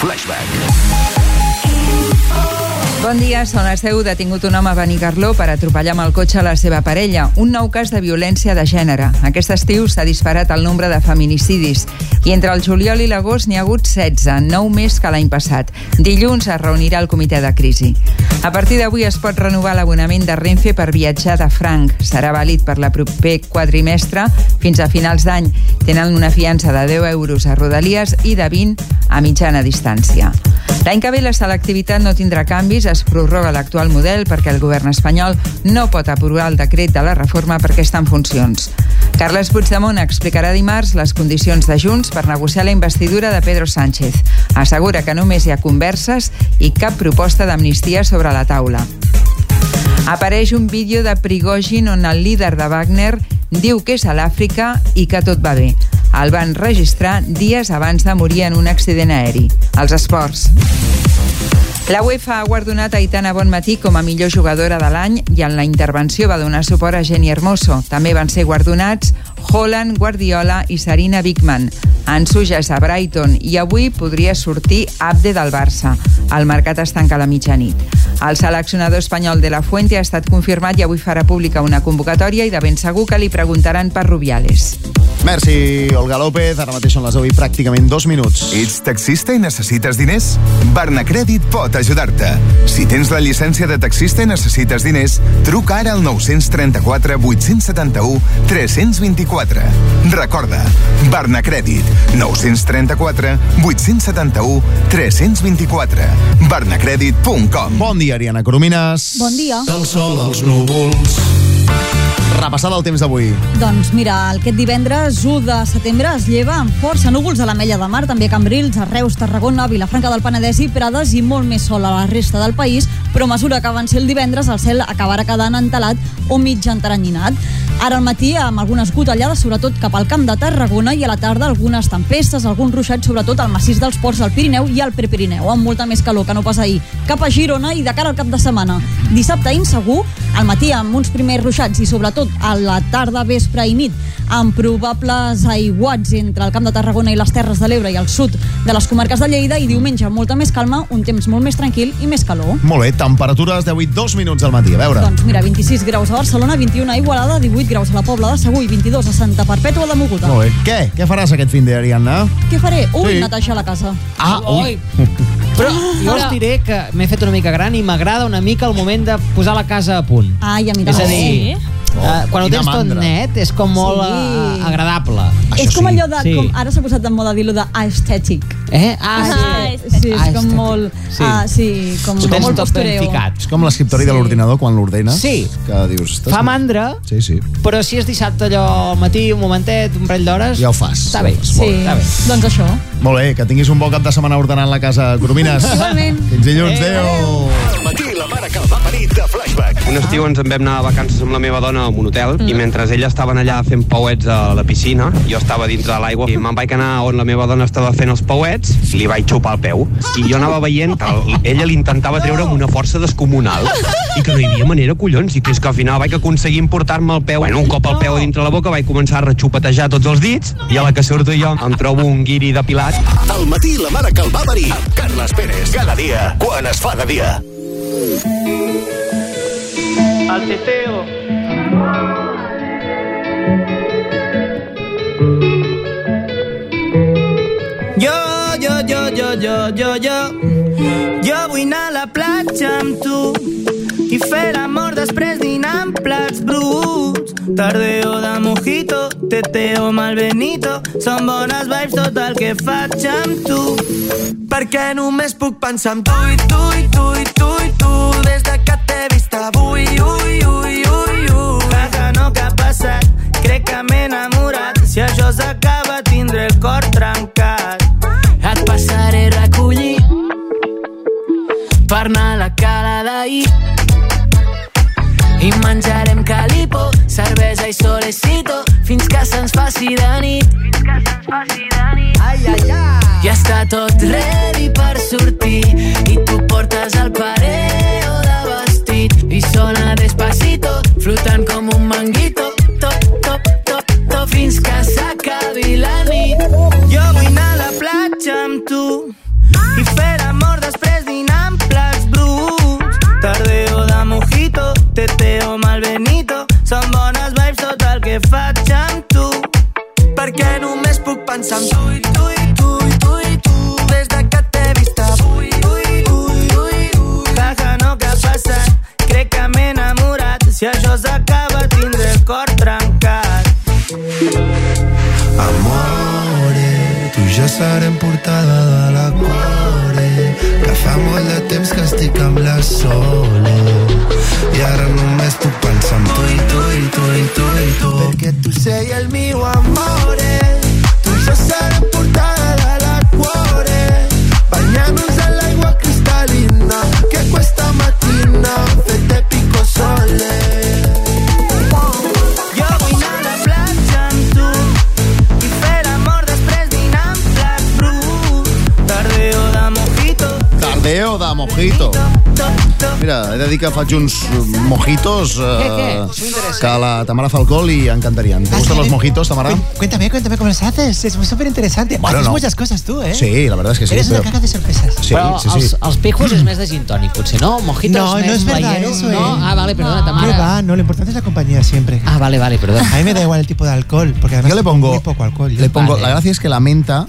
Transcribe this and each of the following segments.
Flashback. Bon dia, són les 10. Detingut un home a Benicarló per atropellar amb el cotxe a la seva parella. Un nou cas de violència de gènere. Aquest estiu s'ha disparat el nombre de feminicidis i entre el juliol i l'agost n'hi ha hagut 16, 9 més que l'any passat. Dilluns es reunirà el comitè de crisi. A partir d'avui es pot renovar l'abonament de Renfe per viatjar de franc. Serà vàlid per la proper quadrimestre fins a finals d'any. Tenen una fiança de 10 euros a Rodalies i de 20 a mitjana distància. L'any que ve la selectivitat no tindrà canvis, es prorroga l'actual model perquè el govern espanyol no pot aprovar el decret de la reforma perquè està en funcions. Carles Puigdemont explicarà dimarts les condicions de Junts per negociar la investidura de Pedro Sánchez. Assegura que només hi ha converses i cap proposta d'amnistia sobre la taula. Apareix un vídeo de Prigozhin on el líder de Wagner diu que és a l'Àfrica i que tot va bé. El van registrar dies abans de morir en un accident aeri. Els esports. La UEFA ha guardonat Aitana Bonmatí com a millor jugadora de l'any i en la intervenció va donar suport a Jenny Hermoso. També van ser guardonats Holland, Guardiola i Sarina Bigman. Ansu ja és a Brighton i avui podria sortir Abde del Barça. El mercat es tanca a la mitjanit. El seleccionador espanyol de la Fuente ha estat confirmat i avui farà pública una convocatòria i de ben segur que li preguntaran per Rubiales. Merci, Olga López. Ara mateix són les 10 i pràcticament dos minuts. Ets taxista i necessites diners? Barnacrèdit pot ajudar-te. Si tens la llicència de taxista i necessites diners, truca ara al 934 871 324. Recorda, Barnacrèdit, 934 871 324. Barnacrèdit.com Bon dia, Ariana Coromines. Bon dia. El sol als núvols. Repassada el temps d'avui. Doncs mira, aquest divendres 1 de setembre es lleva amb força núvols a la Mella de Mar, també a Cambrils, a Reus, Tarragona, Vilafranca del Penedès i Prades i molt més sol a la resta del país, però a mesura que avanci el divendres el cel acabarà quedant entelat o mig enteranyinat. Ara al matí amb algunes gotellades, sobretot cap al camp de Tarragona i a la tarda algunes tempestes, alguns ruixats, sobretot al massís dels ports del Pirineu i al Prepirineu, amb molta més calor que no pas ahir. Cap a Girona i de cara al cap de setmana. Dissabte insegur, al matí amb uns primers ruixats i sobretot a la tarda, vespre i nit, amb probables aiguats entre el camp de Tarragona i les Terres de l'Ebre i el sud de les comarques de Lleida i diumenge molta més calma, un temps molt més tranquil i més calor. Molt bé, temperatures 10 i 2 minuts al matí. A veure. Doncs mira, 26 graus a Barcelona, 21 a Igualada, 18 graus a la Pobla de Segur i 22 a Santa Perpètua de Mogoda. Molt bé. Què? Què faràs aquest fin de, Ariadna? Què faré? Ui, Sí. netejar la casa. Ah, ui. Però jo us diré que m'he fet una mica gran i m'agrada una mica el moment de posar la casa a punt. Ah, ja mira. És a dir, Oh, uh, quan ho tens tot mandra. net és com molt Sí. uh, agradable. Això és com sí. allò de... Sí. Com, ara s'ha posat de moda dir-lo de aesthetic. Eh? Ah, sí. sí, sí, és Ah, com molt... Sí. Ah, sí, com, Ho com tens molt tot. És com l'escriptori Sí. de l'ordinador quan l'ordena. Sí. Que dius... "Estàs Fa bé?" mandra, Sí, sí. però si és dissabte allò al matí, un momentet, un parell d'hores... Ja ho fas. Està ja bé. ho fas. Sí, bé. Està bé. doncs això. Molt bé, que tinguis un bon cap de setmana ordenant la casa, Coromines. Igualment. Fins dilluns, adéu. Al matí mare que el va parir de flashback. Un estiu ens en vam anar de vacances amb la meva dona a un hotel mm. i mentre elles estaven allà fent pauets a la piscina, jo estava dintre de l'aigua i me'n vaig anar on la meva dona estava fent els pauets i li vaig xupar el peu. I jo anava veient que el, ella l'intentava treure amb una força descomunal i que no hi havia manera, collons, i que és que al final vaig aconseguir emportar-me el peu. Bueno, un cop el peu a dintre la boca vaig començar a rechupetejar tots els dits i a la que surto jo em trobo un guiri depilat Al matí la mare que el va parir. Carles Pérez. Cada dia, quan es fa de dia. Al teteo. Jo, jo, jo, jo, jo, jo, jo Jo vull anar a la platja amb tu i fer l'amor després dinar amb plats bruts. Tardeo de mojito, teteo malbenito, són bones vibes tot el que faig amb tu. Perquè només puc pensar en tu i tu i tu i tu i tu des de que t'he vist avui, ui, ui, ui, ui. Vaja, no que ha passat, crec que m'he enamorat. Si això s'acaba tindré el cor trencat. Et passaré a recollir per anar a la cala d'ahir i menjarem calipo, cervesa i solecito fins que se'ns faci de nit. Fins que se'ns faci de nit. Ai, ai, ai. Ja està tot ready per sortir i tu portes el pareo de vestit i sona despacito, flotant com un manguito, top, top, top, top, fins que s'acabi la nit. Jo vull anar a la platja amb tu i fer faig amb tu. Perquè només puc pensar en tu i tu i tu i tu i tu. Des de que t'he vist avui, ui, ui, ui, ui. Jaja, no, què ha passat? Crec que m'he enamorat. Si això s'acaba tindré el cor trencat. Amore, tu ja serem portada de la core que fa molt de temps que estic amb la Sole i ara només puc pensar en tu i tu i tu i tu i tu perquè tu sei el meu amore tu ja serem portada de la core bañarnos en l'aigua cristal·lina que questa mattina fete pico sole Jo vull anar a la platja amb tu i fer amor després dinant plats bruts. Tardeo de mojito. Tardeo de mojito. Mira, he de dir que faig uns mojitos eh, Què, que a la Tamara Falcó li encantarien. ¿Te gustan los mojitos, Tamara? Cuéntame, cuéntame cómo los haces. Es súper interesante. Bueno, haces no. muchas cosas tú, ¿eh? Sí, la verdad es que sí. Eres pero- una caja de sorpresas. Sí, Però sí, sí. els, els pijos és més de gin tònic, potser, no? Mojito No, és no més es verdad playero, eso, no? ¿eh? Ah, vale, perdona, ¿Qué Tamara. va? No, lo importante es la compañía siempre. Ah, vale, vale, perdón. A mí me da igual el tipo de alcohol, porque además Yo le pongo, muy poco alcohol. yo. le pongo Vale. la gracia es que la menta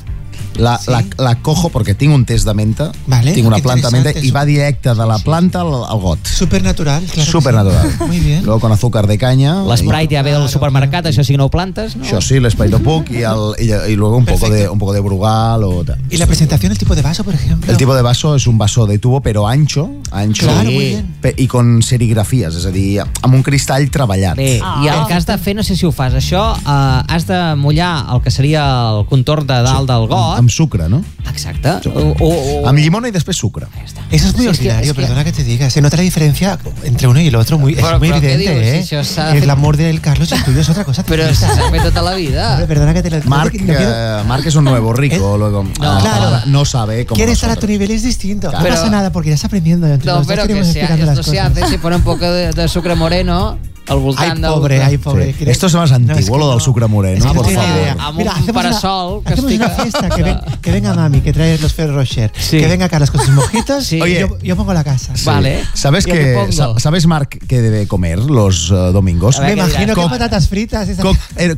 la, la, la cojo porque tengo un test de menta, Vale, tinc una planta de menta i va directe de la planta al, al got. Súper natural, claro. Súper sí. natural. Muy bien. Luego con azúcar de caña. L'Sprite ja ve del supermercat, això sí que no ho plantes, no? Això sí, l'Sprite Puc y, al- y, y luego un poco, de, un poco de Brugal o tal. Y la presentación, el tipo de vaso, por ejemplo. El tipo de vaso es un vaso de tubo, pero ancho, ancho Claro, y, muy bien. pe- i con serigrafies, és a dir, amb un cristall treballat. Bé, i el que has de fer, no sé si ho fas, això, eh, has de mullar el que seria el contorn de dalt del got. Amb sucre, no? Exacte. O, o, o... Amb llimona i després sucre. Eso es muy Sí, es que- ordinario, es que- perdona que te diga. Se nota la diferencia entre uno y el otro, muy, Pero- es muy pero ¿qué evidente, digo? ¿eh? Si eso se el glamour del Carlos y el tuyo es otra cosa. Distinta. s'ha fet tota la vida. Hombre, perdona que te lo Marc, no quiero- eh, Marc es un nuevo rico, luego ah, Claro. no sabe cómo Quiere estar a tu nosotros. nivel es distinto. Pero- no pasa nada porque irás aprendiendo. Entre No, los dos pero que se, explicando las esto se cosas. hace si pone un poco de, de sucre moreno al voltant Ay, del- pobre, ay, pobre. Sí. ¿Quieres- Esto es más No, antiguo, que lo del no. sucre moreno, Es que no por favor. idea. Amb Mira, un hacemos parasol una, que hacemos estica- una fiesta, que, ven- que venga mami, que trae los Ferrero Rocher, Sí. que venga Carlos con sus mojitos Sí. Oye. yo, yo pongo la casa. Sí. Vale. ¿Sabes que sabes Marc qué debe comer los eh, domingos? A ver, Me ¿qué imagino que patatas fritas. esa-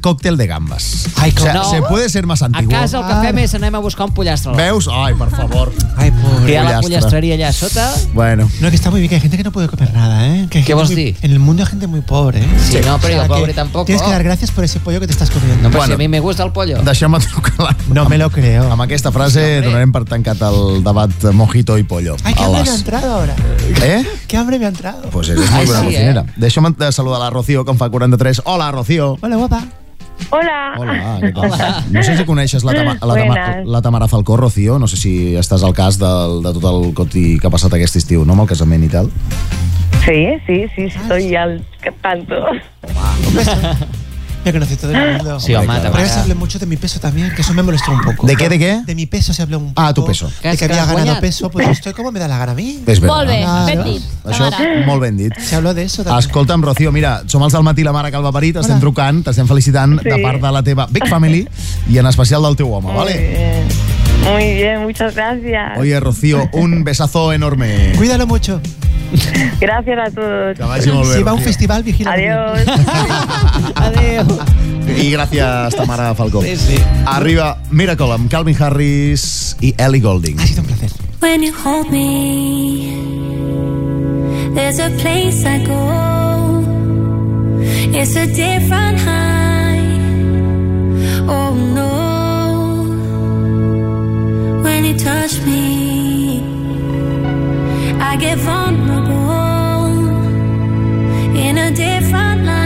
cóctel de gambas. Ay, o sea, no. se puede ser más A antiguo. casa el que fem és anem a buscar un pollastre. ¿Veus? Ay, por favor. Ay, Que pobre. hi ha la pollastre. pollastre allà sota. Bueno. No, que está muy bien, que hay gente que no puede comer nada, ¿eh? Que ¿Qué gente vos muy- di? En el mundo hay gente muy pobre, ¿eh? Sí, no, pero yo O sea, pobre que tampoco. Tienes que dar gracias por ese pollo que te estás comiendo. No, però Bueno. si a mi me gusta el pollo. Deixem-me trucar la... No me lo creo. Amb aquesta frase donarem per tancat el debat mojito i pollo. Ay, qué A hambre me ha entrado ahora. Eh? Qué hambre me ha entrado. Pues eres Ai, muy buena sí, cocinera. eh? Deixa'm de saludar la Rocío, que em fa 43. Hola, Rocío. Hola, guapa. Hola. Hola, què tal? No sé si coneixes la, Tama, la, Tama, la Tamara Falcó, Rocío. No sé si estàs al cas del, de tot el coti que ha passat aquest estiu, no?, amb el casament i tal. Sí, sí, sí, estoy al tanto. Un beso. Me conoce todo el mundo. Sí, home, claro. Pero se habló mucho de mi peso también, que eso me molestó un poco. ¿De qué, de qué? De mi peso se habló un poco. Ah, tu peso. Que De que que había ganado guanyat. peso, pues estoy como me da la gana a mí. És veritat. Molt bé, Claro. ben dit. Això, Tamara. molt ben dit. Se habló de eso también. Escolta'm, Rocío, mira, som els del matí la mare que el va parir, t'estem Hola. trucant, t'estem felicitant Sí. de part de la teva Big Family i en especial del teu home, Muy ¿vale? bien. Muy bien, muchas gracias. Oye, Rocío, un besazo enorme. Cuídalo mucho. Gracias a todos. Si va a un festival, vigila. Adiós. Adéu. I gràcies, Tamara Falcó. Sí, sí. Arriba Miracle amb Calvin Harris i Ellie Golding. Ha sido un placer. When you hold me, there's a place I go. It's a different high. Oh no. When you touch me, I get vulnerable in a different light.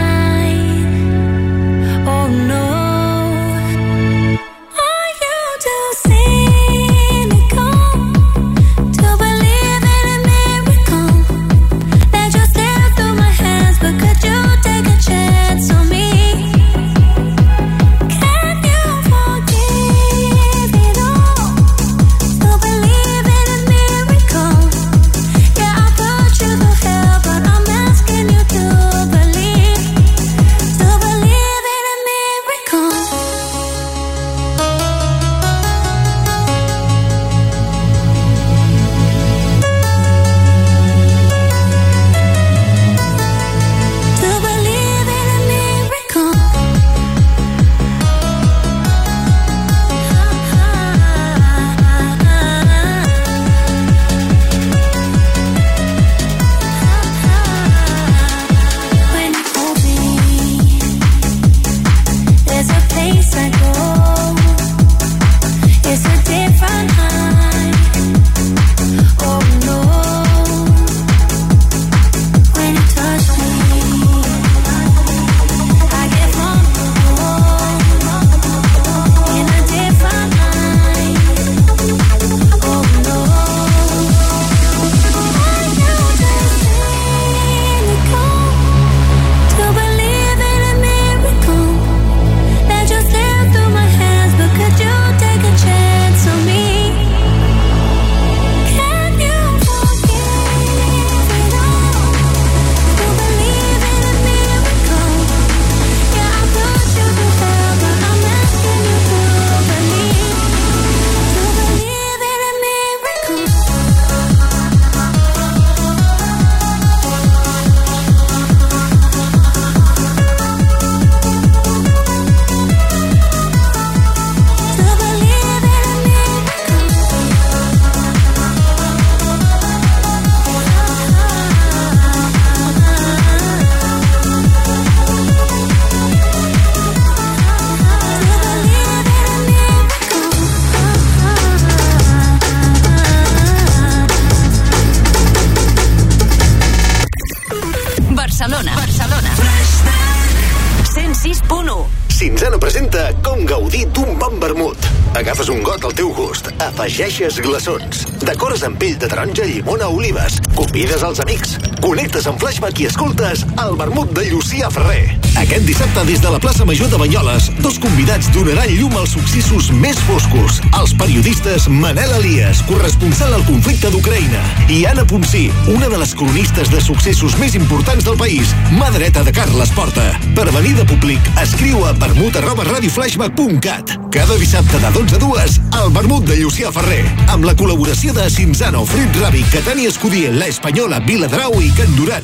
Afegeixes glaçons, decores amb pell de taronja, llimona olives, convides els amics, connectes amb flashback i escoltes el vermut de Llucia Ferrer. Aquest dissabte des de la plaça Major de Banyoles, dos convidats donaran llum als successos més foscos. Els periodistes Manel Elias, corresponsal al conflicte d'Ucraïna, i Anna Ponsí, una de les cronistes de successos més importants del país, mà dreta de Carles Porta. Per venir de públic, escriu a vermut arroba radioflashback.cat. Cada dissabte de 12 a 2, el vermut de Llucià Ferrer, amb la col·laboració de Cinzano, Frit Ravi, Catània Escudier, La Espanyola, Viladrau i Can Duran.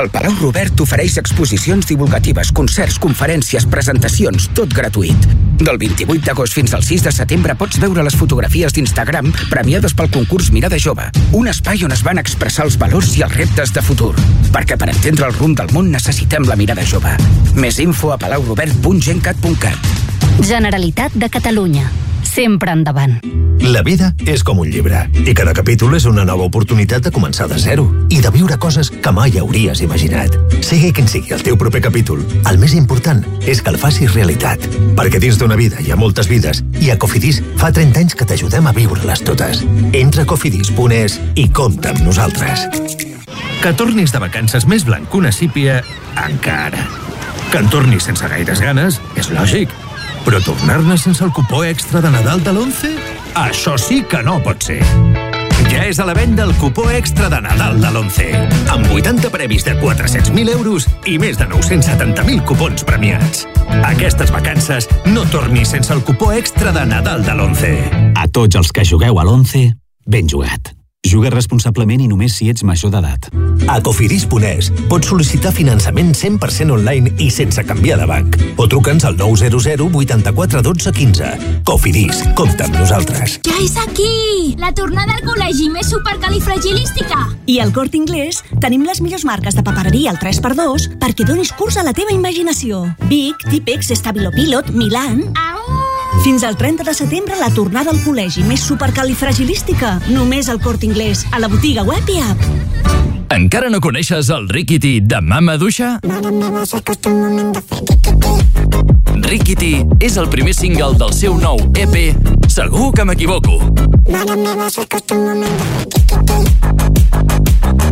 El Palau Robert ofereix exposicions divulgatives, concerts, conferències, presentacions, tot gratuït. Del 28 d'agost fins al 6 de setembre pots veure les fotografies d'Instagram premiades pel concurs Mirada Jove, un espai on es van expressar els valors i els reptes de futur. Perquè per entendre el rumb del món necessitem la mirada jove. Més info a palaurobert.gencat.cat. Generalitat de Catalunya. Sempre endavant. La vida és com un llibre i cada capítol és una nova oportunitat de començar de zero i de viure coses que mai hauries imaginat. Sigui quin sigui el teu proper capítol, el més important és que el facis realitat. Perquè dins d'una vida hi ha moltes vides i a Cofidis fa 30 anys que t'ajudem a viure-les totes. Entra a cofidis.es i compta amb nosaltres. Que tornis de vacances més blanc que una sípia, encara. Que en tornis sense gaires ganes, és lògic. Però tornar-ne sense el cupó extra de Nadal de l'11? Això sí que no pot ser. Ja és a la venda el cupó extra de Nadal de l'11. Amb 80 premis de 400.000 euros i més de 970.000 cupons premiats. Aquestes vacances no tornis sense el cupó extra de Nadal de l'11. A tots els que jugueu a l'11, ben jugat. Juga responsablement i només si ets major d'edat. A cofidis.es pots sol·licitar finançament 100% online i sense canviar de banc. O truca'ns al 900 84 12 15. Cofidis, compta amb nosaltres. Ja és aquí! La tornada al col·legi més supercalifragilística! I al Corte Inglés tenim les millors marques de papereria al 3x2 perquè donis curs a la teva imaginació. Vic, Tipex, Stabilo Pilot, Milan... Fins al 30 de setembre la tornada al col·legi més supercalifragilística. Només al Corte Inglés, a la botiga web i app. Encara no coneixes el Rikiti de Mama Duixa? Rikiti és el primer single del seu nou EP Segur que m'equivoco.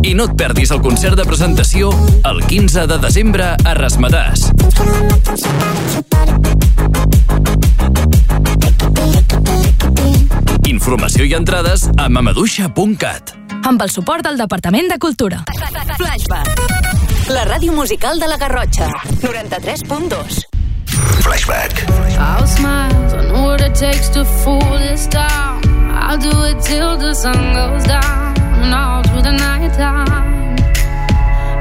I no et perdis el concert de presentació el 15 de desembre a Rasmatàs. Informació i entrades a mamaduixa.cat. Amb el suport del Departament de Cultura. Flashback. La ràdio musical de la Garrotxa. 93.2. Flashback. I'll smile, I know what it takes to fool this town. I'll do it till the sun goes down and all through the night time.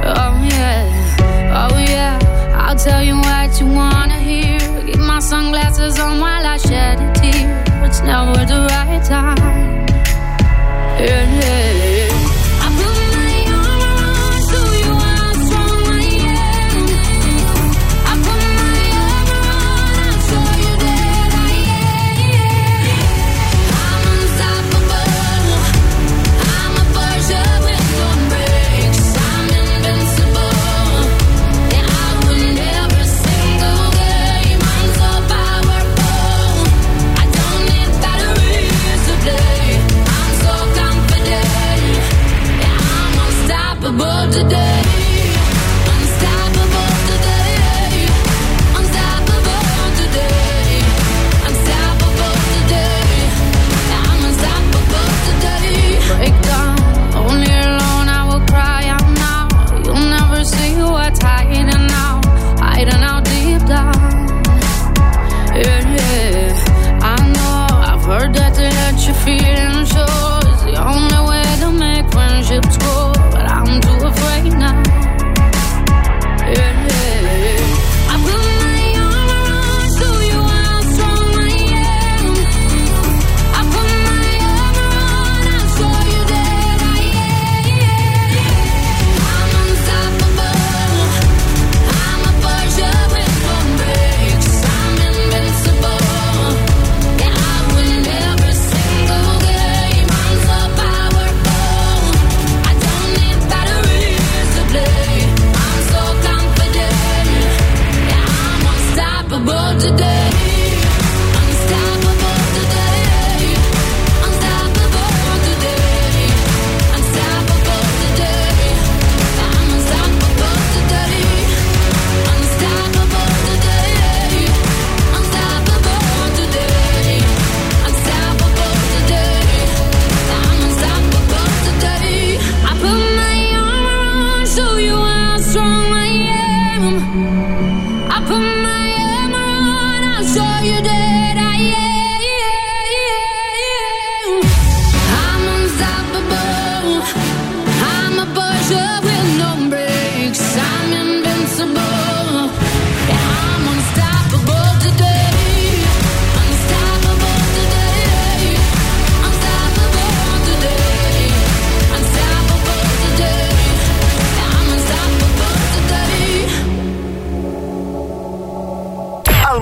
Oh yeah, oh yeah. I'll tell you what you wanna hear. Keep my sunglasses on while I shed a tear. It's never the right time. Yeah, yeah,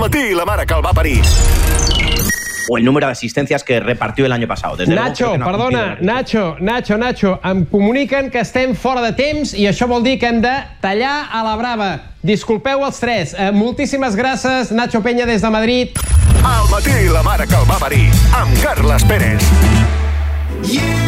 matí i la mare que el va parir. O el número de asistencias que repartió el año pasado. Desde Nacho, no perdona. Nacho, Nacho, Nacho, em comuniquen que estem fora de temps i això vol dir que hem de tallar a la brava. Disculpeu els tres. Eh, moltíssimes gràcies, Nacho Peña des de Madrid. Al matí i la mare que el va parir. Amb Carles Pérez. In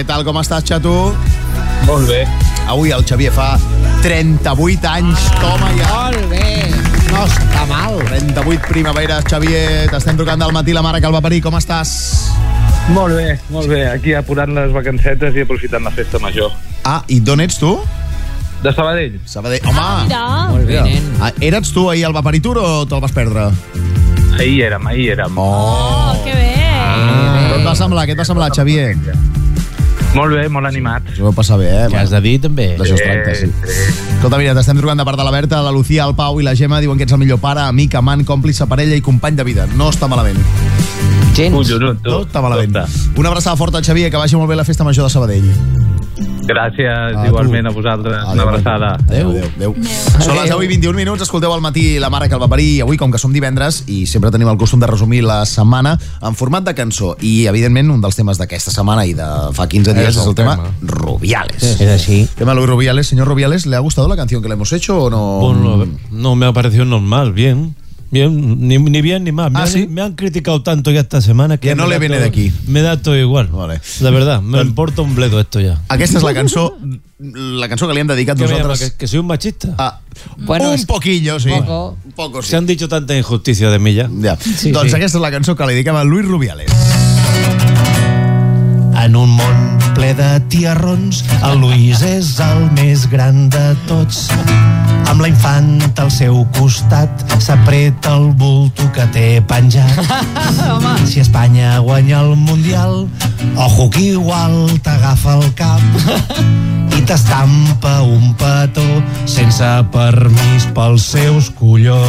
Què tal, com estàs, xato? Molt bé. Avui el Xavier fa 38 anys, toma ja. Molt bé. No està mal. 38 primaveres, Xavier. T'estem trucant del matí la mare que el va parir. Com estàs? Molt bé, molt bé. Aquí apurant les vacancetes i aprofitant la festa major. Ah, i d'on ets tu? De Sabadell. Sabadell. Home! Ah, mira. Molt bé, nen. Ah, eres tu ahir al Vaparitur o te'l vas perdre? Ahir érem, ahir érem. Oh, que bé. Què et va semblar? Què et va semblar, Xavier? Molt bé, molt animat. S'ho vau passar bé, eh? Què has de dir, també? D'això es tracta, sí. Escolta, mira, t'estem trucant de part de la Berta, la Lucía, el Pau i la Gemma diuen que ets el millor pare, amic, amant, còmplice, parella i company de vida. No està malament. Gens. Collonut, tu. No està malament. Una abraçada forta al Xavier, que vagi molt bé la festa major de Sabadell. Gràcies, A igualment tu. a vosaltres. Adéu, Una abraçada. Adéu, adéu, adéu. Són les 10 i 21 minuts, escolteu al matí la mare que el va parir avui, com que som divendres i sempre tenim el costum de resumir la setmana en format de cançó i, evidentment, un dels temes d'aquesta setmana i de fa 15 días Es es el, el tema, tema. Rubiales. Sí, sí. Es así. Tema Luis Rubiales. Señor Rubiales, ¿le ha gustado la canción que le hemos hecho o no? Bueno, no me ha parecido normal, bien. Bien, ni, ni bien ni mal. Me, Ah, han, ¿sí? me han criticado tanto ya esta semana que, Que no le viene todo- de aquí. Me da todo igual. De verdad, me importa un bledo esto ya. Aquesta és la cançó la cançó que li hem dedicat ¿Qué nosaltres. ¿Que, que soy un machista? Ah, Bueno, un poquillo, sí. Poco. Un poco, sí. Se han dicho tanta injusticia de mí ya. Ja. Sí, doncs sí. aquesta és la cançó que li dediquem a Luis Rubiales. En un món ple de tiarrons, el Lluís és el més gran de tots. Amb la infanta al seu costat, s'apreta el bulto que té penjat. Si Espanya guanya el Mundial, ojo que igual t'agafa el cap i t'estampa un petó sense permís pels seus collons.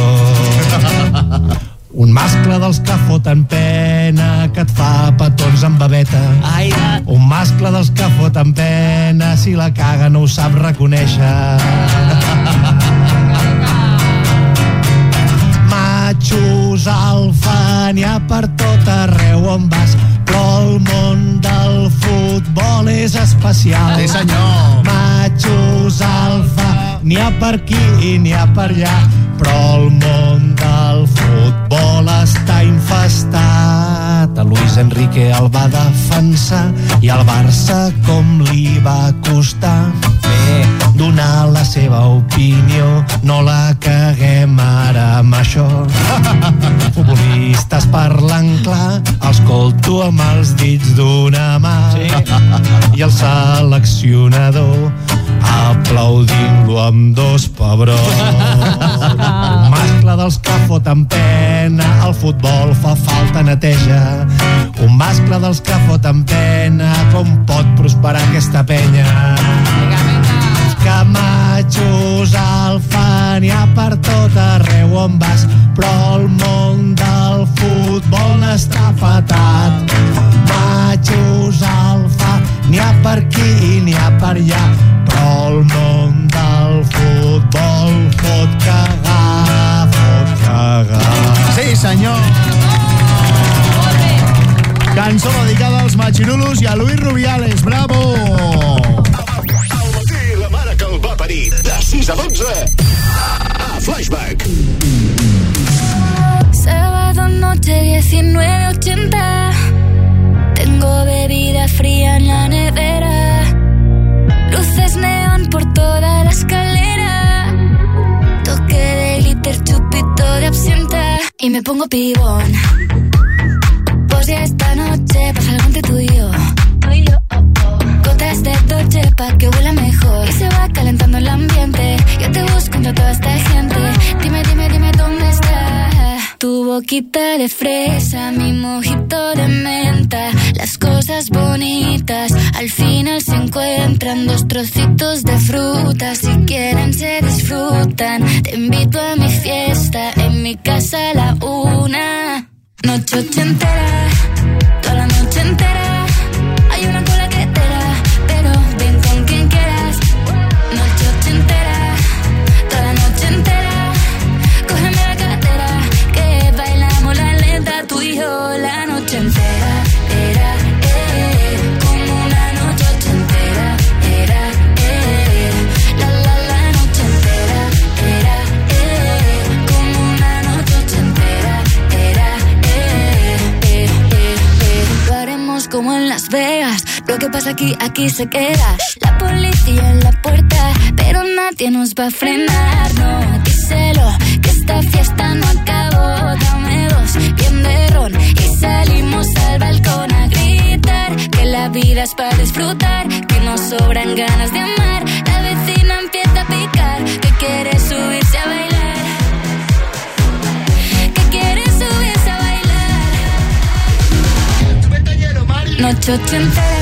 Un mascle dels que foten pena, que et fa petons amb babeta. Ai, Un mascle dels que foten pena, si la caga no ho sap reconèixer. Machos alfa n'hi ha per tot arreu on vas, però el món del futbol és especial. Sí, senyor. Machos alfa n'hi ha per aquí i n'hi ha per allà, però el món del futbol està infestat. A Luis Enrique el va defensar i al Barça com li va costar donar la seva opinió, no la caguem ara amb això. Futbolistes parlant clar, els colto amb els dits d'una mà. Sí. I el seleccionador aplaudint-lo amb dos pebrots. Un mascle dels que foten pena, el futbol fa falta neteja. Un mascle dels que foten pena, com pot prosperar aquesta penya? Que matxos alfa n'hi ha per tot arreu on vas, però el món del futbol n'està fatat. Matxos alfa n'hi ha per aquí i n'hi ha per allà, però el món del futbol fot cagar, fot cagar. Sí, senyor. Cançó dedicada als machirulos i a Luis Rubiales. Bravo! 6 a 12. A Flashback. Sábado noche 19.80 Tengo bebida fría en la nevera. Luces neón por toda la escalera. Toque de glitter, chupito de absenta. Y me pongo pibón. Pues ya esta noche pasa algo entre tú yo Que huela mejor. Y se va calentando el ambiente. Yo te busco entre toda esta gente. Dime, dime, dime dónde está. Tu boquita de fresa, mi mojito de menta. Las cosas bonitas al final se encuentran Dos trocitos de fruta, si quieren se disfrutan. Te invito a mi fiesta, en mi casa a la una. Noche ochentera, toda la noche entera Lo que pasa aquí, aquí se queda. La policía en la puerta, pero nadie nos va a frenar. No, díselo, que esta fiesta no acabó. Dame dos, bien de ron y salimos al balcón a gritar. Que la vida es para disfrutar, que nos sobran ganas de amar. La vecina empieza a picar, que quiere subirse a bailar. Que quiere subirse a bailar. Noche ochentera,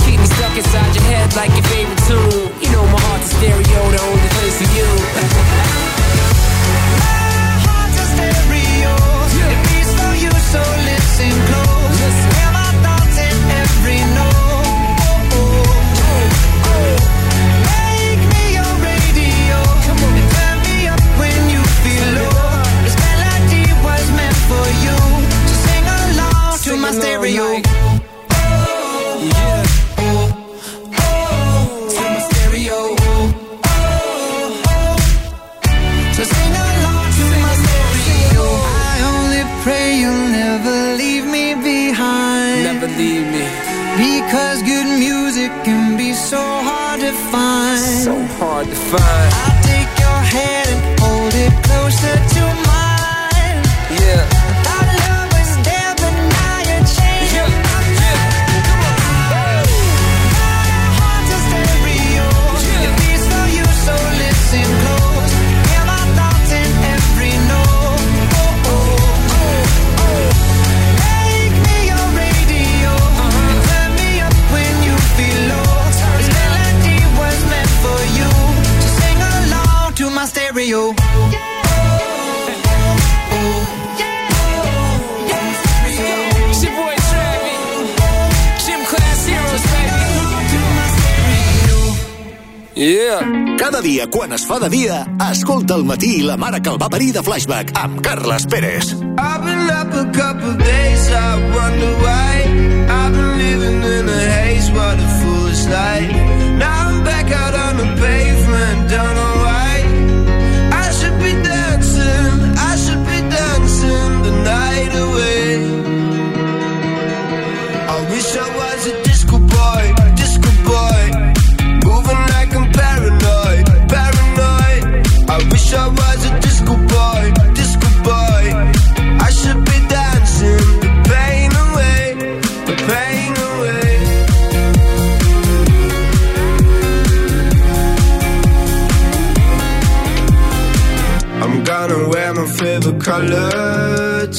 Me stuck inside your head like your favorite tune. You know my heart's a stereo, the only place for you. my heart's a stereo. It beats for you, so listen close. Hard to find. I'll take your hand Dia, quan es fa de dia, escolta el matí i la mare que el va parir de Flashback amb Carles Pérez. I've been up a couple days, I wonder why. I've been living in a haze, what a foolish life.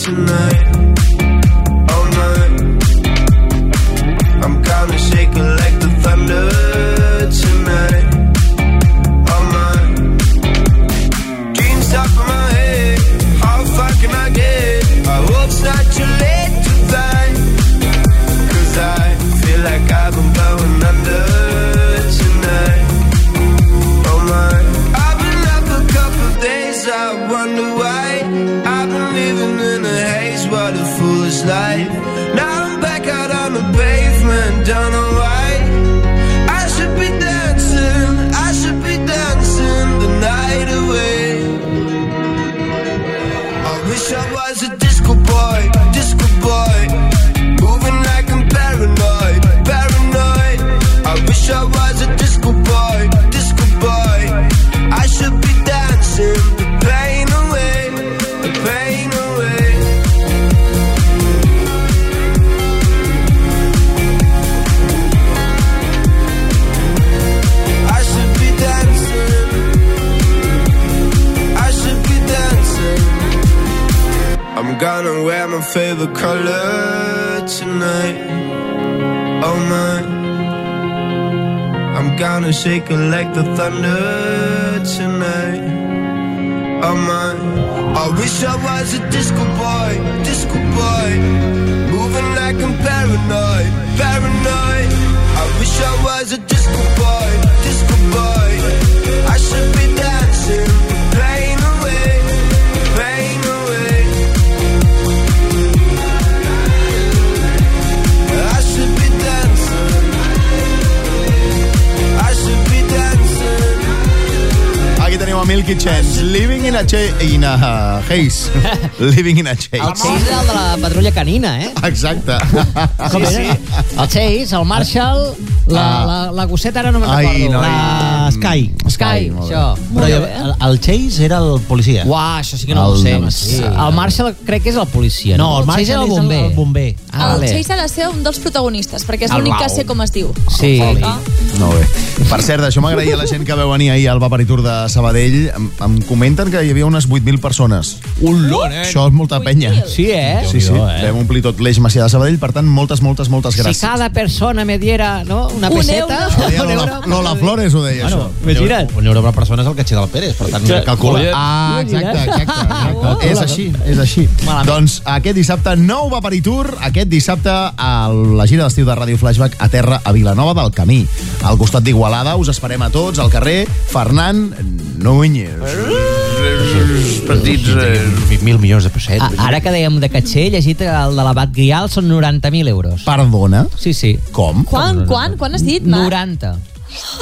Tonight, color tonight. Oh my, I'm gonna shake it like the thunder tonight. Oh my, I wish I was a disco boy, disco boy, moving like I'm paranoid, paranoid. I wish I was a disco boy, A Milky Chance, Living in a, cha- in a Haze. Living in a El Chase. Chase era el de la patrulla canina, eh? Exacte. Com era? El Chase, el Marshall, la, Ah. la, la gosseta ara no me'n Ai, recordo. noi. La Sky. Sky, bé. això. Però jo, el, el Chase era el policia. Uah, això sí que no El ho sé. Sí. El Marshall crec que és el policia. No, el Chase Marshall el és el- bomber. el bomber. Ah, el vale. Chase ha de ser un dels protagonistes, perquè és El l'únic que sé com es diu. Sí. Molt bé. Per cert, això m'agraïa la gent que veu venir ahir al Vaporitur de Sabadell. Em, em comenten que hi havia unes 8.000 persones. Un lon, eh? Això és molta penya. Sí, eh? Sí, sí. Eh? Vam omplir tot l'eix Macià de Sabadell, per tant, moltes, moltes, moltes Si gràcies. cada persona me diera no, una Un peseta... Ho deia Lola, Lola Flores ho deia, Bueno, això. Imagina't. un euro per persona és el catxer del Pérez, per tant, Que- calcula. Joder. Ah, exacte, exacte. exacte. és així, és així. Malament. Doncs aquest dissabte, nou Vaporitur, aquest dissabte a la gira d'estiu de Ràdio Flashback a terra a Vilanova del Camí. Al costat d'Igualada us esperem a tots al carrer Fernand Núñez. Petits... Eh, Mil milions de pessetes. Ah, ara que dèiem de he llegit el de l'abat Grial són 90.000 euros. Perdona? Sí, sí. Com? Quan, quan, quan has dit, Marc? 90.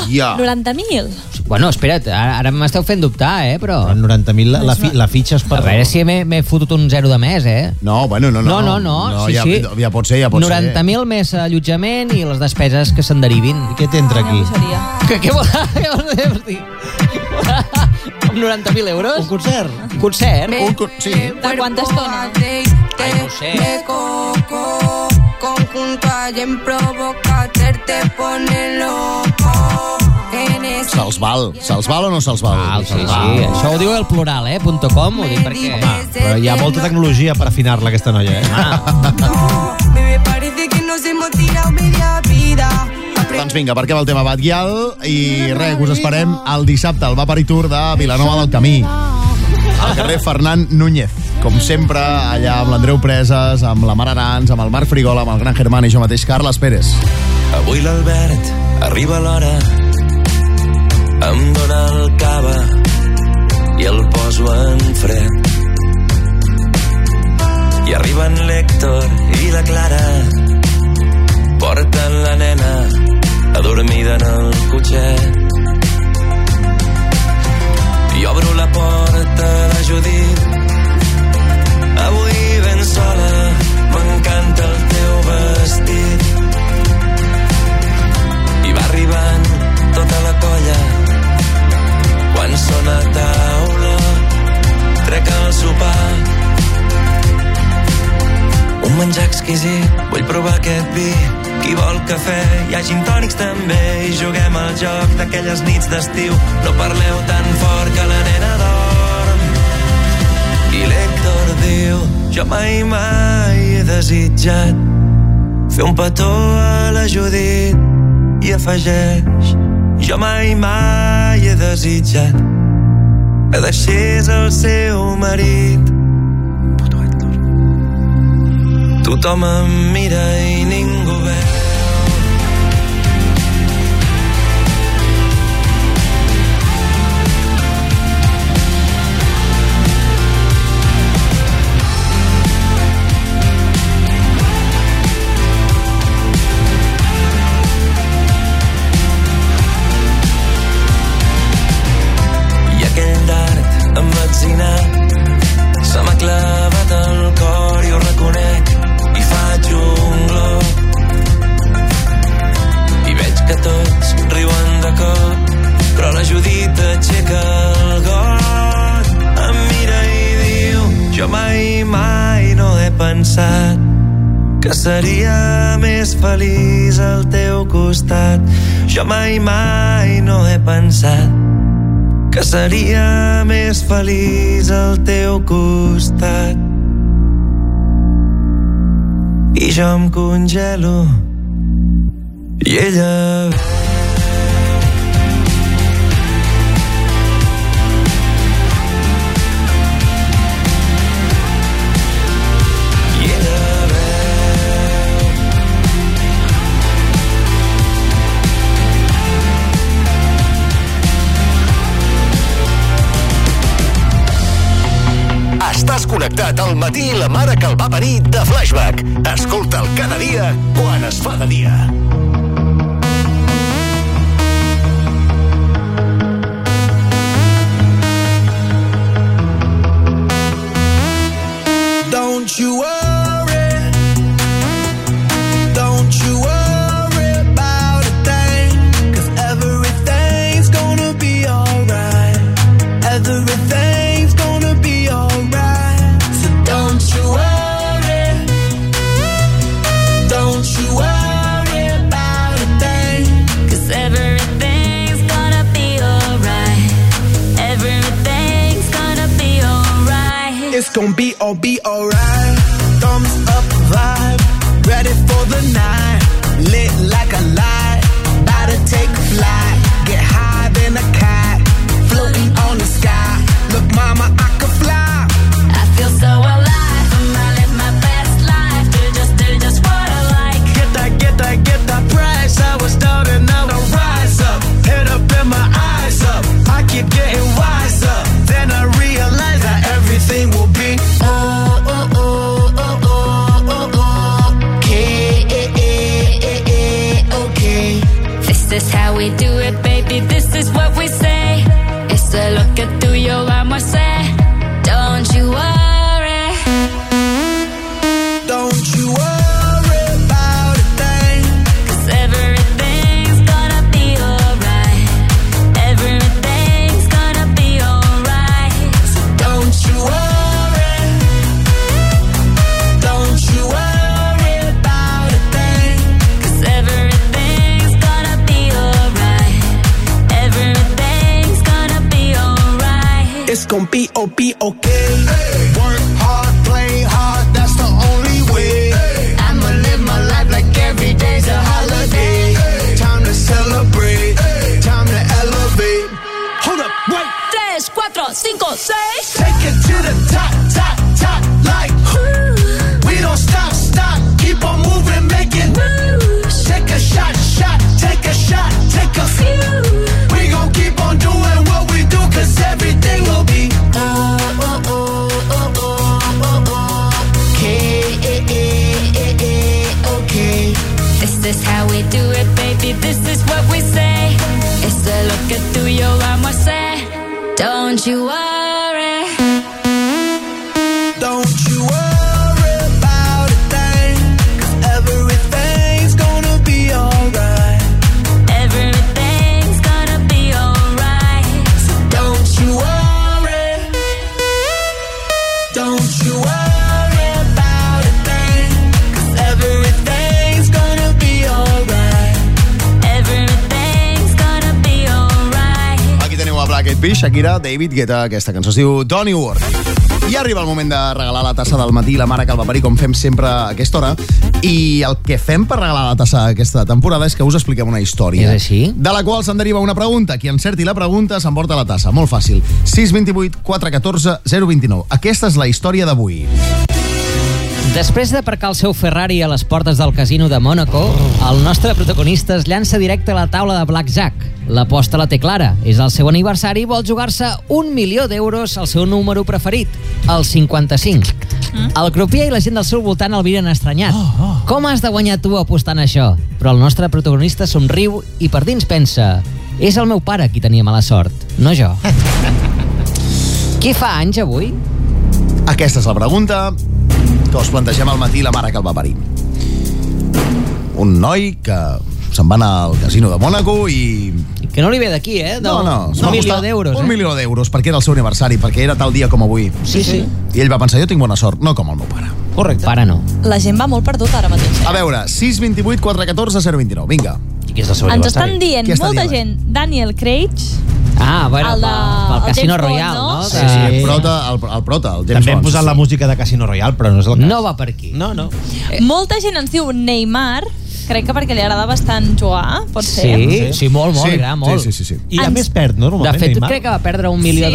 Ja. 90.000? Bueno, espera't, ara, ara m'esteu fent dubtar, eh, però... Però 90.000 la, la, fi, la fitxa és per... A veure si m'he fotut un zero de més, eh? No, bueno, no, no. No, no, no, no sí, ja, sí. ja pot ser, ja pot ser. 90.000 més allotjament i les despeses que se'n derivin. I què t'entra aquí? Seria. Què, què, vol, què vols dir? Amb 90.000 euros? Un concert? Un concert? Un, co- sí. De quanta estona? Ai, no sé. coco, conjunto en provocarte te pone loco. Se'ls val. Se'ls val o no se'ls val? Val, sí, sí. Això ho diu el plural, eh? Punto .com, ho dic perquè... Home, però hi ha molta tecnologia per afinar-la, aquesta noia, eh? Ah, vida. Doncs vinga, perquè va el tema Batguial i res, us esperem el dissabte al Vaporitur de Vilanova del Camí. Al carrer Fernand Núñez. Com sempre, allà amb l'Andreu Preses amb la Mar Arans, amb el Marc Frigola amb el Gran Germán i jo mateix, Carles Pérez. Avui l'Albert arriba l'hora em dóna el cava i el poso en fred. I arriben l'Héctor i la Clara porten la nena adormida en el cotxet i obro la porta a la Judit avui ben sola m'encanta el teu vestit. I va arribant tota la colla. Quan sona taula trec el sopar. Un menjar exquisit vull provar aquest vi qui vol cafè? Hi ha gin tònics també. I juguem al joc d'aquelles nits d'estiu. No parleu tan fort que la nena dorm. I l'Héctor diu jo mai mai he desitjat fer un petó a la Judit. I afegeix jo mai mai he desitjat que deixés el seu marit tothom em mira i ningú veu. I aquell dard Judit aixeca el got em mira i diu jo mai mai no he pensat que seria més feliç al teu costat jo mai mai no he pensat que seria més feliç al teu costat. i jo em congelo i ella connectat al matí la mare que el va parir de Flashback. Escolta'l cada dia quan es fa de dia. Gonna be all be alright. David Guetta. Aquesta cançó es diu You Worry. I arriba el moment de regalar la tassa del matí, la mare que el va parir, com fem sempre a aquesta hora. I el que fem per regalar la tassa aquesta temporada és que us expliquem una història. És així? De la qual se'n deriva una pregunta. Qui encerti la pregunta s'emporta la tassa. Molt fàcil. 628 414 029. Aquesta és la història d'avui. Després d'aparcar el seu Ferrari a les portes del casino de Mónaco, el nostre protagonista es llança directe a la taula de Blackjack. L'aposta la té clara. És el seu aniversari i vol jugar-se un milió d'euros al seu número preferit, el 55. El crupier i la gent del seu voltant el miren estranyat. Com has de guanyar tu apostant això? Però el nostre protagonista somriu i per dins pensa és el meu pare qui tenia mala sort, no jo. Qui fa anys avui? Aquesta és la pregunta que us plantegem al matí la mare que el va parir. Un noi que se'n va anar al casino de Mònaco i... Que no li ve d'aquí, eh? De, No, no, un milió d'euros, Un eh? milió d'euros, perquè era el seu aniversari, perquè era tal dia com avui. Sí, sí. I ell va pensar, jo tinc bona sort, no com el meu pare. Correcte. Pare no. La gent va molt perdut ara mateix. A veure, 628 414 029, vinga. I Qui és el seu Ens estan dient molta dient? gent Daniel Craig, Ah, bueno, El de- pel, el pel Casino Bond, Royale, no? no? Sí, sí, el prota, el, el prota, el James També hem posat sí, la música de Casino Royale, però no és el cas. No va per aquí. No, no. molta gent ens diu Neymar, crec que perquè li agrada bastant jugar, pot ser. Sí, sí, molt, molt, Sí, gran, molt. sí, sí, sí, sí. I a més perd, no, De normalment, fet, Neymar? crec que va perdre un milió Sí.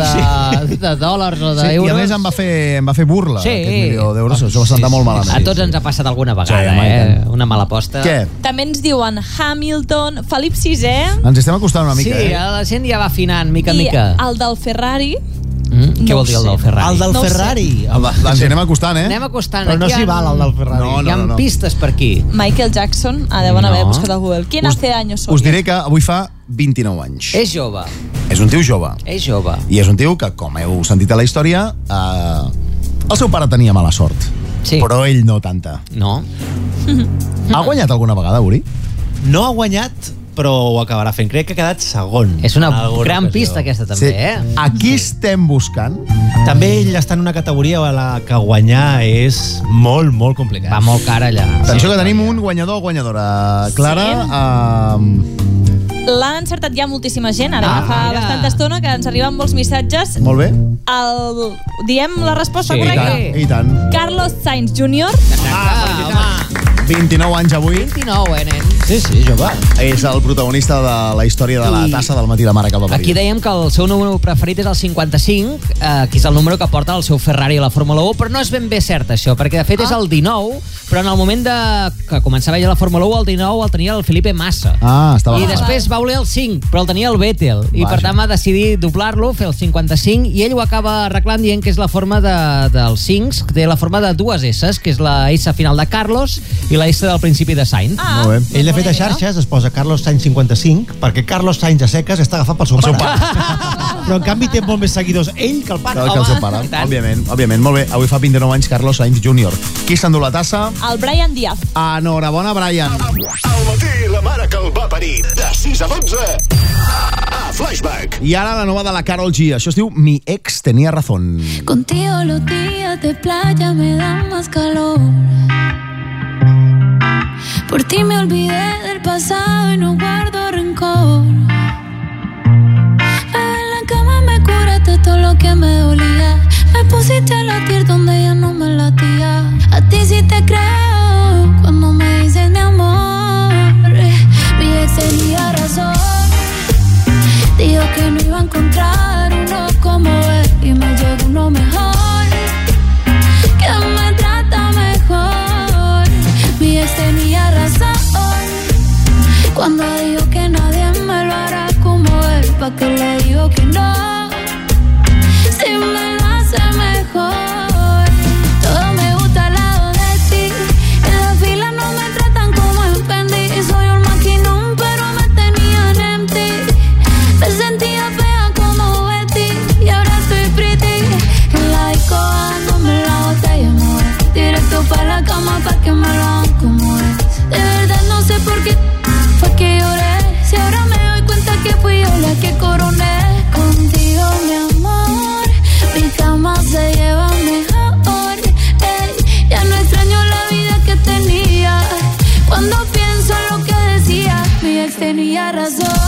de, de dòlars o Sí, I d'euros. a més em va fer, em va fer burla, Sí. aquest milió d'euros. Això va sentar molt malament. A tots ens ha passat alguna Sí, vegada, i eh? tant. Una mala aposta. Què? També ens diuen Hamilton, Felip VI Ens estem acostant una mica, sí, eh? la gent ja va afinant, mica en i mica. el del Ferrari. Mm? Què no vol dir el del Ferrari? El del No. Ferrari. El de- Ens hi anem acostant, eh? Anem acostant. Però no Aquí s'hi hi ha- val, el del Ferrari. No, Hi ha no, no. pistes per aquí. Michael Jackson, ah, deuen No. haver buscat a Google. Quin Us- hace años soy? Us diré que avui fa 29 anys. És jove, És un tio jove. és jove. I és un tio que, com heu sentit a la història, eh, el seu pare tenia mala sort. Sí. Però ell no tanta. No? Ha guanyat alguna vegada, Uri? No ha guanyat, però ho acabarà fent. Crec que ha quedat segon. És una gran ocasió. pista aquesta també, eh? Aquí estem buscant. També ell està en una categoria a la que guanyar és molt, molt complicat. Va molt cara allà. Atenció que tenim un guanyador o guanyadora. Clara, eh, L'han encertat ja moltíssima gent, ara Ah, ja fa mira. bastanta estona que ens arriben molts missatges. molt bé. El... Diem la resposta Sí. I correcta? tant, i tant. Carlos Sainz Jr. Ah, home, 29 anys avui. 29, eh, nen? Sí, sí, jove. És el protagonista de la història de la I- tassa del matí la mare que el va parir. Aquí dèiem que el seu número preferit és el 55, eh, que és el número que porta el seu Ferrari a la Fórmula 1, però no és ben bé cert això, perquè de fet és el 19, però en el moment de que començava ja la Fórmula 1, el 19 el tenia el Felipe Massa. Ah, estava... I després va voler el 5, però el tenia el Vettel. I per tant va decidir doblar-lo, fer el 55, i ell ho acaba arreglant dient que és la forma de, dels 5, que té la forma de dues S, que és la S final de Carlos i la S del principi de Sainz. Ah, Molt bé. Ell, de fet, a xarxes es posa Carlos Sainz 55 perquè Carlos Sainz a seques està agafat pel seu pare. Però, en canvi, té molt més seguidors ell que el pare. Que, que el seu pare, òbviament, òbviament. Molt bé, avui fa 29 anys Carlos Sainz Jr. Qui s'endú la tassa? El Brian Díaz. Enhorabona, Brian. Al matí, la mare que el va parir. De 6 a 12. A Flashback. I ara la nova de la Carol G. Això es diu Mi ex tenía razón. Contigo los días de playa me dan más calor. Por ti me olvidé del pasado y no guardo rencor. En la cama me curaste todo lo que me dolía. Me pusiste a latir donde ya no me latía. A ti sí te creo cuando me dices mi amor. Mi ex tenía razón. Dijo que no iba a encontrar él. ¿Pa' ex tenía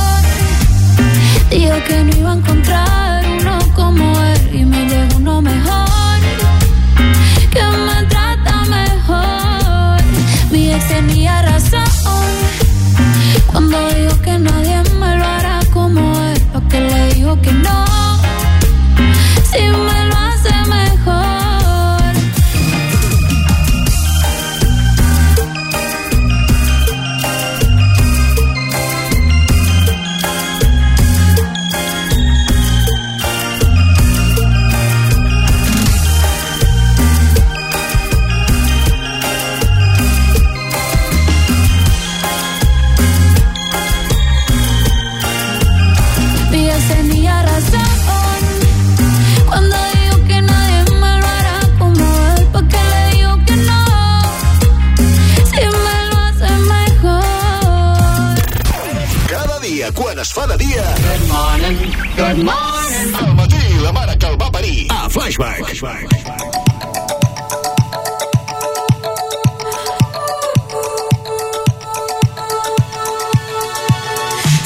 es fa de dia. Good morning, good morning. Al matí, la mare que el va parir. A Flashback. Flashback.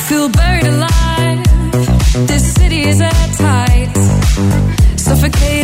Feel buried alive. This city is at tight. Suffocating.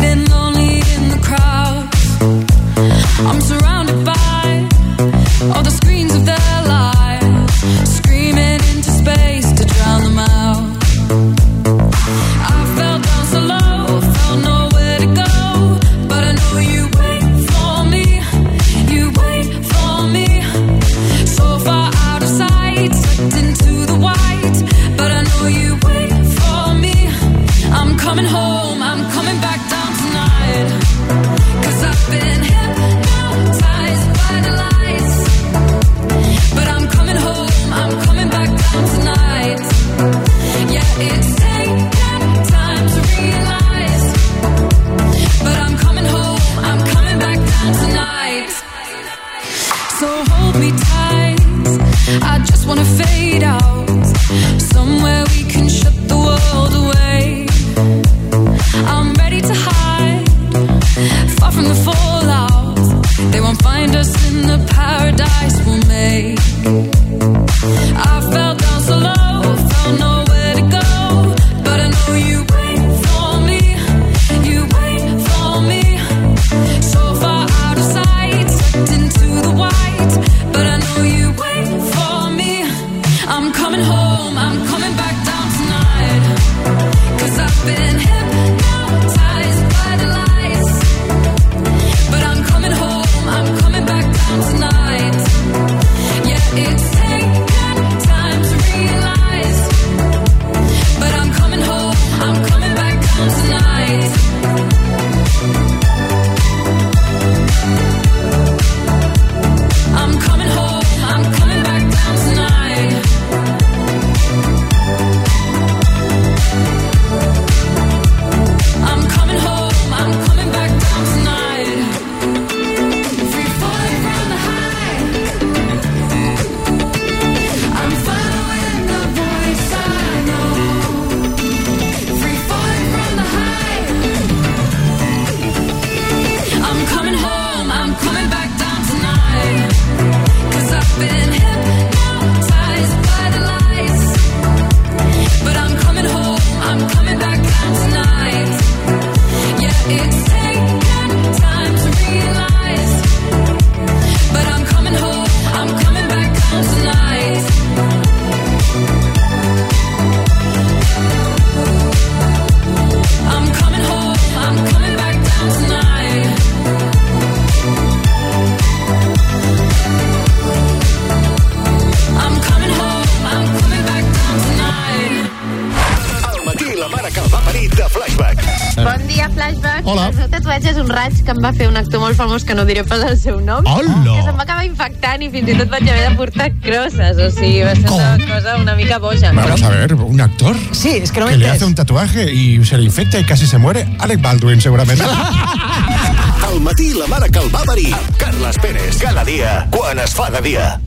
Famós que no diré pas el seu nom. Hola. Que se'm va acabar infectant i fins i tot vaig haver de portar crosses. O sigui, va ser una cosa una mica boja. Vamos a ver, un actor Sí, es que no que le hace un tatuaje y se le infecta y casi se muere. Alec Baldwin, seguramente. Al matí la mare que el va parir. Carles Pérez. Cada dia, quan es fa de dia.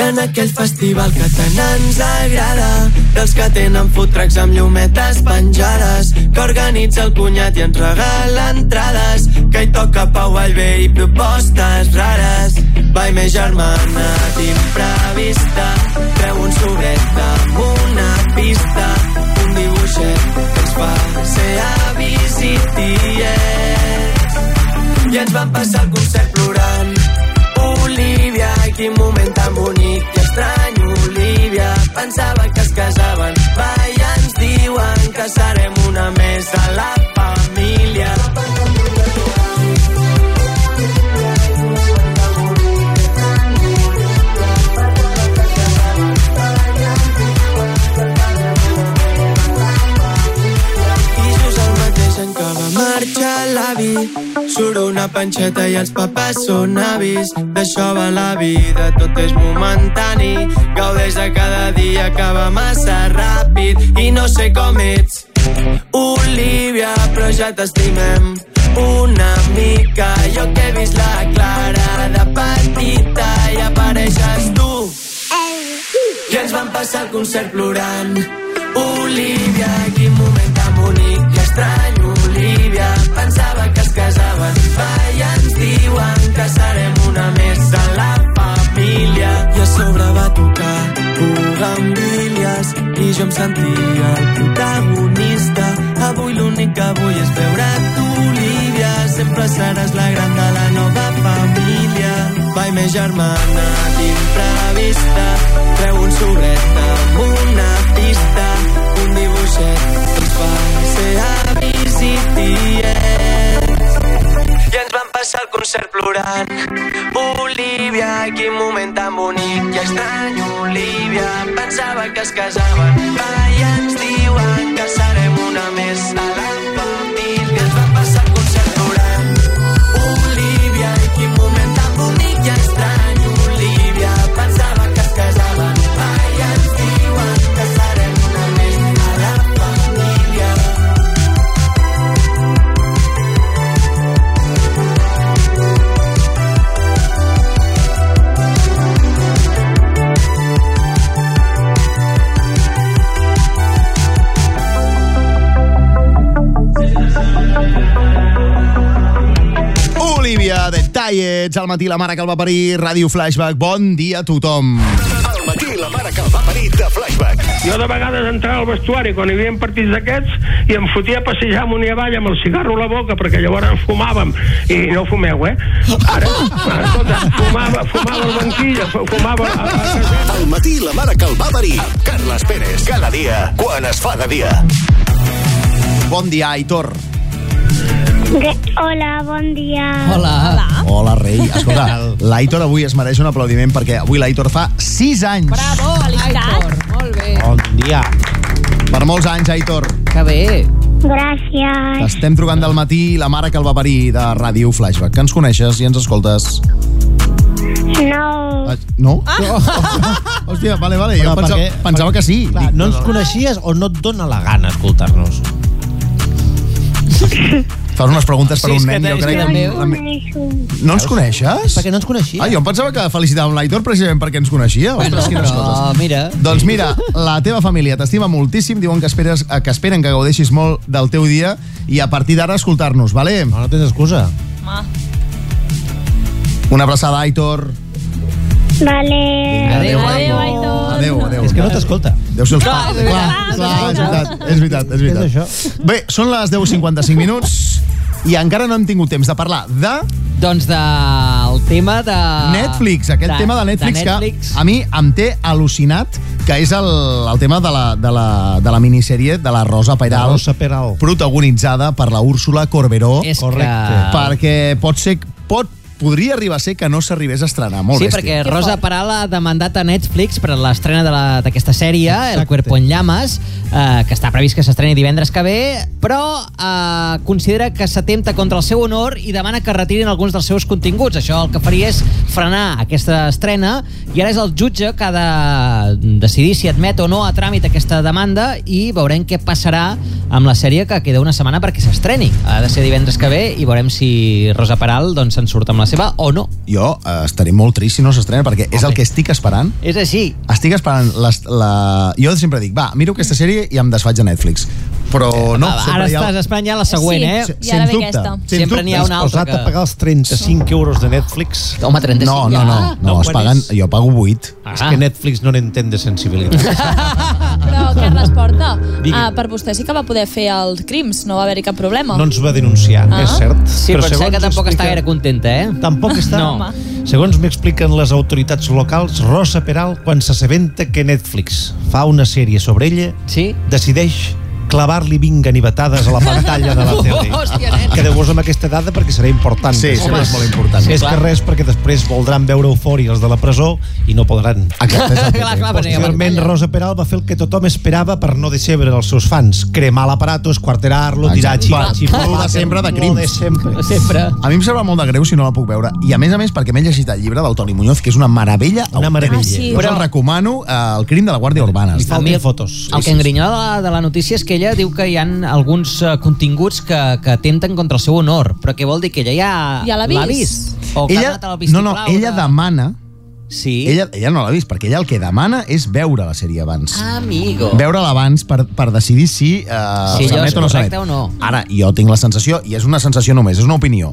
En aquell festival que tant ens agrada dels que tenen food trucks amb llumetes penjades que organitza el cunyat i ens regala entrades que hi toca Pau Vallvé i propostes rares. Vai més germana d'imprevista treu un sobret amb una pista un dibuixet que ens fa ser avis i tiets i ens van passar el concert Olivia, quin moment tan bonic i estrany, Olivia. Pensava que es casaven, va, i ens diuen que serem una més a la família. Va marxar l'avi surt una panxeta i els papers són avis. D'això va la vida, tot és momentani. Gaudeix de cada dia va massa ràpid. I no sé com ets Olivia, però ja t'estimem. Una mica jo que he vist la Clara de petita i apareixes tu. I ens van passar el concert plorant. Olivia, quin moment tan bonic i estrany, que es casaven, va, i ens diuen que serem una més a la família. I a sobre va tocar Bugambilias i jo em sentia el protagonista. Avui l'únic que vull és veure tu, Olivia. Sempre seràs la gran de la nova família. Vai, més germana d'imprevista, treu un sobret amb una pista, un dibuixet que ens fa ser avis i passar el concert plorant. Olivia, quin moment tan bonic i estrany, Olivia. Pensava que es casaven, va, ens diuen Tallets, al matí la mare que el va parir, Ràdio Flashback, bon dia a tothom. Al matí la mare que el va parir de Flashback. Jo de vegades entrava al vestuari quan hi havia partits d'aquests i em fotia a passejar amunt i avall amb el cigarro a la boca perquè llavors fumàvem i no fumeu, eh? Ara, escolta, fumava, fumava al banquillo, fu- fumava a, a, Al matí la mare que el va parir. Carles Pérez. Cada dia, quan es fa de dia. Bon dia, Aitor. Hola, bon dia. Hola, rei. Escolta, l'Aitor avui es mereix un aplaudiment perquè avui l'Aitor fa 6 anys. Bravo, felicitats. Molt bé. Bon dia. Per molts anys, Aitor. Que bé. Gràcies. T'estem trucant del matí la mare que el va parir de Ràdio Flashback. Que ens coneixes i ens escoltes. No. Ah, No? Ah. Hòstia, vale, vale. Jo Però pensava, perquè- pensava que sí. Clar, no ens coneixies o no et dona la gana escoltar-nos? Fas unes preguntes per Sí, un nen, jo crec. que La- No ens coneixes? Perquè no ens coneixia. Ah, jo em pensava que felicitàvem l'Aitor precisament perquè ens coneixia. Bueno, Ostres, quines però coses. mira. Doncs mira, la teva família t'estima moltíssim, diuen que, esperes, eh, que esperen que gaudeixis molt del teu dia i a partir d'ara escoltar-nos, vale? No, no tens excusa. Ma. Una abraçada, Aitor. Vale. Adéu, Adéu, Aitor. Adéu, adéu. És que no t'escolta. Deu ser Clar, pares. és veritat. Clar, clar, és veritat, és veritat, és veritat. És. Bé, són les 10.55 minuts i encara no hem tingut temps de parlar de... Doncs del tema de... Netflix, aquest de, tema de Netflix, de Netflix. que a mi em té al·lucinat, que és el, el tema de la, de, la, de la minissèrie de la Rosa Peral, La Rosa Peral. protagonitzada per la Úrsula Corberó. És Correcte. que- Perquè pot ser, pot podria arribar a ser que no s'arribés a estrenar. Molt sí, bèstia. perquè Rosa Peral ha demandat a Netflix per a l'estrena de la- d'aquesta sèrie, El Cuerpo en Llamas, eh, que està previst que s'estreni divendres que ve, però eh, considera que s'atempta contra el seu honor i demana que retirin alguns dels seus continguts. Això el que faria és frenar aquesta estrena i ara és el jutge que ha de decidir si admet o no a tràmit aquesta demanda i veurem què passarà amb la sèrie que queda una setmana perquè s'estreni. Ha de ser divendres que ve i veurem si Rosa Peral doncs, se'n surt amb la seva o no. Jo eh, estaré molt trist si no s'estrena, perquè és el que estic esperant. És així. Estic esperant les, la... Jo sempre dic, va, miro aquesta sèrie i em desfaig a Netflix. Però no, Va, sempre ara ha... estàs esperant ja la següent, eh? Se- sens dubte. Sens Sempre n'hi ha dubte. una altra Posat a que... pagar els 35 euros de Netflix. Home, 35 No, no, no, no, es paguen, jo pago 8. Ah. És que Netflix no n'entén de sensibilitat. Però, Carles Porta, Digui. uh, per vostè sí que va poder fer els crims, no va haver-hi cap problema. No ens va denunciar, Ah. és cert. Sí, però, sé segons que tampoc està explica- gaire contenta, eh? Tampoc està? No. Segons m'expliquen les autoritats locals, Rosa Peral, quan s'assabenta que Netflix fa una sèrie sobre ella, sí? decideix clavar-li 20 ganivetades a la pantalla de la tele. Hòstia, nen. Quedeu-vos amb aquesta dada perquè serà important. Sí, sí, Home, és molt important. Més Clar. que res perquè després voldran veure eufòria els de la presó i no podran. Exacte, és que Clar, clar, Posteriorment. Rosa Peral va fer el que tothom esperava per no decebre els seus fans. Cremar l'aparato, esquarterar-lo, tirar Exacte. Va, lo de sempre de Lo crims. de sempre. Sempre. A mi em sembla molt de greu si no la puc veure. I a més a més, perquè m'he llegit el llibre del Toni Muñoz, que és una meravella. Una meravella. Ah, sí. Jo Però- el recomano, eh, El crim de la Guàrdia Urbana. Li falten fotos. El que engrinyola de la, de la notícia és que ella diu que hi ha alguns uh, continguts que, que atempten contra el seu honor. Però què vol dir? Que ella ja, Ja l'ha vist? O que ha Ella, al no, no, ella de- demana... Sí. Ella, ella no l'ha vist, perquè ella el que demana és veure la sèrie abans. Amigo. Veure-la abans per, per decidir si uh, Si allò és s'emet o no s'emet. o no. Ara, jo tinc la sensació, i és una sensació només, és una opinió,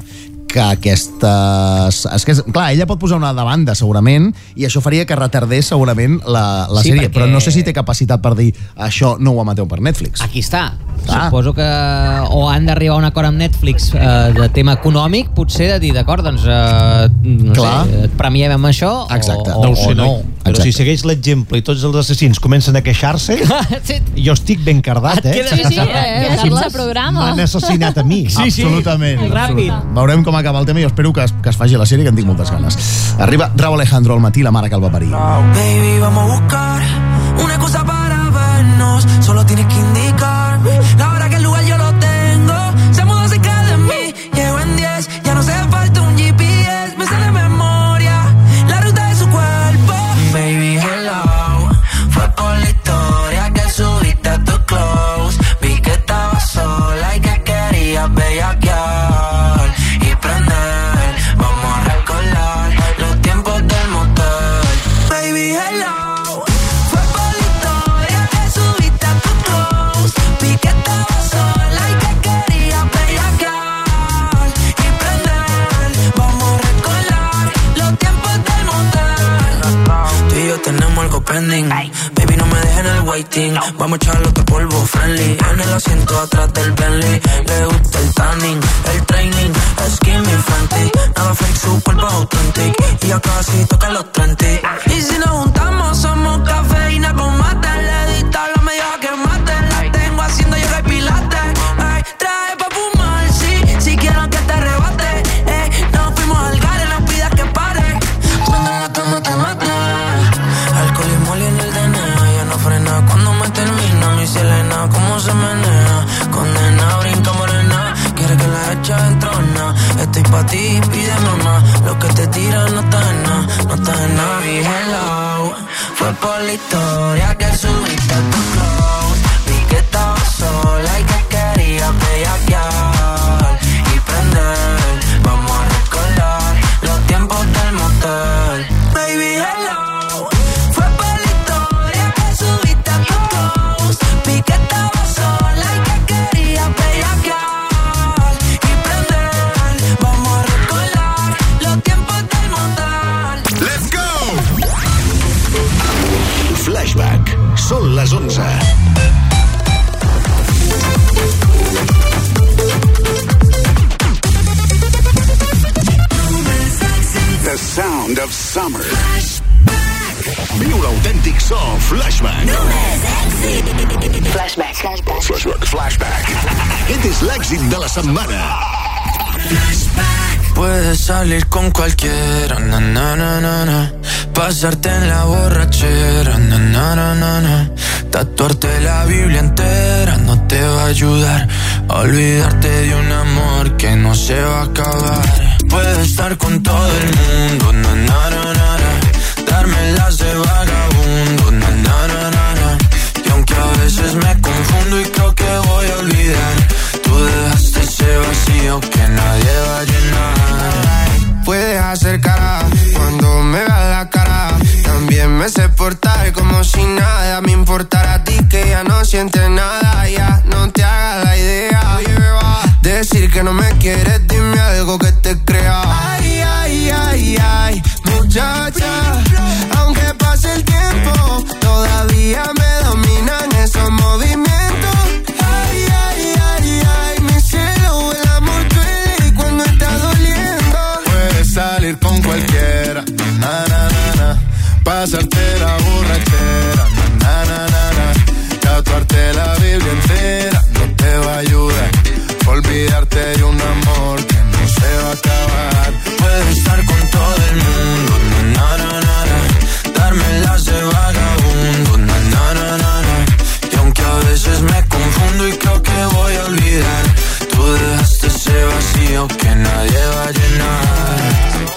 que aquestes... És que, clar, ella pot posar una demanda, segurament, i això faria que retardés segurament la, la Sí, sèrie, perquè- però no sé si té capacitat per dir això no ho emeteu per Netflix. Aquí està. Ah. Suposo que o han d'arribar a un acord amb Netflix eh, de tema econòmic, potser de dir, d'acord, doncs eh, no Clar. sé, et premiem amb això Exacte. o, No sé, o no. noi. Però si segueix l'exemple i tots els assassins comencen a queixar-se, Sí. jo estic ben cardat, eh? Sí, sí, eh, queda Carles? sense programa. M'han assassinat a mi. Sí, sí. Absolutament. Ràpid. Veurem com acaba el tema i espero que es, que es faci la sèrie, que en tinc moltes ganes. Arriba Raúl Alejandro al matí, la mare que el va parir. Baby, vamos a buscar una excusa para vernos. Solo tienes que indicarme Baby, no me dejen el waiting. Vamos a echarle otro polvo friendly. En el asiento atrás del Bentley. Le gusta el tanning, el training. Skin me frantic. Nada fake, su cuerpo es authentic. Y ya casi toca los 30. Y si nos juntamos, somos cafeína con mate. Le dista la media que mate. La tengo haciendo yoga y pa' ti, pídeme más. Lo que te tira no está en nada. No está en nada. Fue por la historia que subiste a tu close. Són les 11. The sound of summer. Viu l'autèntic so Flashback. Flashback. Flashback. Flashback. Aquest és l'èxit de la setmana. Flashback. Puedes salir con cualquiera, na, na, na, na. Pasarte en la borrachera, na, na, na, na. Tatuarte la Biblia entera no te va a ayudar olvidarte de un amor que no se va a acabar. Puedes estar con todo el mundo, na, na, na, na. Darme las de vagabundo, na, na, na, na. Y aunque a veces me confundo y creo que voy a olvidar, ese vacío que nadie va a llenar. Puedes hacer cara cuando me veas la cara. También me sé portar como si nada me importara a ti que ya no sientes nada. Ya no te hagas la idea. Decir que no me quieres, dime algo que te crea. Ay, ay, ay, ay, muchacha. Aunque pase el tiempo, todavía me dominan esos movimientos. Ay, ay, salir con cualquiera, na, na, na, na. Pasarte la borrachera, na, na, na, na. Tatuarte la Biblia entera no te va a ayudar. Olvidarte de un amor que no se va a acabar. Puedes estar con todo el mundo, na, na, na, na, na. Darme las de vagabundo, na, na, na, na, na. Y aunque a veces me confundo y creo que voy a olvidar, tú dejaste ese vacío que nadie va a llenar.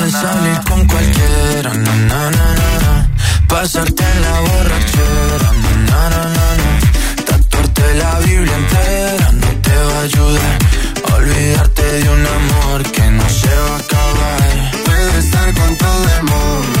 Samaná. salir con cualquiera, na, na, na, na. Pasarte en la borrachera, na, na, na, na. Tatuarte la Biblia entera no te va a ayudar olvidarte de un amor que no se va a acabar. Puedes estar con todo el mundo,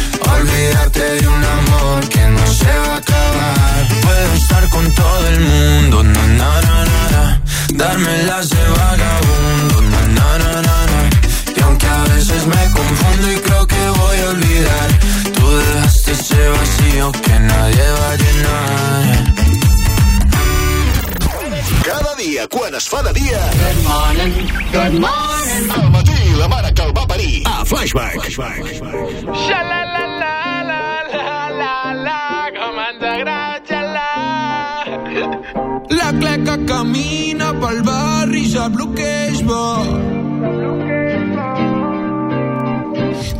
Olvidarte de un amor que no se va a acabar. Puedo estar con todo el mundo, na, na, na, na, na. Darme las de vagabundo, na, na, na, na, na. Y aunque a veces me confundo y creo que voy a olvidar, tú dejaste ese vacío que nadie va a llenar. Cada dia, quan es fa de dia... Good morning, good morning. Al matí, la mare que el va parir. A Flashback. Cleca camina pel barri, que és bo.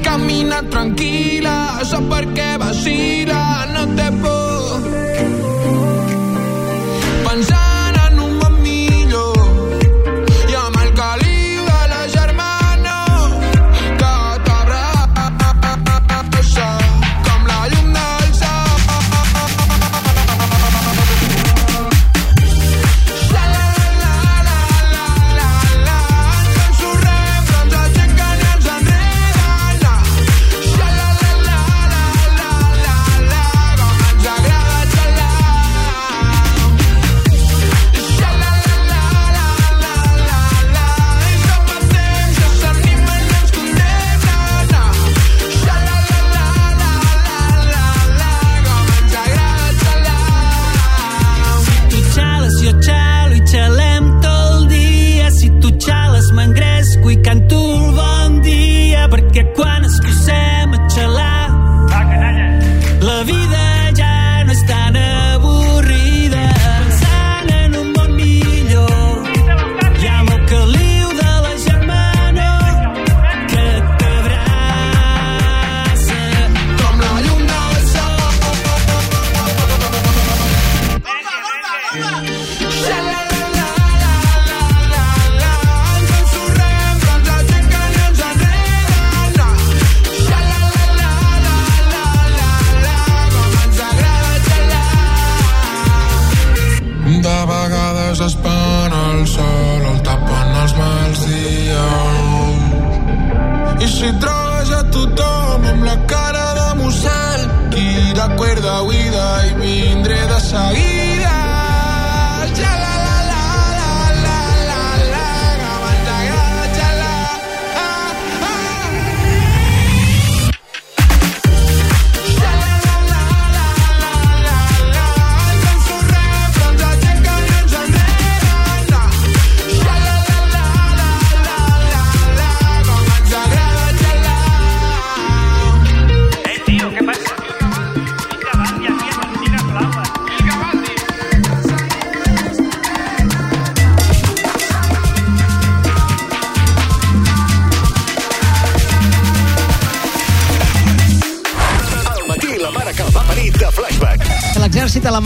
Camina tranquil·la, sap per què vacila, no té por.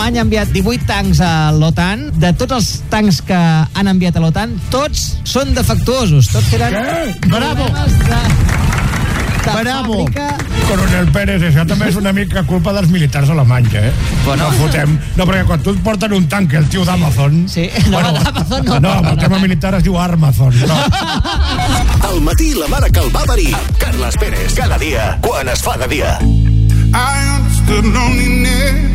Alemanya ha enviat 18 tancs a l'OTAN. De tots els tancs que han enviat a l'OTAN, tots són defectuosos. Tots tenen Què? Bravo. de, Bravo. Coronel Pérez, això també és una mica culpa dels militars alemanys, eh? Bueno. No fotem... No, perquè quan tu et porten un tanque, el tio d'Amazon... Sí, no, d'Amazon no, No, amb el tema militar es diu Armazon. No. Al matí la mare que el va parir. Carles Pérez. Cada dia, quan es fa de dia. I understood loneliness.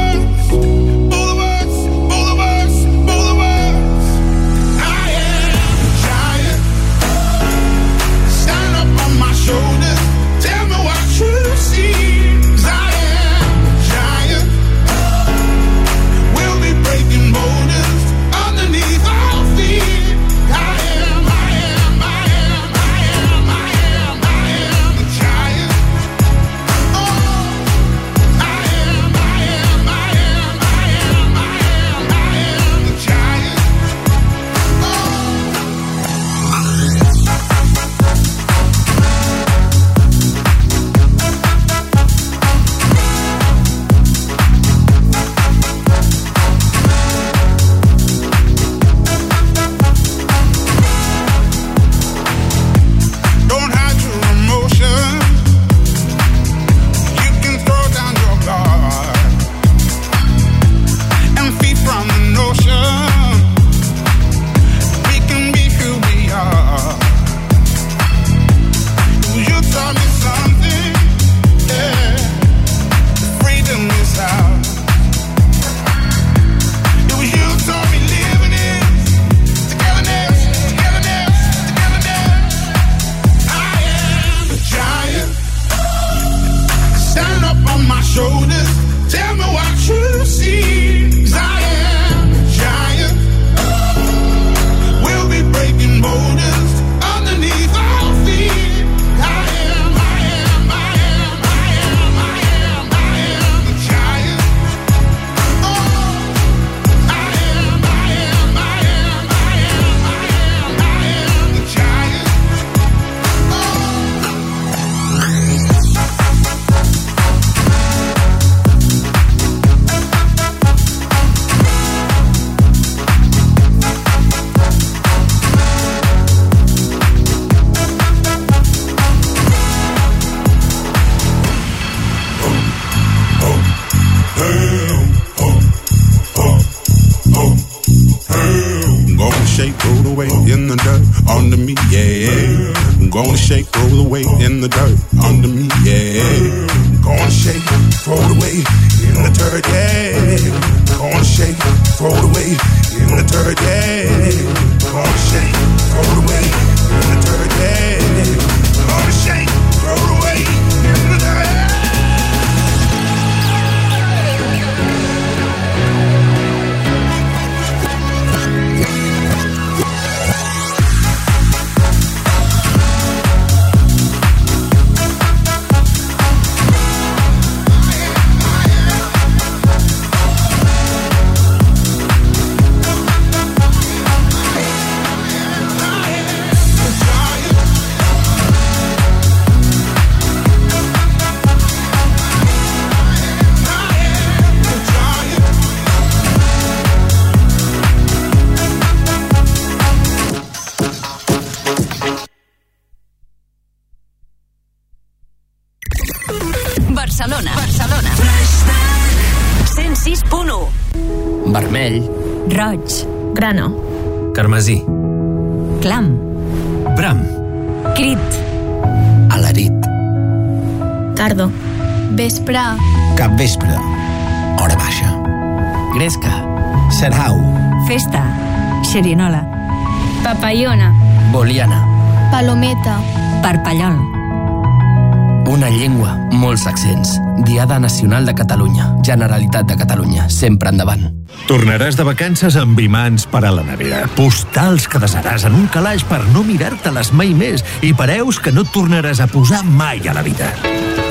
Generalitat de Catalunya. Sempre endavant. Tornaràs de vacances amb imants per a la nevera, postals que desaràs en un calaix per no mirar-te-les mai més i pareus que no tornaràs a posar mai a la vida.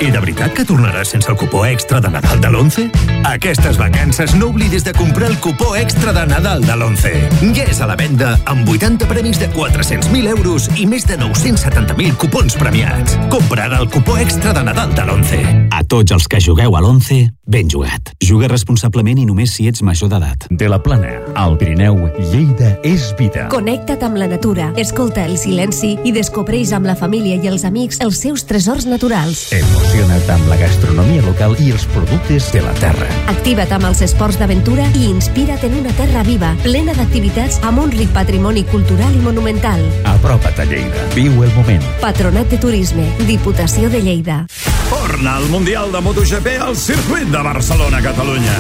I de veritat que tornaràs sense el cupó extra de Nadal de l'11? Aquestes vacances no oblidis de comprar el cupó extra de Nadal de l'11. Ja és a la venda amb 80 premis de 400.000 euros i més de 970.000 cupons premiats. Compra ara el cupó extra de Nadal de l'11. A tots els que jugueu a l'11, ben jugat. Juga responsablement i només si ets major d'edat. De la Plana, al Pirineu, Lleida és vida. Connecta't amb la natura, escolta el silenci i descobreix amb la família i els amics els seus tresors naturals. Emociona't amb la gastronomia local i els productes de la terra. Activa't amb els esports d'aventura i inspira't en una terra viva, plena d'activitats amb un ric patrimoni cultural i monumental. Apropa't a Lleida. Viu el moment. Patronat de Turisme, Diputació de Lleida. Torna al Mundial de MotoGP al circuit de Barcelona, Catalunya.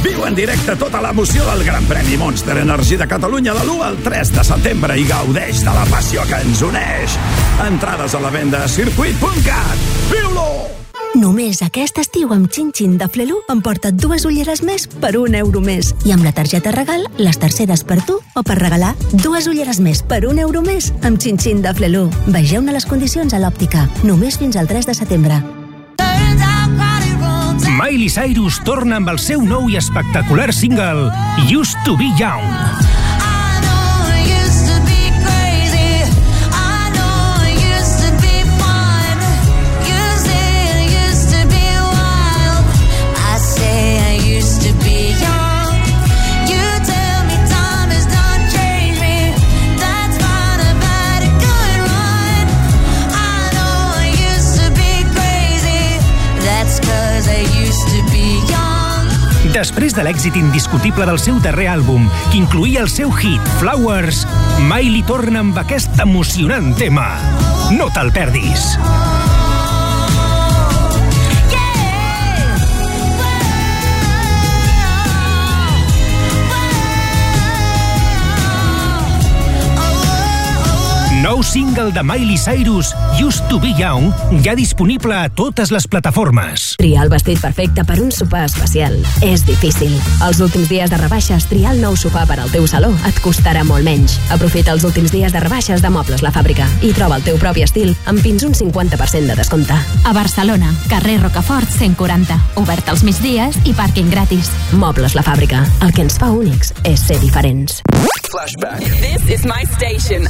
Viu en directe tota l'emoció del Gran Premi Monster Energy de Catalunya de l'1 al 3 de setembre i gaudeix de la passió que ens uneix. Entrades a la venda a circuit.cat. Viu-lo! Només aquest estiu amb Xin-Xin de Flelu emporta't dues ulleres més per un euro més. I amb la targeta regal, les terceres per tu o per regalar dues ulleres més per un euro més amb Xin-Xin de Flelu. Vegeu-ne les condicions a l'òptica. Només fins al 3 de setembre. Miley Cyrus torna amb el seu nou i espectacular single Used to be Young. Després de l'èxit indiscutible del seu darrer àlbum, que incluïa el seu hit Flowers, Miley torna amb aquest emocionant tema. No te'l perdis. Nou single de Miley Cyrus, Used to be Young, ja disponible a totes les plataformes. Triar el vestit perfecte per un sopar especial és difícil. Els últims dies de rebaixes, triar el nou sopar per al teu saló et costarà molt menys. Aprofita els últims dies de rebaixes de Mobles La Fàbrica i troba el teu propi estil amb fins un 50% de descompte. A Barcelona, carrer Rocafort 140. Obert als migdies i pàrquing gratis. Mobles La Fàbrica. El que ens fa únics és ser diferents. Flashback. This is my station.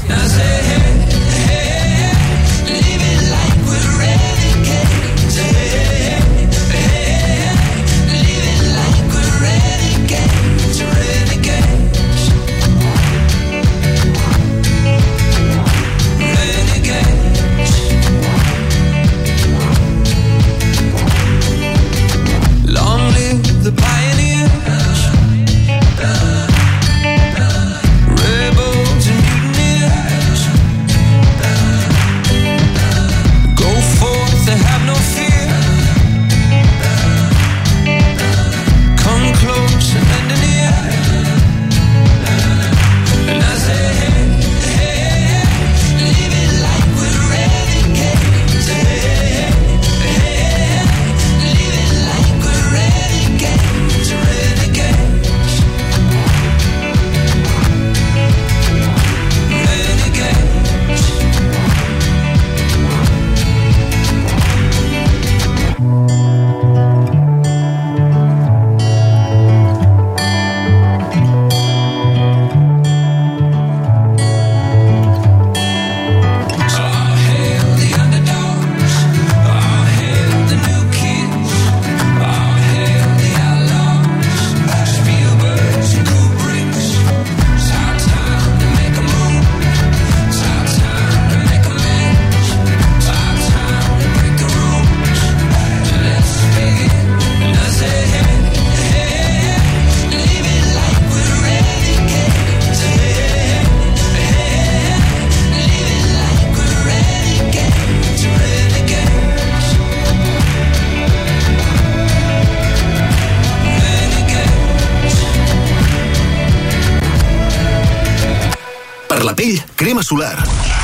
Solar.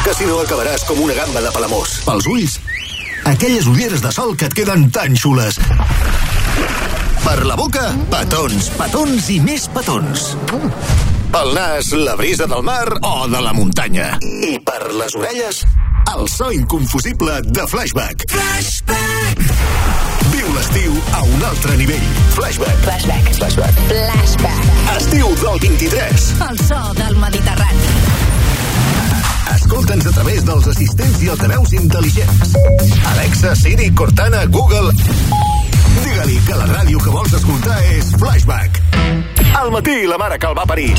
Que si no acabaràs com una gamba de palamós. Pels ulls, aquelles ulleres de sol que et queden tan xules. Per la boca, petons, petons i més petons. Pel nas, la brisa del mar o de la muntanya. I per les orelles, el so inconfusible de Flashback. Flashback! Viu l'estiu a un altre nivell. Flashback. Flashback. Flashback. Flashback. Estiu del 23. El so del Mediterrani. Escolta'ns a través dels assistents i altaveus intel·ligents. Alexa, Siri, Cortana, Google... Digue-li que la ràdio que vols escoltar és Flashback. Al matí la mare que el va parir.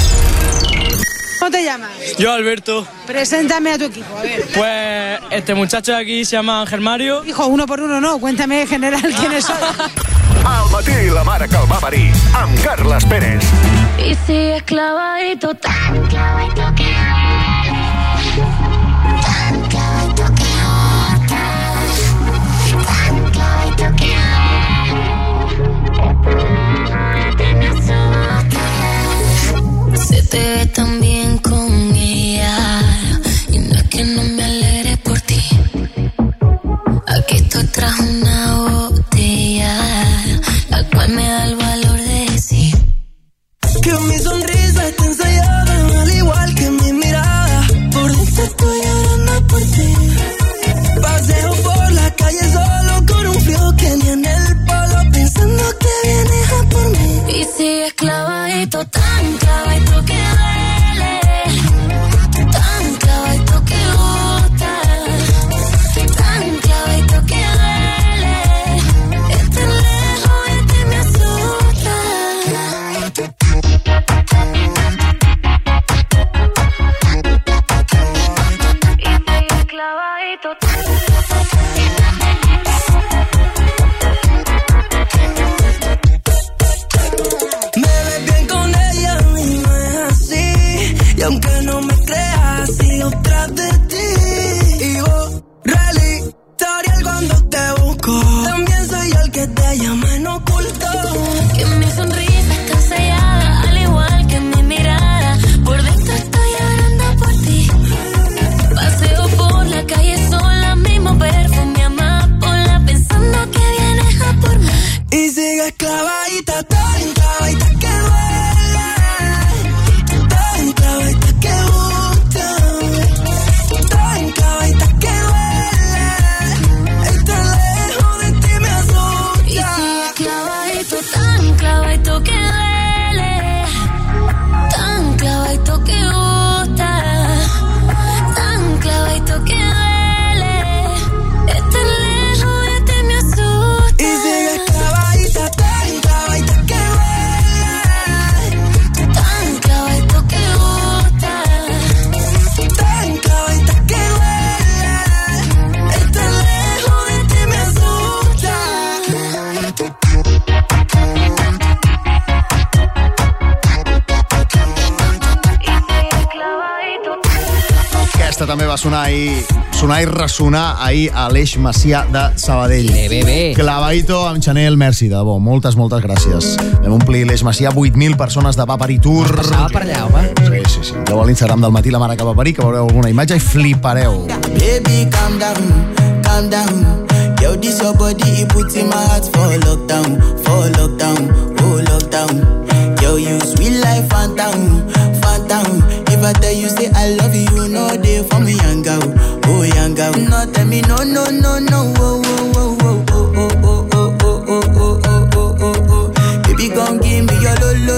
¿Cómo te llamas? Yo, Alberto. Preséntame a tu equipo, a ver. Pues este muchacho de aquí se llama Ángel Mario. Hijo, uno por uno no, cuéntame en general quiénes son. Al matí la mare que el va parir. Amb Carles Pérez. Y sigues clavadito, tan clavadito que te ve tan bien sonar ahir a l'Eix Macià de Sabadell. Bé, bé, bé. Clavadito amb Chanel, merci, de debò. Moltes, moltes gràcies. Vam omplir l'Eix Macià, 8.000 persones de Papari Tour. Passava per allà, home. Sí, sí, sí. Aneu a l'Instagram del matí la mare que va parir, que veureu alguna imatge i flipareu. Baby, calm down, calm down. Yo, this your body, it puts in my heart for lockdown, for lockdown, oh lockdown. Yo, you sweet life, phantom, phantom. If I tell you say I love you, know they for me, young girl, oh young girl. No, tell me no, no, no, no, oh, oh, oh, oh, oh, oh, oh, oh, oh, oh, oh, oh, oh, oh, oh. Come give me your lo, lo,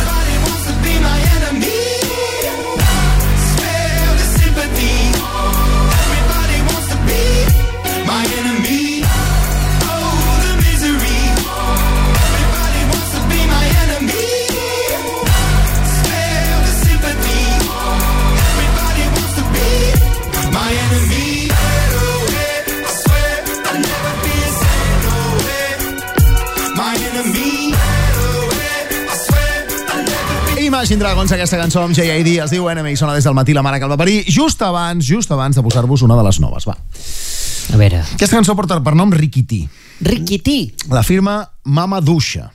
Imagine Dragons, aquesta cançó amb J.I.D. es diu Enemy, sona des del matí la mare que el va parir, just abans, just abans de posar-vos una de les noves, va. A veure... Aquesta cançó porta per nom Riquití. Riquití? La firma Mama Duixa.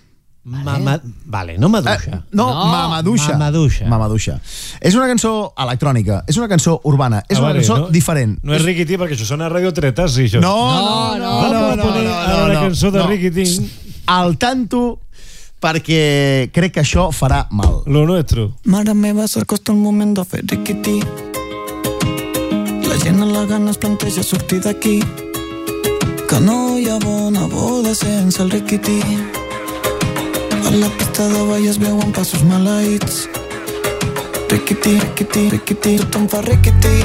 Mama... Vale, no Maduixa. Eh, no, no, Mamaduixa. Mamaduixa. Mamaduixa. És una cançó electrònica, és una cançó urbana, és una cançó no- diferent. No és Riquití, perquè això sona a Radio Tretas, sí, això. No, no, no, no, no, no, no, no, la cançó de no. Riquití. Al tanto, perquè crec que això farà mal. Lo nuestro. Mare meva, s'acosta el moment de fer riquití. La gent a la gana es planteja sortir d'aquí. Que no hi ha bona boda sense el riquití. A la pista de ball es veuen passos maleïts. Riquití, riquití, riquití, tothom fa riquití.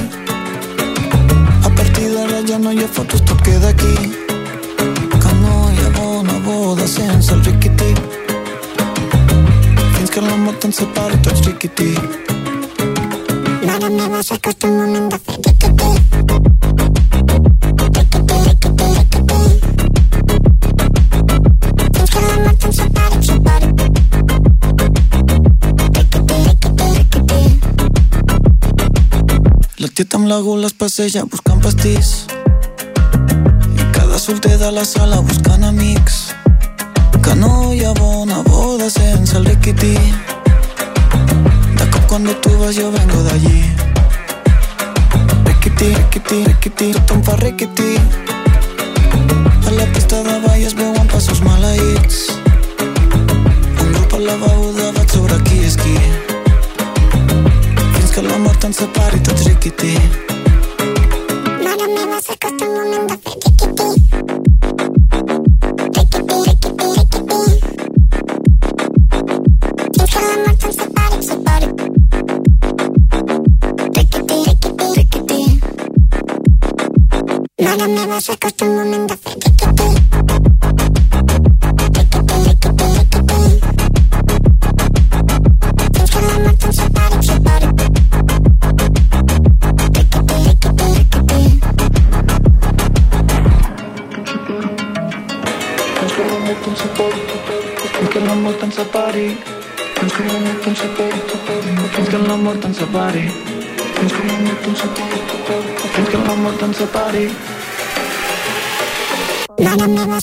A partir d'ara ja no hi ha fotos, tot queda aquí. Que no hi ha bona boda sense el riquití. que la mort ens separi tots tiquití. Mare meva, s'acosta el moment de fer tiquití. La tieta amb la gula es passeja buscant pastís i cada solter de la sala buscant amics novia bona, boda senza el riquití. Da con cuando tú vas yo vengo de allí. Riquití, riquití, riquití, totem pa' riquití. A la pista de valles veuen passos maleïts. Un grup a la beguda vaig sobre qui és. Fins que la mort ens separi tots riquití. Mare meva, sé que un moment de the party. Nada me va a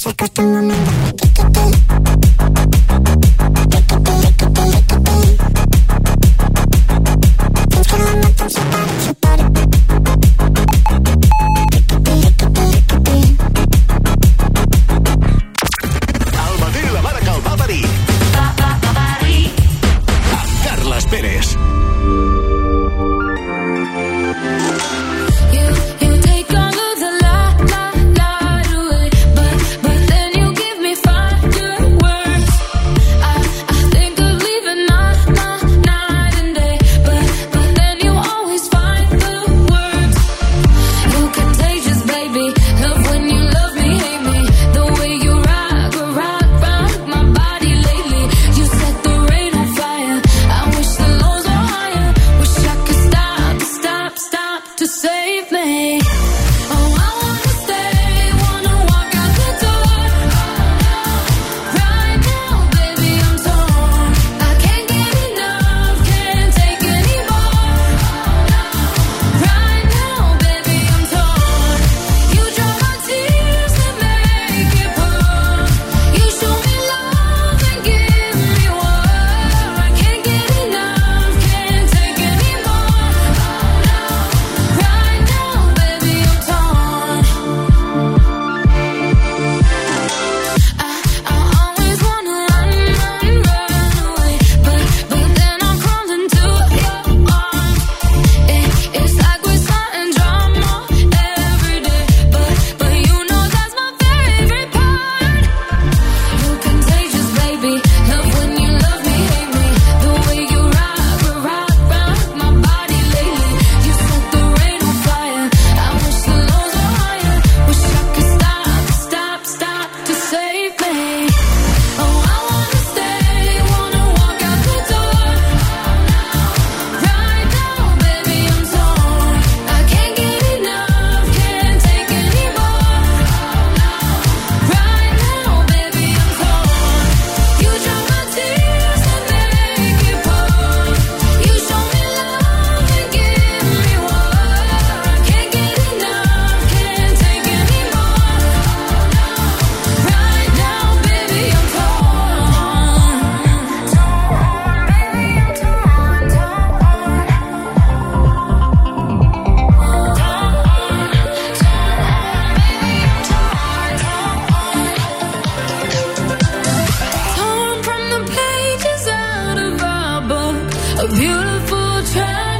try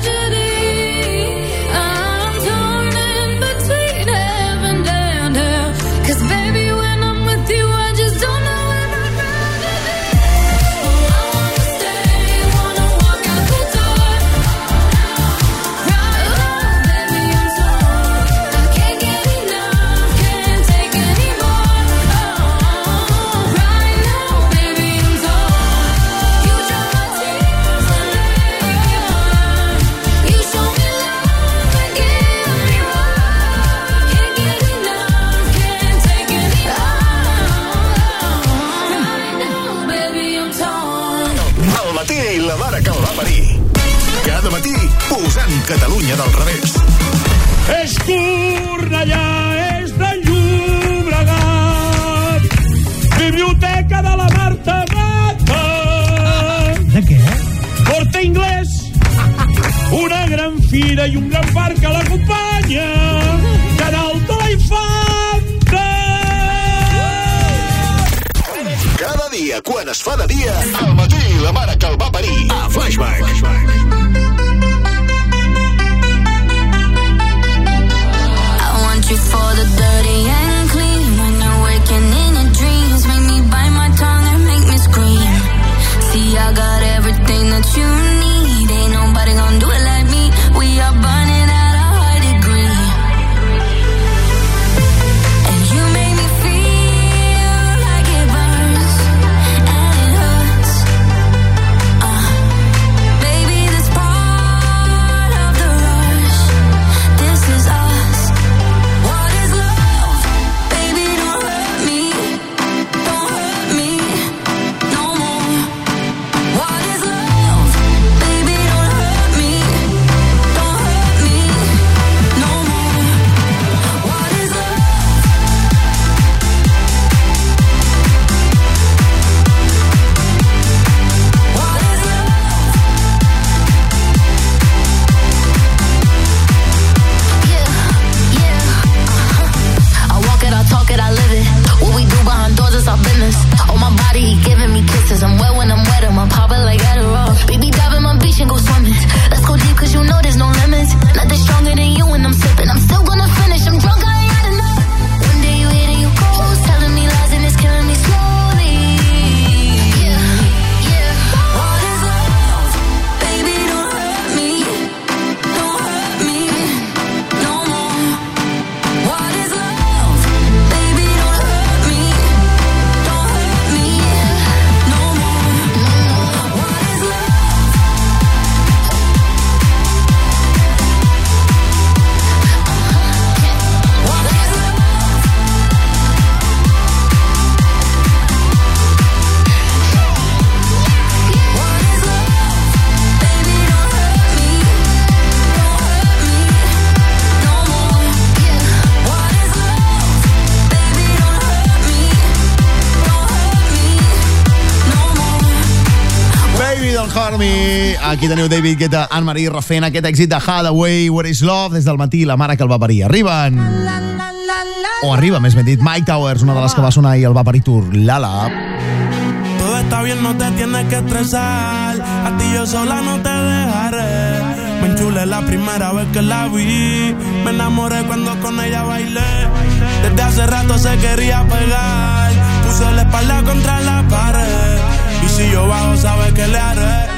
Catalunya del revés. És Cornellà, és de Llobregat, Biblioteca de la Marta Mata. De què? Porta anglès, una gran fira i un gran parc a l'acompanya. Canal de la Infanta. Cada dia, quan es fa de dia, al matí la mare que el va parir. A Flashback. Flashback. For the dirty Aquí teniu David Guetta, Anne-Marie refent aquest èxit de Hathaway, What is Love, des del matí, la mare que el va parir. Arriben... O arriba, més ben dit, Mike Towers, una de les que va sonar ahir al Va parir Tour, Lala. Todo está bien, no te tienes que estresar. A ti yo sola no te dejaré. Me enchulé la primera vez que la vi. Me enamoré cuando con ella bailé. Desde hace rato se quería pegar. Puso la espalda contra la pared. Y si yo bajo, sabes que le haré.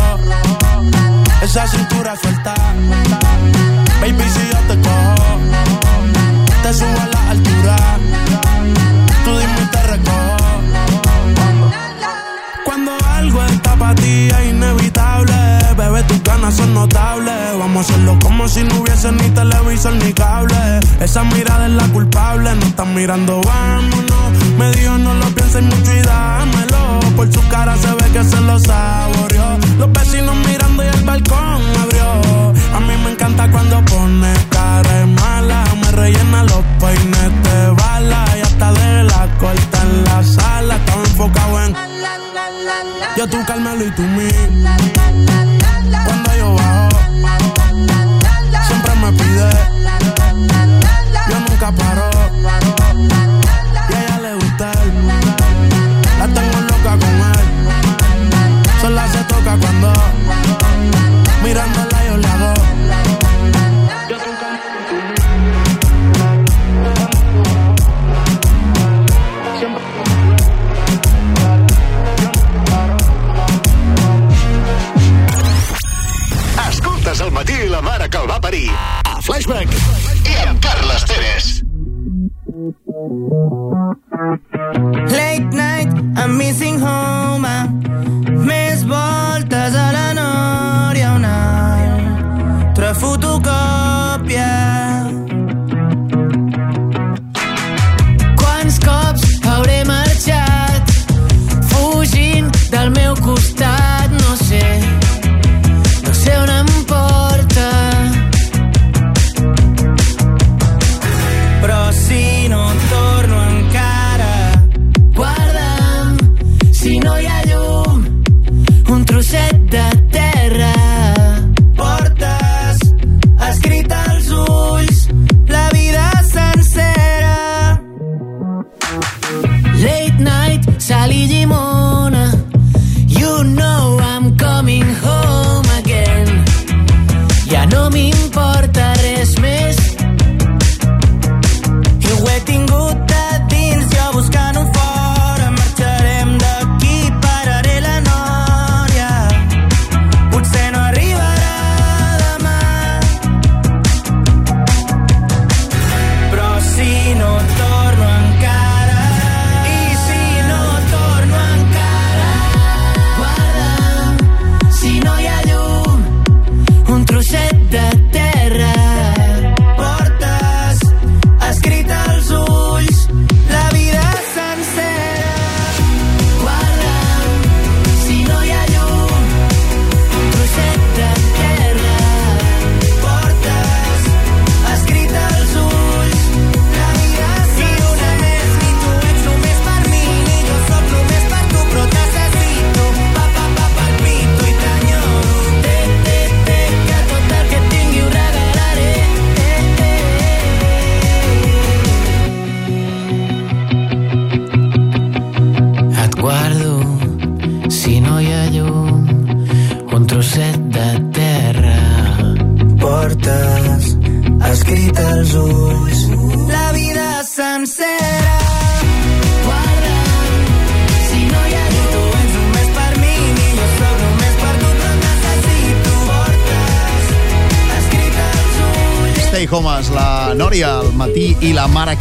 Esa cintura suelta. Baby, si yo te cojo, te subo a la altura. Tú dime y te recojo. Cuando algo está para ti es inevitable, bebé, tus ganas son notables. Vamos a hacerlo como si no hubiese ni televisor ni cable. Esa mirada es la culpable, no están mirando, vámonos. Me dijo no lo pienses mucho y dámelo. Por su cara se ve que se lo saboreó. Los vecinos mirando y el balcón abrió. A mí me encanta cuando pone cara mala. Me rellena los peines de bala. Y hasta de la corta en la sala. Estaba enfocado en yo tú Carmelo y tú mí.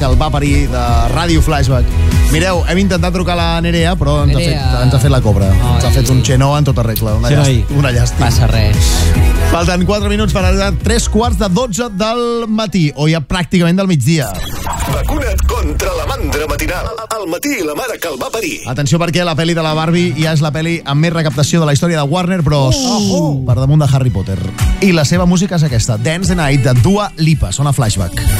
que el va parir de Ràdio Flashback. Mireu, hem intentat trucar la Nerea, però ens, Nerea. Ha, fet, ens ha fet la cobra. Ai. Ens ha fet un xenó en tota regla. Una, sí, una llàstima. Passa res. Falten 4 minuts per arribar a 3 quarts de 12 del matí, o ja pràcticament del migdia. Vacuna't contra la mandra matinal. Al matí la mare que el va parir. Atenció perquè la pel·li de la Barbie ja és la pel·li amb més recaptació de la història de Warner Bros. Uh. Per damunt de Harry Potter. I la seva música és aquesta, Dance the Night, de Dua Lipa. Sona flashback.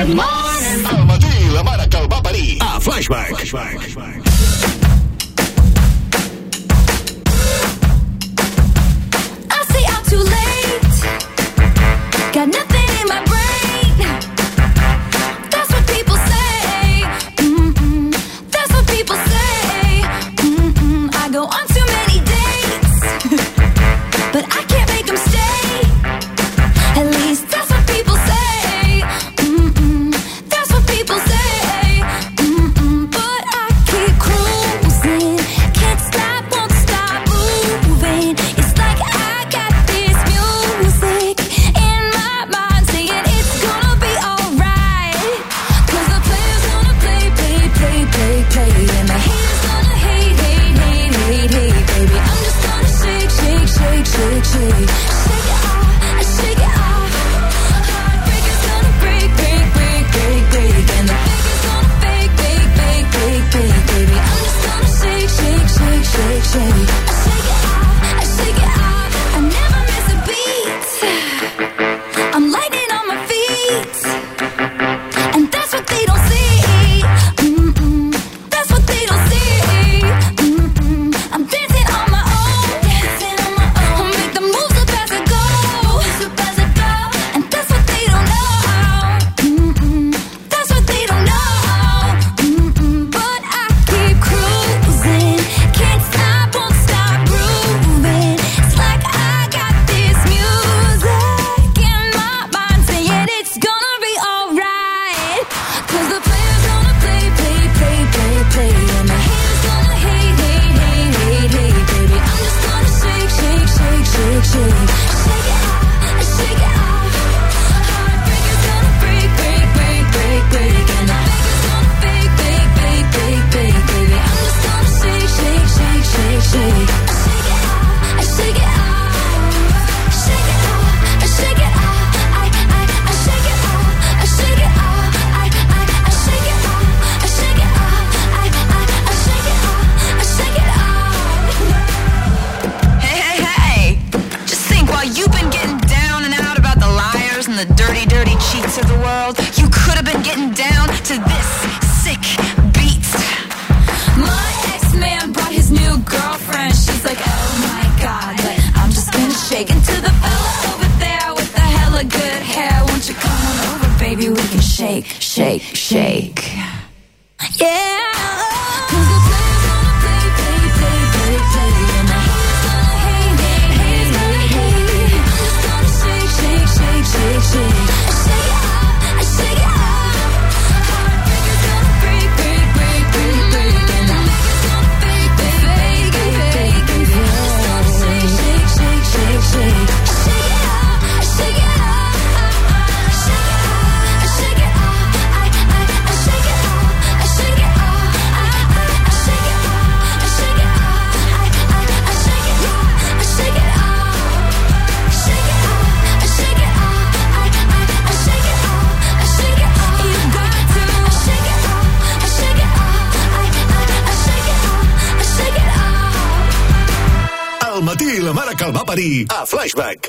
Good morning. Al matí, la. A Flashback. shake, shake. Flashback.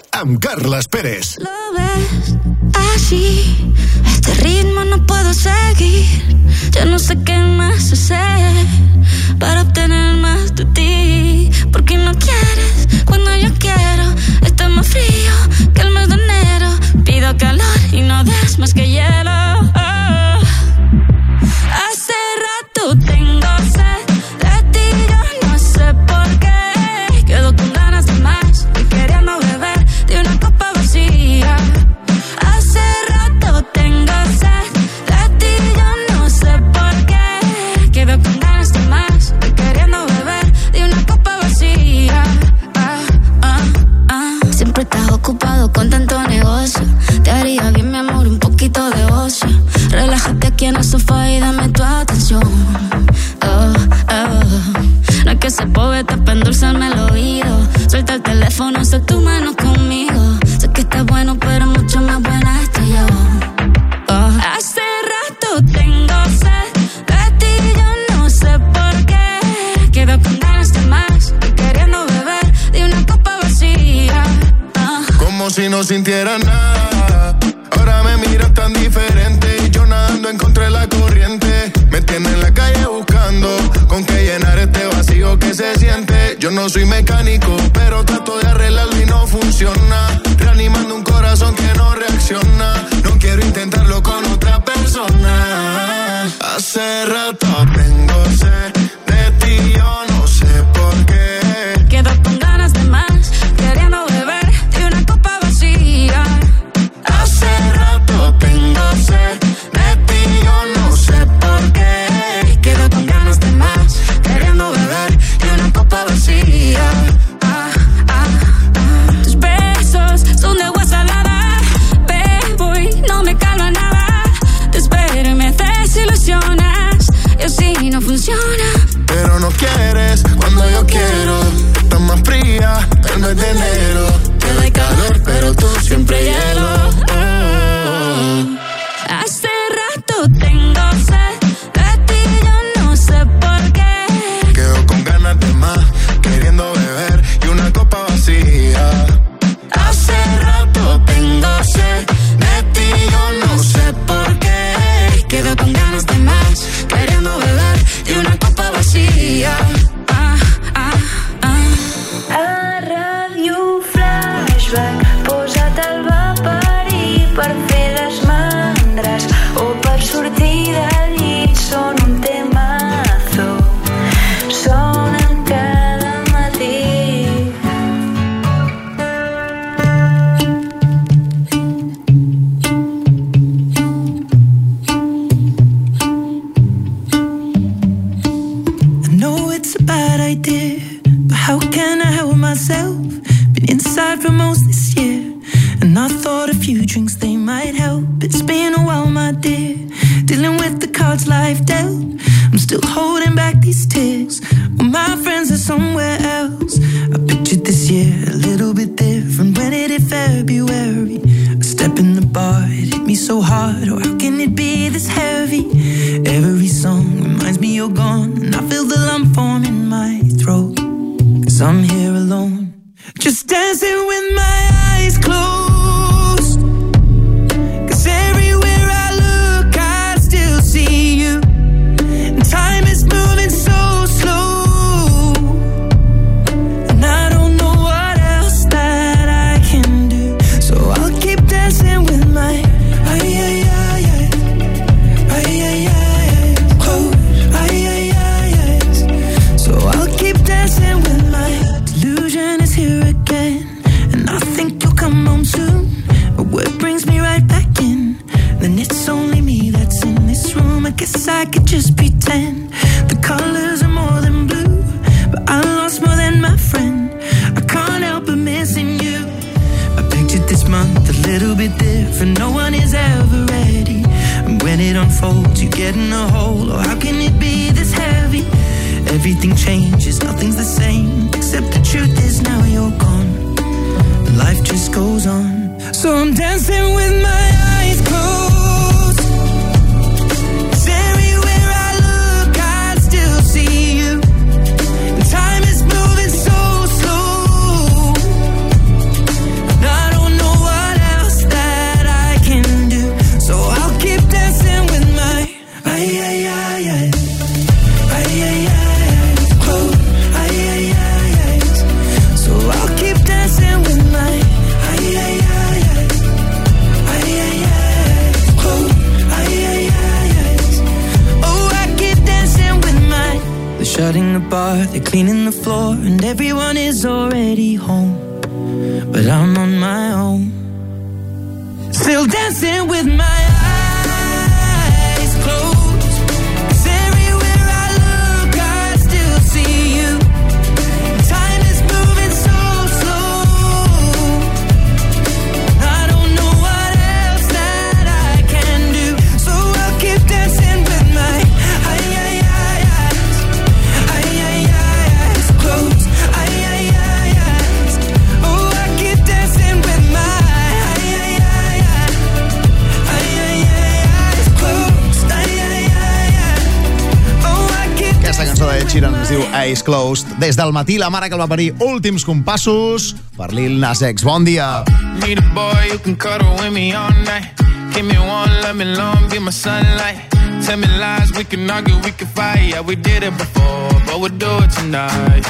al matí, la mare que el va parir, últims compassos per Lil Nas X. Bon dia. Need a boy you can cuddle with me all night. Give me one, let me long, be my sunlight. Tell me lies, we can argue, we can fight. Yeah, we did it before, but we'll do it tonight.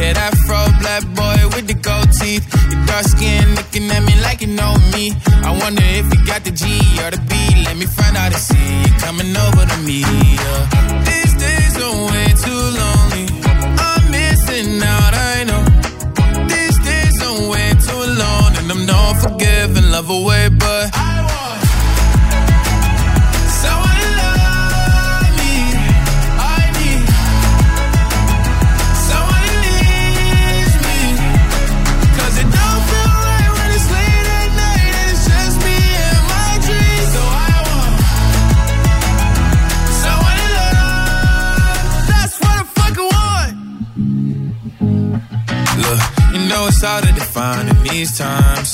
Yeah, that fro black boy with the gold teeth. Your dark skin looking at me like you know me. I wonder if you got the G or the B. Let me find out and see you coming over to me. love away, but I want someone to love me. I need someone to need me. Cause it don't feel right when it's late at night and it's just me and my dreams. So I want someone to love. That's what I fucking want. Look, you know it's hard to define in these times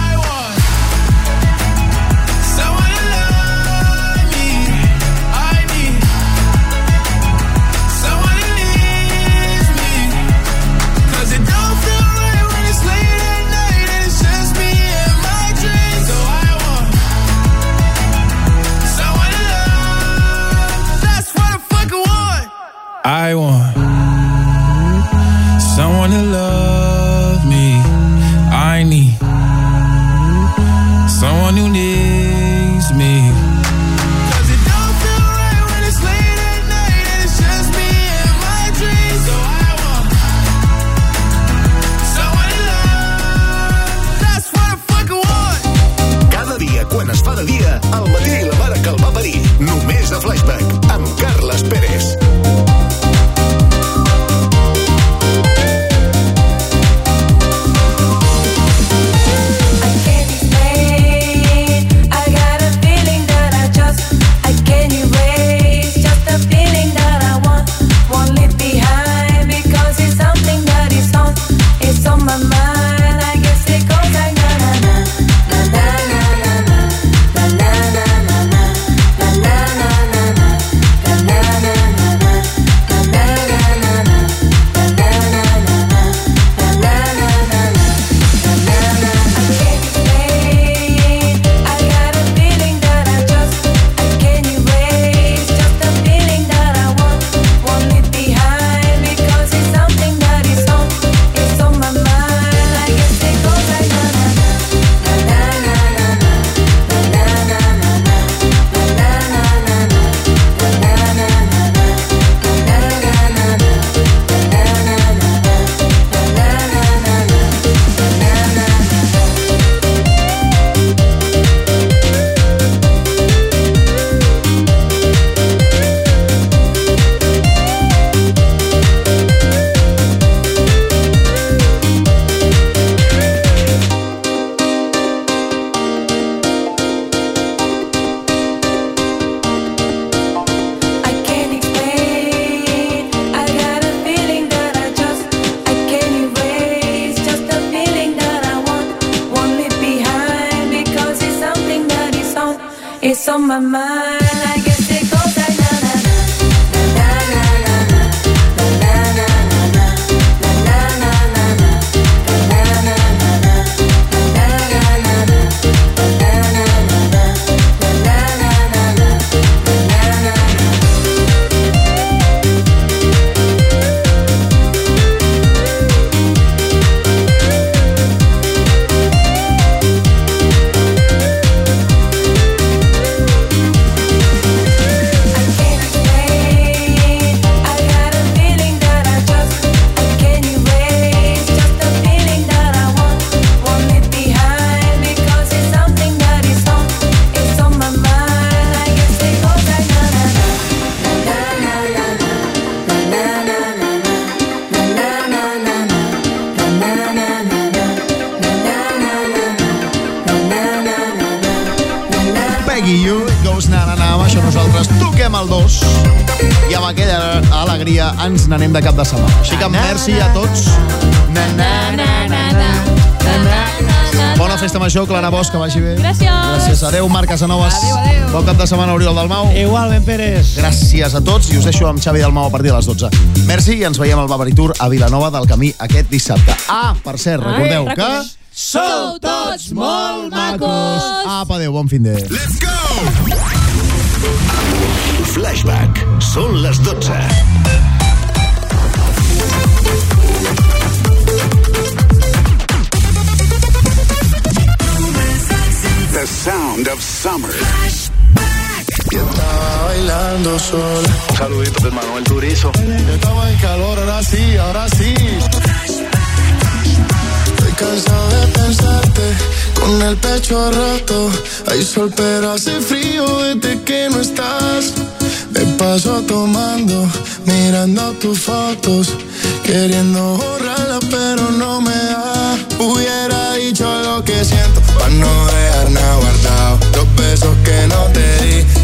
ens n'anem de cap de setmana. Així que merci a tots. Na, na, na, na, na. Bona festa major, Clara Bosch, que vagi bé. Gràcies. Gràcies. Adéu, Marc Casanovas. Adéu, adéu. Bon cap de setmana, Oriol Dalmau. Igualment, Pérez. Gràcies a tots i us deixo amb Xavi Dalmau a partir de les 12. Merci i ens veiem al Bavary Tour a Vilanova del Camí aquest dissabte. Ah, per cert, recordeu Ai, que... Sou tots molt macos. Apa, adéu, bon fin de... Let's go! Flashback. Són les 12. sound of summer. Y estaba bailando sola. Un saludito de Manuel Turizo. Estaba en calor, ahora sí, ahora sí. Estoy cansado de pensarte con el pecho roto. Hay sol, pero hace frío desde que no estás. Me paso tomando, mirando tus fotos. Queriendo borrarla, pero no me da. Hubiera dicho lo que siento no dejar nada guardado. Los besos que no te di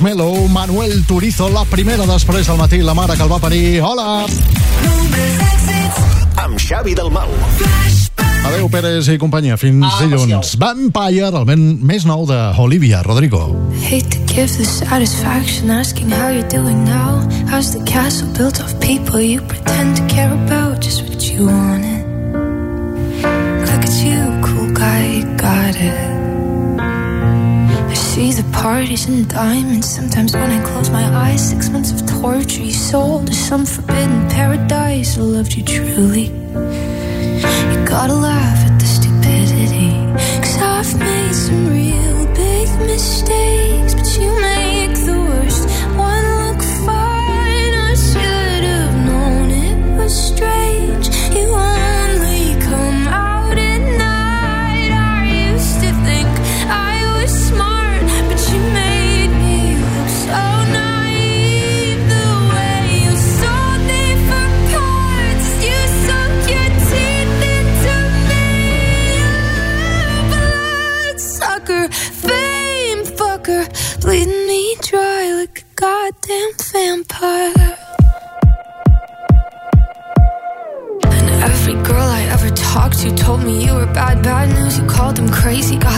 Marshmallow, Manuel Turizo, la primera després del matí, la mare que el va parir. Hola! Amb Xavi del Mau. Adéu, Pérez i companyia. Fins ah, dilluns. Vampire, el vent més nou de Olivia Rodrigo. Hate to give the satisfaction asking how you're doing now. How's the castle built of people you pretend to care about? Just what you wanted. Look at you, cool guy, got it. parties and diamonds. Sometimes when I close my eyes, six months of torture you sold to some forbidden paradise. I loved you truly. You gotta laugh. crazy guy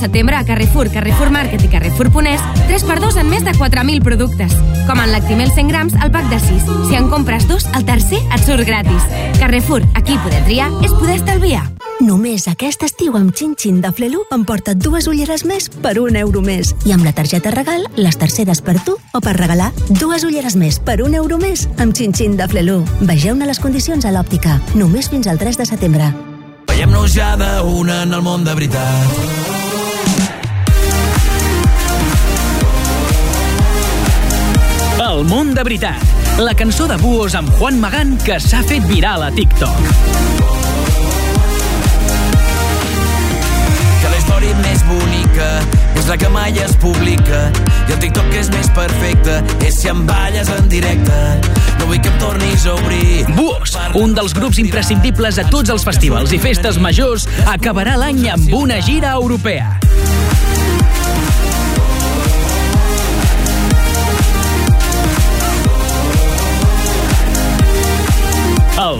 setembre a Carrefour, Carrefour Market i Carrefour Ponés, 3x2 en més de 4.000 productes. Com en l'Actimel 100 grams, al pack de 6. Si en compres dos, el tercer et surt gratis. Carrefour, aquí poder triar és poder estalviar. Només aquest estiu amb Xin-Xin de Flelu emporta't dues ulleres més per un euro més. I amb la targeta regal, les terceres per tu o per regalar dues ulleres més per un euro més amb Xin-Xin de Flelu. Vegeu-ne les condicions a l'òptica. Només fins al 3 de setembre. Veiem-nos ja d'una en el món de veritat. El món de veritat. La cançó de Buos amb Juan Magán que s'ha fet viral a TikTok. Que la història més bonica és la que mai es publica i el TikTok és més perfecte és si em balles en directe no vull que em tornis a obrir Buos, un dels grups imprescindibles a tots els festivals i festes majors, acabarà l'any amb una gira europea.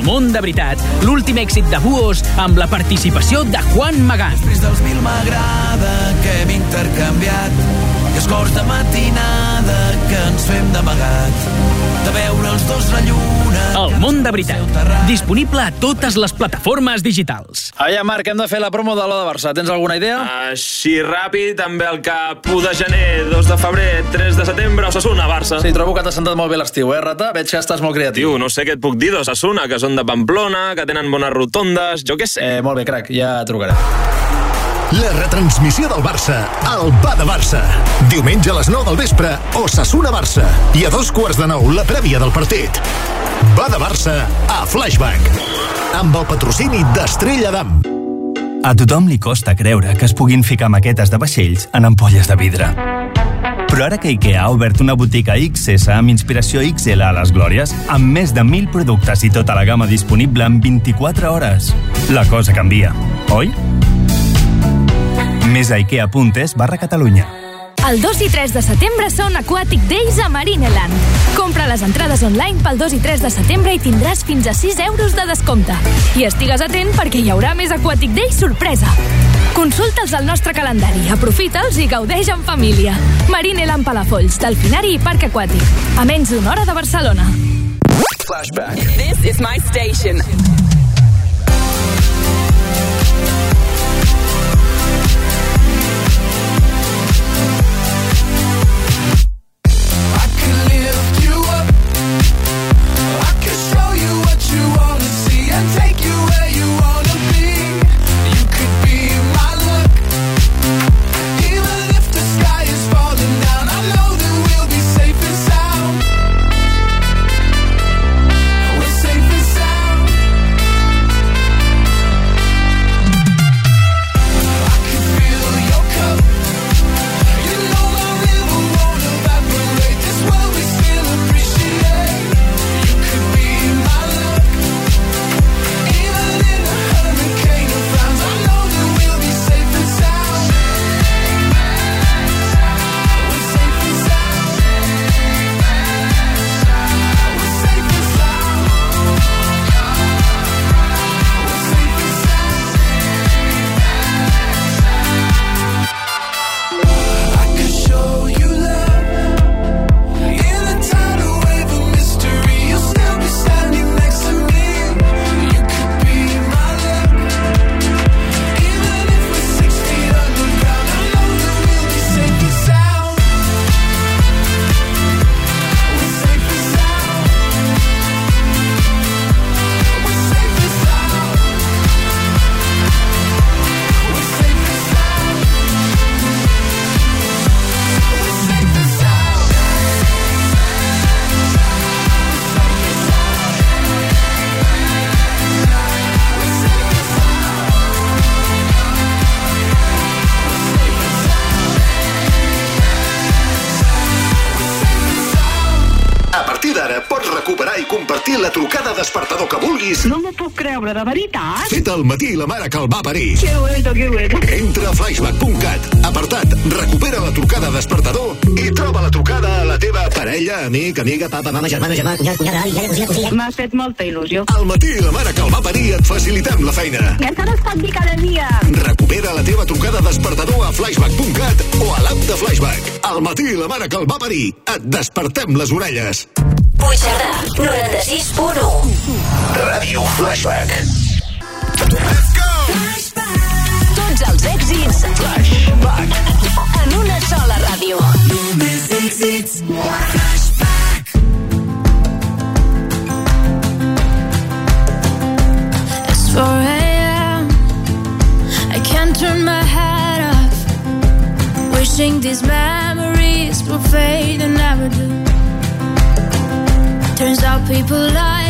El món de veritat, l'últim èxit de Buos amb la participació de Juan Magán. Després dels mil m'agrada que hem intercanviat i escorts de matinada que ens fem d'amagat de veure els dos la lluna El món de veritat, disponible a totes les plataformes digitals. Aia, Marc, hem de fer la promo de l'O de Barça. Tens alguna idea? Així ràpid, també el cap 1 de gener, 2 de febrer, 3 de setembre, Osasuna, Barça. Sí, trobo que t'ha sentat molt bé l'estiu, eh, Rata? Veig que estàs molt creatiu. Tio, no sé què et puc dir d'Osasuna, que són de Pamplona, que tenen bones rotondes, jo què sé. Eh, molt bé, crac, ja trucaré. La retransmissió del Barça al Va de Barça. Diumenge a les 9 del vespre, Osasuna-Barça. I a dos quarts de nou, la prèvia del partit. Va de Barça a Flashback. Amb el patrocini d'Estrella d'Am. A tothom li costa creure que es puguin ficar maquetes de vaixells en ampolles de vidre. Però ara que IKEA ha obert una botiga XS amb inspiració XL a les Glòries, amb més de 1.000 productes i tota la gamma disponible en 24 hores, la cosa canvia, oi? Més a ikea.es barra Catalunya. El 2 i 3 de setembre són Aquatic Days a Marineland. Compra les entrades online pel 2 i 3 de setembre i tindràs fins a 6 euros de descompte. I estigues atent perquè hi haurà més Aquatic Days sorpresa. Consulta'ls al nostre calendari, aprofita'ls i gaudeix en família. Marineland Palafolls, Delfinari i Parc Aquàtic. A menys d'una hora de Barcelona. Flashback. This is my station. Vulguis No m'ho puc creure, de veritat? fet al matí la mare que el va parir. Que bueno, que bueno. Entra a flashback.cat, apartat, recupera la trucada despertador i troba la trucada a la teva parella, amic, amiga, papa, mama, germana, germà, cunyat, cunyada, avi, iaia, cosina, cosina. M'ha fet molta il·lusió. Al matí la mare que el va parir et facilitem la feina. Encara es pot dir cada dia. Recupera la teva trucada despertador a flashback.cat o a l'app de Flashback. Al matí la mare que el va parir et despertem les orelles. Puigcerdà, 96.1. Ràdio Flashback. Tots els èxits. Flashback. En una sola ràdio. Només èxits. Flashback. It's 4 a.m. I can't turn my head off. Wishing these memories will fade and never do. Turns out people lie.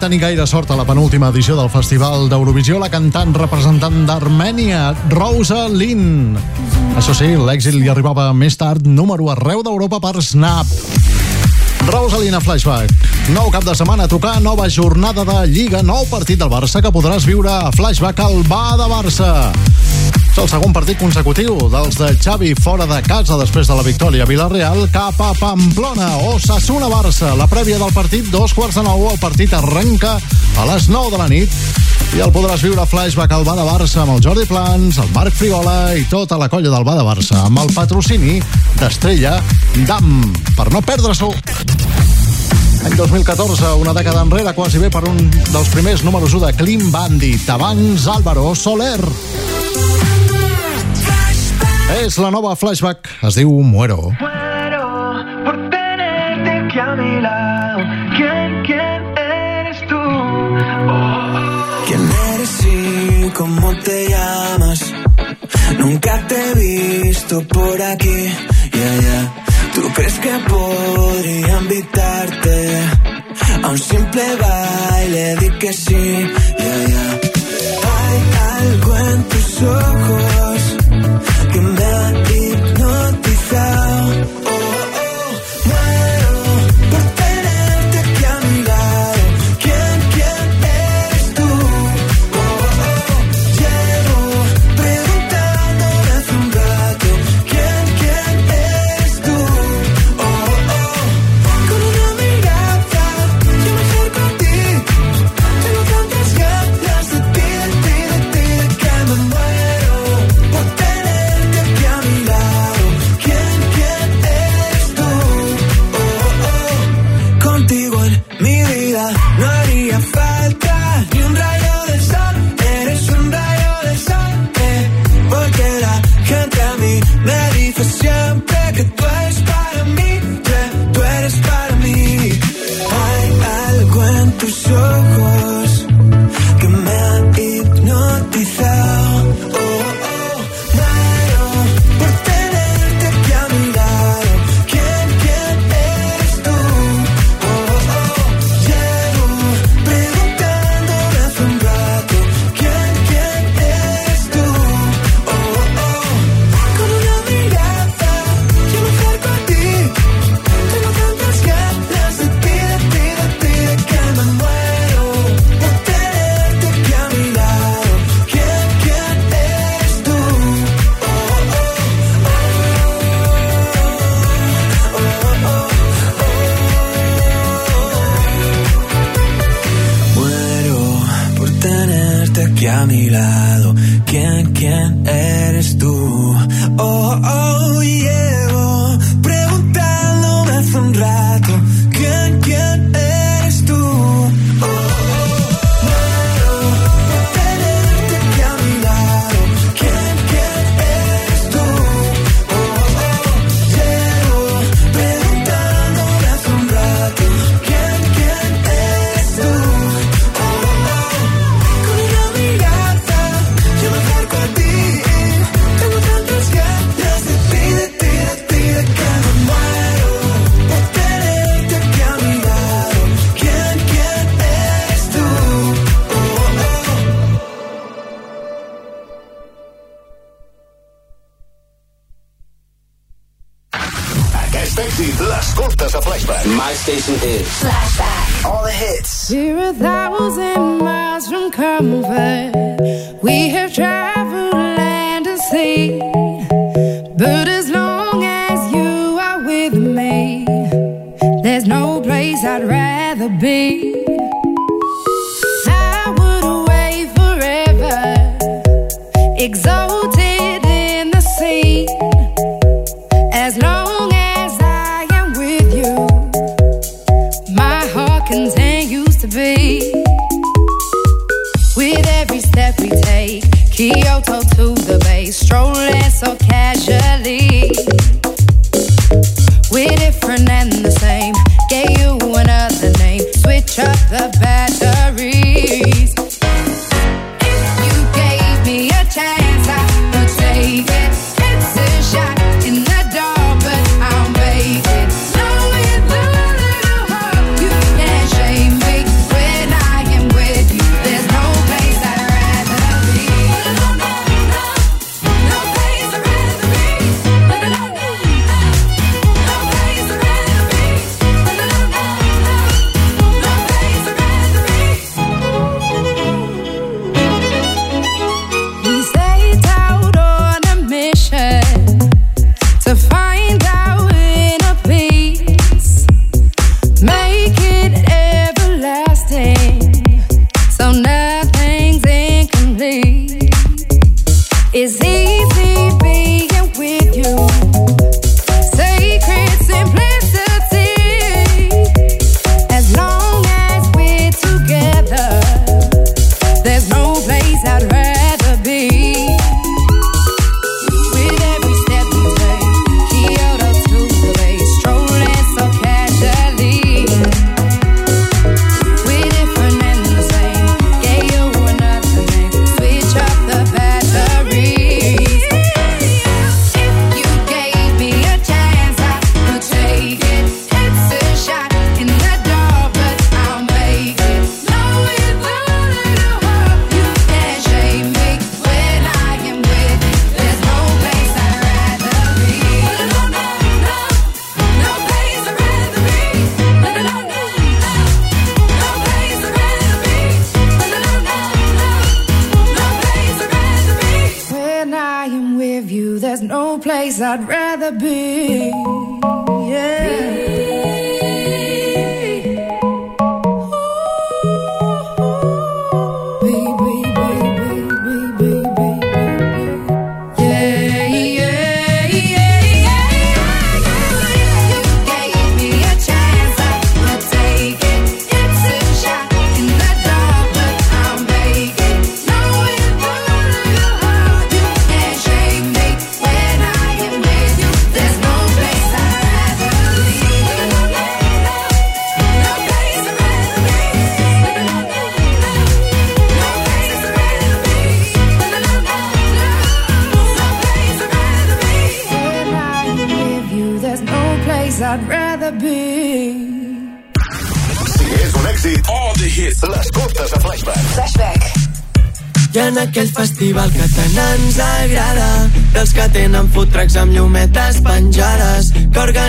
tenir gaire sort a la penúltima edició del Festival d'Eurovisió la cantant representant d'Armènia, Rosa Lynn. Això sí, l'èxit li arribava més tard, número arreu d'Europa per Snap. Rosalina Flashback. Nou cap de setmana a trucar, nova jornada de Lliga, nou partit del Barça que podràs viure a Flashback al Ba de Barça. És el segon partit consecutiu dels de Xavi fora de casa després de la victòria a Villarreal cap a Pamplona o Sassuna Barça. La prèvia del partit, dos quarts de nou, el partit arrenca a les 9 de la nit i el podràs viure a Flashback al Ba de Barça amb el Jordi Plans, el Marc Frigola i tota la colla del Ba de Barça amb el patrocini d'Estrella Damm per no perdre-s'ho. Any 2014, una dècada enrere, quasi bé per un dels primers números 1 de Clean Bandit. Abans, Álvaro Soler. És la nova flashback. Es diu Muero. por tenerte aquí a mi lado. ¿Quién, quién eres tú? ¿Quién eres y cómo te llamas? Nunca te he visto por aquí, ya, ya. ¿Tú crees que podría invitarte a un simple baile? Di que sí, ya, ya. Hay algo en tus ojos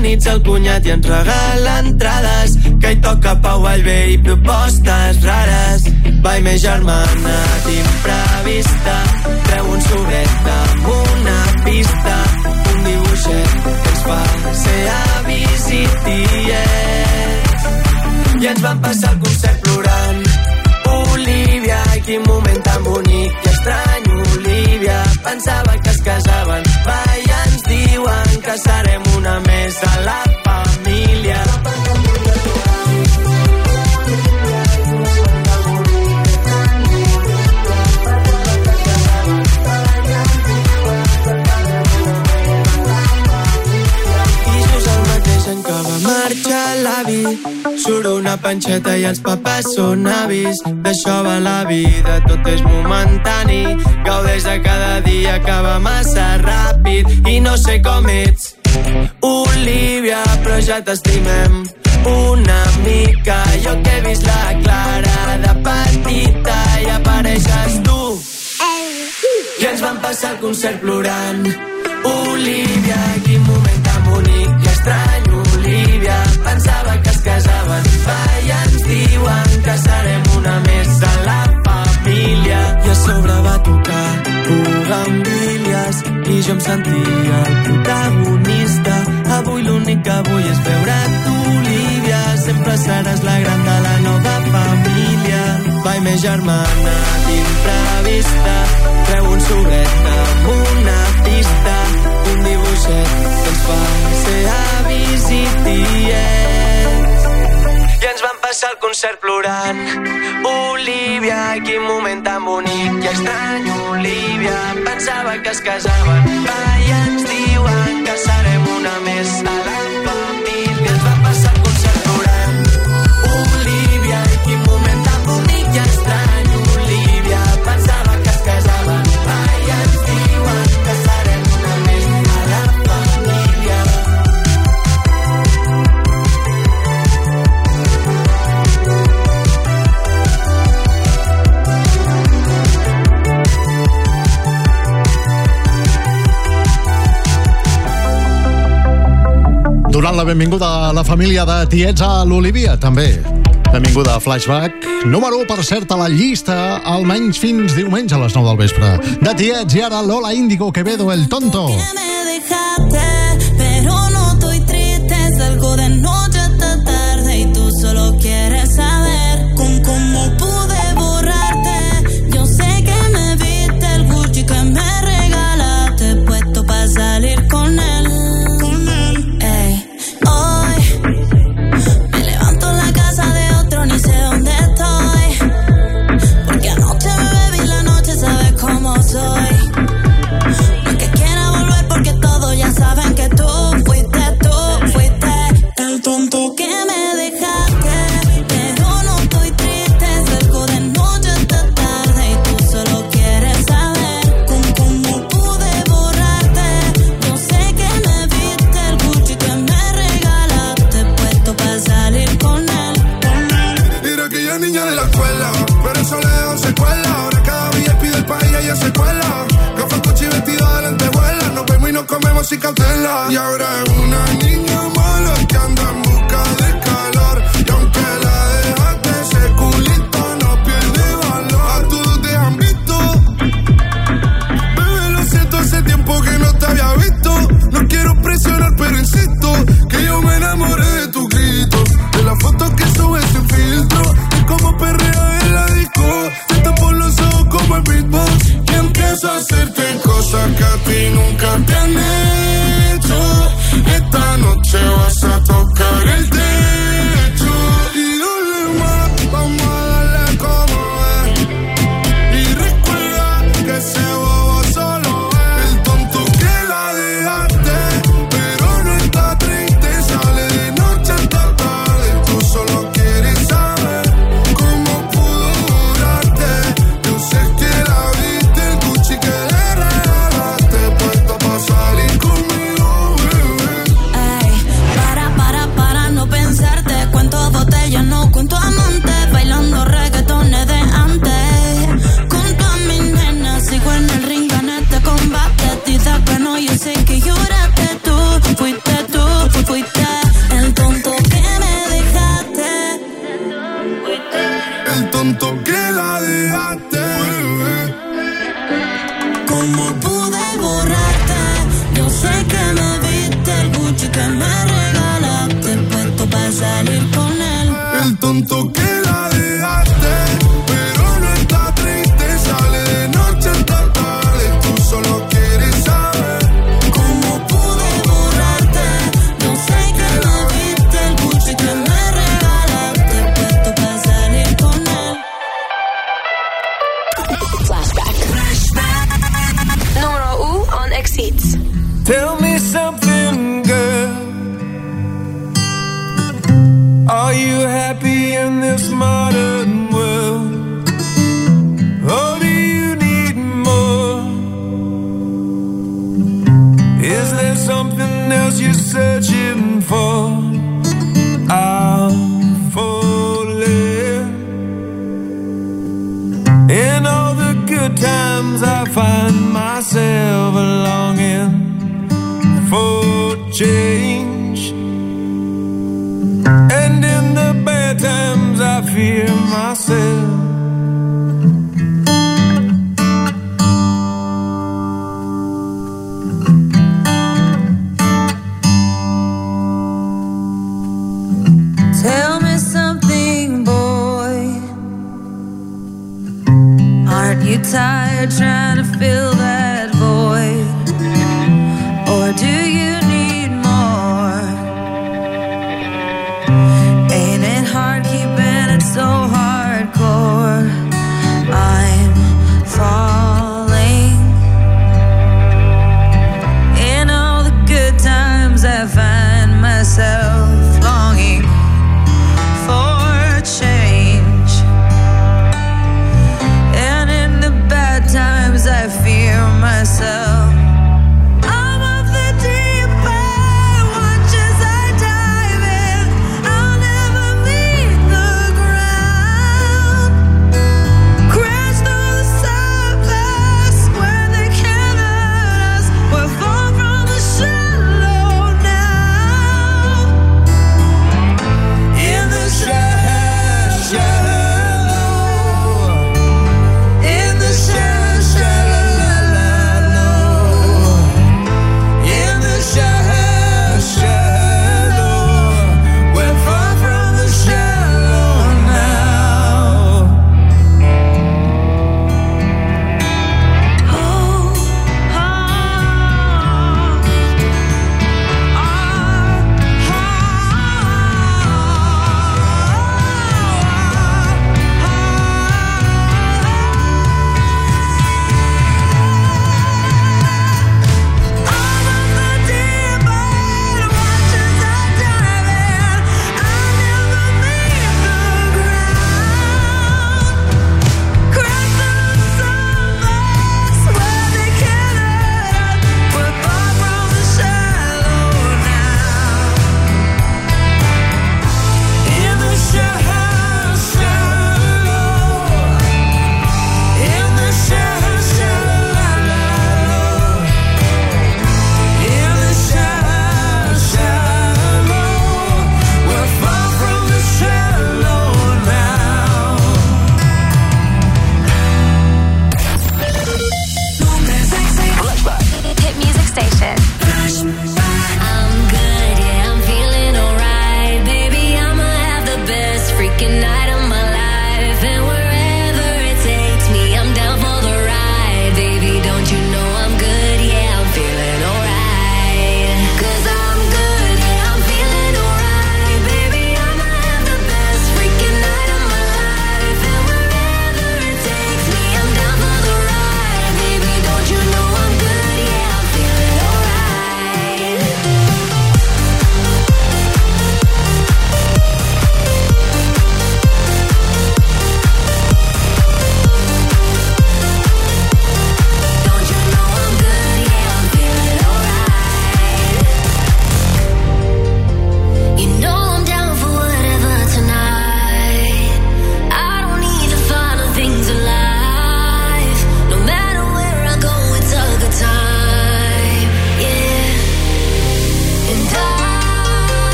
organitza el cunyat i ens regala entrades que hi toca Pau Vallvé i propostes rares. Vai més germana d'imprevista treu un sobret amb una pista un dibuixet que ens fa ser avis i i ens van passar el concert plorant. Olivia, quin moment tan bonic estrany, Olivia. Pensava que es casaven, va, i ens diuen que serem una més de la família. I just el mateix any que va marxar l'avi surt una panxeta i els papes són avis. D'això va la vida, tot és momentani. Gaudeix de cada dia va massa ràpid. I no sé com ets Olivia, però ja t'estimem. Una mica jo que he vist la Clara de petita i apareixes tu. I ens van passar el concert plorant. Olivia, quin moment que serem una més de la família. I a sobre va tocar Bugambilias i jo em sentia el protagonista. Avui l'únic que vull és veure't, Olivia. Sempre seràs la gran de la nova família. Vai, més germana d'imprevista, treu un sobret amb una pista, un dibuixet que ens fa ser avis i tiets. I ens van passar el concert plorant. Olivia, quin moment tan bonic i estrany, Olivia. Pensava que es casaven, va, i ens diuen que serem una més a Donant la benvinguda a la família de tiets a l'Olivia, també. Benvinguda a Flashback. Número 1, per cert, a la llista, almenys fins diumenge a les 9 del vespre. De tiets i ara Lola Índigo Quevedo, el tonto. Me dejaste, Y ahora es una niña mala que anda en busca de calor. Y aunque la dejaste, ese culito no pierde valor. A todos te han visto. Bebé, lo siento, hace tiempo que no te había visto. No quiero presionar, pero insisto que yo me enamoré de tu grito. De la foto que subes sin filtro. Y como perrea en la disco. Te tapo los ojos como el beatbox. Y empiezo a hacerte cosas que a ti nunca te.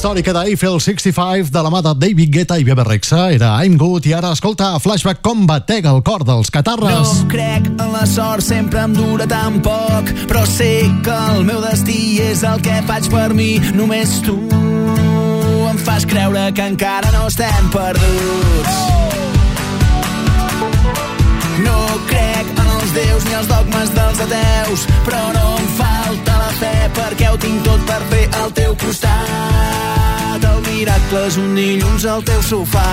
Històrica d'Eiffel 65 de la mà de David Guetta i Bebe Rexha era I'm Good i ara escolta Flashback com batega el cor dels catarres. No crec en la sort, sempre em dura tan poc, però sé que el meu destí és el que faig per mi. Només tu em fas creure que encara no estem perduts. No crec en els déus ni els dogmes dels ateus, però no em falta la fe perquè ho tinc tot per fer al teu costat. El miracle és un dilluns al teu sofà.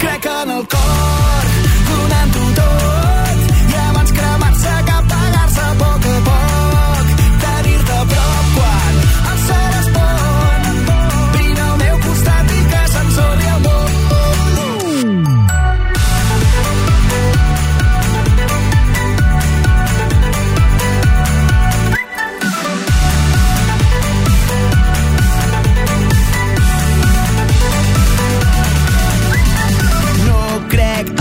Crec en el cor, donant-ho tot,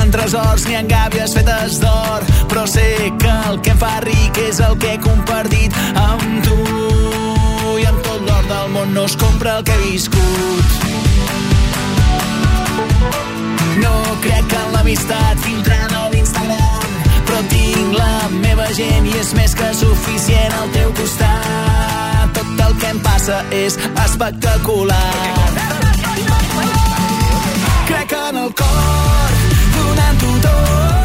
en tresors ni en gàbies fetes d'or, però sé que el que em fa ric és el que he compartit amb tu. I amb tot l'or del món no es compra el que he viscut. No crec en l'amistat filtrada a l'Instagram, però tinc la meva gent i és més que suficient al teu costat. Tot el que em passa és espectacular. Crec en el cor, donant-ho tot, i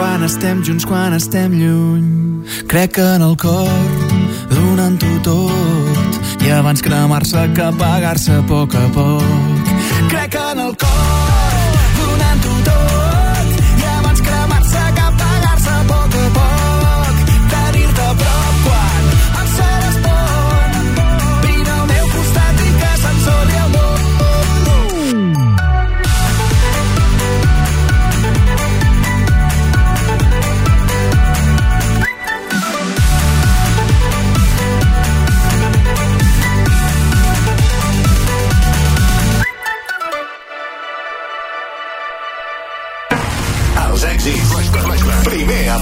Quan estem junts, quan estem lluny, crec en el cor, donant-ho tot, i abans cremar-se que apagar-se a poc a poc. Crec en el cor,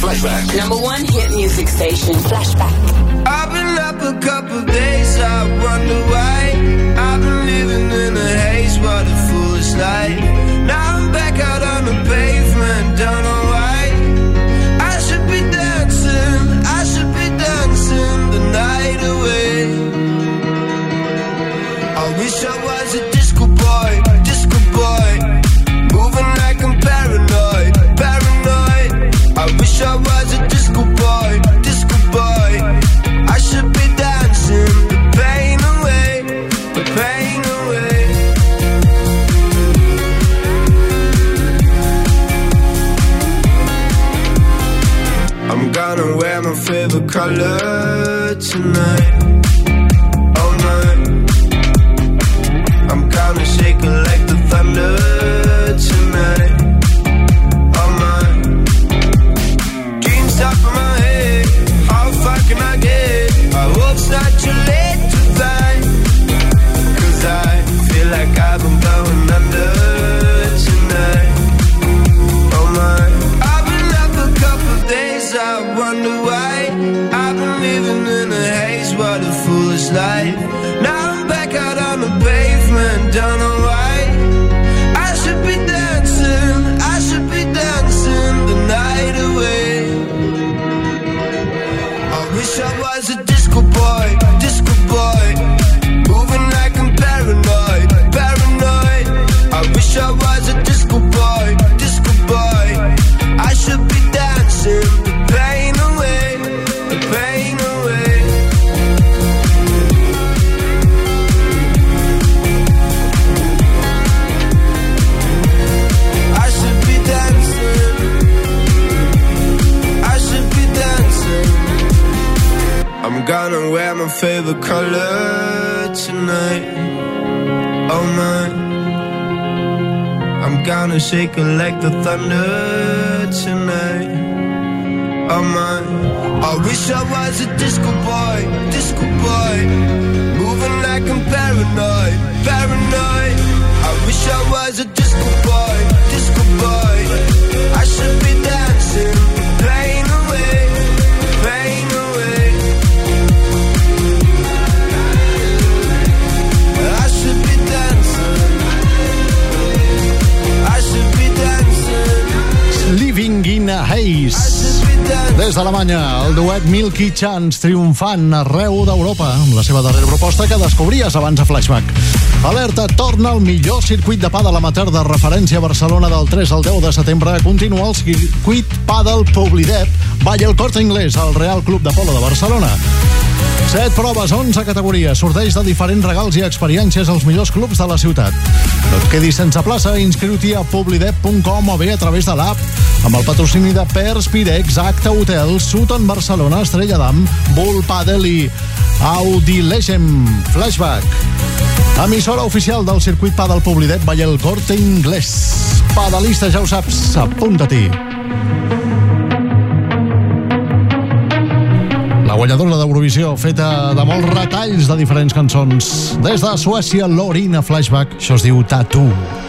Flashback. Number one hit music station. Flashback. I've been up a couple days, I wonder why. I've been living in a haze, what a foolish life. color tonight. Gonna shake it like the thunder tonight. Oh my, I wish I was a disco boy, disco boy, moving like I'm paranoid, paranoid. I wish I was a disco boy, disco Living in a Haze. Des d'Alemanya, el duet Milky Chance triomfant arreu d'Europa amb la seva darrera proposta que descobries abans a Flashback. Alerta, torna al millor circuit de pàdel amateur de referència a Barcelona del 3 al 10 de setembre. Continua el circuit pàdel Poblidep, Vall el Corte Inglés, al Real Club de Polo de Barcelona. 7 proves, 11 categories, sorteig de diferents regals i experiències als millors clubs de la ciutat. No et quedis sense plaça, inscriu-t'hi a publidep.com o bé a través de l'app amb el patrocini de Perspirex, Acta Hotel, Sutton Barcelona, Estrella d'Am, Bull Padel i Audi Legem Flashback. Emissora oficial del circuit Padel Publidet Vall el Corte Inglés. Padalista, ja ho saps, apunta-t'hi. La guanyadora d'Eurovisió, feta de molts retalls de diferents cançons. Des de Suècia, Lorina Flashback, això es diu Tattoo.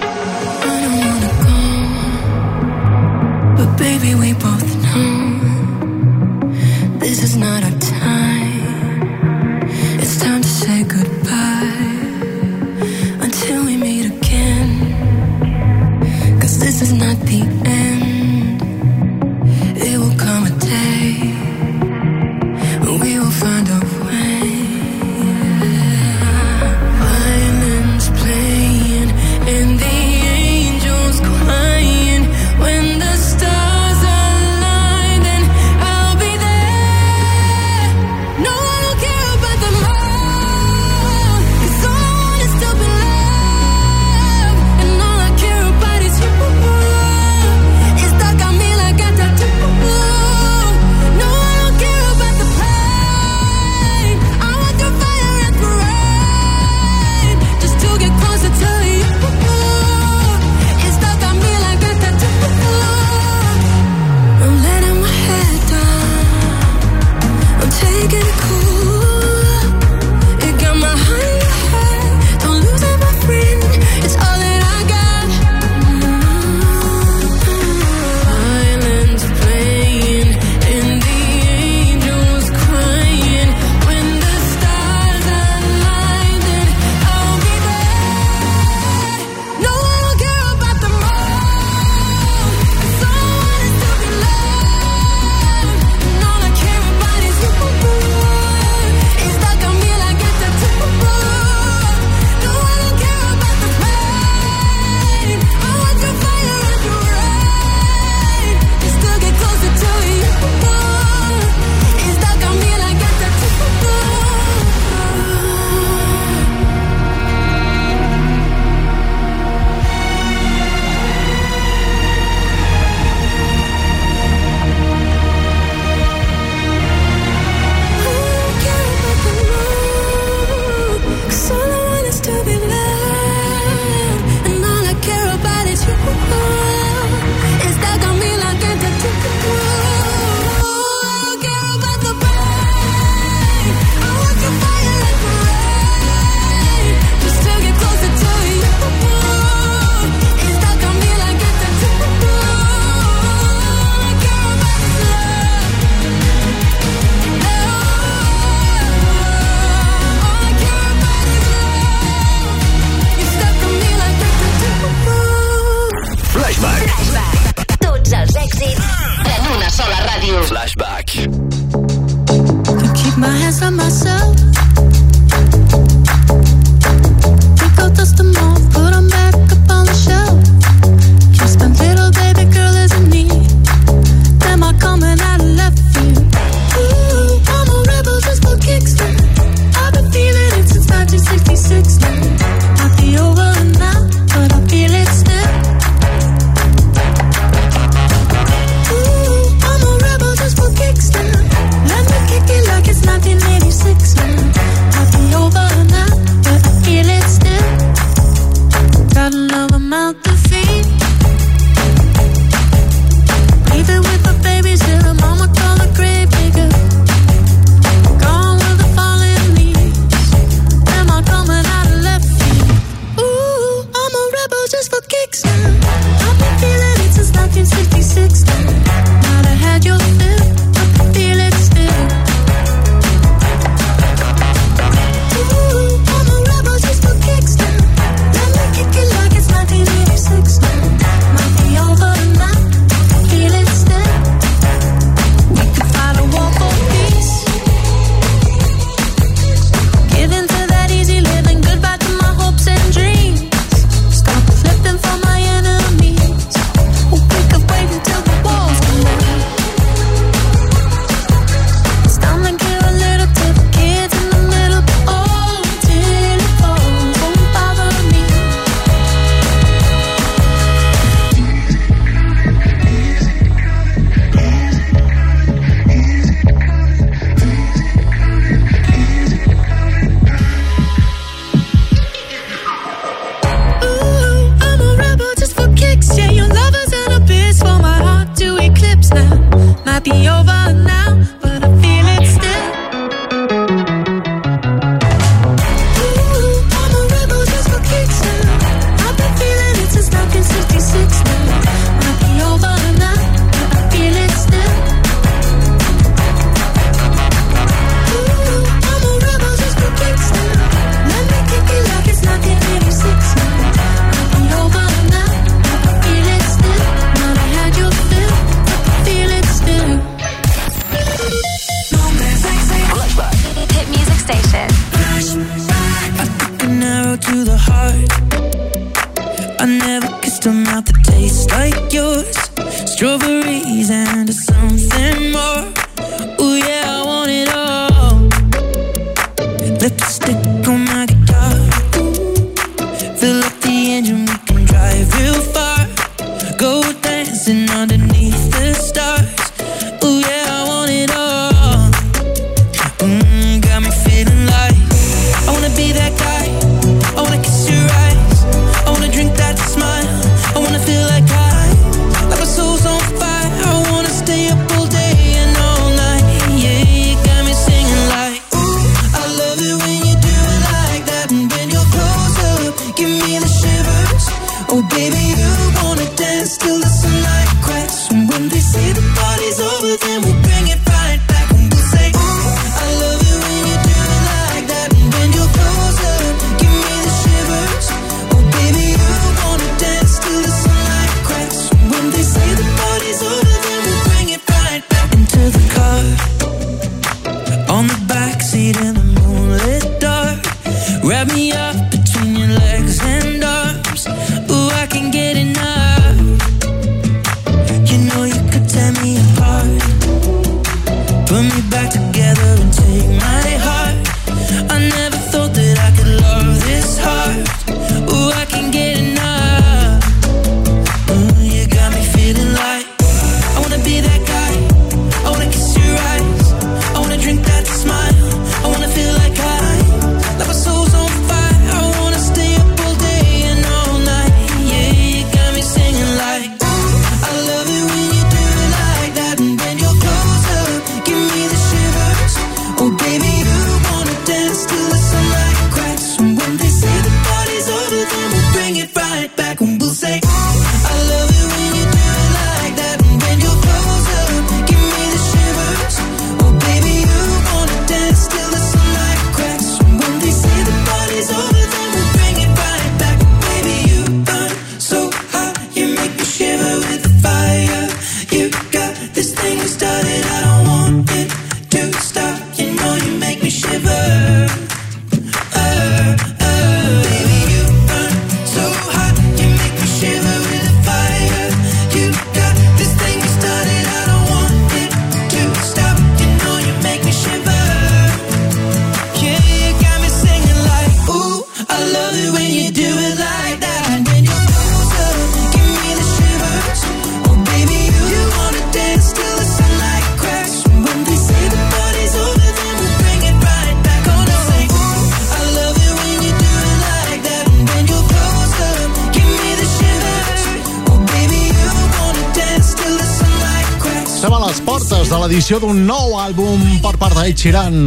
presentació d'un nou àlbum per part d'Ed Sheeran.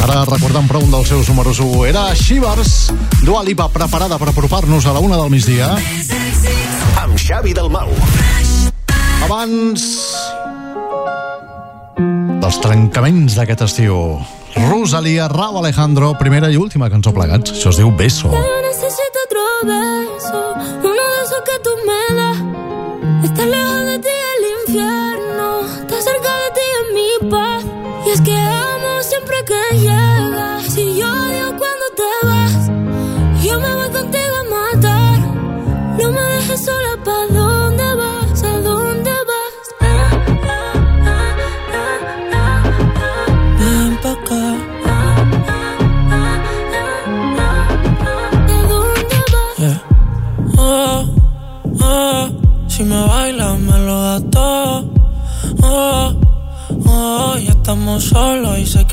Ara recordant prou un dels seus números 1 era Shivers, Dua Lipa preparada per apropar-nos a la una del migdia. Amb Xavi del Mau. Abans dels trencaments d'aquest estiu. Rosalia, Rau Alejandro, primera i última cançó plegats. Això es diu Beso. Beso.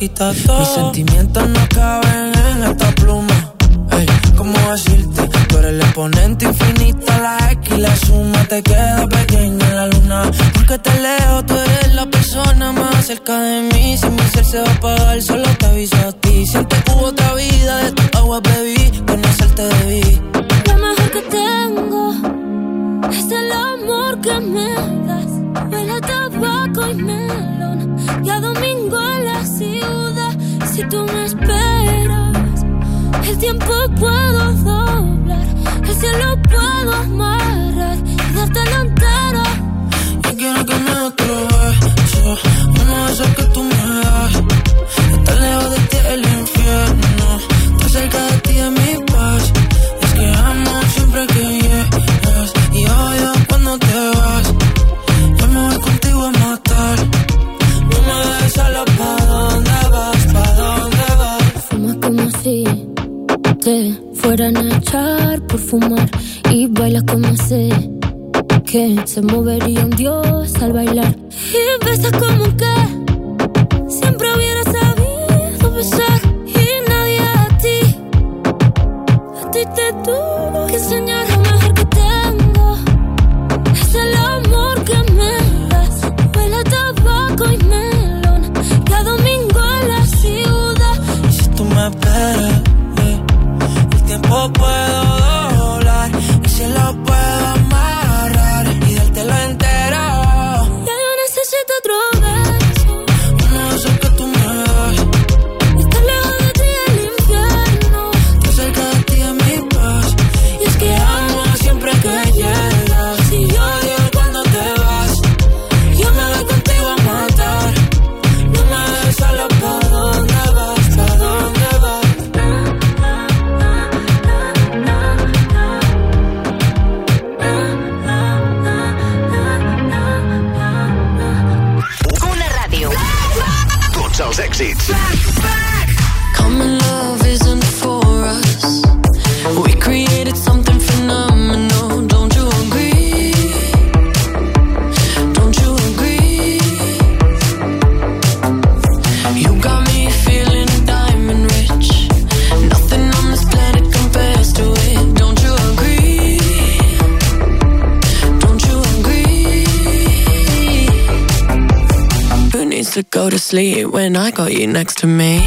Mis sentimientos no caben en esta pluma. Ey, ¿cómo decirte? Tú eres el exponente infinito, la X y la suma. Te queda pequeña en la luna. Porque te leo, tú eres la persona más cerca de mí. Si mi ser se va a apagar, solo te aviso tú me esperas. El tiempo puedo doblar, el cielo puedo amarrar y darte la entera. Yo quiero que me atreves. Se movería un dios next to me?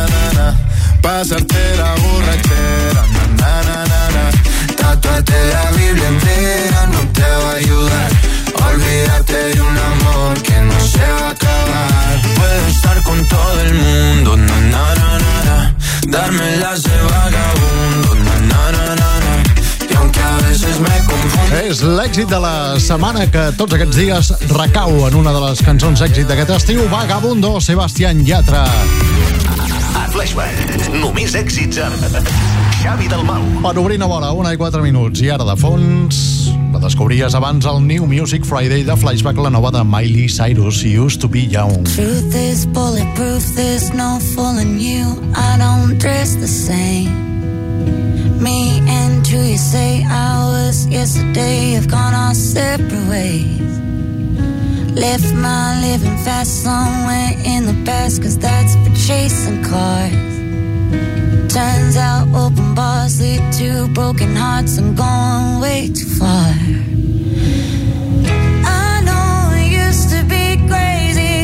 Pasarte la borrachera, na, na, na, na. Tatuarte la Biblia entera no te va a ayudar. Olvídate de un amor que no se va a acabar. Puedo estar con todo el mundo, na, na, na, na, na. darme las de vagabundo, na, na, na, na, na. És l'èxit de la setmana que tots aquests dies recau en una de les cançons èxit d'aquest estiu, Vagabundo, Sebastián Yatra. Flashback, només èxits amb Xavi Dalmau. Per obrir nova hora, una i quatre minuts. I ara, de fons, la descobries abans al New Music Friday de Flashback, la nova de Miley Cyrus, Used to be Young. Truth is bulletproof, there's no fooling you. I don't dress the same. Me and who you say I was yesterday have gone our separate ways. Left my living fast somewhere in the past, cause that's for chasing cars. Turns out open bars lead to broken hearts. I'm going way too far. I know it used to be crazy.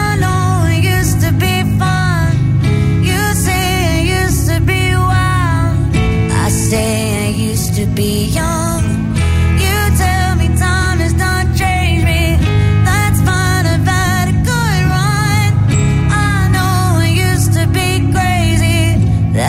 I know it used to be fun. You say used to be wild. I say I used to be young.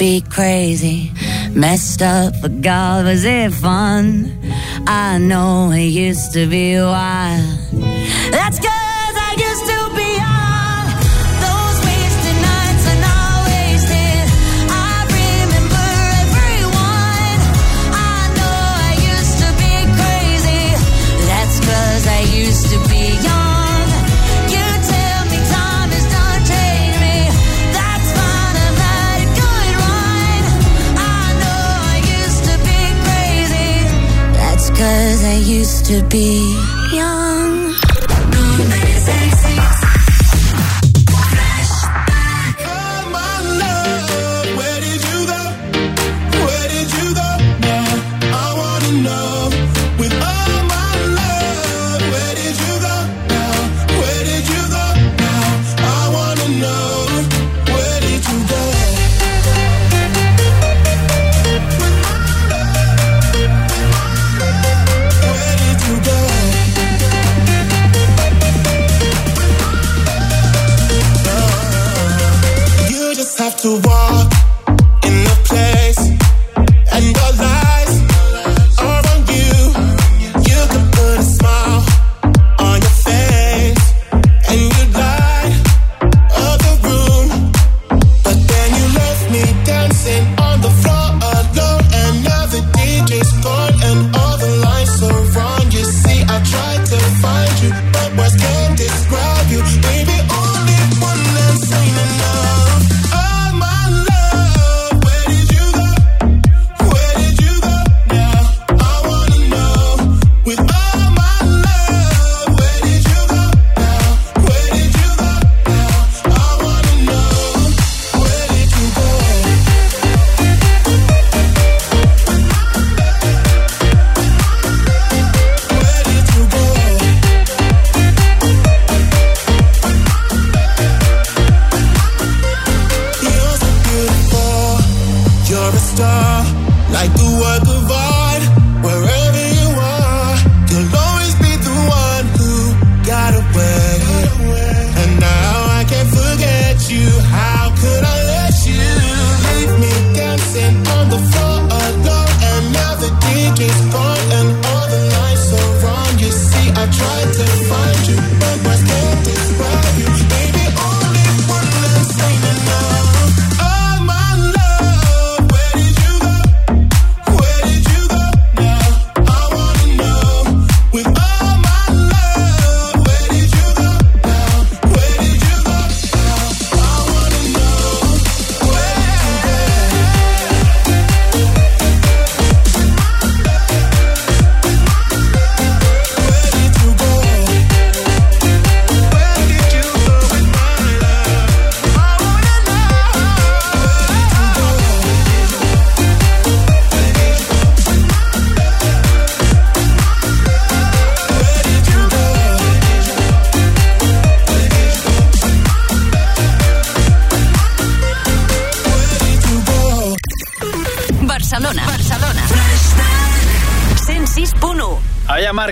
be crazy. Messed up, but God, was it fun? I know it used to be wild. Cause I used to be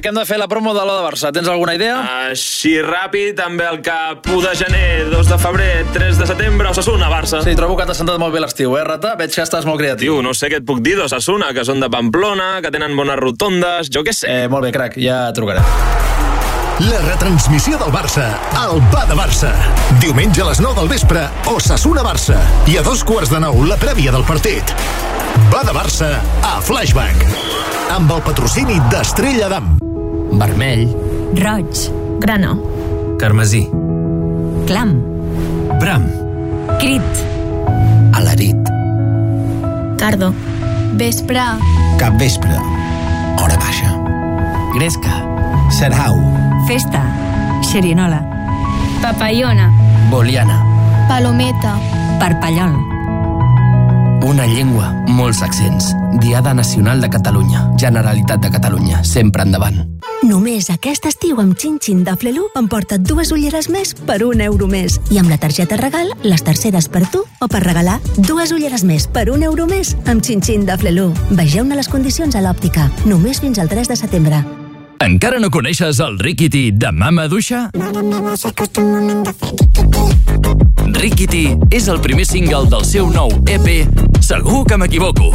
Marc, hem de fer la promo de l'Oda Barça. Tens alguna idea? Així ràpid, també el cap 1 de gener, 2 de febrer, 3 de setembre, Osasuna, Barça. Sí, trobo que t'ha sentat molt bé l'estiu, eh, Rata? Veig que estàs molt creatiu. Tio, no sé què et puc dir d'Osasuna, que són de Pamplona, que tenen bones rotondes, jo què sé. Eh, molt bé, crac, ja trucarem. La retransmissió del Barça al Va de Barça. Diumenge a les 9 del vespre, Osasuna Barça. I a dos quarts de nou, la prèvia del partit. Va de Barça a Flashback. Amb el patrocini d'Estrella d'Am. Vermell. Roig. Grana. Carmesí. Clam. Bram. Crit. Alarit. Cardo. Vespre. Cap vespre. Hora baixa. Gresca. Serhau. Festa. Xerinola. Papallona. Boliana. Palometa. Parpallol. Una llengua, molts accents. Diada Nacional de Catalunya. Generalitat de Catalunya. Sempre endavant. Només aquest estiu amb Xin-Xin de Flelu emporta't dues ulleres més per un euro més. I amb la targeta regal, les terceres per tu o per regalar dues ulleres més per un euro més amb Xin-Xin de Flelu. Vegeu-ne les condicions a l'òptica. Només fins al 3 de setembre. Encara no coneixes el Rikiti de Mama Duixa? Ricky és el primer single del seu nou EP Segur que m'equivoco.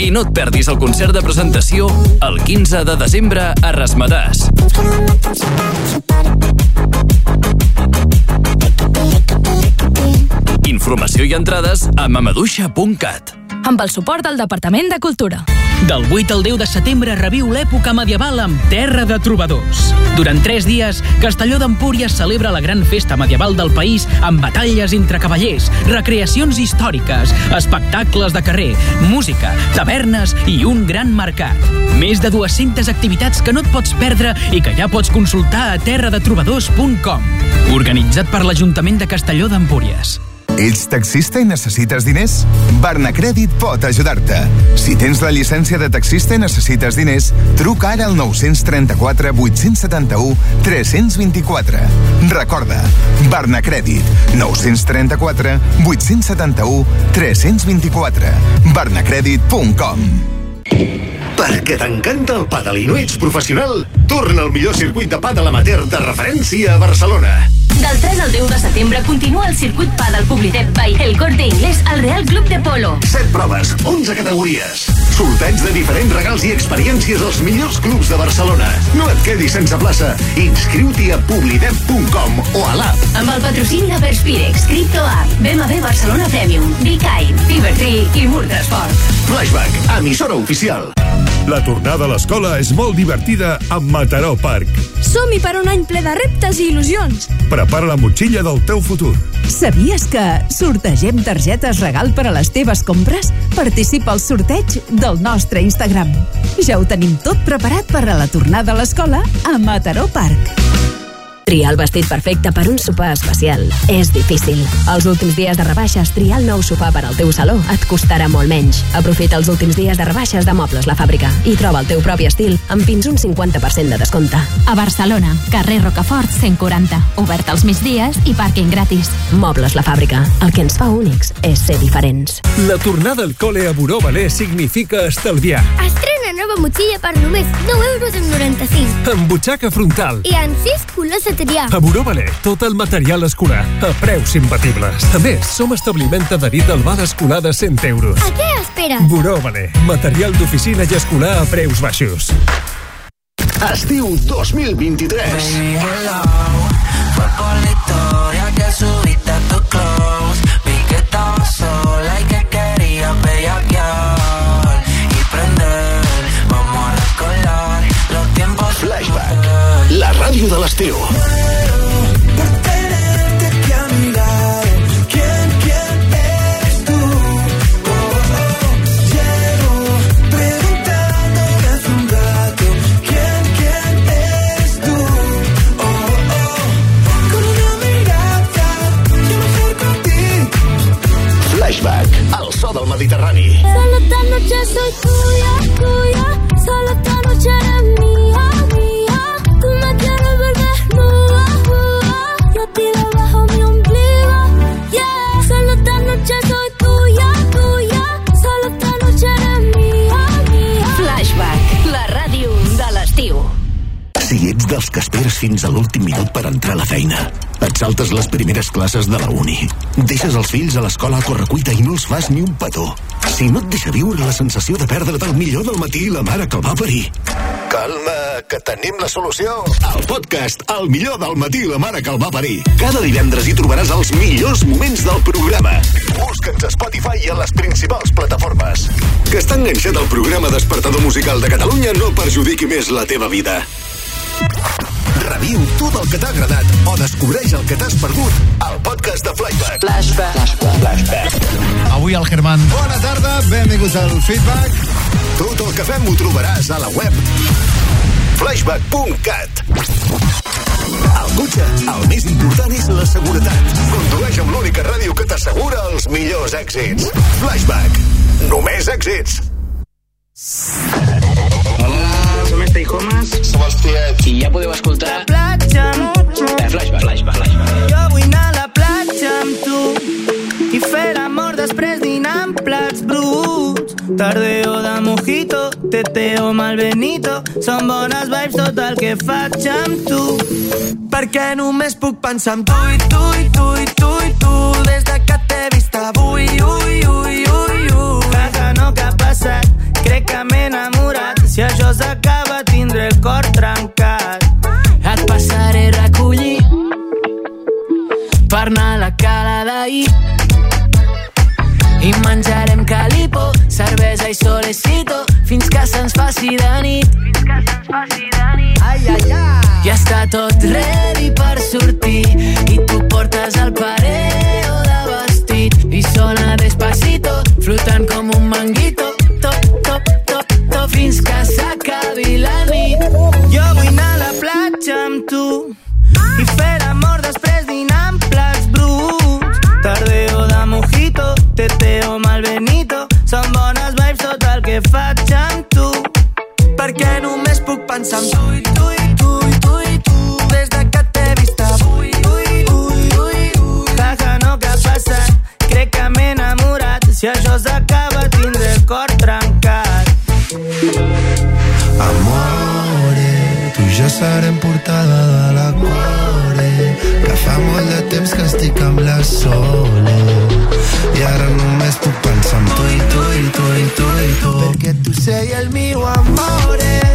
I no et perdis el concert de presentació el 15 de desembre a Rasmadàs. Informació i entrades a mamaduixa.cat. Amb el suport del Departament de Cultura. Del 8 al 10 de setembre reviu l'època medieval amb Terra de Trobadors. Durant tres dies, Castelló d'Empúries celebra la gran festa medieval del país amb batalles entre cavallers, recreacions històriques, espectacles de carrer, música, tavernes i un gran mercat. Més de 200 activitats que no et pots perdre i que ja pots consultar a terradetrobadors.com. Organitzat per l'Ajuntament de Castelló d'Empúries. Ets taxista i necessites diners? Barnacrèdit pot ajudar-te. Si tens la llicència de taxista i necessites diners, truca ara al 934 871 324. Recorda, Barnacrèdit, 934 871 324. barnacrèdit.com Perquè t'encanta el pàdel i no ets professional, torna al millor circuit de pàdel amateur de referència a Barcelona. Del 3 al 10 de setembre continua el circuit Padel Publitet by El Corte Inglés al Real Club de Polo. 7 proves, 11 categories. Sorteig de diferents regals i experiències als millors clubs de Barcelona. No et quedis sense plaça. Inscriu-t'hi a publidet.com o a l'app. Amb el patrocini de Perspirex, CryptoApp, BMW Barcelona Premium, Bikain, Fibertree i Murtasport. Flashback, emissora oficial. La tornada a l'escola és molt divertida amb Mataró Park. Som-hi per un any ple de reptes i il·lusions. Prepara la motxilla del teu futur. Sabies que sortegem targetes regal per a les teves compres? Participa al sorteig del nostre Instagram. Ja ho tenim tot preparat per a la tornada a l'escola a Mataró Park. Triar el vestit perfecte per un sopar especial és difícil. Els últims dies de rebaixes, triar el nou sopar per al teu saló et costarà molt menys. Aprofita els últims dies de rebaixes de Mobles La Fàbrica i troba el teu propi estil amb fins un 50% de descompte. A Barcelona, carrer Rocafort 140. Obert als migdies i pàrquing gratis. Mobles La Fàbrica. El que ens fa únics és ser diferents. La tornada al col·le a Buró Balé significa estalviar. Estrena nova motxilla per només 9 euros amb 95. Amb butxaca frontal. I en 6 colors a triar. A Buró Balé, tot el material escolar, a preus imbatibles. A més, som establiment adherit al val escolar de 100 euros. A què esperes? Buró Balé, material d'oficina i escolar a preus baixos. Estiu 2023. Baby, hello. Me acerco a ti. Flashback. El so del Mediterrani. Solo esta noche soy tuya, tuya. Solo esta noche eres mía. Dels que esperes fins a l'últim minut per entrar a la feina, et saltes les primeres classes de la uni, deixes els fills a l'escola a correcuita i no els fas ni un petó. Si no et deixa viure la sensació de perdre't el millor del matí i la mare que el va parir. Calma, que tenim la solució. El podcast El millor del matí i la mare que el va parir. Cada divendres hi trobaràs els millors moments del programa. Busca'ns a Spotify i a les principals plataformes. Que està enganxat al programa despertador musical de Catalunya no perjudiqui més la teva vida. Reviu tot el que t'ha agradat o descobreix el que t'has perdut al podcast de Flashback. Flashback. Flashback. Flashback. Avui el Germán. Bona tarda, benvinguts al feedback. Tot el que fem ho trobaràs a la web flashback.cat Al cotxe, el més important és la seguretat. Condueix amb l'única ràdio que t'assegura els millors èxits. Flashback. Només èxits. Som y Comas. Somos Tiet. I ja podeu escoltar... Platja, Eh, flashback, flashback, flashback. jo vull anar a la platja amb tu i fer l'amor després dinar amb plats bruts. Tardeo de mojito, teteo malbenito. Són bones vibes tot el que faig amb tu. Perquè només puc pensar en tu i tu i tu i tu i tu Des de que t'he vist avui, ui, ui, ui, ui Caga, no, què ha passat? Crec que m'he enamorat. Si això s'acaba, tindré el cor trencat. Et passaré a recollir per anar a la cala d'ahir i menjarem calipo, cervesa i solecito fins que se'ns faci de nit. Fins que se'ns faci de nit. Ai, ai, ai. Ja està tot ready per sortir i tu portes el pareo de vestit i sona despacito, flotant com un manguito, fins que s'acabi la nit. Jo vull anar a la platja amb tu i fer l'amor després dinar amb plats bruts. Tardeo de mojito, teteo malbenito. Són bones vibes tot el que faig amb tu. Perquè només puc pensar en tu i tu i tu i tu i tu Des de que t'he vist avui, ui, ui, ui, ui Jaja, no, què ha passat? Crec que m'he enamorat. Si això s'acaba, serem portada de la core. Que fa molt de temps que estic amb la Sole. I ara només puc pensar en tu i tu i tu i tu i tu. Perquè tu sei el mio amore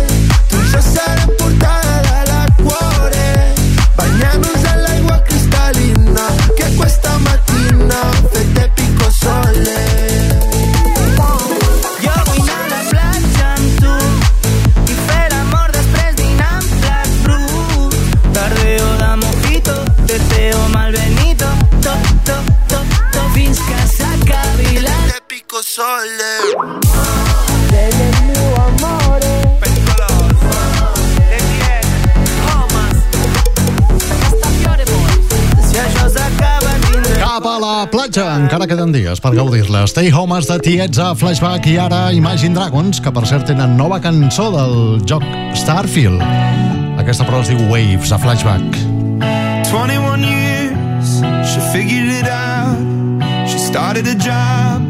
pico sole Si això s'acaba, tindré... Cap a la platja, encara queden dies per gaudir-la. Stay Homes de Tiets a Flashback i ara Imagine Dragons, que per cert tenen nova cançó del joc Starfield. Aquesta però es diu Waves a Flashback. 21 years, she figured it out. She started a job,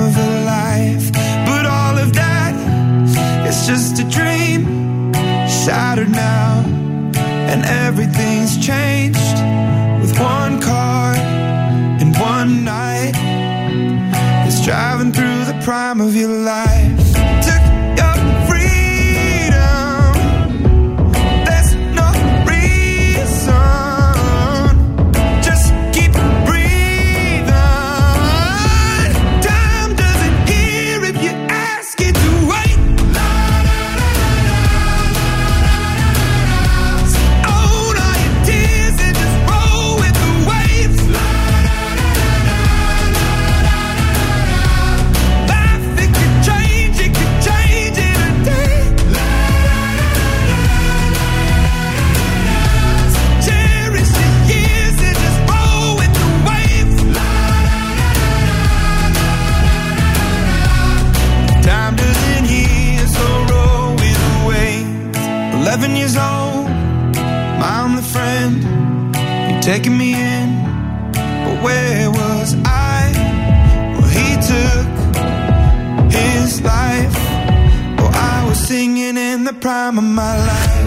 of her life. But all of that is just a dream, shattered now. And everything's changed with one car and one night. It's driving through the prime of your life. Taking me in, but where was I? Well, he took his life. Well, I was singing in the prime of my life.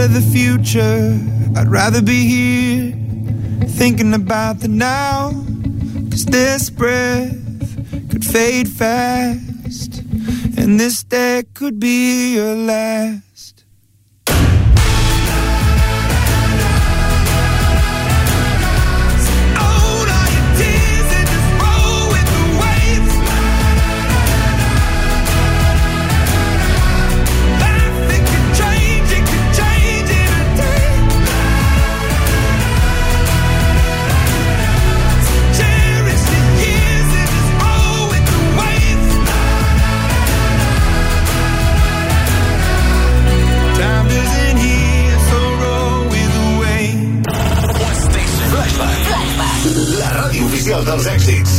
out of the future. I'd rather be here thinking about the now. Cause this breath could fade fast, and this day could be your last. of those exits.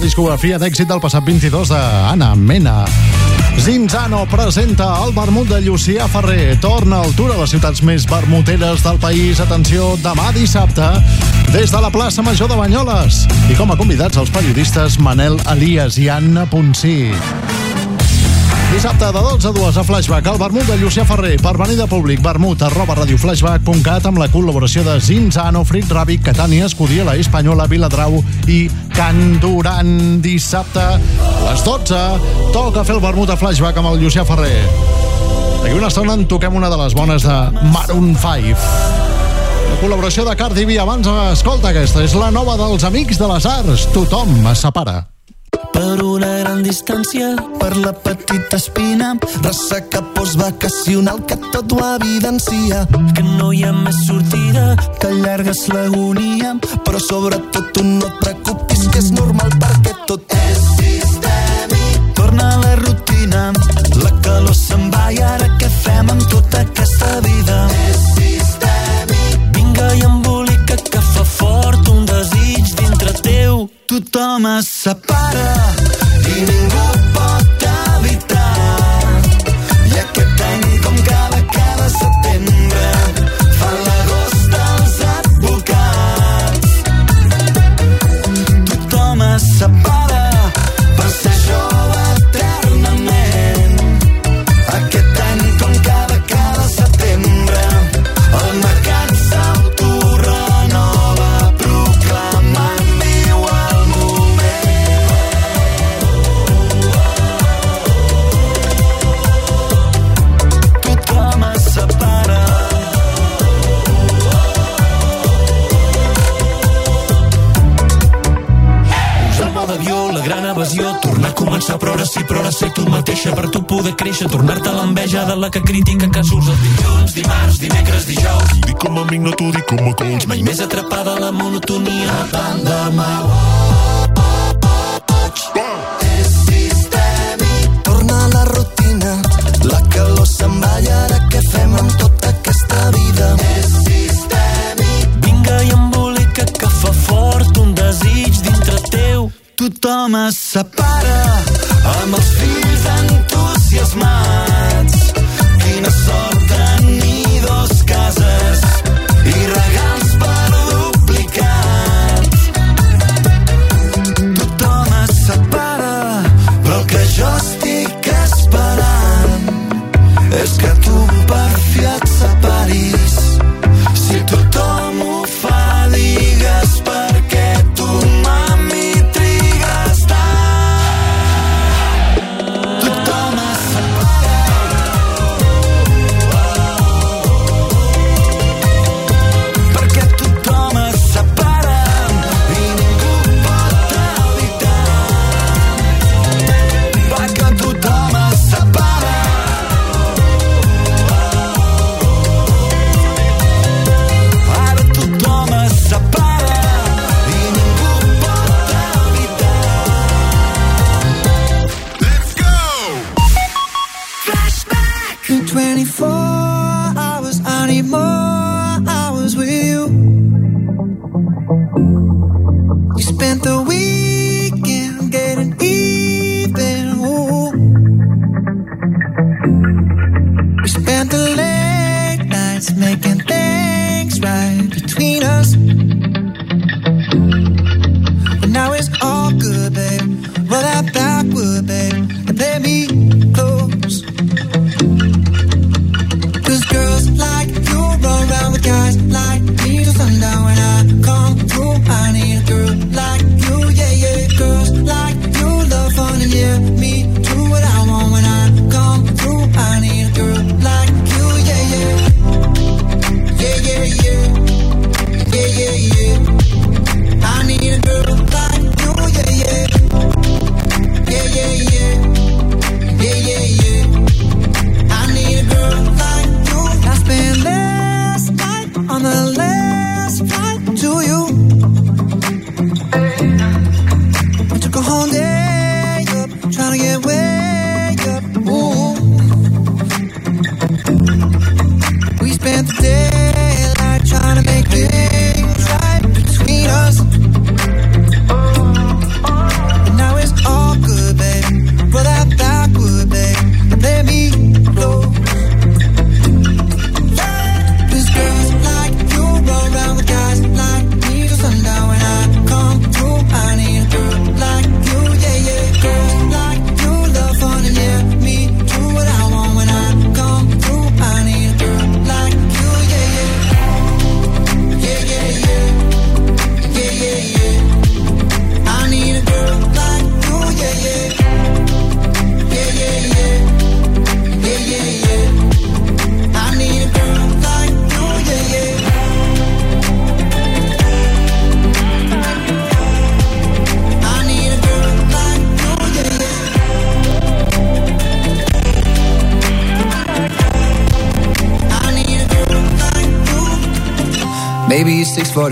Discografia d'èxit del passat 22 d'Anna Mena. Zinzano presenta el vermut de Llucià Ferrer. Torna al tour a les ciutats més vermuteres del país. Atenció, demà dissabte, des de la plaça Major de Banyoles. I com a convidats els periodistes Manel Elias i Anna Ponsí. Dissabte de 12 a 2 a Flashback, el vermut de Llucià Ferrer, per venir de públic, vermut arroba radioflashback.cat amb la col·laboració de Zinzano, Frit Ràbic, Catània, Escudia, la Espanyola, Viladrau i Can Duran. Dissabte a les 12 toca fer el vermut a Flashback amb el Llucià Ferrer. D'aquí una estona en toquem una de les bones de Maroon 5. La col·laboració de Cardi B abans, escolta aquesta, és la nova dels Amics de les Arts. Tothom es separa. Per una gran distància, per la petita espina, ressaca postvacacional que tot ho evidencia. Que no hi ha més sortida, que allargues l'agonia, però sobretot tu no et preocupis, que és normal la que critica que surts els dilluns, dimarts, dimecres, dijous. Dic com a amic, no t'ho dic com a coach. Mai més atrapada a la monotonia. L'endemà, és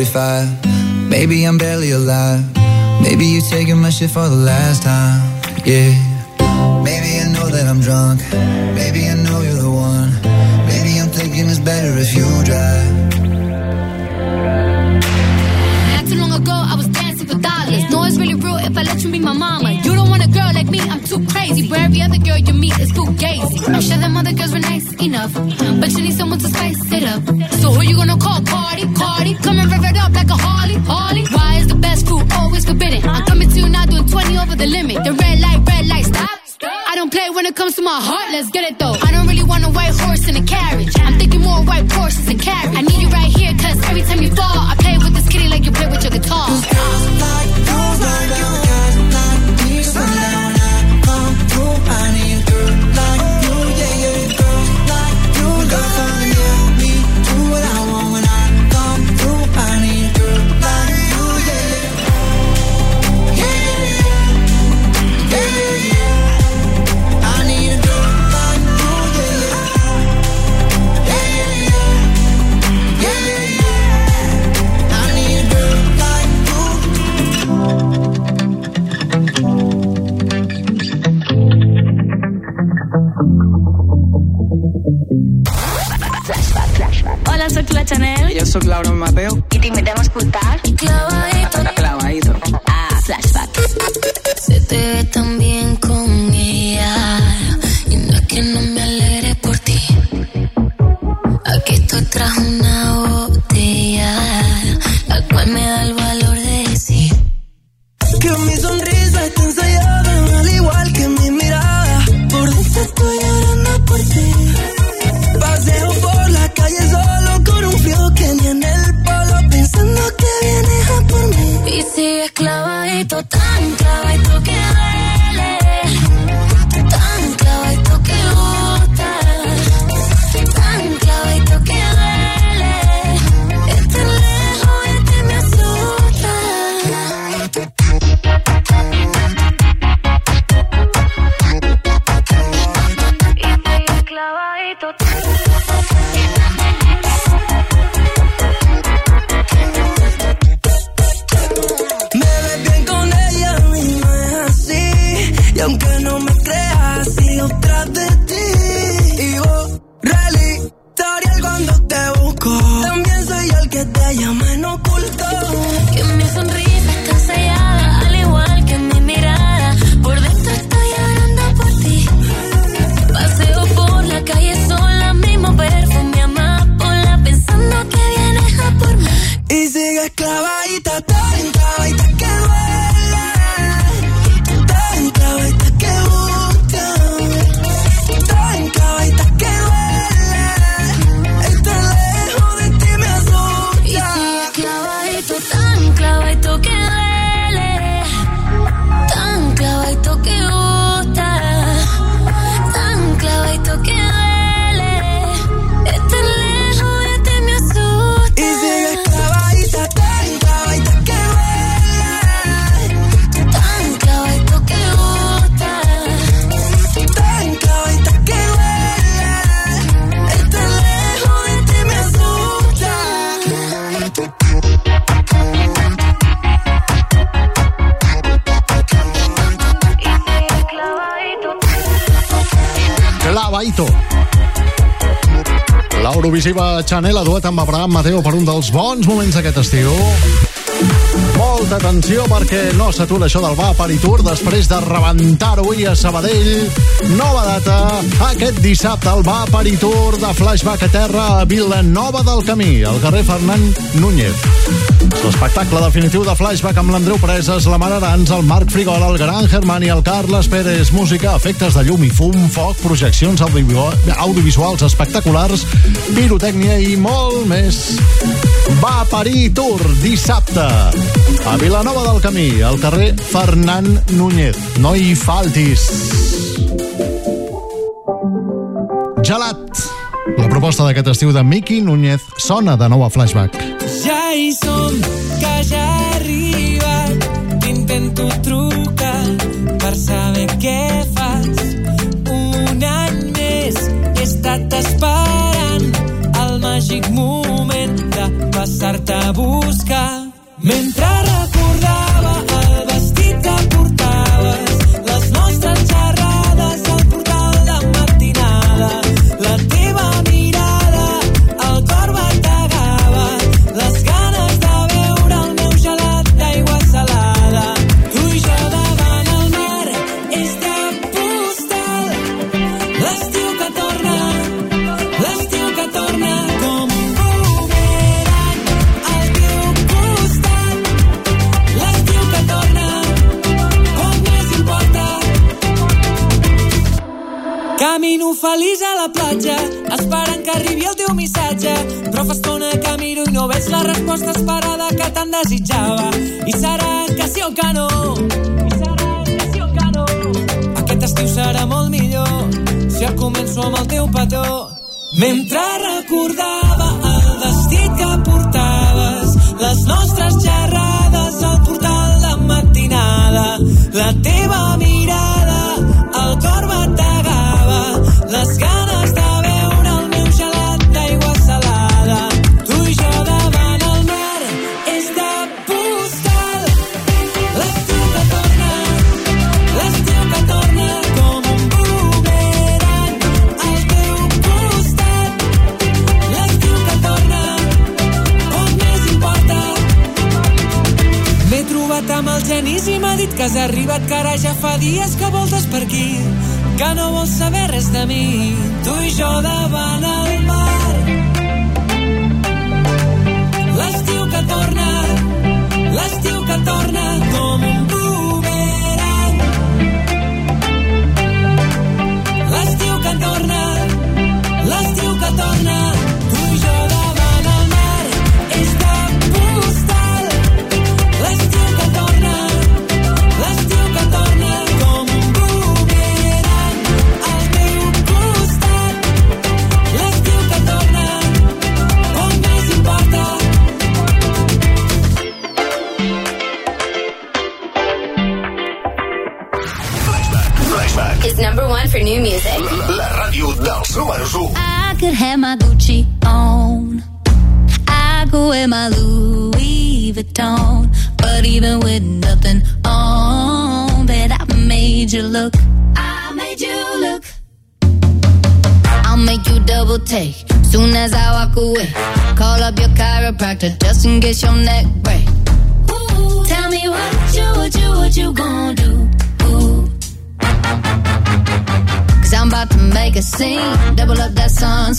45 exclusiva Chanel ha duet amb Abraham Mateo per un dels bons moments d'aquest estiu. Molta atenció perquè no s'atura això del Vapari Tour després de rebentar-ho avui a Sabadell. Nova data, aquest dissabte el Vapari Tour de Flashback a Terra a Vilanova del Camí, al carrer Fernan Núñez. L'espectacle definitiu de Flashback amb l'Andreu Preses, la Mar Arans, el Marc Frigol, el Gran Germán i el Carles Pérez. Música, efectes de llum i fum, foc, projeccions audiovisuals espectaculars, pirotècnia i molt més. Va a Parir Tour, dissabte. A Vilanova del Camí, al carrer Fernan Núñez. No hi faltis. Gelat. La proposta d'aquest estiu de Miqui Núñez sona de nou a Flashback. tu truca per saber què fas. Un any més he estat esperant el màgic moment de passar-te a buscar. tant desitjava. I serà que sí o que no. I serà que sí o que no. Aquest estiu serà molt millor si el començo amb el teu petó. Mentre recordava el vestit que portaves, les nostres xerrades al portal de matinada, la teva mirada arribat que ara ja fa dies que voltes per aquí que no vols saber res de mi. Tu i jo davant el mar. L'estiu que torna l'estiu que torna com un could have my Gucci.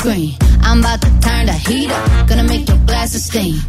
I'm about to turn the heat up, gonna make your glasses steam.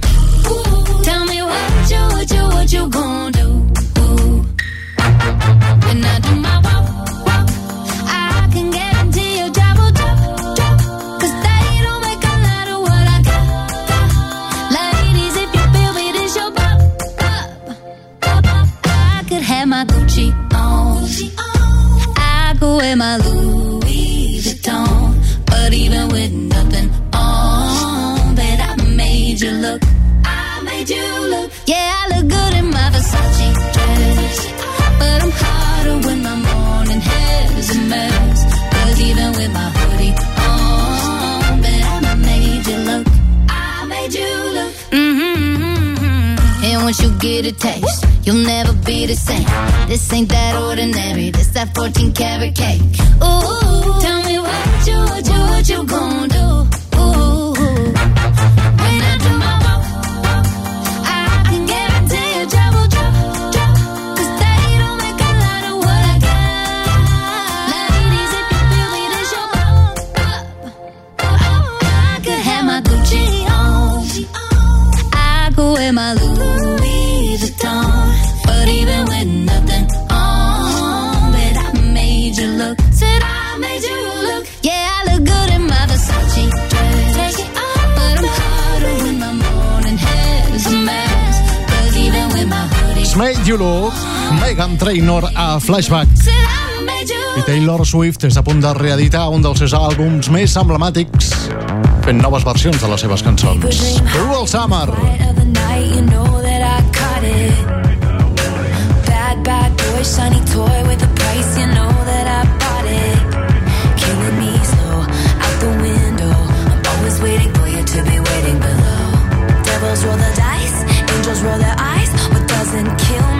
Swift és a punt de reeditar un dels seus àlbums més emblemàtics fent noves versions de les seves cançons. Cruel Summer. Bad, bad boy, shiny toy with a price, you know that I bought it. Killing me slow, out the window. I'm always waiting for you to be waiting below. Devils roll the dice, angels roll their eyes. What doesn't kill me?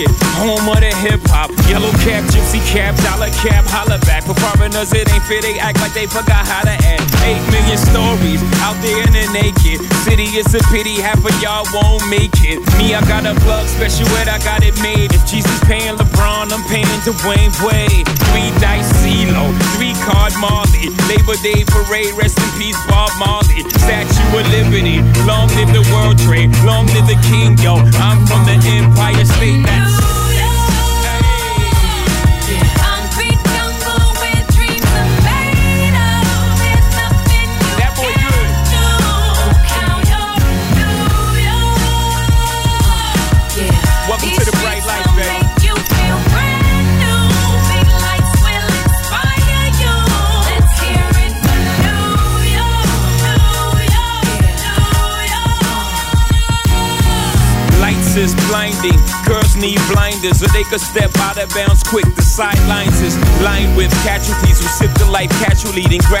shit. Home of the hip hop. Yellow cap, gypsy cap, dollar cap, holla back. For foreigners, it ain't fair. They act like they forgot how to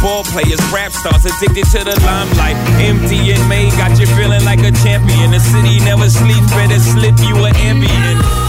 Ball players, rap stars, addicted to the limelight. Empty and May got you feeling like a champion. The city never sleeps, better slip you an ambient.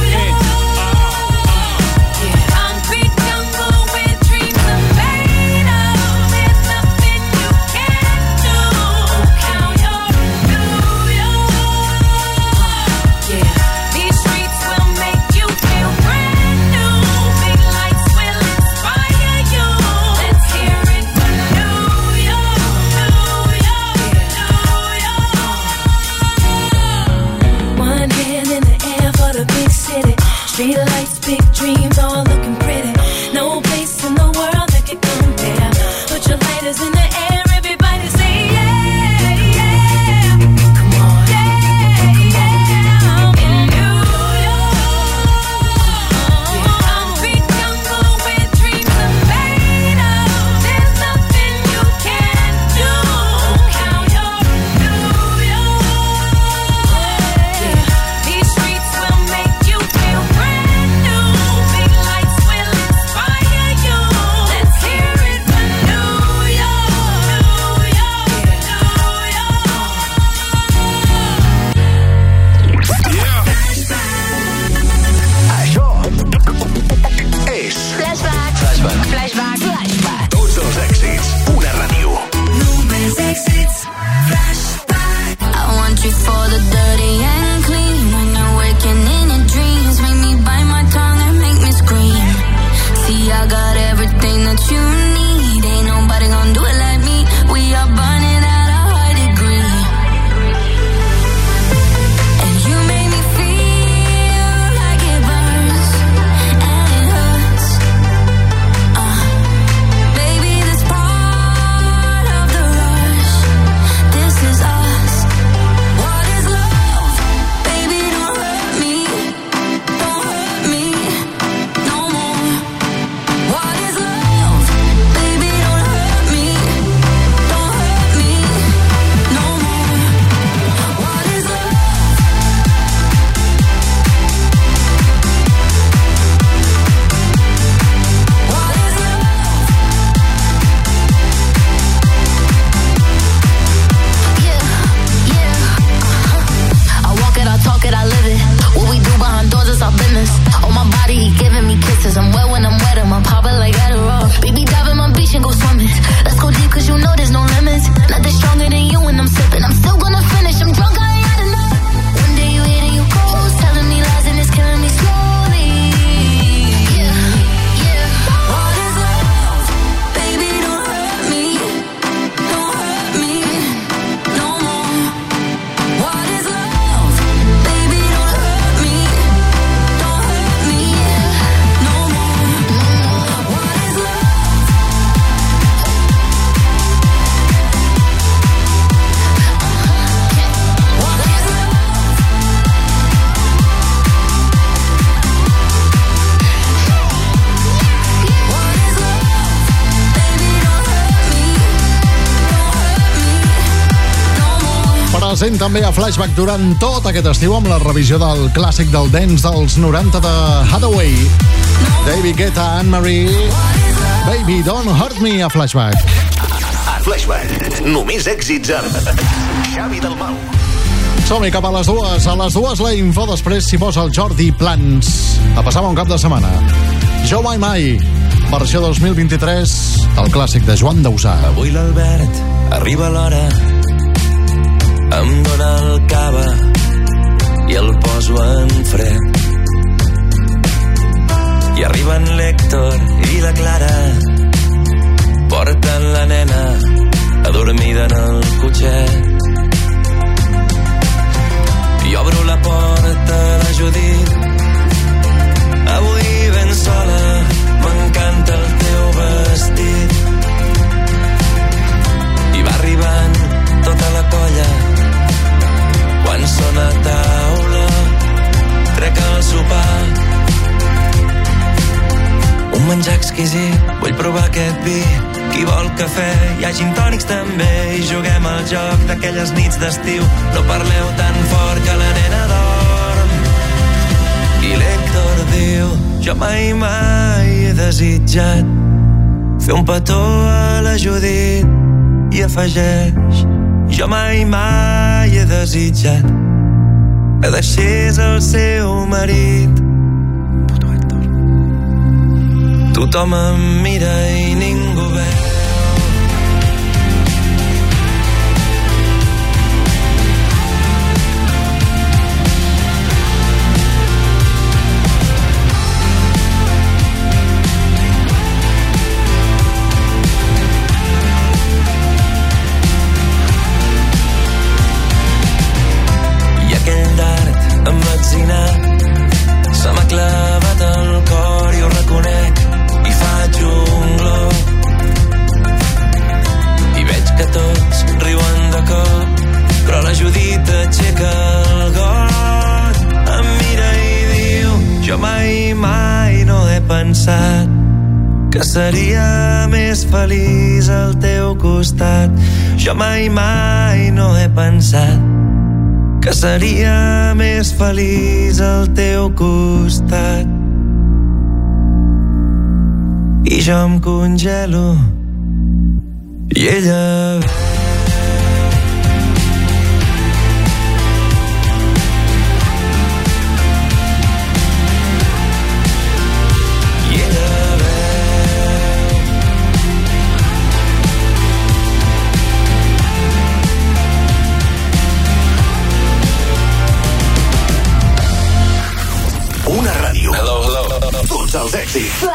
També a Flashback durant tot aquest estiu amb la revisió del clàssic del dance dels 90 de Hathaway. David Guetta, Anne-Marie, Baby Don't Hurt Me a Flashback. A Flashback, només èxits amb Xavi Dalmau. Som-hi cap a les dues. A les dues la info, després s'hi posa el Jordi Plans. A passar un cap de setmana. Jo mai mai, versió 2023 del clàssic de Joan Dausà. Avui l'Albert arriba l'hora em dóna el cava i el poso en fred. I arriben l'Héctor i la Clara. Porten la nena adormida en el cotxet. I obro la porta a la Judit. Avui ben sola m'encanta el teu vestit. I va arribant tota la colla quan sona taula trec el sopar. Un menjar exquisit vull provar aquest vi. Qui vol cafè hi ha tònics també. I juguem al joc d'aquelles nits d'estiu. No parleu tan fort que la nena dorm. I l'Héctor diu Jo mai, mai he desitjat fer un petó a la Judit. I afegeix jo mai, mai he desitjat que deixés el seu marit. Tothom em mira i ningú seria més feliç al teu costat jo mai, mai no he pensat que seria més feliç al teu costat. I jo em congelo i ella Tots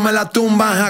me la tumba.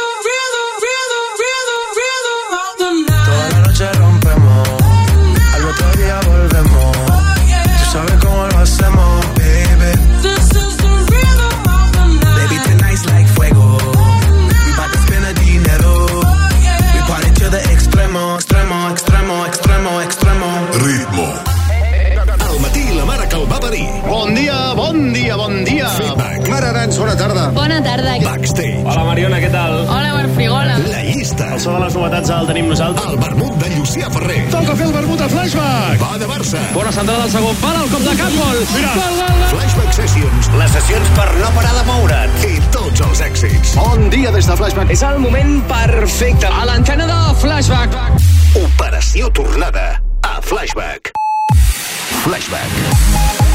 tarda. Backstage. Hola, Mariona, què tal? Hola, Marfrigola. La llista. El so de les novetats el tenim nosaltres. El vermut de Llucià Ferrer. Toca fer el vermut a flashback. Va de Barça. Bona centrada del segon pal, el cop de cap, gol. Mira. Gol, gol, gol. Flashback Sessions. Les sessions per no parar de moure't. I tots els èxits. Bon dia des de flashback. És el moment perfecte. A l'antena de Flashback. Operació Tornada. A Flashback. Flashback.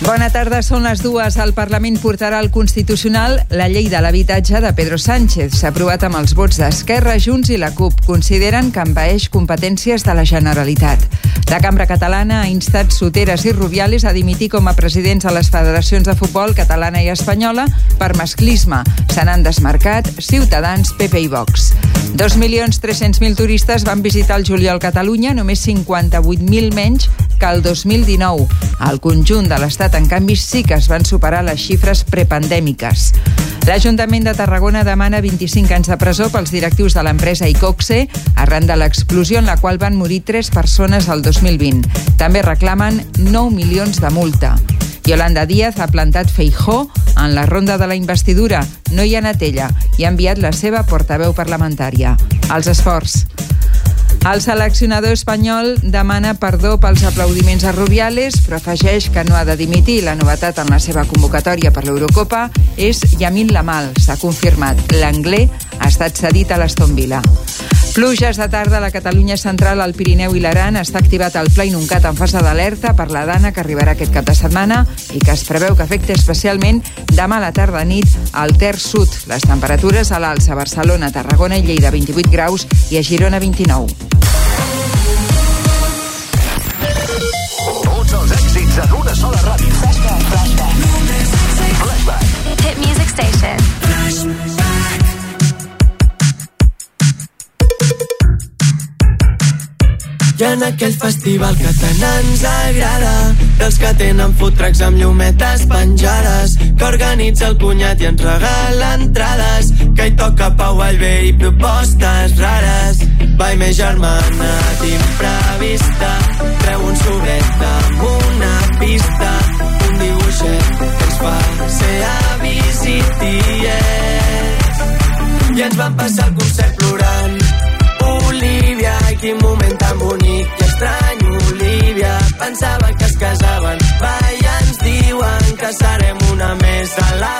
Bona tarda, són les dues. El Parlament portarà al Constitucional la llei de l'habitatge de Pedro Sánchez. S'ha aprovat amb els vots d'Esquerra, Junts i la CUP. Consideren que envaeix competències de la Generalitat. La Cambra Catalana ha instat Soteres i Rubiales a dimitir com a presidents de les federacions de futbol catalana i espanyola per masclisme. Se n'han desmarcat Ciutadans, PP i Vox. 2.300.000 turistes van visitar el juliol Catalunya, només 58.000 menys que el 2019. Al conjunt de l'Estat, en canvi, sí que es van superar les xifres prepandèmiques. L'Ajuntament de Tarragona demana 25 anys de presó pels directius de l'empresa Icoxe arran de l'explosió en la qual van morir 3 persones el 2020. També reclamen 9 milions de multa. Yolanda Díaz ha plantat Feijó en la ronda de la investidura. No hi ha anat ella i ha enviat la seva portaveu parlamentària. Els esports. El seleccionador espanyol demana perdó pels aplaudiments a Rubiales, però afegeix que no ha de dimitir. La novetat en la seva convocatòria per l'Eurocopa és Yamin Lamal. S'ha confirmat. L'anglès ha estat cedit a l'Aston Villa. Pluges de tarda a la Catalunya central, al Pirineu i l'Aran. Està activat el Pla Inuncat en fase d'alerta per la dana que arribarà aquest cap de setmana i que es preveu que afecti especialment demà a la tarda nit al Ter Sud. Les temperatures a l'alça a Barcelona, Tarragona i Lleida 28 graus i a Girona 29. I en aquell festival que tant ens agrada dels que tenen food trucks amb llumetes penjades que organitza el cunyat i ens regala entrades que hi toca Pau Vallvé i propostes rares. Vai més germana d'imprevista treu un sobret amb una pista un dibuixet que ens fa ser avis i tiets i ens van passar el concert plorant Quin moment tan bonic i estrany, Olivia. Pensava que es casaven, va ens diuen que serem una més a la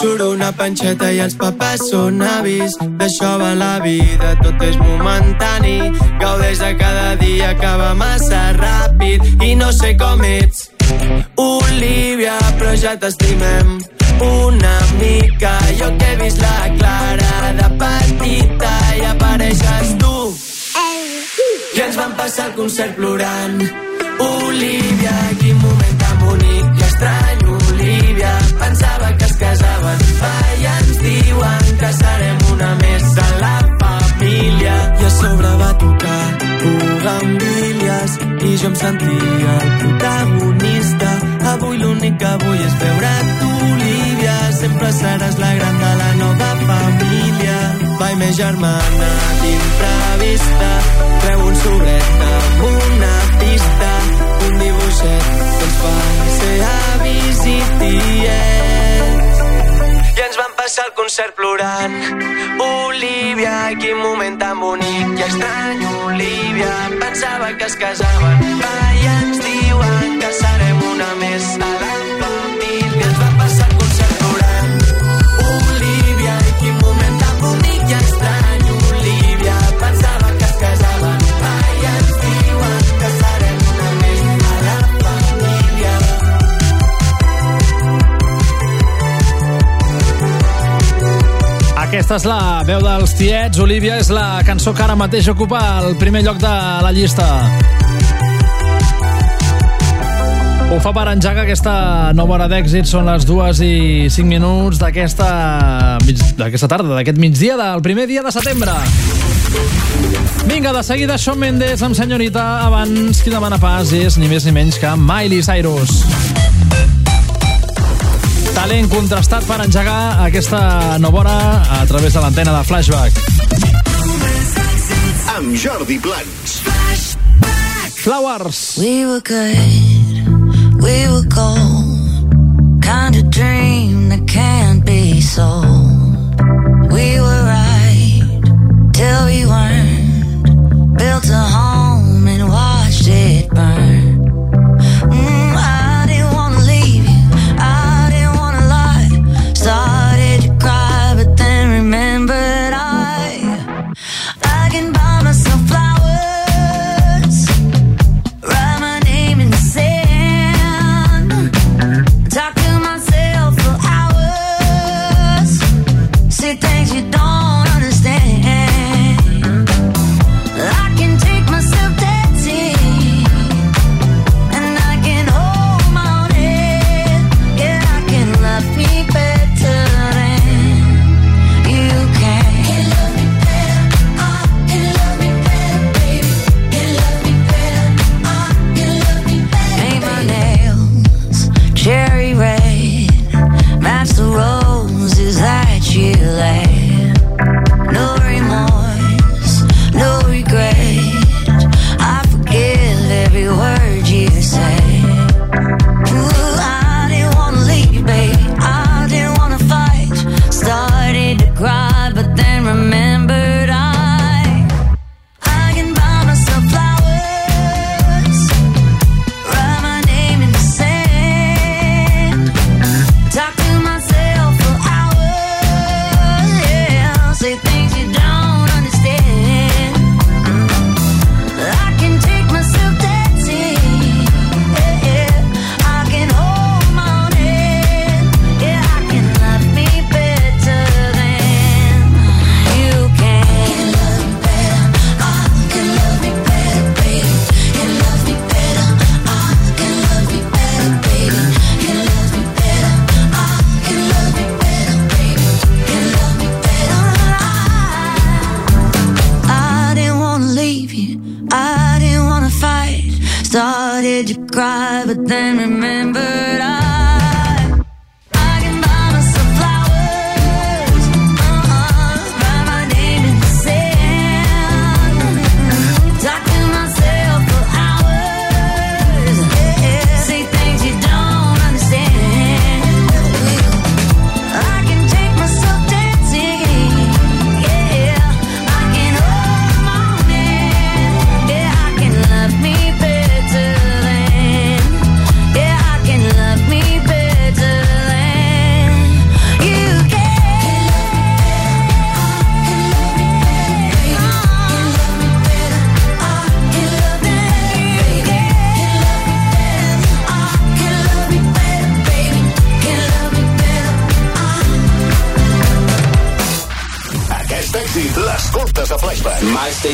Surt una panxeta i els papes són avis. D'això va la vida, tot és momentani. Gaudeix de cada dia va massa ràpid. I no sé com ets Olivia, però ja t'estimem. Una mica Jo que he vist la Clara de petita i apareixes tu. I ens vam passar el concert plorant. Olivia, quin diuen que serem una més de la família. I a sobre va tocar Bugambilles i jo em sentia el protagonista. Avui l'únic que vull és veure't Olivia sempre seràs la gran de la nova família. Vai més germana d'imprevista. Treu un sobret amb una pista. Un dibuixet que ens fa ser avis i tiets i ens vam passar el concert plorant. Olivia, quin moment tan bonic. I estrany, Olivia pensava que es casaven. Va Aquesta és la veu dels tiets. Olivia és la cançó que ara mateix ocupa el primer lloc de la llista. Ho fa per engegar aquesta nova hora d'èxit. Són les dues i 5 minuts d'aquesta tarda, d'aquest migdia, del primer dia de setembre. Vinga, de seguida, Sean Mendes amb senyorita. Abans, qui demana pas és ni més ni menys que Miley Cyrus. Talent contrastat per engegar aquesta nova hora a través de l'antena de Flashback. Amb Jordi Blancs. Flowers. We were good, we were cold, Kind of dream that can't be sold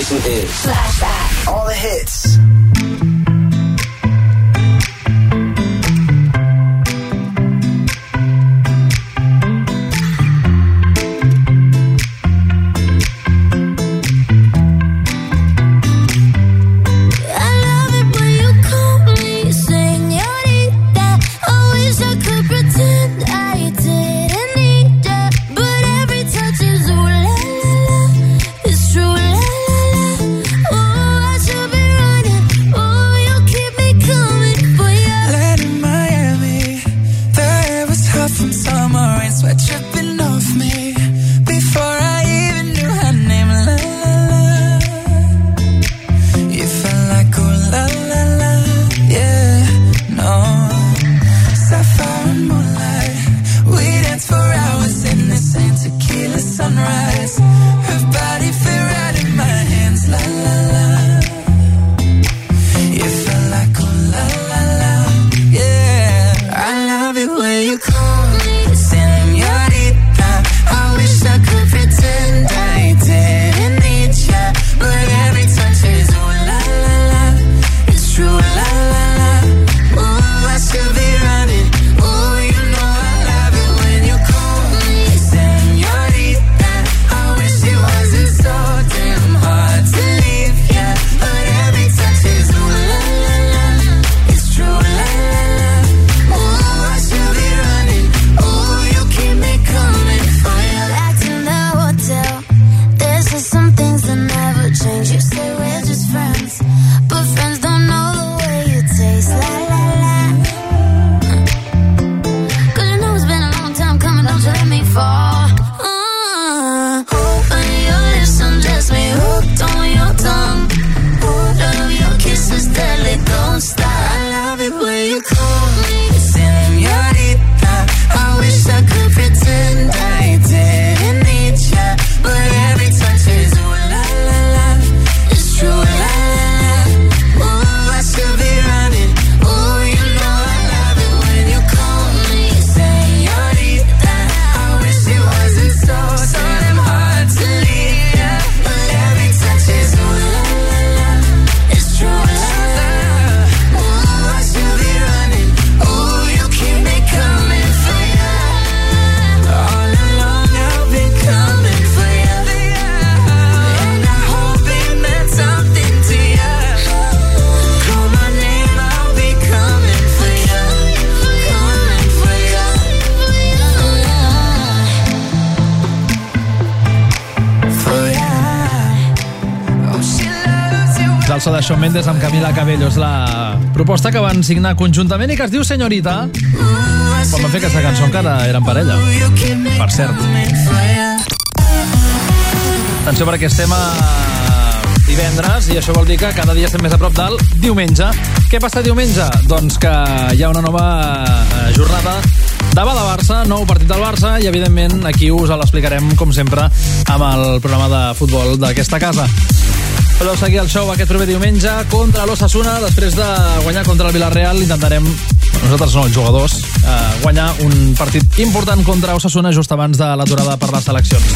station is. Camila Cabello. És la proposta que van signar conjuntament i que es diu Senyorita. Quan van fer aquesta cançó encara eren parella. Per cert. Atenció perquè estem a divendres i això vol dir que cada dia estem més a prop del diumenge. Què passa diumenge? Doncs que hi ha una nova eh, jornada de Bada-Barça, nou partit del Barça i evidentment aquí us l'explicarem com sempre amb el programa de futbol d'aquesta casa. Podeu seguir el show aquest proper diumenge contra l'Ossassuna. Després de guanyar contra el Villarreal intentarem, nosaltres no, els jugadors, eh, guanyar un partit important contra Ossassuna just abans de l'aturada per les seleccions.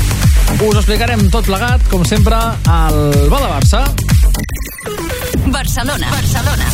Us explicarem tot plegat, com sempre, al Bada Barça. Barcelona. Barcelona.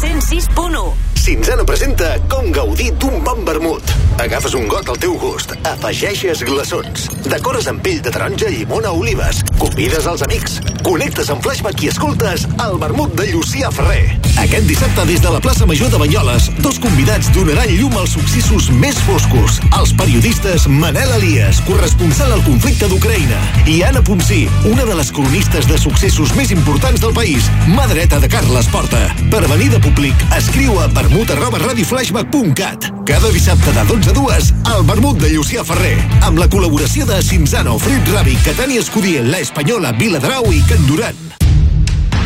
106.1 Cinzano presenta com gaudir d'un bon vermut. Agafes un got al teu gust, afegeixes glaçons, decores amb pell de taronja, llimona o olives, convides els amics, connectes amb flashback i escoltes el vermut de Llucià Ferrer. Aquest dissabte des de la plaça Major de Banyoles, dos convidats donaran llum als successos més foscos. Els periodistes Manel Elias, corresponsal al conflicte d'Ucraïna, i Anna Ponsí, una de les cronistes de successos més importants del país, mà dreta de Carles Porta. Per venir de públic, escriu a vermut arroba radioflashback.cat. Cada dissabte de 12 a 2, el vermut de Llucià Ferrer, amb la col·laboració de Cinzano, Frit Ravi, Catània Escudier, La Espanyola, Viladrau i Can Duran.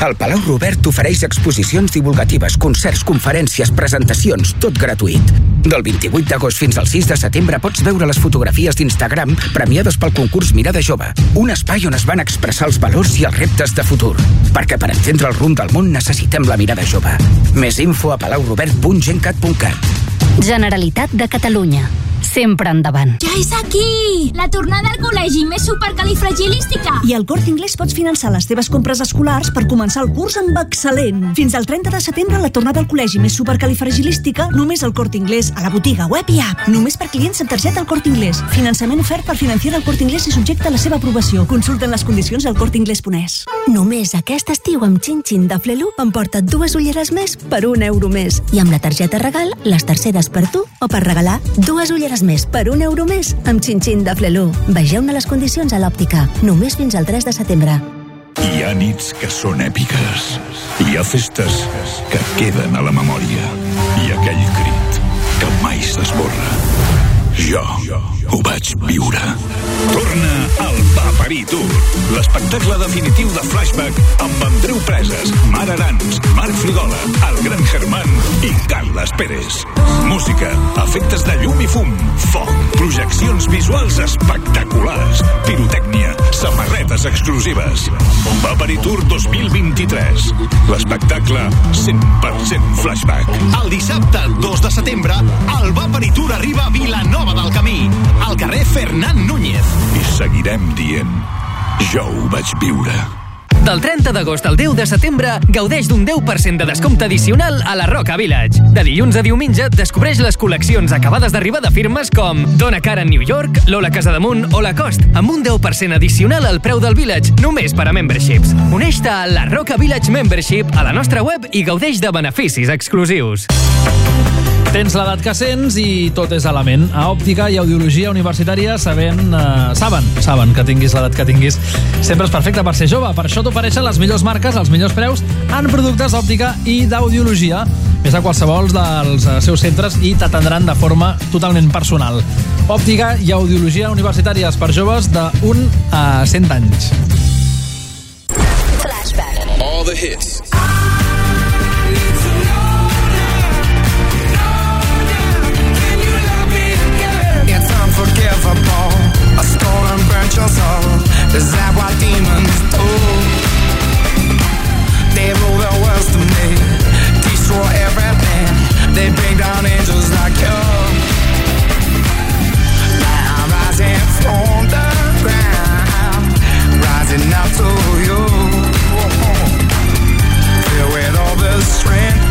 El Palau Robert ofereix exposicions divulgatives, concerts, conferències, presentacions, tot gratuït. Del 28 d'agost fins al 6 de setembre pots veure les fotografies d'Instagram premiades pel concurs Mirada Jove, un espai on es van expressar els valors i els reptes de futur. Perquè per entendre el rumb del món necessitem la mirada jove. Més info a palaurobert.gencat.cat. Generalitat de Catalunya. Sempre endavant. Ja és aquí! La tornada al col·legi més supercalifragilística! I al Corte Inglés pots finançar les teves compres escolars per començar el curs amb excel·lent. Fins al 30 de setembre la tornada al col·legi més supercalifragilística només al Corte Inglés, a la botiga, web i app. Només per clients amb targeta al Corte Inglés. Finançament ofert per financiar el Corte Inglés i subjecte a la seva aprovació. Consulten les condicions al corteinglés.es. Només aquest estiu amb Xin-Xin de Flelu emporta't dues ulleres més per un euro més. I amb la targeta regal, les terceres per tu o per regalar dues ulleres més per un euro més amb Xin-Xin de Flelu. Vegeu-ne les condicions a l'òptica. Només fins al 3 de setembre. Hi ha nits que són èpiques. Hi ha festes que queden a la memòria. I aquell crit que mai s'esborra. Jo ho vaig viure. Torna al Paperí Tour, l'espectacle definitiu de flashback amb Andreu Preses, Mar Arans, Marc Frigola, el Gran Germán i Carles Pérez. Música, efectes de llum i fum, foc, projeccions visuals espectaculars, pirotècnia, samarretes exclusives. Paperí Tour 2023. L'espectacle 100% flashback. El dissabte 2 de setembre, el Vapery Tour arriba a Vilanova del Camí, al carrer Fernand Núñez. I seguirem dient, jo ho vaig viure. Del 30 d'agost al 10 de setembre, gaudeix d'un 10% de descompte addicional a la Roca Village. De dilluns a diumenge, descobreix les col·leccions acabades d'arribar de firmes com Dona Cara en New York, Lola Casademunt o Lacoste, amb un 10% addicional al preu del Village, només per a memberships. Uneix-te a la Roca Village Membership a la nostra web i gaudeix de beneficis exclusius. Tens l'edat que sents i tot és a la ment. A Òptica i Audiologia Universitària sabent, eh, saben, saben que tinguis l'edat que tinguis. Sempre és perfecte per ser jove. Per això t'ofereixen les millors marques, els millors preus en productes d'òptica i d'audiologia. Més a qualsevol dels eh, seus centres i t'atendran de forma totalment personal. Òptica i Audiologia Universitàries per joves de 1 a 100 anys. All the hits. It's unforgivable. A stolen burnt your soul. Is that what demons do? They rule the world to me. Destroy everything. They bring down angels like you. Now I'm rising from the ground. Rising up to you. Filled with all the strength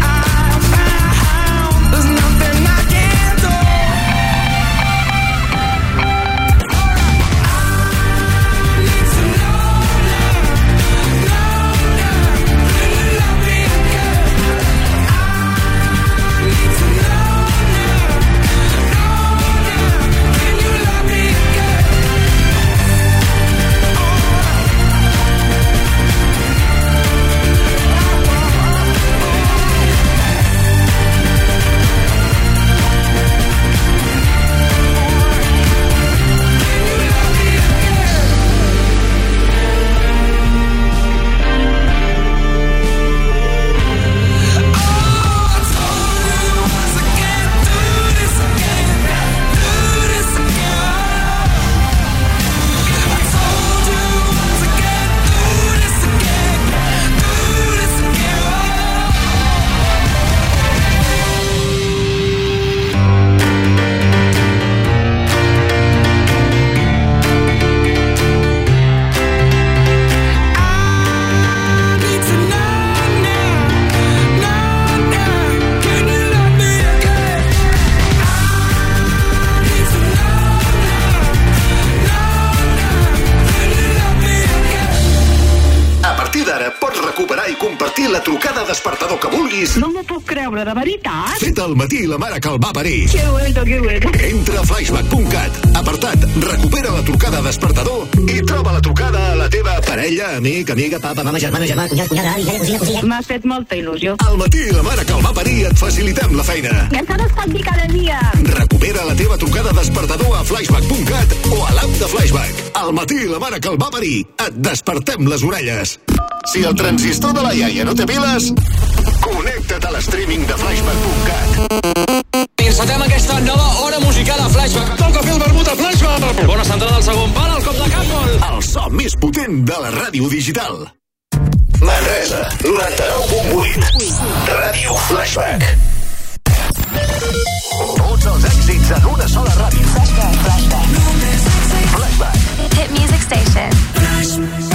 creure, de veritat? Fet al matí la mare que el va parir. Que bueno, que bueno. Entra a flashback.cat, apartat, recupera la trucada despertador i troba la trucada a la teva parella, amic, amiga, papa, mama, germana, germà, cunyat, cunyada, avi, iaia, cosina, cosina. M'ha fet molta il·lusió. Al matí la mare que el va parir et facilitem la feina. Que ens ha d'espantir cada dia. Recupera la teva trucada despertador a flashback.cat o a l'app de Flashback. Al matí la mare que el va parir et despertem les orelles. Si el transistor de la iaia no té piles, l'streaming de flashback.cat. Encetem aquesta nova hora musical a Flashback. Toca fer el vermut a Flashback. Bona centrada al segon pal, el cop de cap, gol. El so més potent de la ràdio digital. Manresa, 99.8. Ràdio Flashback. Tots els èxits en una sola ràdio. Flashback, flashback. Flashback. Hit music station. It's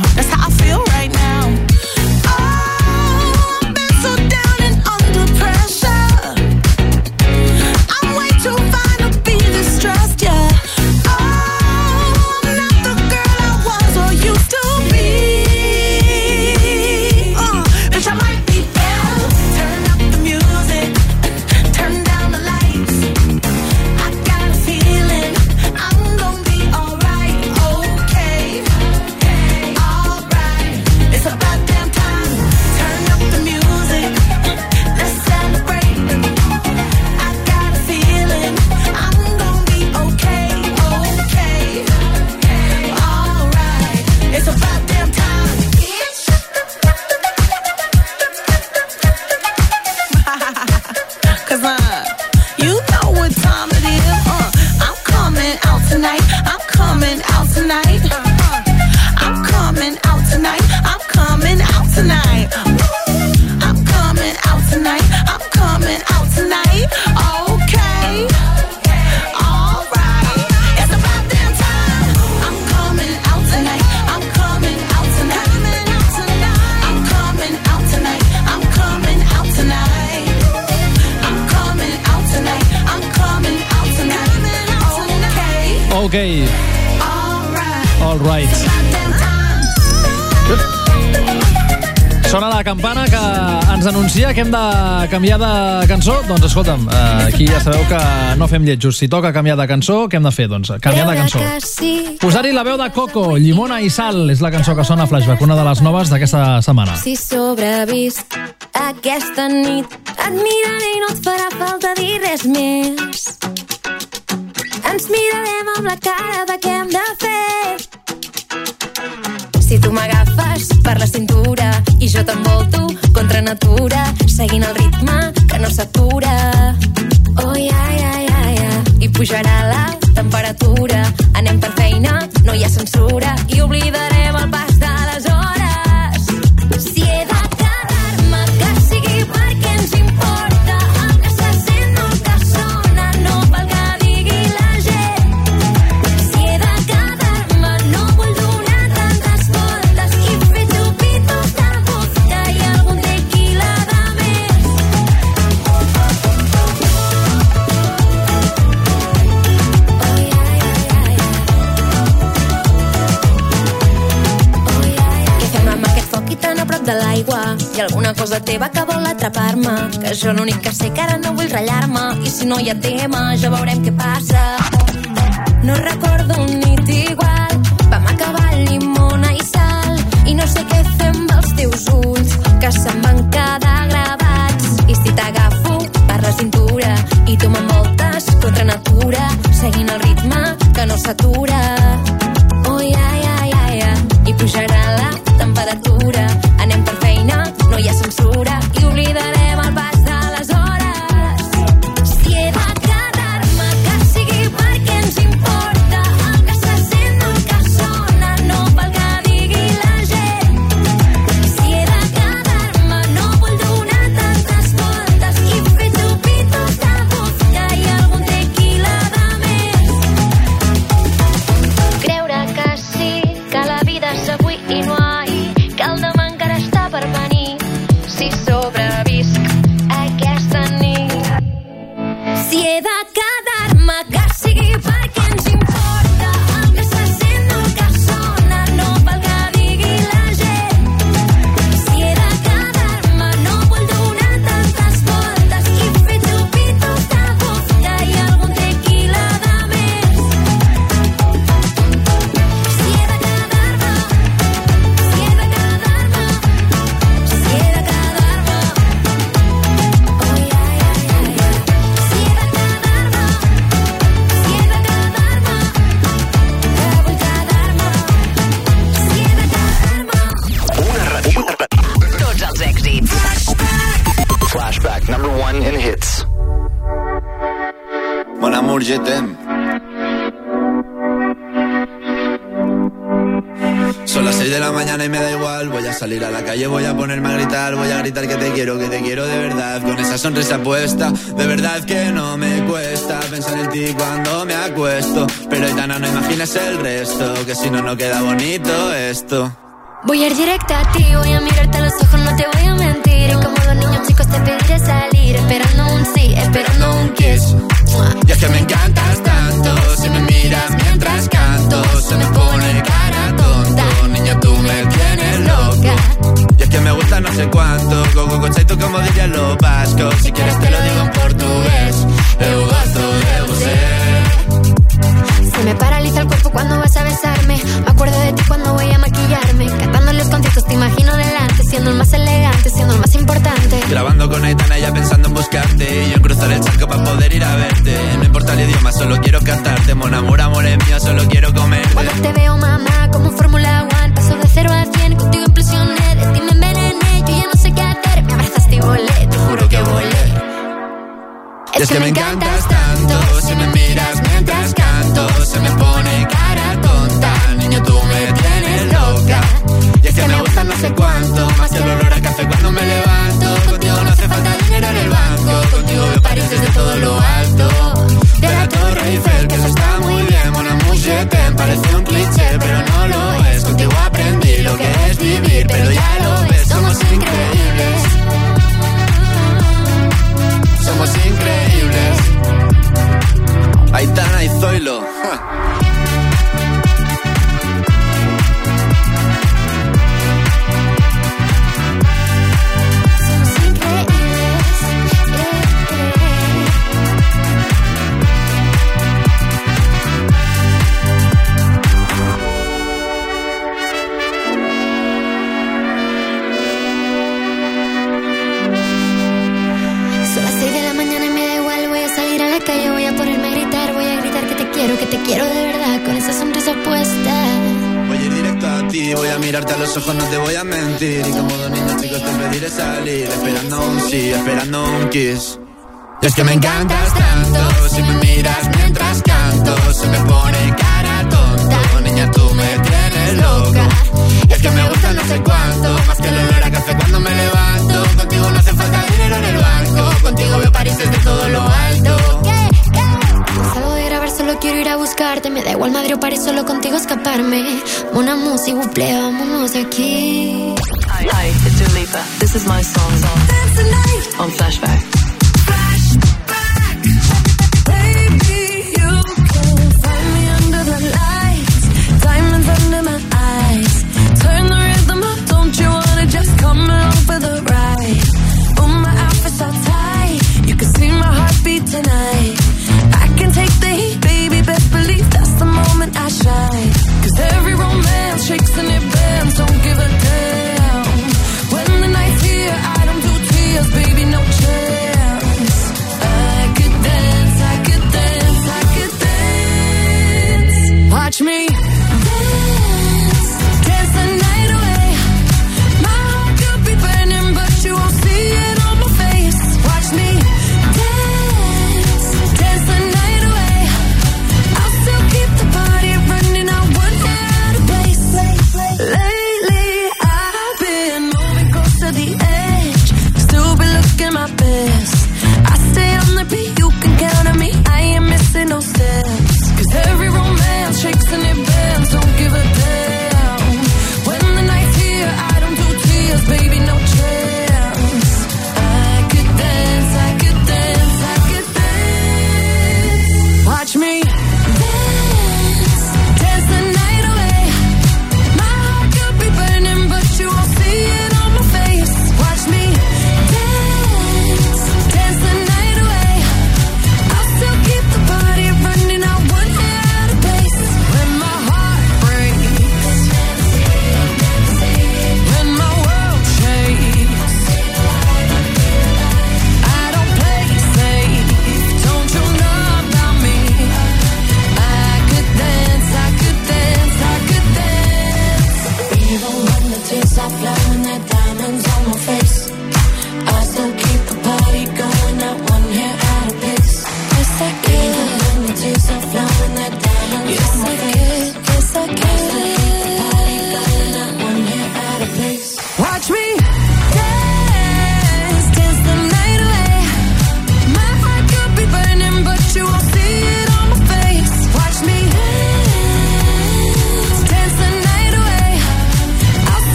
Ok. All right. Sona la campana que ens anuncia que hem de canviar de cançó. Doncs escolta'm, eh, aquí ja sabeu que no fem lletjos. Si toca canviar de cançó, què hem de fer? Doncs canviar de cançó. Posar-hi la veu de Coco, Llimona i Sal, és la cançó que sona a Flashback, una de les noves d'aquesta setmana. Si sobrevist aquesta nit et miraré i no et farà falta dir res més ens mirarem amb la cara de què hem de fer. Si tu m'agafes per la cintura i jo t'envolto contra natura seguint el ritme que no s'atura. Oh, ja, ja, ja, ja. i pujarà la temperatura. Anem per feina, no hi ha censura. I oblidarem el pas una cosa teva que vol atrapar-me Que jo l'únic que sé que ara no vull ratllar-me I si no hi ha tema ja veurem què passa. No recordo un nit igual Vam acabar llimona i sal I no sé què fer amb els teus ulls Que se'm van quedar gravats. I si t'agafo per la cintura I tu m'envoltes contra natura Seguint el ritme que no s'atura. Oh, ja, ja, ja, ja I pujarà la a salir a la calle, voy a ponerme a gritar, voy a gritar que te quiero, que te quiero de verdad, con esa sonrisa puesta, de verdad que no me cuesta pensar en ti cuando me acuesto, pero Aitana no imaginas el resto, que si no, no queda bonito esto. Voy a ir directa a ti, voy a mirarte a los ojos, no te voy a mentir, y como los niños chicos te pediré salir, esperando un sí, esperando un kiss. Y es que me encantas tanto, si me miras mientras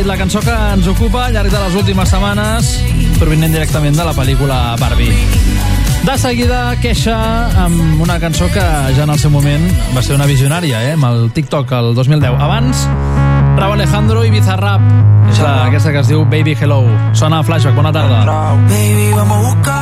dit la cançó que ens ocupa al llarg de les últimes setmanes, provinent directament de la pel·lícula Barbie. De seguida, queixa amb una cançó que ja en el seu moment va ser una visionària, eh? amb el TikTok el 2010. Abans, Rauw Alejandro i Bizarrap, és la, aquesta que es diu Baby Hello. Sona a Flashback, bona tarda. Baby, vamos a buscar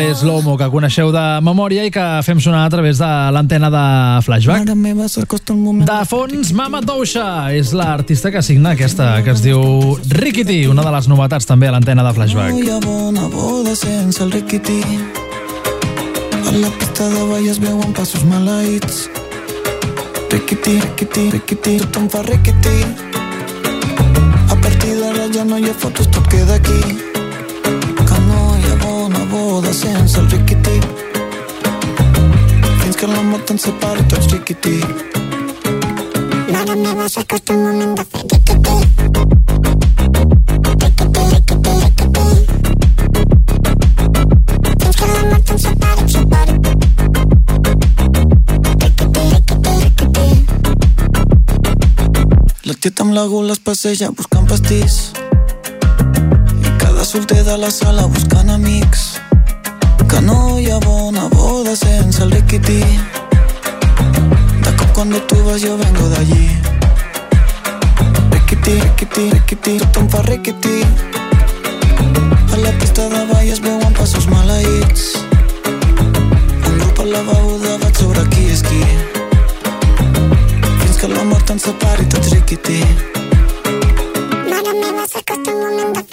Les Lomo que coneixeu de memòria i que fem sonar a través de l'antena de Flashback. De fons, Mama Dousha és l'artista que signa aquesta, que es diu Rickety, una de les novetats també a l'antena de Flashback. Voy a bona boda sense el riquití. A la pista de ball es veuen passos maleïts. Riquití, riquití, riquití, tothom fa riquití. A partir d'ara ja no hi ha fotos, tot queda aquí. Boda sense el riquití. Fins que la mort ens separi tots riquití. Mare meva, s'acosta moment de fer riquití. Riquití, riquití, riquití. Fins que la mort ens separi, ens separi. Riquití, riquití, riquití. La tieta amb la gula es passeja buscant pastís. Solter de la sala buscant amics. Que no hi ha bona boda sense el riquití. De cuando tú vas yo vengo de allí. Riquití, riquití, riquití, tothom fa riquití. A la pista de ball es veuen passos maleïts. En grup a la beguda vaig sobre qui és. Fins que la mort ens separi tots riquití. Mare meva, s'acosta un moment de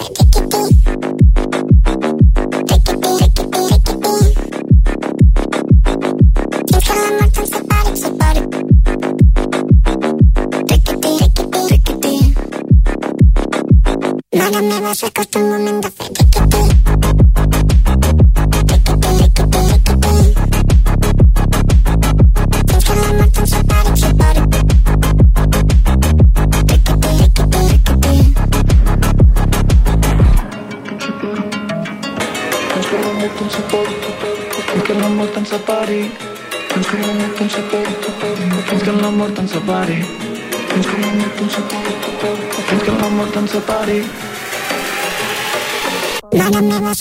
mort ens separi. Mare meva,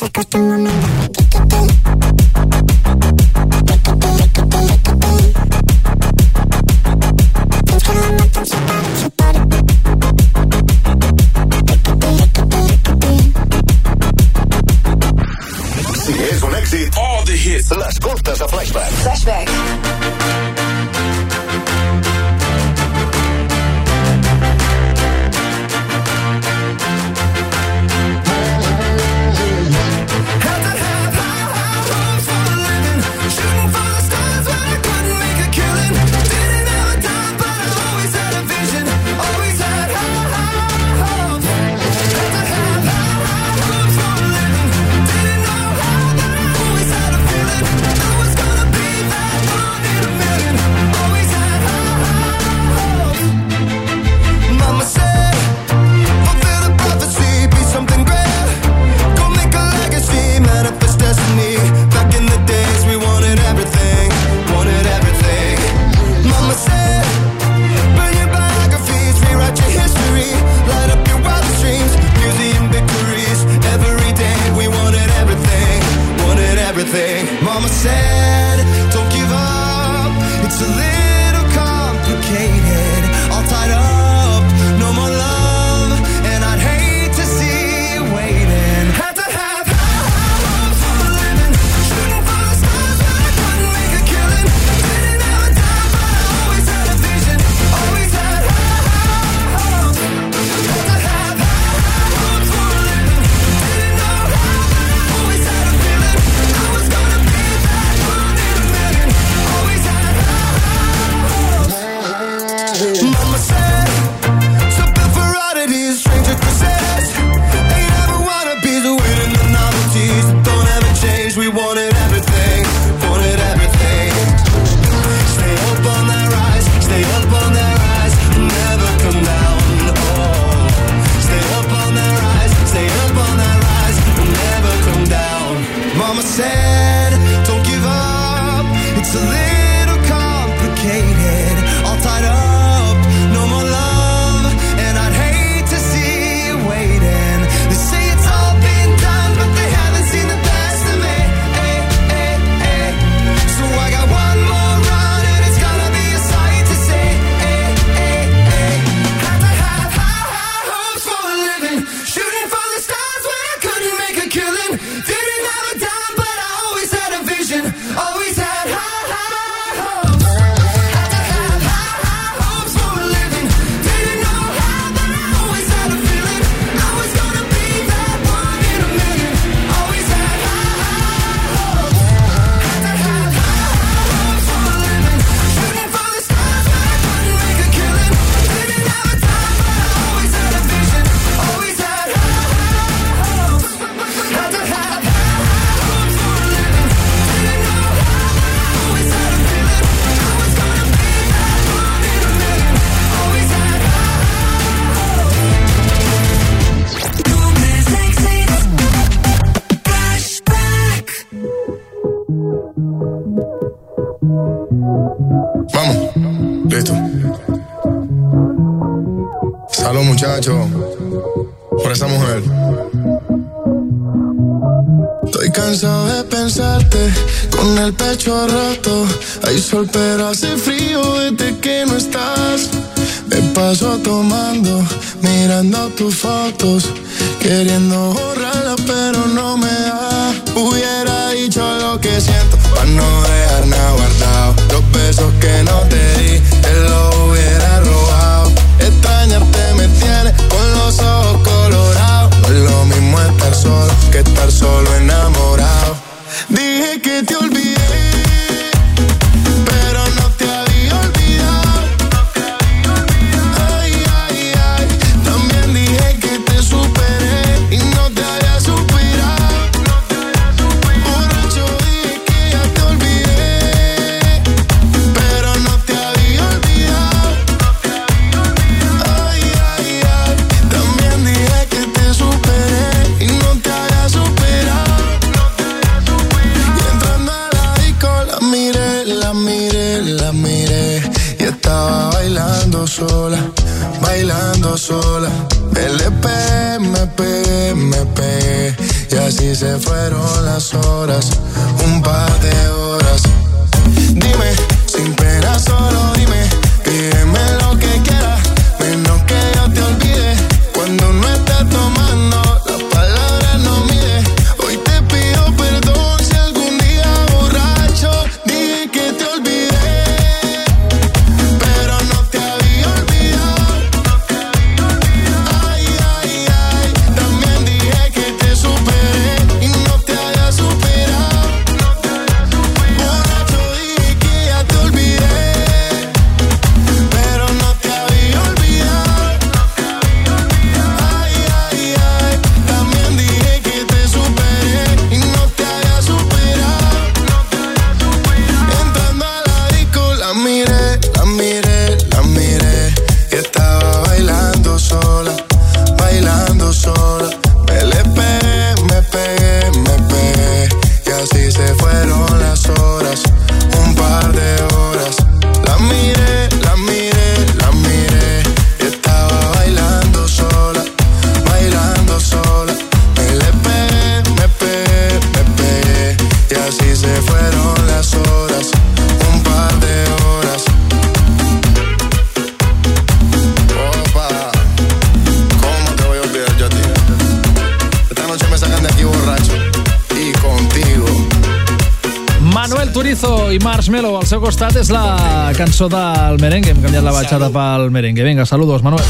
seu costat és la cançó del merengue. Hem canviat la batxada pel merengue. Vinga, saludos, Manuel.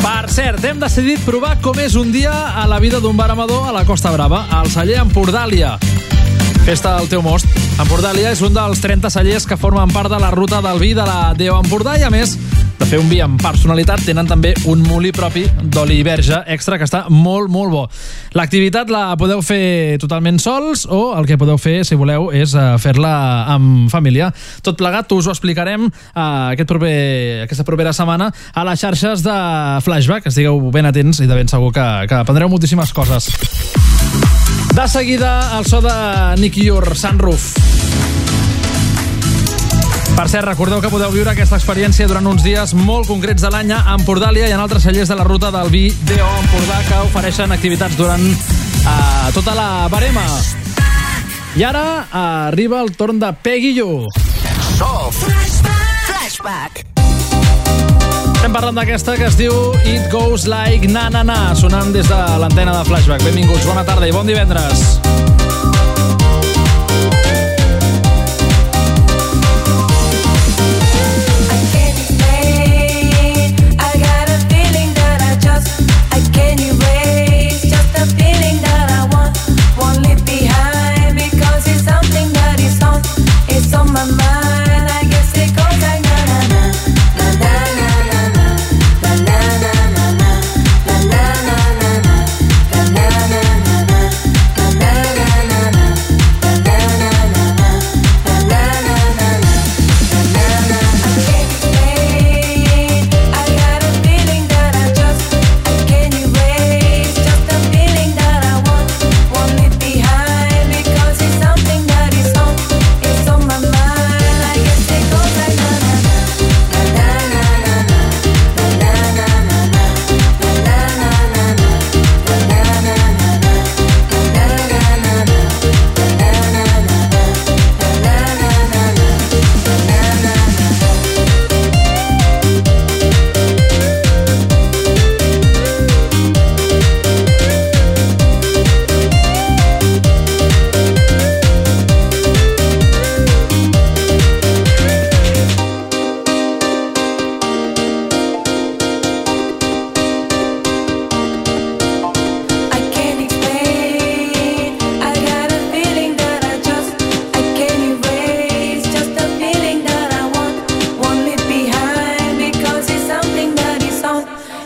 Per cert, hem decidit provar com és un dia a la vida d'un bar amador a la Costa Brava, al celler Empordàlia. Festa al teu most. Empordàlia és un dels 30 cellers que formen part de la ruta del vi de la Déu Empordà i, a més, de fer un vi amb personalitat, tenen també un molí propi d'oli verge extra que està molt, molt bo. L'activitat la podeu fer totalment sols o el que podeu fer, si voleu, és eh, fer-la amb família. Tot plegat us ho explicarem eh, aquest proper, aquesta propera setmana a les xarxes de Flashback. Estigueu ben atents i de ben segur que, que aprendreu moltíssimes coses. De seguida, el so de Nicky Ur, Sunroof. Per cert, recordeu que podeu viure aquesta experiència durant uns dies molt concrets de l'any a Empordàlia i en altres cellers de la ruta del vi DO Empordà que ofereixen activitats durant uh, tota la barema. I ara uh, arriba el torn de Peggy You. Flashback. Estem parlant d'aquesta que es diu It Goes Like Na Na Na, sonant des de l'antena de Flashback. Benvinguts, bona tarda i bon divendres.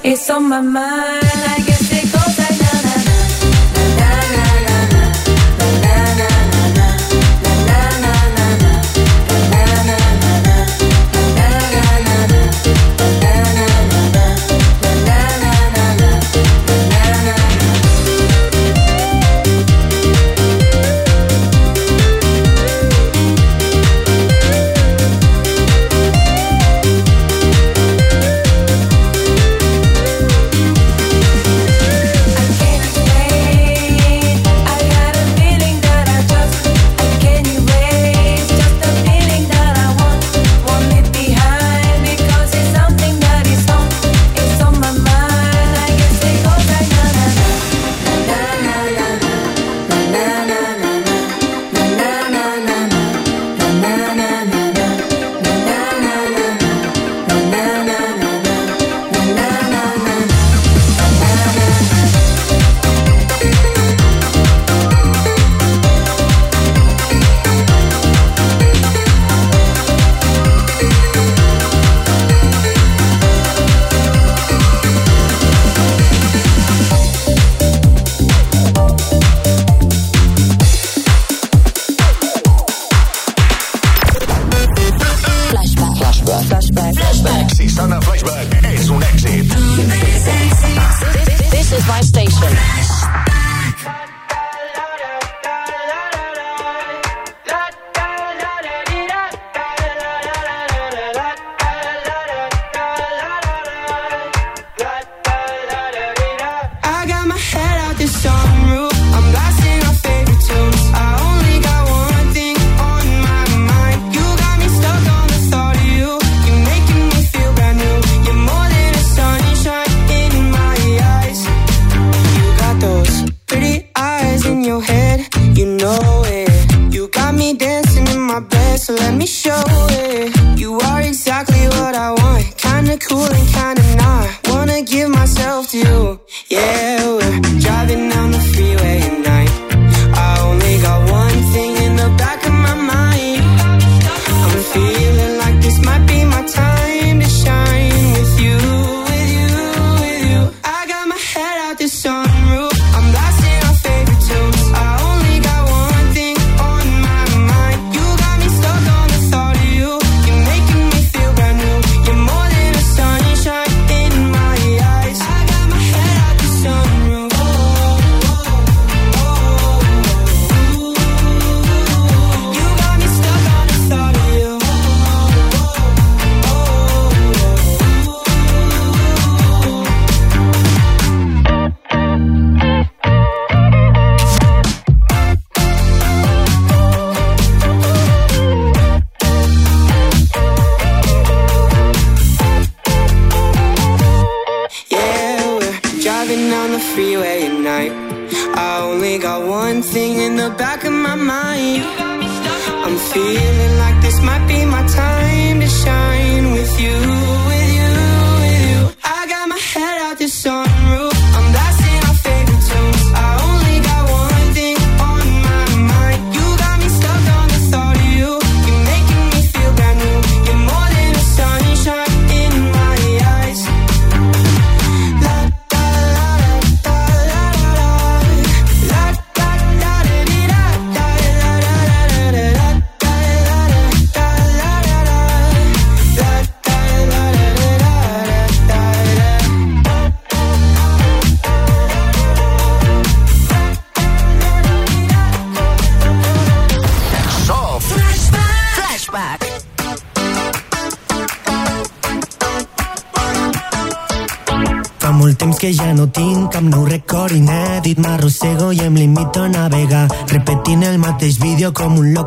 It's on my mind.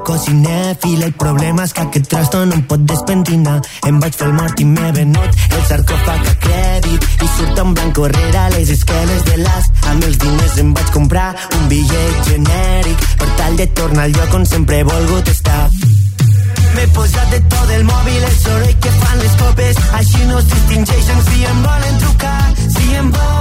poco cinèfil, el problema és que aquest trasto no em pot despentinar. Em vaig fer el mort i m'he venut el sarcòfag a crèdit i surt en blanc correre les esquenes de l'as. Amb els diners em vaig comprar un bitllet genèric per tal de tornar al lloc on sempre he volgut estar. M'he posat de tot el mòbil, el soroll que fan les copes, així no es distingeixen si em volen trucar, si em volen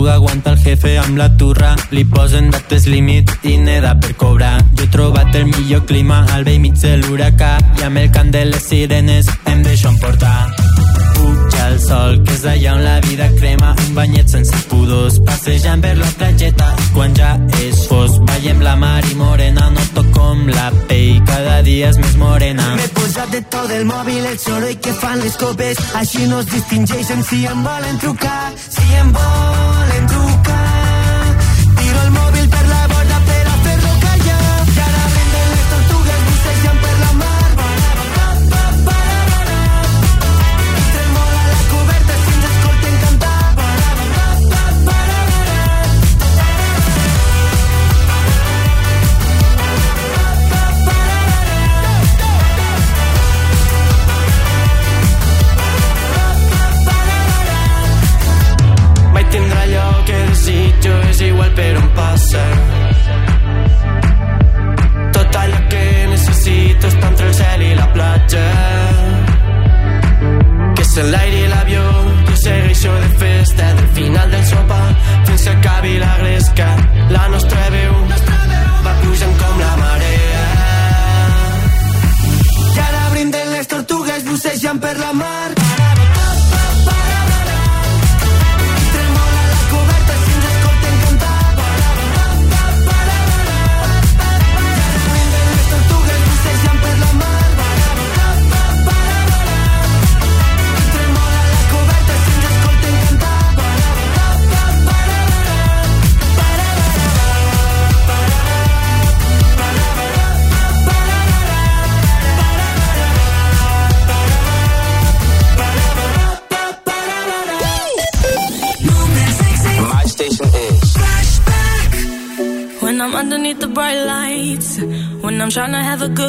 tortuga aguanta el jefe amb la turra. Li posen dates límit i neda per cobrar. Jo he trobat el millor clima al vell mig de l'huracà i amb el cant de les sirenes em deixo emportar. Puig al sol, que és allà on la vida crema, un banyet sense pudors, passejant per la platgeta. Quan ja és fos, veiem la mar i morena, noto com la pell cada dia és més morena. M'he posat de tot el mòbil, el soroll que fan les copes, així no es distingeixen si em volen trucar, si em volen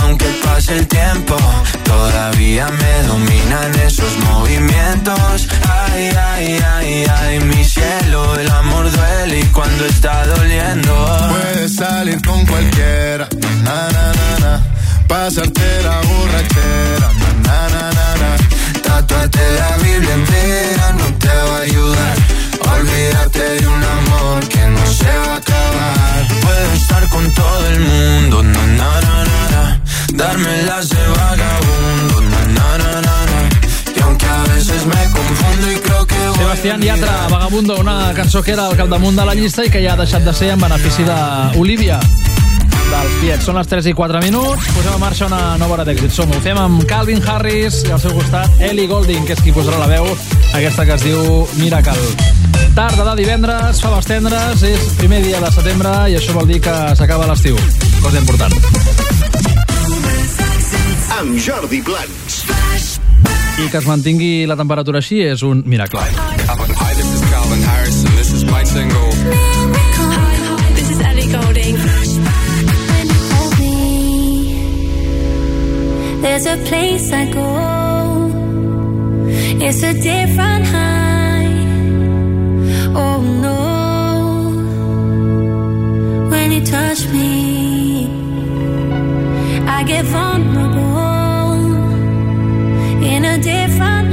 Aunque pase el tiempo, todavía me dominan esos movimientos. Ay, ay, ay, ay, mi cielo, el amor duele y cuando está doliendo. Puedes salir con cualquiera, na na na na. Pasarte la borrachera, na na na na. Tatuarte la Biblia entera no te va a ayudar. Olvídate de un amor que no se va a acabar. Puedo estar con todo el mundo, na na na na las de vagabundo, na na na na na. Y aunque a veces me confundo y creo que voy Sebastián Yatra, Vagabundo, una cançó que era al capdamunt de la llista i que ja ha deixat de ser en benefici d'Olivia dels Piets. Són les 3 i 4 minuts. Posem en marxa una nova hora d'èxit. Som-ho. Ho fem amb Calvin Harris i al seu costat Ellie Golding, que és qui posarà la veu aquesta que es diu Miracle. Tarda de divendres, faves tendres, és primer dia de setembre i això vol dir que s'acaba l'estiu. Cosa important. Amb Jordi Plans. I que es mantingui la temperatura així és un miracle. Hi, this is Calvin Harris, and this is my single. Hi, this is Ellie Golding. There's a place I go. It's a different high. Oh no. When you touch me, I get vulnerable different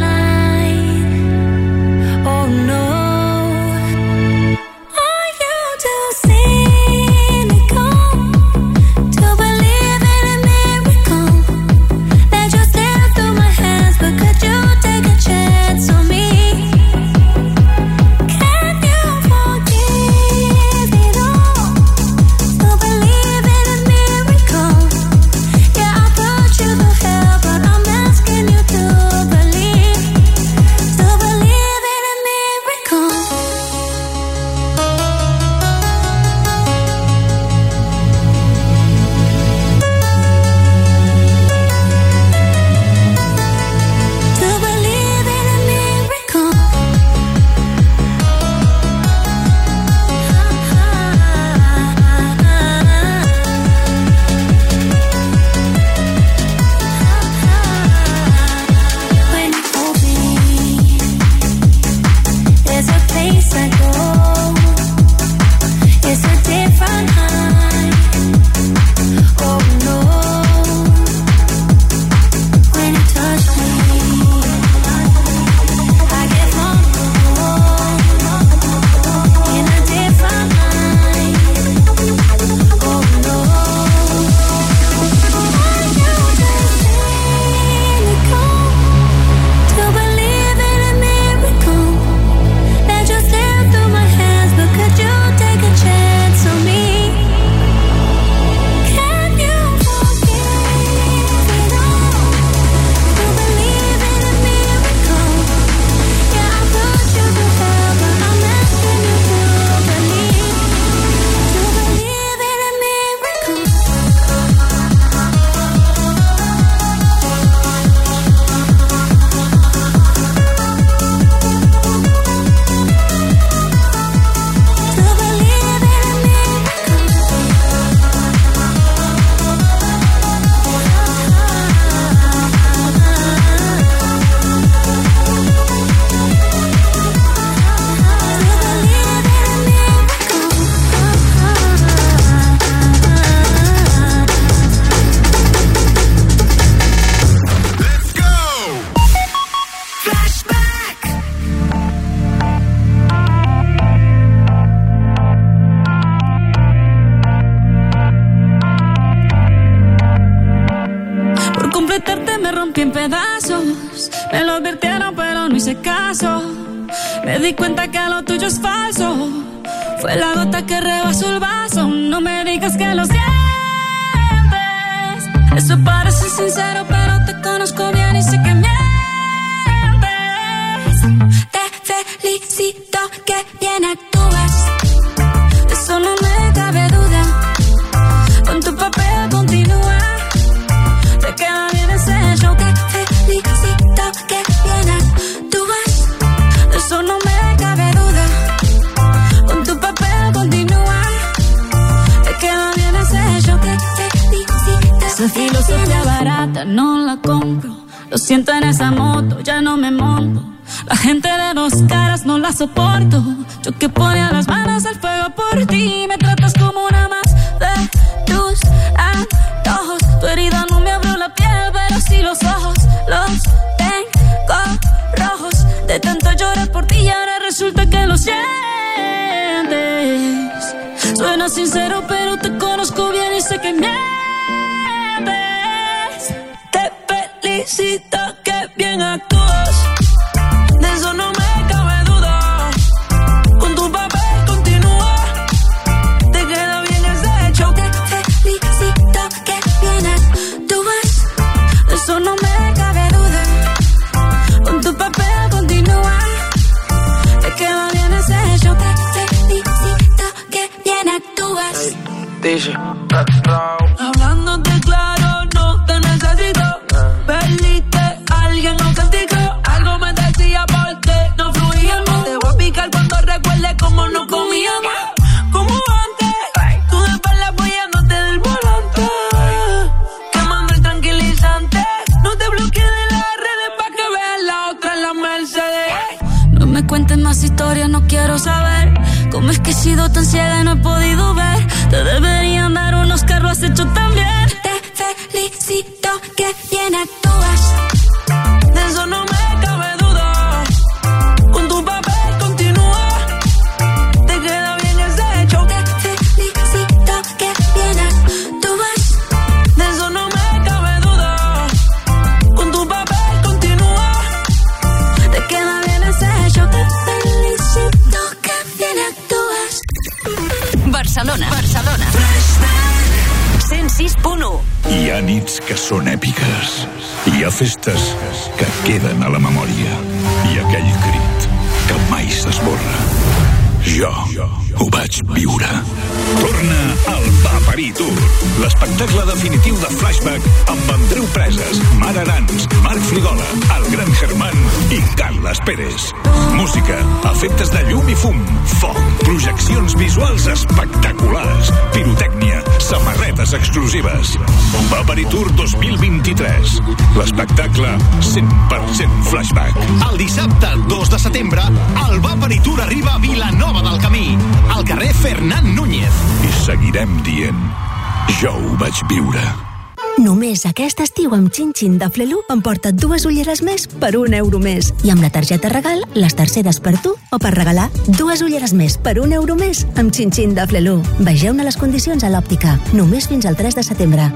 xin-xin de Flelu emporta't dues ulleres més per un euro més. I amb la targeta regal, les terceres per tu o per regalar dues ulleres més per un euro més amb xin-xin de Flelu. Vegeu-ne les condicions a l'òptica. Només fins al 3 de setembre.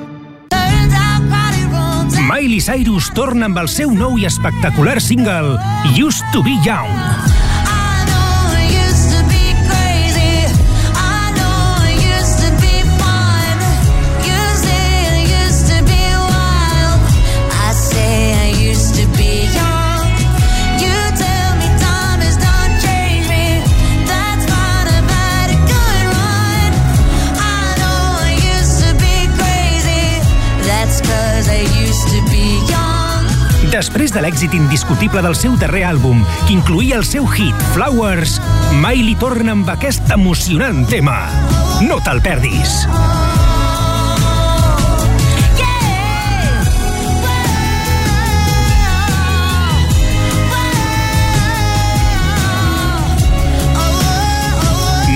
Miley Cyrus torna amb el seu nou i espectacular single Used to be Young Després de l'èxit indiscutible del seu darrer àlbum, que incluïa el seu hit Flowers, mai li torna amb aquest emocionant tema. No te'l perdis.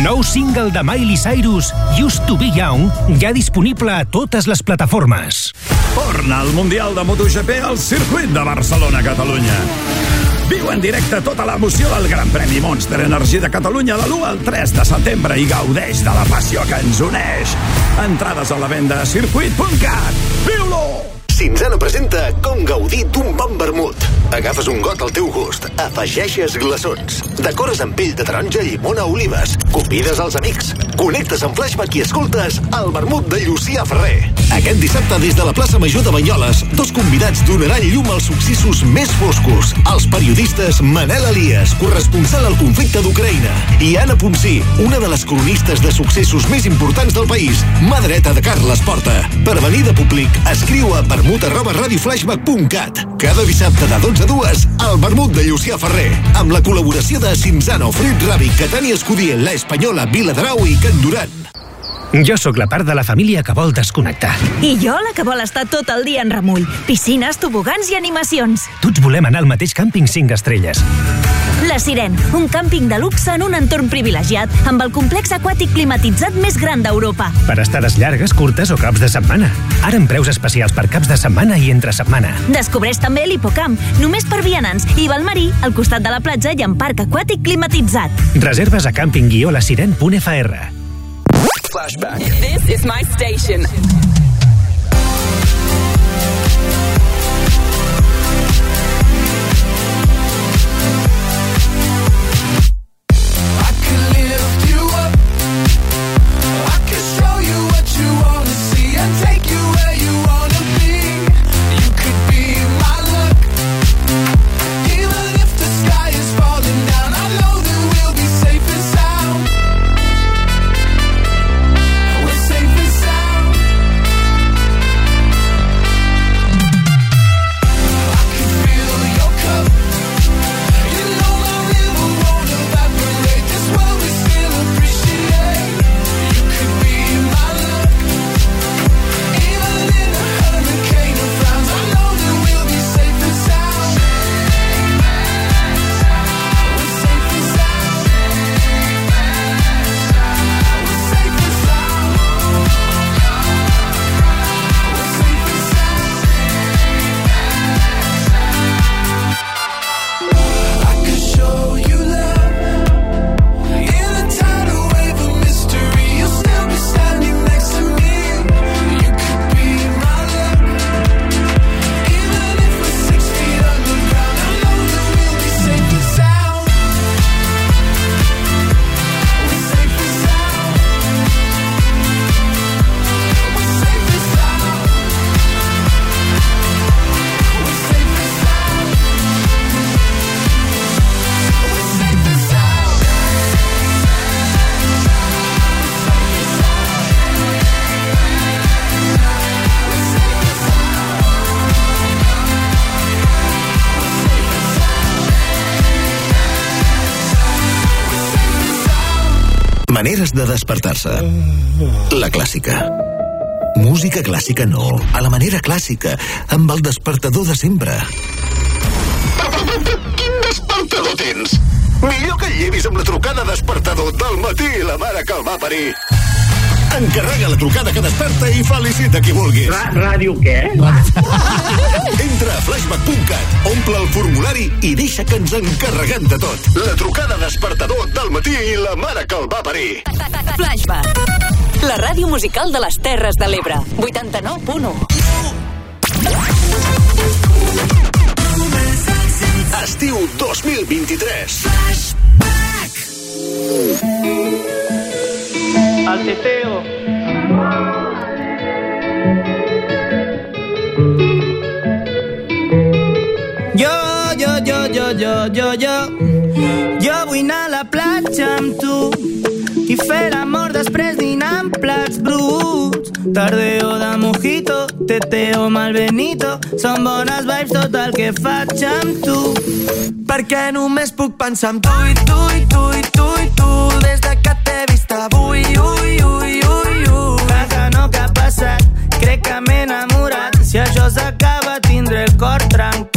nou single de Miley Cyrus, Used to be Young, ja disponible a totes les plataformes. Torna al Mundial de MotoGP al circuit de Barcelona-Catalunya. Viu en directe tota l'emoció del Gran Premi Monster Energy de Catalunya de l'1 al 3 de setembre i gaudeix de la passió que ens uneix. Entrades a la venda a circuit.cat. Viu-lo! Cinzano presenta com gaudir d'un bon vermut. Agafes un got al teu gust, afegeixes glaçons, decores amb pell de taronja, llimona, olives, convides als amics, connectes amb flashback i escoltes el vermut de Llucia Ferrer. Aquest dissabte des de la plaça Major de Banyoles, dos convidats donaran llum als successos més foscos. Els periodistes Manel Elias, corresponsal al conflicte d'Ucraïna, i Anna Ponsí, una de les cronistes de successos més importants del país, mà dreta de Carles Porta. Per venir de públic, escriu a vermut arroba radioflashback.cat. Cada dissabte de 12 a 2, el vermut de Llucià Ferrer, amb la col·laboració de Cinzano, Fruit Ràbic, Catània Escudier, La Espanyola, Viladrau i Can Duran. Jo sóc la part de la família que vol desconnectar. I jo la que vol estar tot el dia en remull. Piscines, tobogans i animacions. Tots volem anar al mateix càmping 5 estrelles. La Siren, un càmping de luxe en un entorn privilegiat, amb el complex aquàtic climatitzat més gran d'Europa. Per estades llargues, curtes o caps de setmana. Ara amb preus especials per caps de setmana i entre setmana. Descobreix també l'Hipocamp, només per vianants, i Balmarí, al costat de la platja i amb parc aquàtic climatitzat. Reserves a camping-lasiren.fr Flashback. This is my station. Despertar-se. La clàssica. Música clàssica no, a la manera clàssica, amb el despertador de sempre. Quin despertador tens? Millor que llevis amb la trucada despertador del matí i la mare que el va parir. Encarrega la trucada que desperta i felicita qui vulguis. Ràdio què? Entra a flashback.cat, omple el formulari i deixa que ens encarreguem de tot. La trucada despertador del matí i la mare que el va parir. Flashback. La ràdio musical de les Terres de l'Ebre. 89.1. Estiu 2023. El teteo. Jo, jo, jo, jo, jo, jo, jo Jo vull anar a la platja amb tu fer l'amor després dinar amb plats bruts. Tardeo de mojito, teteo mal benito, són bones vibes tot el que faig amb tu. Perquè només puc pensar en tu i tu i tu i tu i tu des de que t'he vist avui, ui, ui, ui, ui. Casa no que ha passat, crec que m'he enamorat. Si això s'acaba tindré el cor trencat.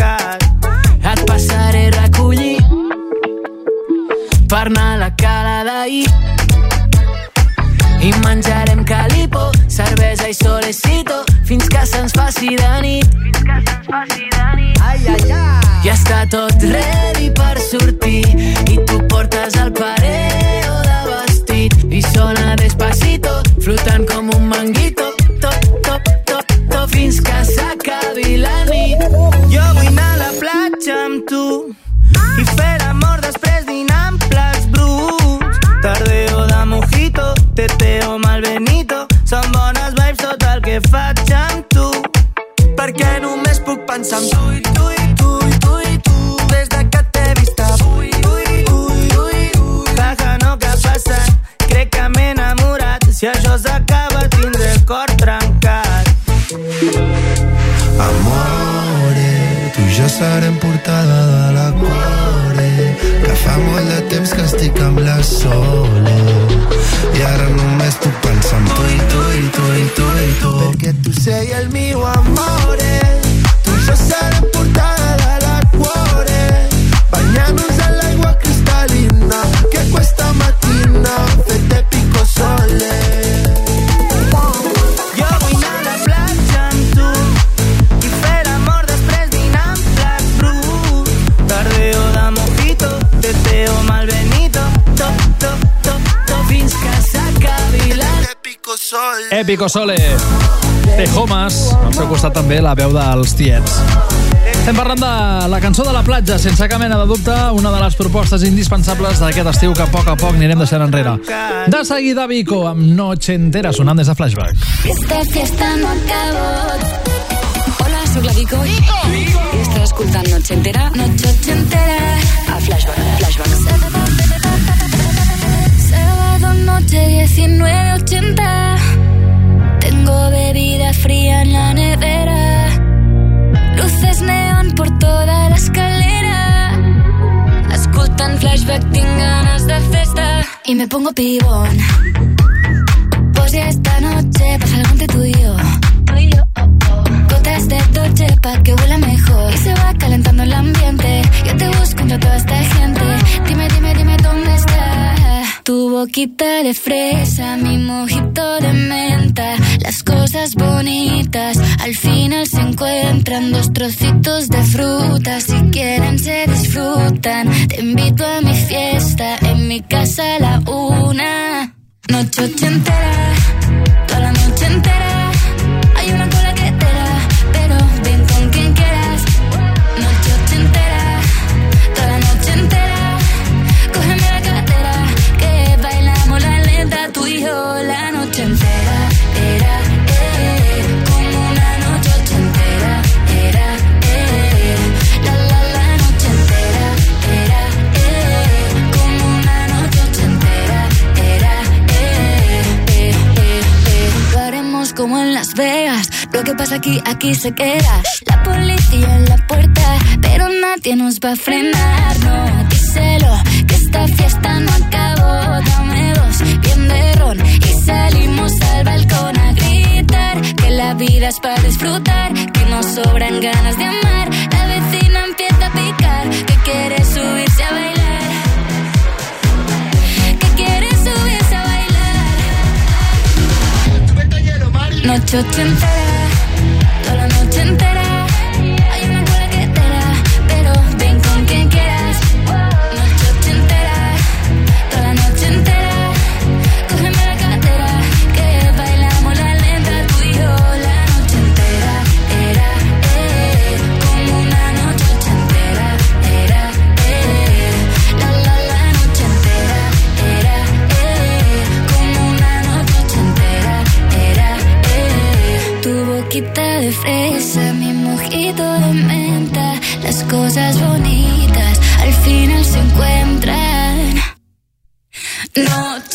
solecito fins que se'ns faci de nit. Fins que se'ns faci de nit. Ai, ai, ai. Ja està tot ready per sortir i tu portes el pareo de vestit i sona despacito, flotant com un manguito. Top, top, top, top, fins que s'acabi la nit. Jo vull anar a la platja amb tu i fer l'amor després dinant plats bruts. Tardeo de mojito, te, te pensar en tu i tu i tu i tu i tu Des de que t'he vist avui ui, ui, ui, ui. Jaja, no, què ha passat? Crec que m'he enamorat. Si això s'acaba, tindré el cor trencat. Amore, tu jo serem portada de la core que fa molt de temps que estic amb la Sole i ara només puc pensar en tu i tu i tu i tu i tu perquè tu sei el mio amore Épico Sole. Tejomas. Al seu costat també la veu dels tiets. Estem parlant de la cançó de la platja, sense cap mena de dubte, una de les propostes indispensables d'aquest estiu que a poc a poc anirem deixant enrere. De seguida, Vico, amb Noche Entera, sonant des de Flashback. Esta fiesta no acabó. Hola, sóc la Vico. Vico! I estàs escoltant Noche Entera Noche entera. a Flashback. Flashback. Sábado noche 19.80. Tengo bebida fría en la nevera. Luces neón por toda la escalera. Escoltant flashback, tinc ganas de festa. Y me pongo pibón. Pues ya esta noche pasa algo entre tú y yo. Gotas de Dolce pa' que huela mejor. Y se va calentando el ambiente. Yo te busco entre toda esta gente. Dime, dime, dime dónde está. Tu boquita de fresa, mi mojito de menta. Las cosas bonitas al final se encuentran. Dos trocitos de fruta, si quieren se disfrutan. Te invito a mi fiesta, en mi casa a la una. Noche ochentera, toda la noche entera. Lo que pasa aquí, aquí se queda. La policía en la puerta, pero nadie nos va a frenar. No, díselo, que esta fiesta no acabó. Dame dos, bien de ron. Y salimos al balcón a gritar. Que la vida es para disfrutar. Que nos sobran ganas de amar. La vecina empieza a picar. Que quiere subirse a bailar. Que quiere subirse a bailar. Noche ochentera, boquita de fresa, mi mojito de menta. Las cosas bonitas al final se encuentran. Noche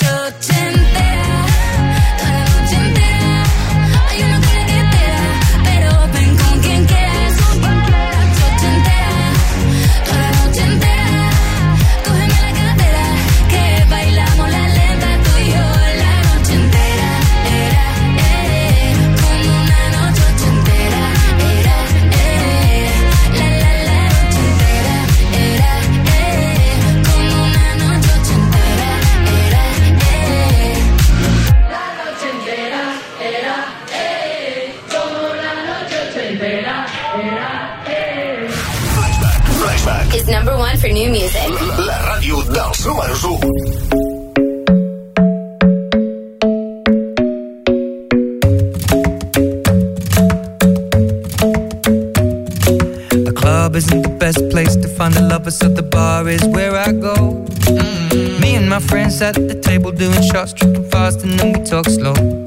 for new music. La ràdio dels números 1. The club isn't the best place to find a lover, so the bar is where I go. Mm. Me and my friends at the table doing shots, tripping fast, and then we talk slow.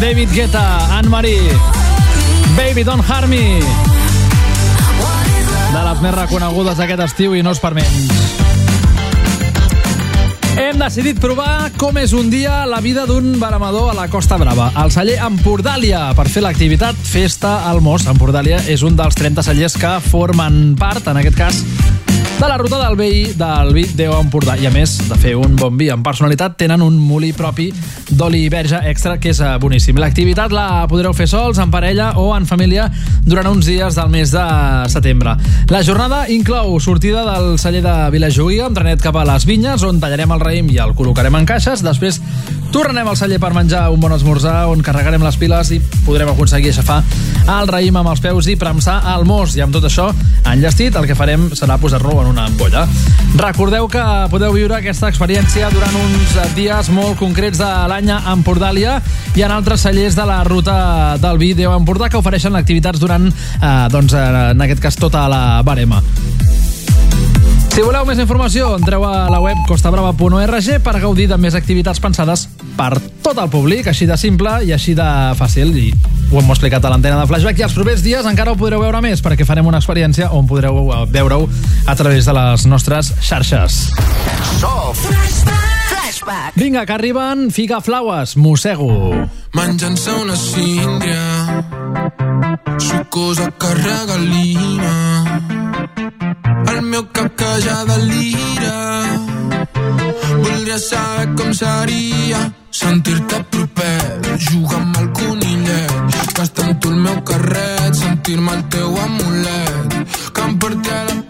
David Guetta, Anne-Marie, Baby Don't Harm Me. De les més reconegudes d'aquest estiu i no és per menys. Hem decidit provar com és un dia la vida d'un baramador a la Costa Brava, al celler Empordàlia, per fer l'activitat Festa al Mos. Empordàlia és un dels 30 cellers que formen part, en aquest cas, de la ruta del veí del vi Déu Empordà. I a més de fer un bon vi amb personalitat, tenen un molí propi d'oli verge extra, que és eh, boníssim. L'activitat la podreu fer sols, en parella o en família durant uns dies del mes de setembre. La jornada inclou sortida del celler de Vilajuïga, amb trenet cap a les vinyes, on tallarem el raïm i el col·locarem en caixes. Després tornarem al celler per menjar un bon esmorzar, on carregarem les piles i podrem aconseguir aixafar el raïm amb els peus i premsar el mos. I amb tot això enllestit, el que farem serà posar-lo en una ampolla. Recordeu que podeu viure aquesta experiència durant uns dies molt concrets de l'any a Empordàlia i en altres cellers de la ruta del vi Déu Empordà que ofereixen activitats durant, eh, doncs, en aquest cas, tota la barema. Si voleu més informació, entreu a la web costabrava.org per gaudir de més activitats pensades per tot el públic, així de simple i així de fàcil. I ho hem explicat a l'antena de Flashback i els propers dies encara ho podreu veure més perquè farem una experiència on podreu eh, veure-ho a través de les nostres xarxes. Sof. Flashback. Vinga, que arriben Figa Flaues, mossego. Menjant-se una síndria Sucosa que regalina El meu cap que ja delira. Voldria saber com seria Sentir-te proper. Jugar amb el conillet. Gastar amb tu el meu carret Sentir-me el teu amulet. Que em porti a la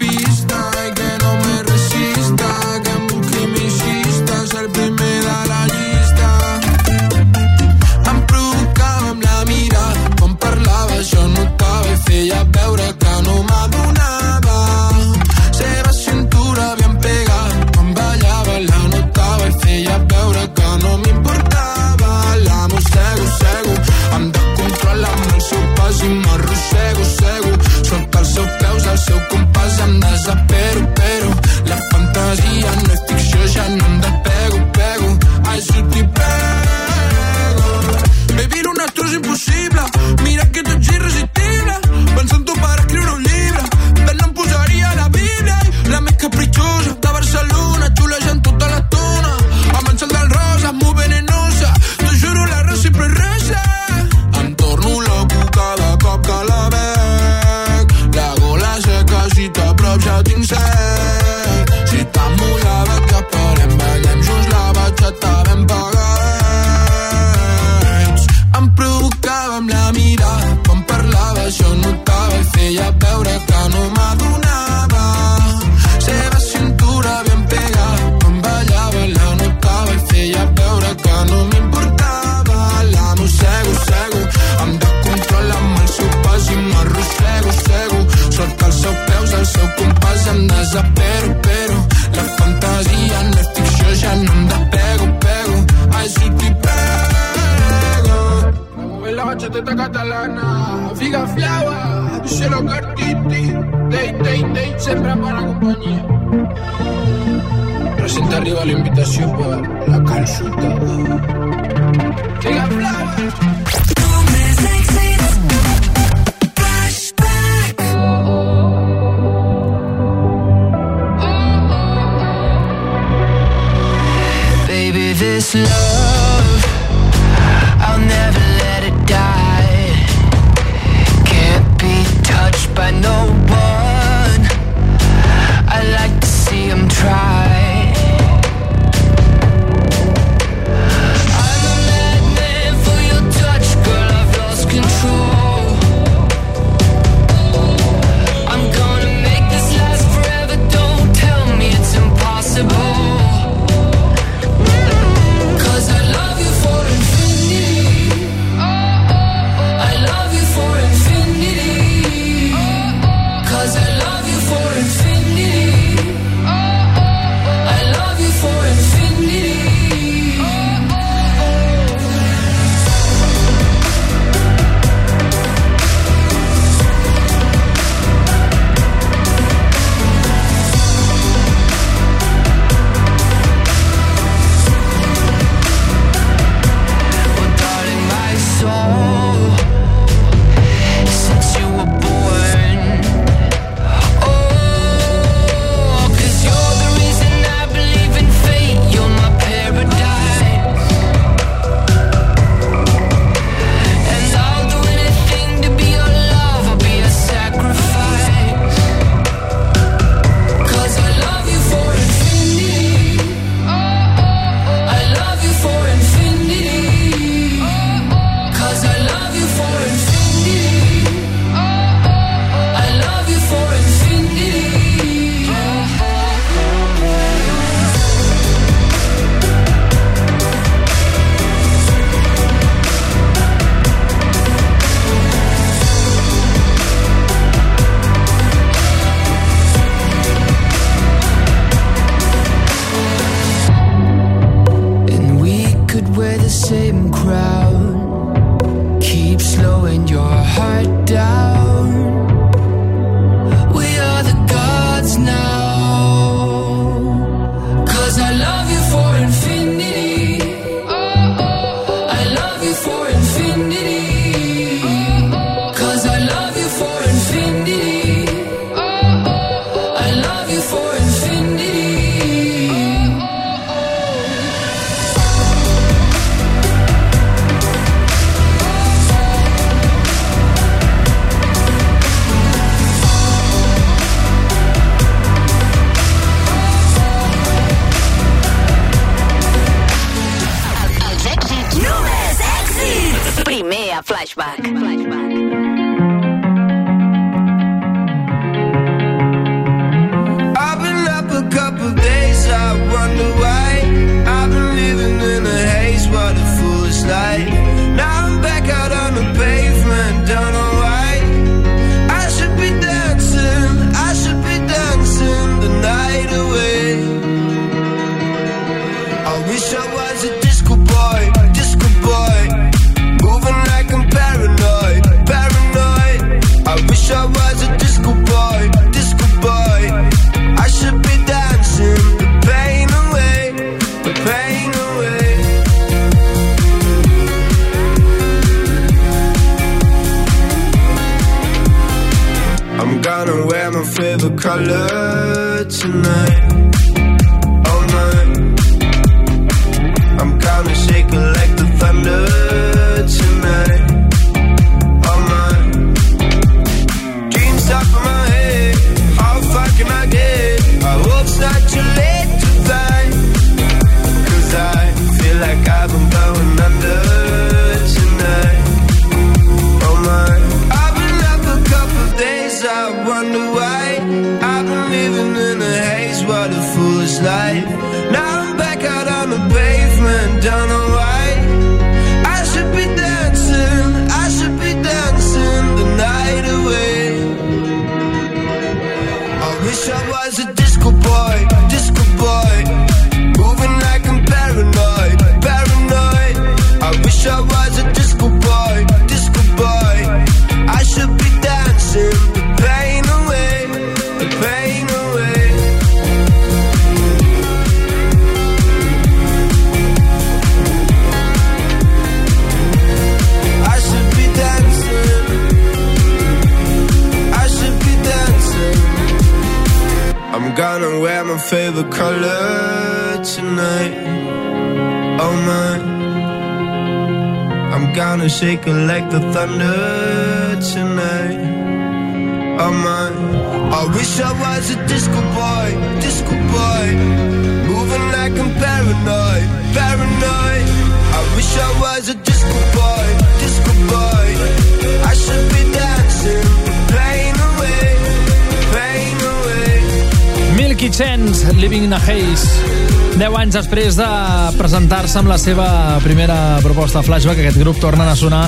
després de presentar-se amb la seva primera proposta Flashback, aquest grup tornen a sonar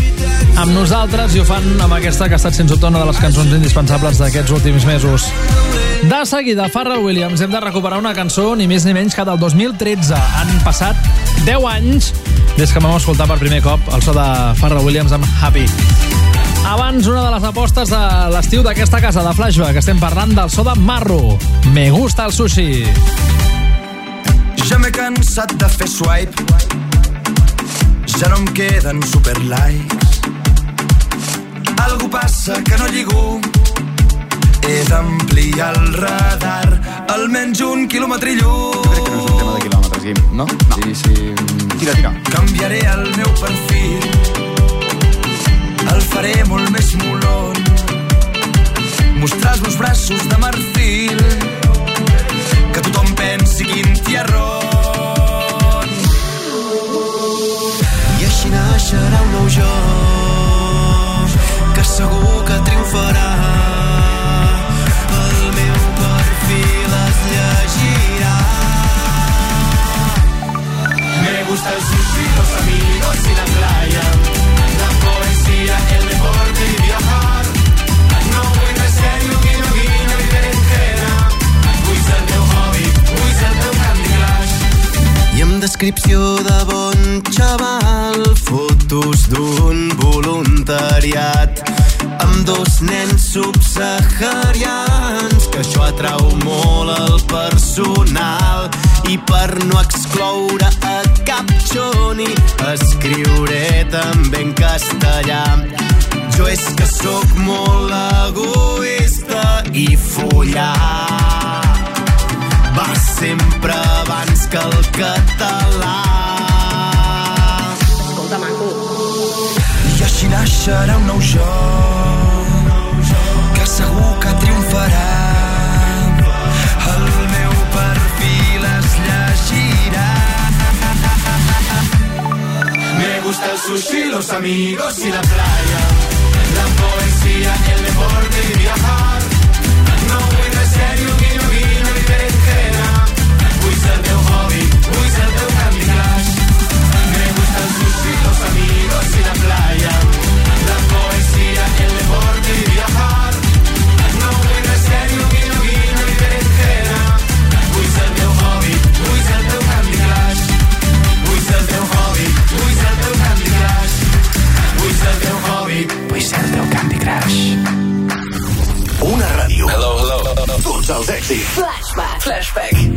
amb nosaltres i ho fan amb aquesta que ha estat sens dubte una de les cançons indispensables d'aquests últims mesos. De seguida, Pharrell Williams, hem de recuperar una cançó ni més ni menys que del 2013. Han passat 10 anys des que vam escoltar per primer cop el so de Pharrell Williams amb Happy. Abans, una de les apostes de l'estiu d'aquesta casa de Flashback. Estem parlant del so de Marro. Me gusta el sushi. Cansat de fer swipe Ja no em queden super likes Algú passa que no lligo He d'ampliar el radar Almenys un quilòmetre lluny Crec que no és un tema de quilòmetres, Guim, no? no. Sí, sí. Tira, tira. Canviaré el meu perfil El faré molt més molon Mostrar els meus braços de marfil Que tothom pensi quin tiarrón naixerà un nou jo Que segur que triomfarà. El meu perfil es llegirà. Me gusta el sushi, los amigos y la playa. La poesía, el deporte y viajar. No vull de serio, descripció de bon xaval, fotos d'un voluntariat amb dos nens subsaharians que això atrau molt el personal. I per no excloure a cap xoni escriuré també en castellà. Jo és que sóc molt egoista i follar va sempre abans que el català. Escolta, maco. I així naixerà un nou jo, que segur que triomfarà. Meu perfil es llegirà. Me gusta el sushi, los amigos y la playa. La poesía, el deporte y viajar. No voy de serio, un el teu hobby, vull ser el teu Candy Crush. Una ràdio. Hello, hello. Tots els èxits. Flashback. Flashback.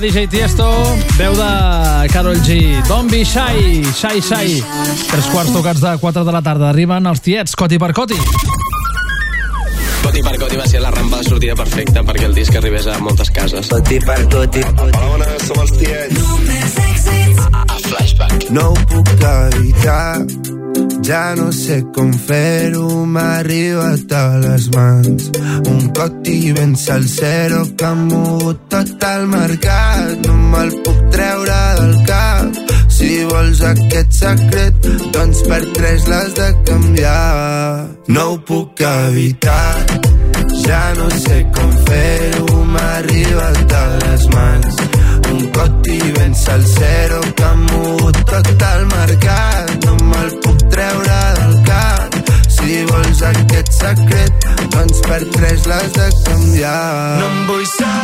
De DJ Tiesto, veu de Carol G. Don't be shy, shy, shy. Tres quarts tocats de 4 de la tarda. Arriben els tiets, coti per coti. Coti per Coti va ser la rampa de sortida perfecta perquè el disc arribés a moltes cases. Coti per Coti. Hola, bones, som els tiets. A, a Flashback. No ho puc evitar ja no sé com fer-ho m'ha arribat a les mans un coti ben salsero que ha mogut tot el mercat no me'l puc treure del cap. Si vols aquest secret doncs per tres l'has de canviar. No ho puc evitar ja no sé com fer-ho m'ha arribat a les mans. Un coti ben salsero que ha mogut tot el mercat. No me'l puc treure del cap. Si vols aquest secret doncs per tres l'has de canviar. No em vull saber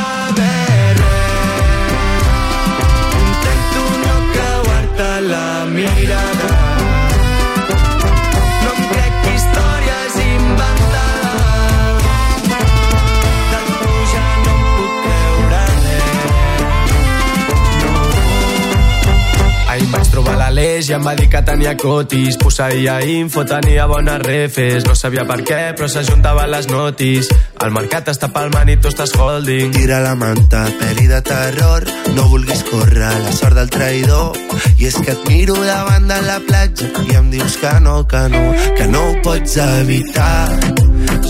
l'Aleix i em va dir que tenia cotis. Posseïa info, tenia bones refes. No sabia per què, però s'ajuntaven les notis. El mercat està palmant i tu estàs holding. Tira la manta, pel·li de terror No vulguis córrer la sort del traïdor I és que et miro davant de la platja I em dius que no, que no Que no ho pots evitar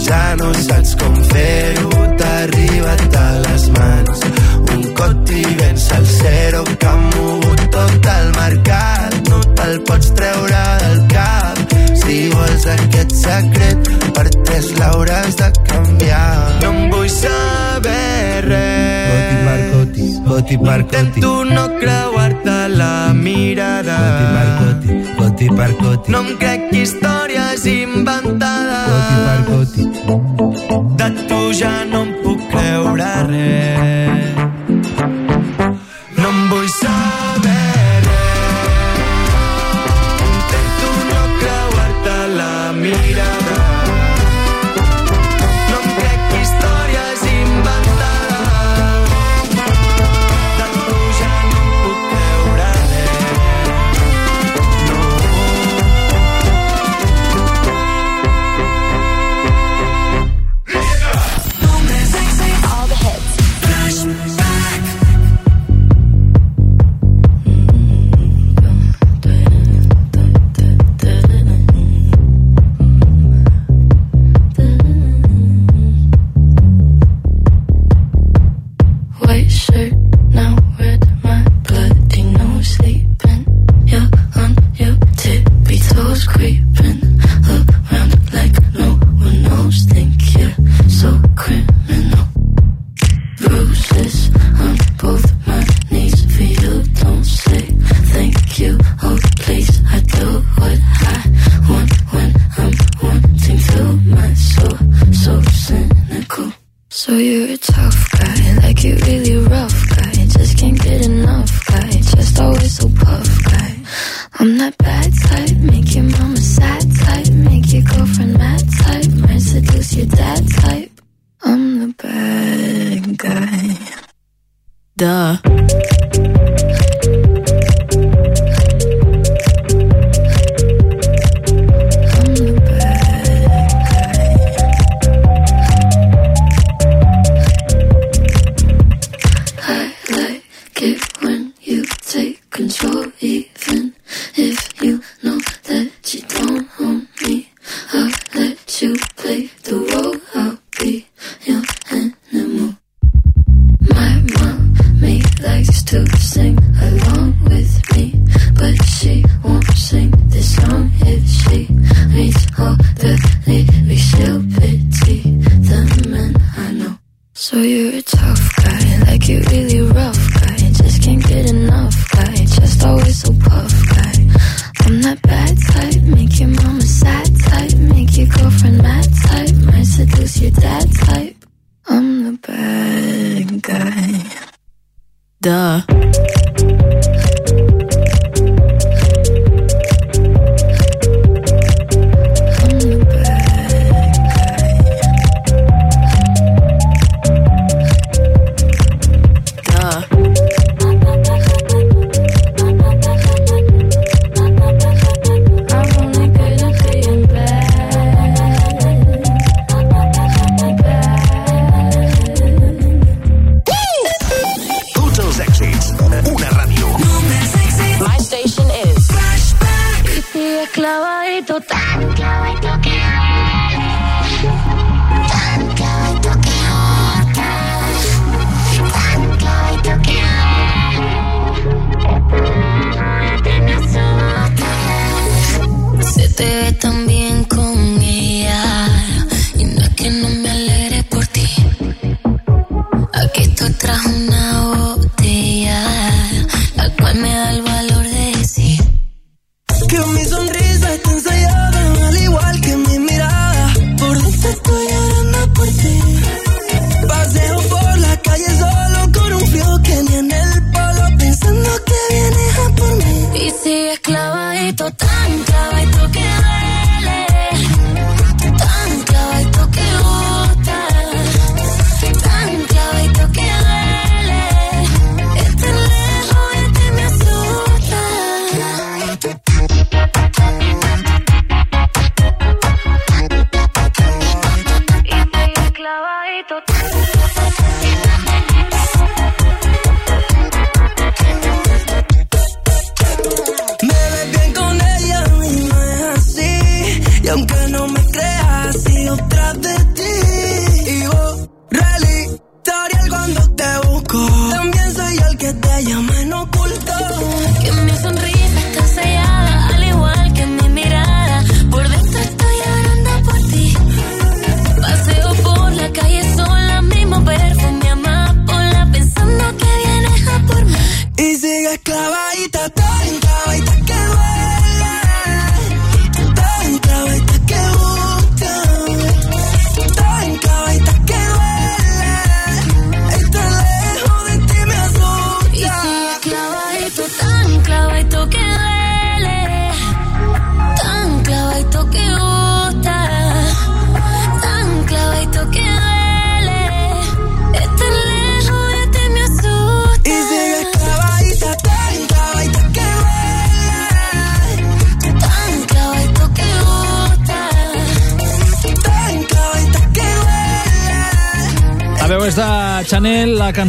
Ja no saps com fer-ho T'ha arribat a les mans Un coti ben salsero Que ha mogut tot el mercat Te'l pots treure del cap. Si vols aquest secret Per tres l'hauràs de canviar. No em vull saber res. Coti coti, coti Intento no creuar-te la mirada. Coti per coti, coti coti No em crec històries inventades Coti per coti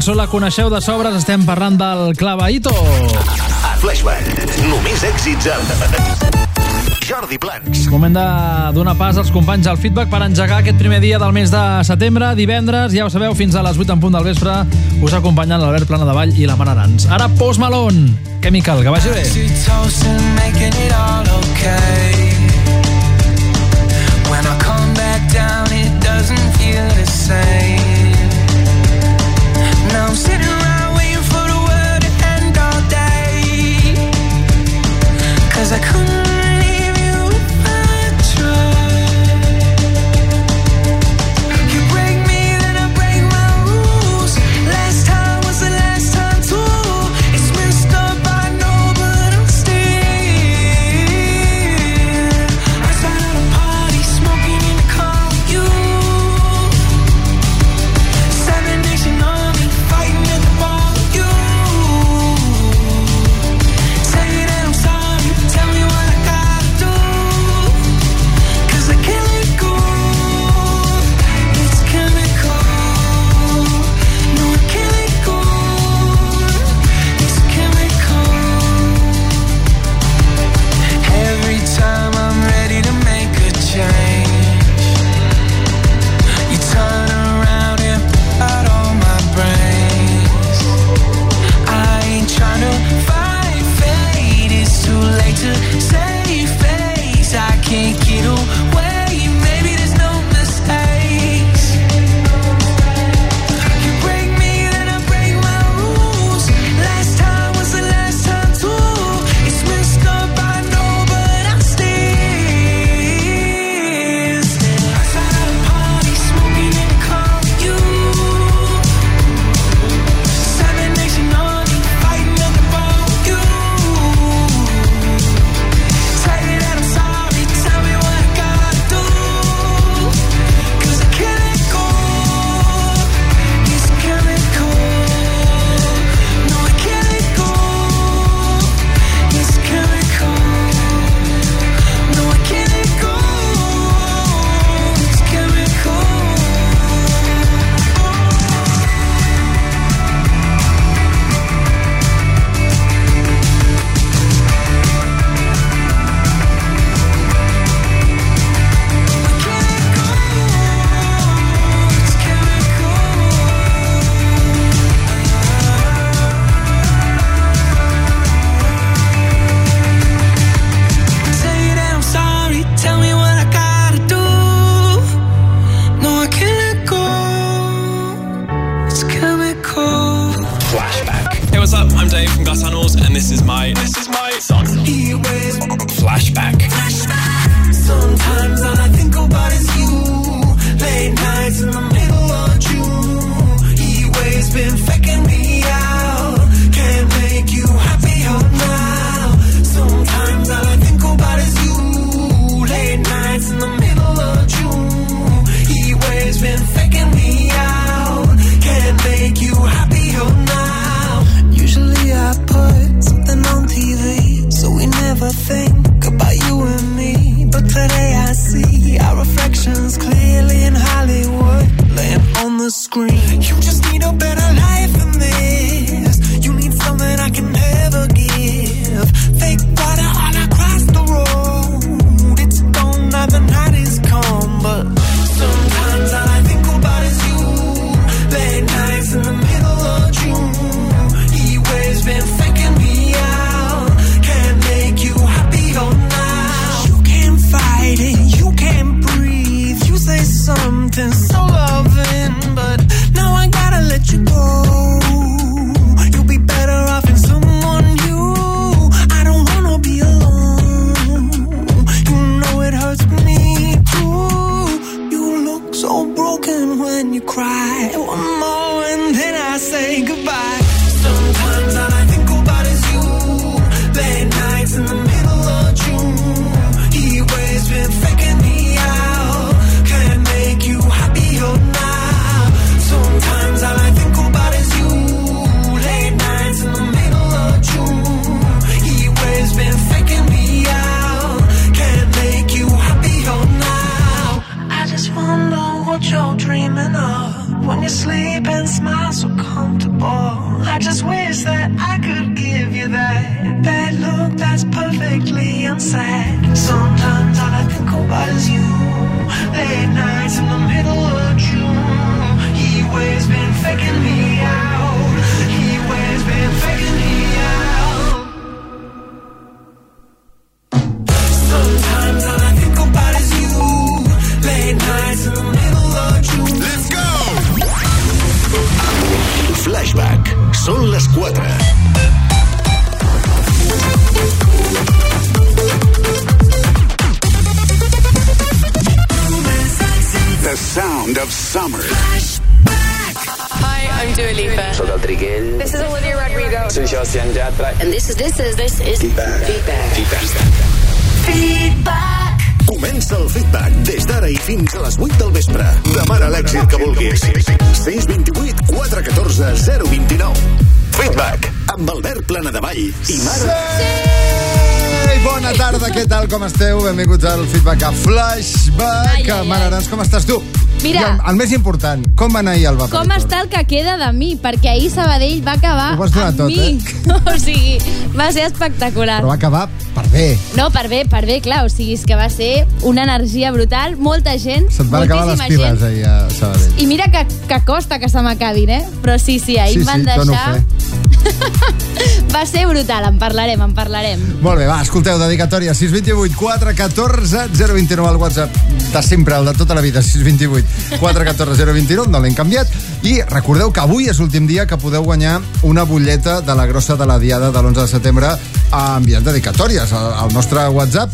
cançó la coneixeu de sobres, estem parlant del Clavaito. A Flashback, només èxits amb Jordi Plans. Moment de donar pas als companys al feedback per engegar aquest primer dia del mes de setembre, divendres, ja ho sabeu, fins a les 8 en punt del vespre, us acompanyen l'Albert Plana de Vall i la Mar Arans. Ara Post Malone, Chemical, que vagi bé. Mira. El, el més important, com va anar ahir el Vapor? Com està el que queda de mi? Perquè ahir Sabadell va acabar Ho vas donar amb tot, mi. eh? O sigui, va ser espectacular. Però va acabar per bé. No, per bé, per bé, clar. O sigui, és que va ser una energia brutal, molta gent, Se't van acabar les piles gent. ahir a Sabadell. I mira que, que costa que se m'acabin, eh? Però sí, sí, ahir Sí, em van sí, deixar... va ser brutal, en parlarem, en parlarem. Molt bé, va, escolteu, dedicatòria 628 414 029 al WhatsApp de sempre, el de tota la vida 628 414 029 no l'hem canviat i recordeu que avui és l'últim dia que podeu guanyar una butlleta de la grossa de la diada de l'11 de setembre enviant dedicatòries al, al nostre WhatsApp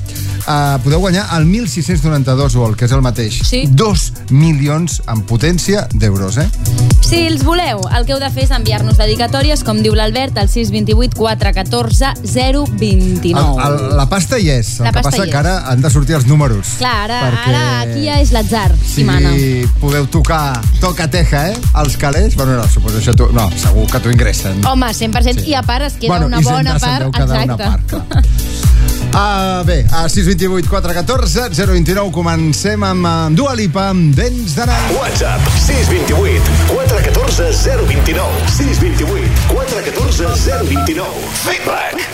uh, podeu guanyar el 1692 volt, que és el mateix Sí. 2 milions en potència d'euros, eh? Si els voleu, el que heu de fer és enviar-nos dedicatòries, com diu l'Albert, al 628 414 029. El, el, la pasta hi és, el La que passa que ara han de sortir els números Clar, ara, Perquè- ara aquí ja és l'atzar Si qui mana. podeu tocar toca teja, eh? Els calés, bueno, no, suposo això tu, no, segur que t'ho ingressen. Home, 100%, i a part es queda Bueno, una bona part. quedar una Exacte. Uh, bé, a 628 414 029 comencem amb, Dua Lipa, amb Dents d'anar. WhatsApp 628 414 029. 628 414 029. Feedback.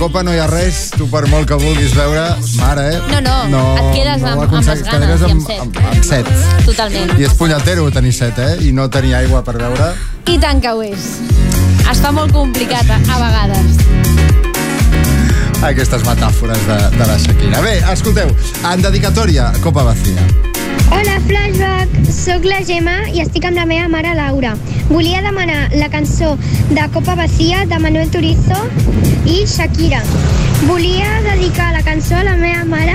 copa no hi ha res, tu per molt que vulguis veure, mare, eh? No, no, no et quedes no amb, amb les ganes amb, i amb set. Amb, amb set. Totalment. I és punyatero tenir set, eh? I no tenir aigua per veure. I tant que ho és. Es fa molt complicat, a vegades. Aquestes metàfores de, de la Shakira. Bé, escolteu, en dedicatòria, Copa Vacía. Hola, Flashback! sóc la Gemma i estic amb la meva mare Laura. Volia demanar la cançó de Copa Bacia, de Manuel Turizo i Shakira. Volia dedicar la cançó a la meva mare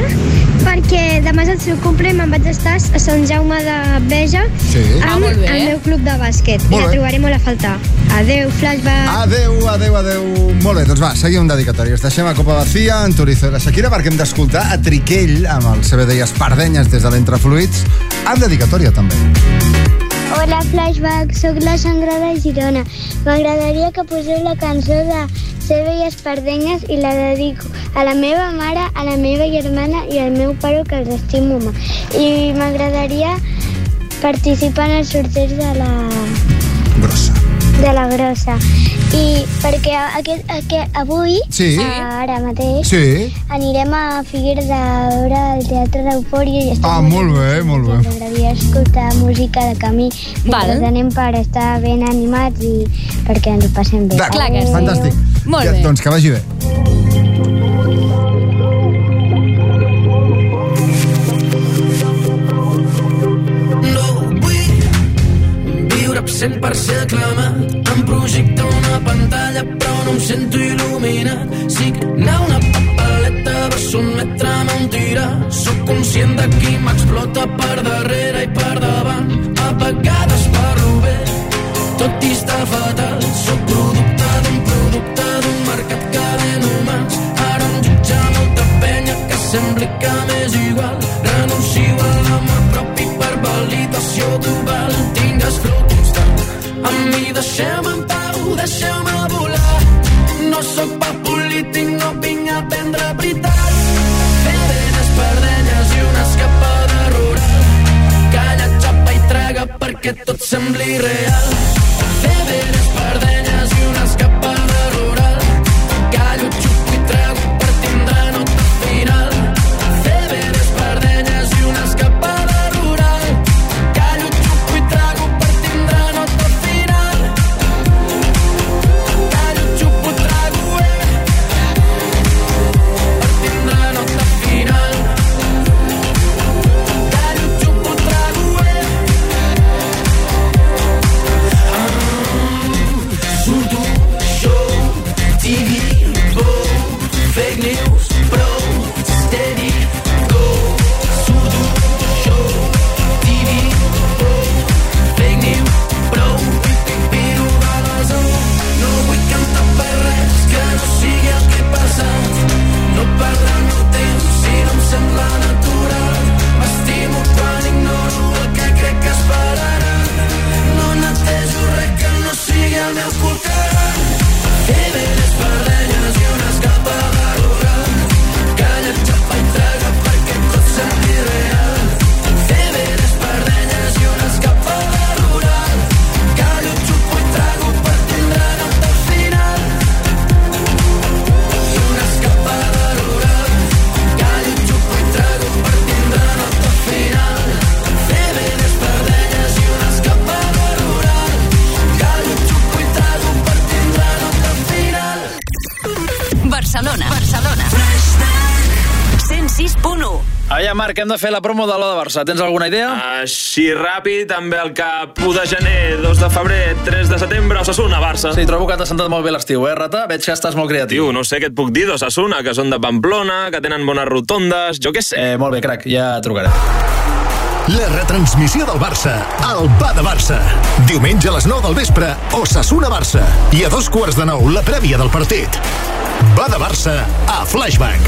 perquè demà és el seu cumple i me'n vaig estar a Sant Jaume de Beja sí. amb ah, el meu club de bàsquet. Molt la bé. trobaré molt a faltar. Adeu, flashback. Adeu, adeu, adeu. Molt bé, doncs va, seguim dedicatòries. Deixem a Copa Bacia, en Turizo i la Shakira perquè hem d'escoltar a Triquell amb el CBD i Espardenyes des de l'Entrefluïts amb dedicatòria també. Hola, Flashback, sóc la Sandra de Girona M'agradaria que poseu la cançó de Cebe i Espardenyes i la dedico a la meva mare, a la meva germana i al meu pare, que els estimo molt. I m'agradaria participar en el sorteig de la... Grossa. De la grossa. I perquè aquest, aquest, avui, Sí. ara mateix, Sí. anirem a Figueres a veure el Teatre d'Eufòria i estem Ah, molt bé, molt bé. M'agradaria escoltar música de camí mentre anem per estar ben animats i perquè ens ho passem bé. D'acord, fantàstic. Molt ja, bé. Doncs que vagi bé. No vull viure absent per ser aclamat em projecta una pantalla però no em sento il·luminat signar una papeleta va sotmetre'm a un tirà sóc conscient de qui m'explota deixeu-me en pau deixeu-me volar. No sóc pa polític no vinc a prendre veritat. Fer ben espardenyes i una escapada rural. Calla, xapa i traga perquè tot sembli real Marc, hem de fer la promo de l'O de Barça. Tens alguna idea? Així ràpid, també el cap 1 de gener, 2 de febrer, 3 de setembre, Osasuna, Barça. Sí, trobo que t'ha sentat molt bé l'estiu, eh, Rata? Veig que estàs molt creatiu. Tio, no sé què et puc dir d'Osasuna, que són de Pamplona, que tenen bones rotondes, jo què sé. Eh, molt bé, crac, ja trucaré. La retransmissió del Barça al Va de Barça. Diumenge a les 9 del vespre, Osasuna-Barça. I a dos quarts de nou, la prèvia del partit. Va de Barça a Flashback.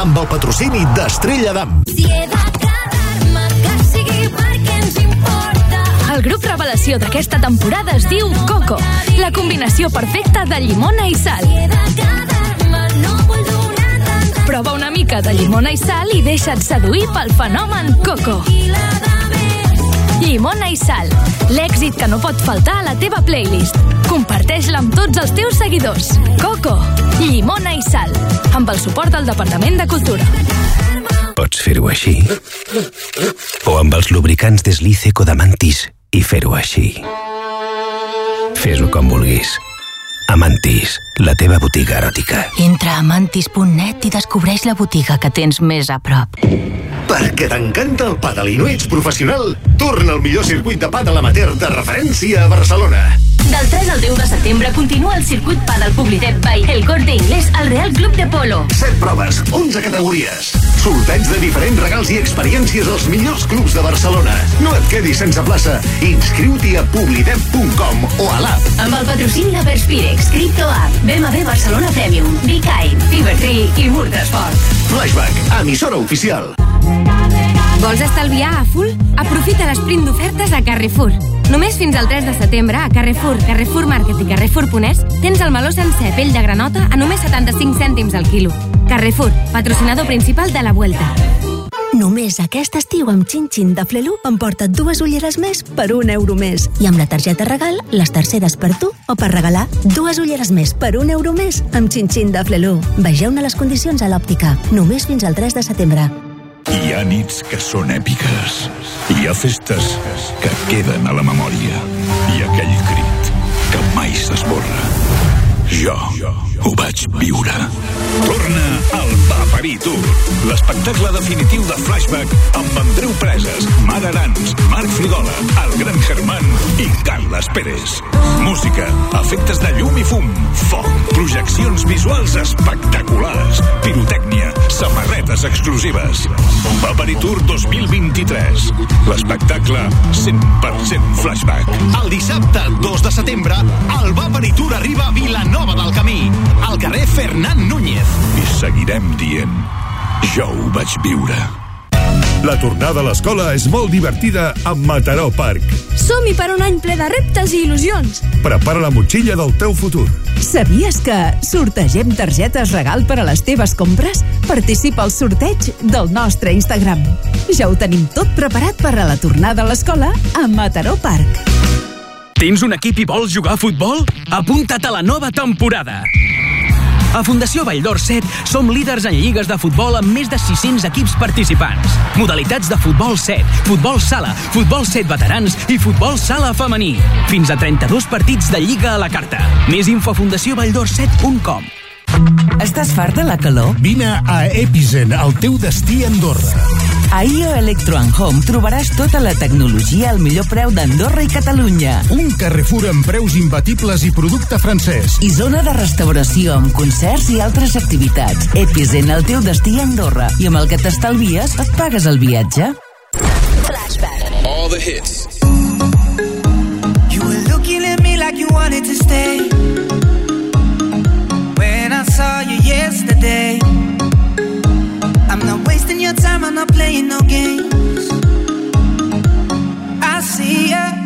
Amb el patrocini d'Estrella d'Am. Si he de quedar-me, que sigui perquè ens importa. El grup revelació d'aquesta temporada es diu Coco, la combinació perfecta de llimona i sal. Quedar-me, no vull donar tant. Prova una mica de llimona i sal i deixa't seduir pel fenomen Coco. Llimona i sal, l'èxit que no pot faltar a la teva playlist. Comparteix-la amb tots els teus seguidors. Coco, llimona i sal, amb el suport del Departament de Cultura. Pots fer-ho així. O amb els lubricants Deslice Codamantis i fer-ho així. Fes-ho com vulguis. Amantis, la teva botiga eròtica. Entra a mantis.net i descobreix la botiga que tens més a prop. Perquè t'encanta el pàdel i no ets professional, torna al millor circuit de pàdel amateur de referència a Barcelona. Del 3 al 10 de setembre continua el circuit Padel Publitet by El Corte Inglés al Real Club de Polo. 7 proves, 11 categories. Sorteig de diferents regals i experiències als millors clubs de Barcelona. No et quedis sense plaça. Inscriu-t'hi a publidet.com o a l'app. Amb el patrocini de Perspirex, CryptoApp, BMW Barcelona Premium, Bikai, Fever 3 i Motorsport. Flashback, emissora oficial. Vols estalviar a full? Aprofita l'esprint d'ofertes a Carrefour. Només fins al 3 de setembre a Carrefour, Carrefour Market i Carrefour.es tens el meló sencer pell de granota a només 75 cèntims al quilo. Carrefour, patrocinador principal de la Vuelta. Només aquest estiu amb Xin-Xin de Flelu emporta't dues ulleres més per un euro més. I amb la targeta regal, les terceres per tu o per regalar. Dues ulleres més per un euro més amb Xin-Xin de Flelu. Vegeu-ne les condicions a l'òptica. Només fins al 3 de setembre. Hi ha nits que són èpiques. Hi ha festes que queden a la memòria. I aquell crit que mai s'esborra. Jo ho vaig viure. Torna al Paperí Tour, l'espectacle definitiu de Flashback amb Andreu Preses, Mar Arans, Marc Frigola, el Gran Germán i Carles Pérez. Música, efectes de llum i fum, foc, projeccions visuals espectaculars, pirotècnia, samarretes exclusives. Paperí Tour 2023. L'espectacle 100% Flashback. El dissabte 2 de setembre, el Vapor Tour arriba a Vilanova del Camí, al carrer Fernand Núñez. I seguirem dient, jo ho vaig viure. La tornada a l'escola és molt divertida amb Mataró Park. Som-hi per un any ple de reptes i il·lusions. Prepara la motxilla del teu futur. Sabies que sortegem targetes regal per a les teves compres? Participa al sorteig del nostre Instagram. Ja ho tenim tot preparat per a la tornada a l'escola a Mataró Park. Tens un equip i vols jugar a futbol? Apunta't a la nova temporada. A Fundació Valldor 7 som líders en lligues de futbol amb més de 600 equips participants. Modalitats de futbol 7, futbol sala, futbol 7 veterans i futbol sala femení. Fins a 32 partits de lliga a la carta. Més info a fundaciovalldor7.com. Estàs fart de la calor? Vine a Epizen, el teu destí a Andorra. A IO Electro and Home trobaràs tota la tecnologia al millor preu d'Andorra i Catalunya. Un Carrefour amb preus imbatibles i producte francès. I zona de restauració amb concerts i altres activitats. Epizen, el teu destí a Andorra. I amb el que t'estalvies, et pagues el viatge. All the hits. You were looking at me like you wanted to stay. Yesterday, I'm not wasting your time, I'm not playing no games. I see ya.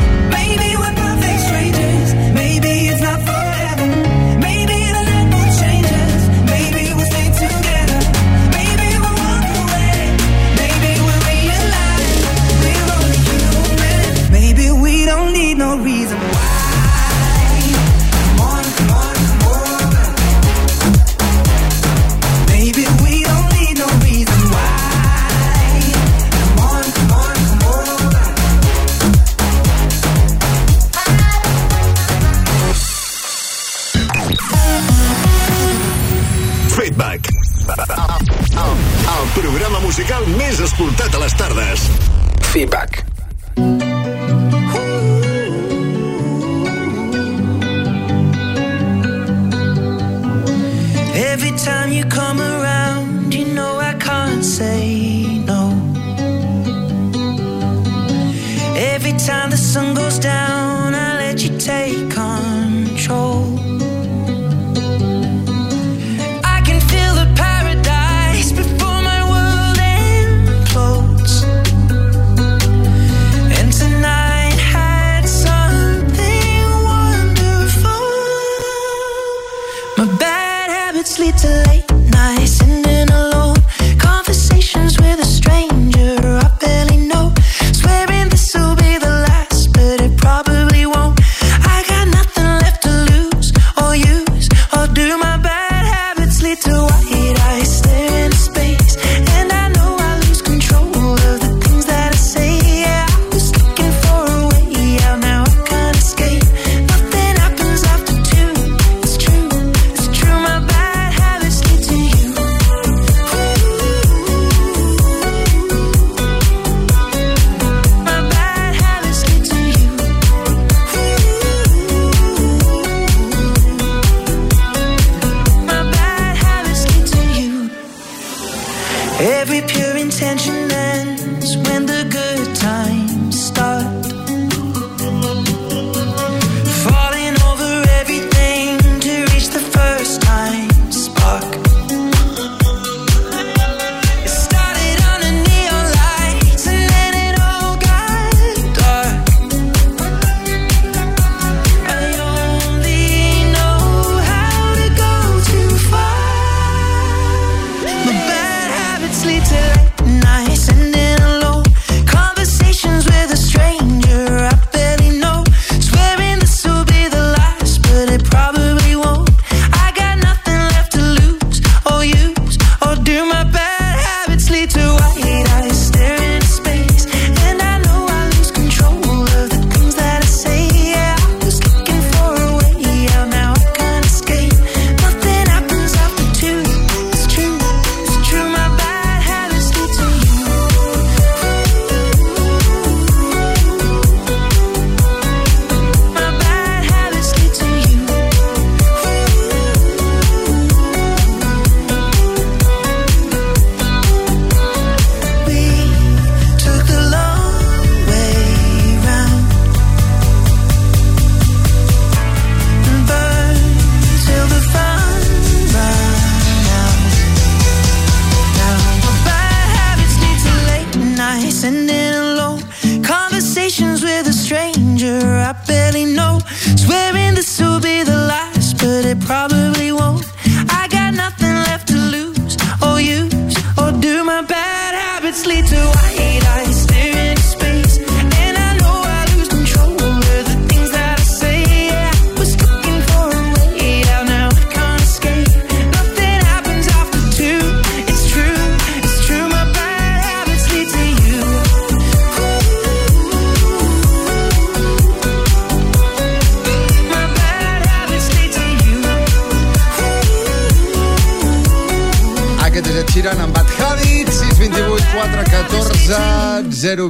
Maybe we're musical més escoltat a les tardes. Feedback. Every time you come around, you know I can't say no. Every time the sun goes down,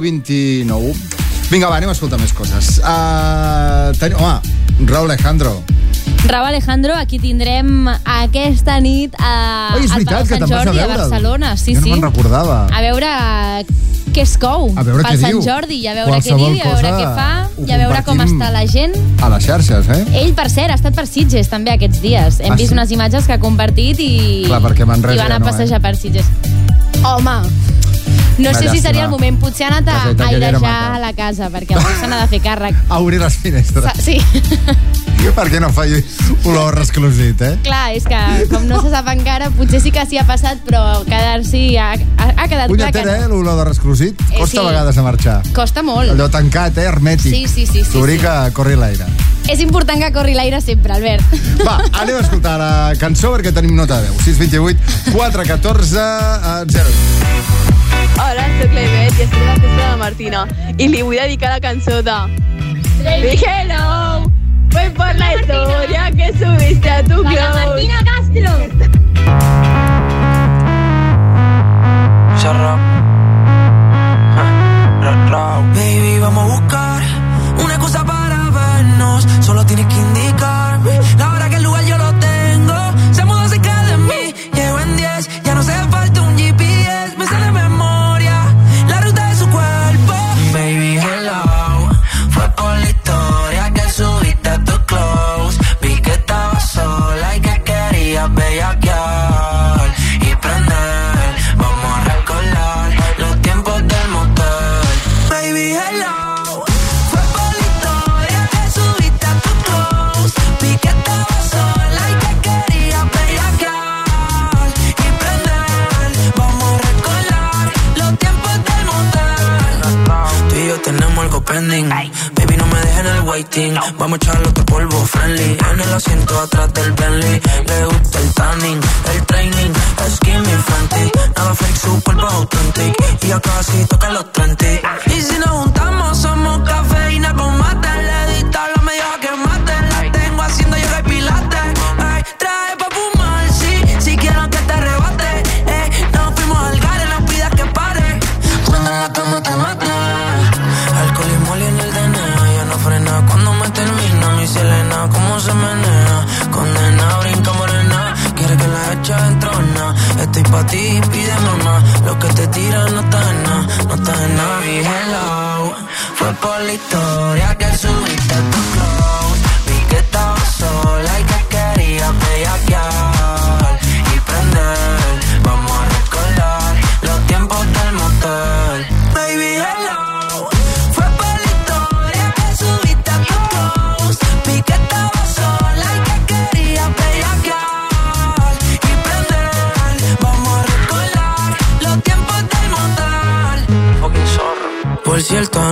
14 0 29. Vinga, va, anem a escoltar més coses. Uh, tenim, home, Raúl Alejandro. Raúl Alejandro, aquí tindrem aquesta nit a, Oi, és al veritat Palau que Sant te'n vas a a. Barcelona. Sí, Jo no sí. me'n recordava. A veure què es cou A veure pel què Sant diu. Jordi, i a veure Qualsevol què diu, a veure què fa, i a veure com està la gent. A les xarxes, eh? Ell, per cert, ha estat per Sitges també aquests dies. Hem Ah, vist sí? unes imatges que ha compartit i, Clar, i va anar ja no, a passejar per Sitges. Home, no sé si seria el moment. Potser ha anat a airejar la casa, perquè avui se n'ha de fer càrrec. A obrir les finestres. Sí, Per què no fa olor resclosit, eh? clar, és que com no se sap encara, potser sí que s'hi ha passat, però quedar-s'hi ha, ha, ha quedat clar que Punyetera, eh, l'olor de resclosit? Eh, Costa sí. a vegades de marxar. costa molt. Allò tancat, eh, hermètic. Sí, sí, sí, sí, T'obrir sí. que corri l'aire. És important que corri l'aire sempre, Albert. Va, anem a escoltar la cançó perquè tenim nota de veu. 628 414 eh, 0. Hola, soc la Ivet i estic a la festa de la Martina i li vull dedicar la cançó de Big Hello, voy por la historia que subiste a tu Para. Martina Castro. Casi toca los 30. Y si nos Napolitano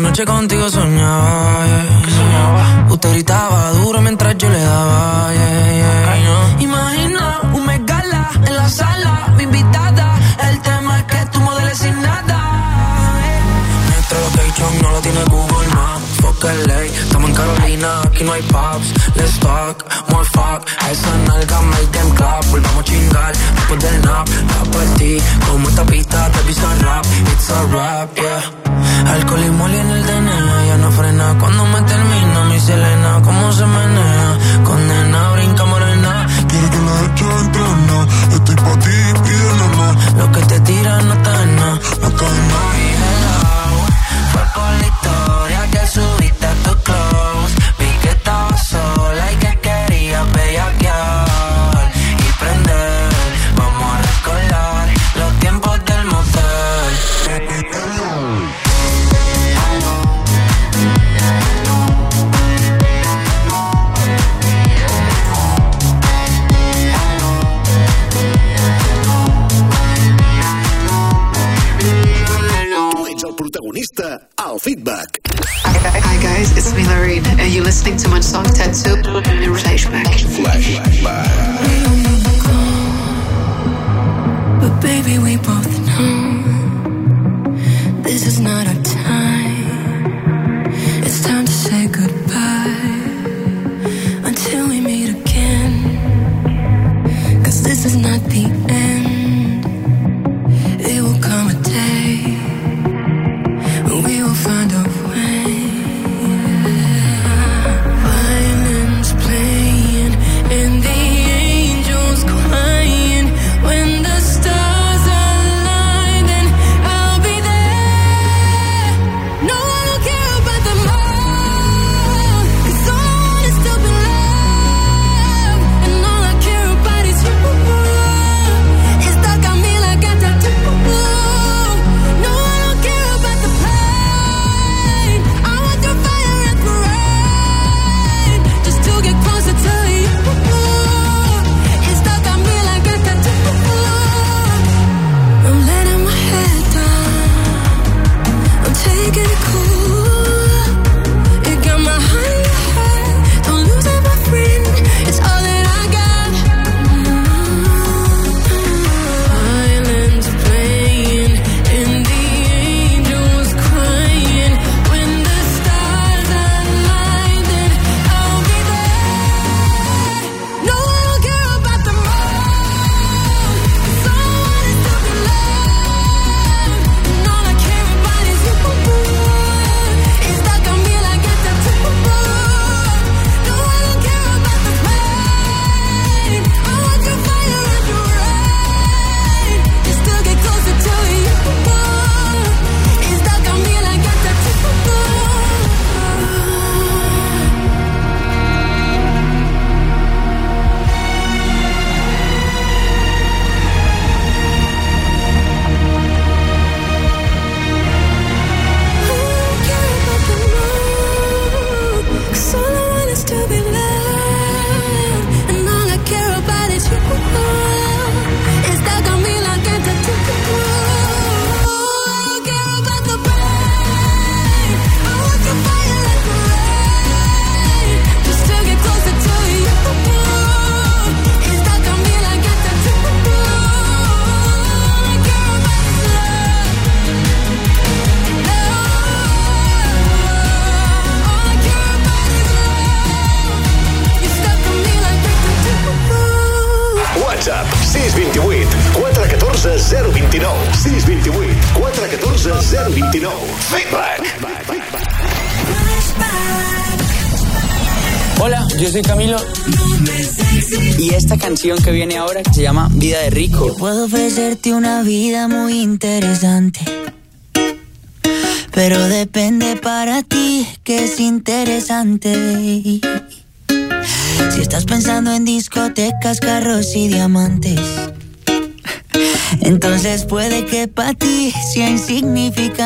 Anoche contigo soñaba, yeah. soñaba? Usted gritaba duro mientras yo le daba, yeah, yeah, no. Imagina un megala en la sala, mi invitada. El tema es que tú modeles sin nada. Nuestro location no lo tiene Google Maps. Fuck LA, estamos en Carolina, aquí no hay pubs. Let's talk, more fuck. A esa nalga make them clap. Volvamos a chingar después del nap. La por ti, como esta pista te pisa rap. It's a rap, yeah. Alcohol y moli en el DNA, ya no frena cuando me termina mi Selena. Cómo se menea, condena, brinca morena. Quiero que la eche en trona. Estoy pa' ti, pídeme más. Lo que te tira no está en nada, no está en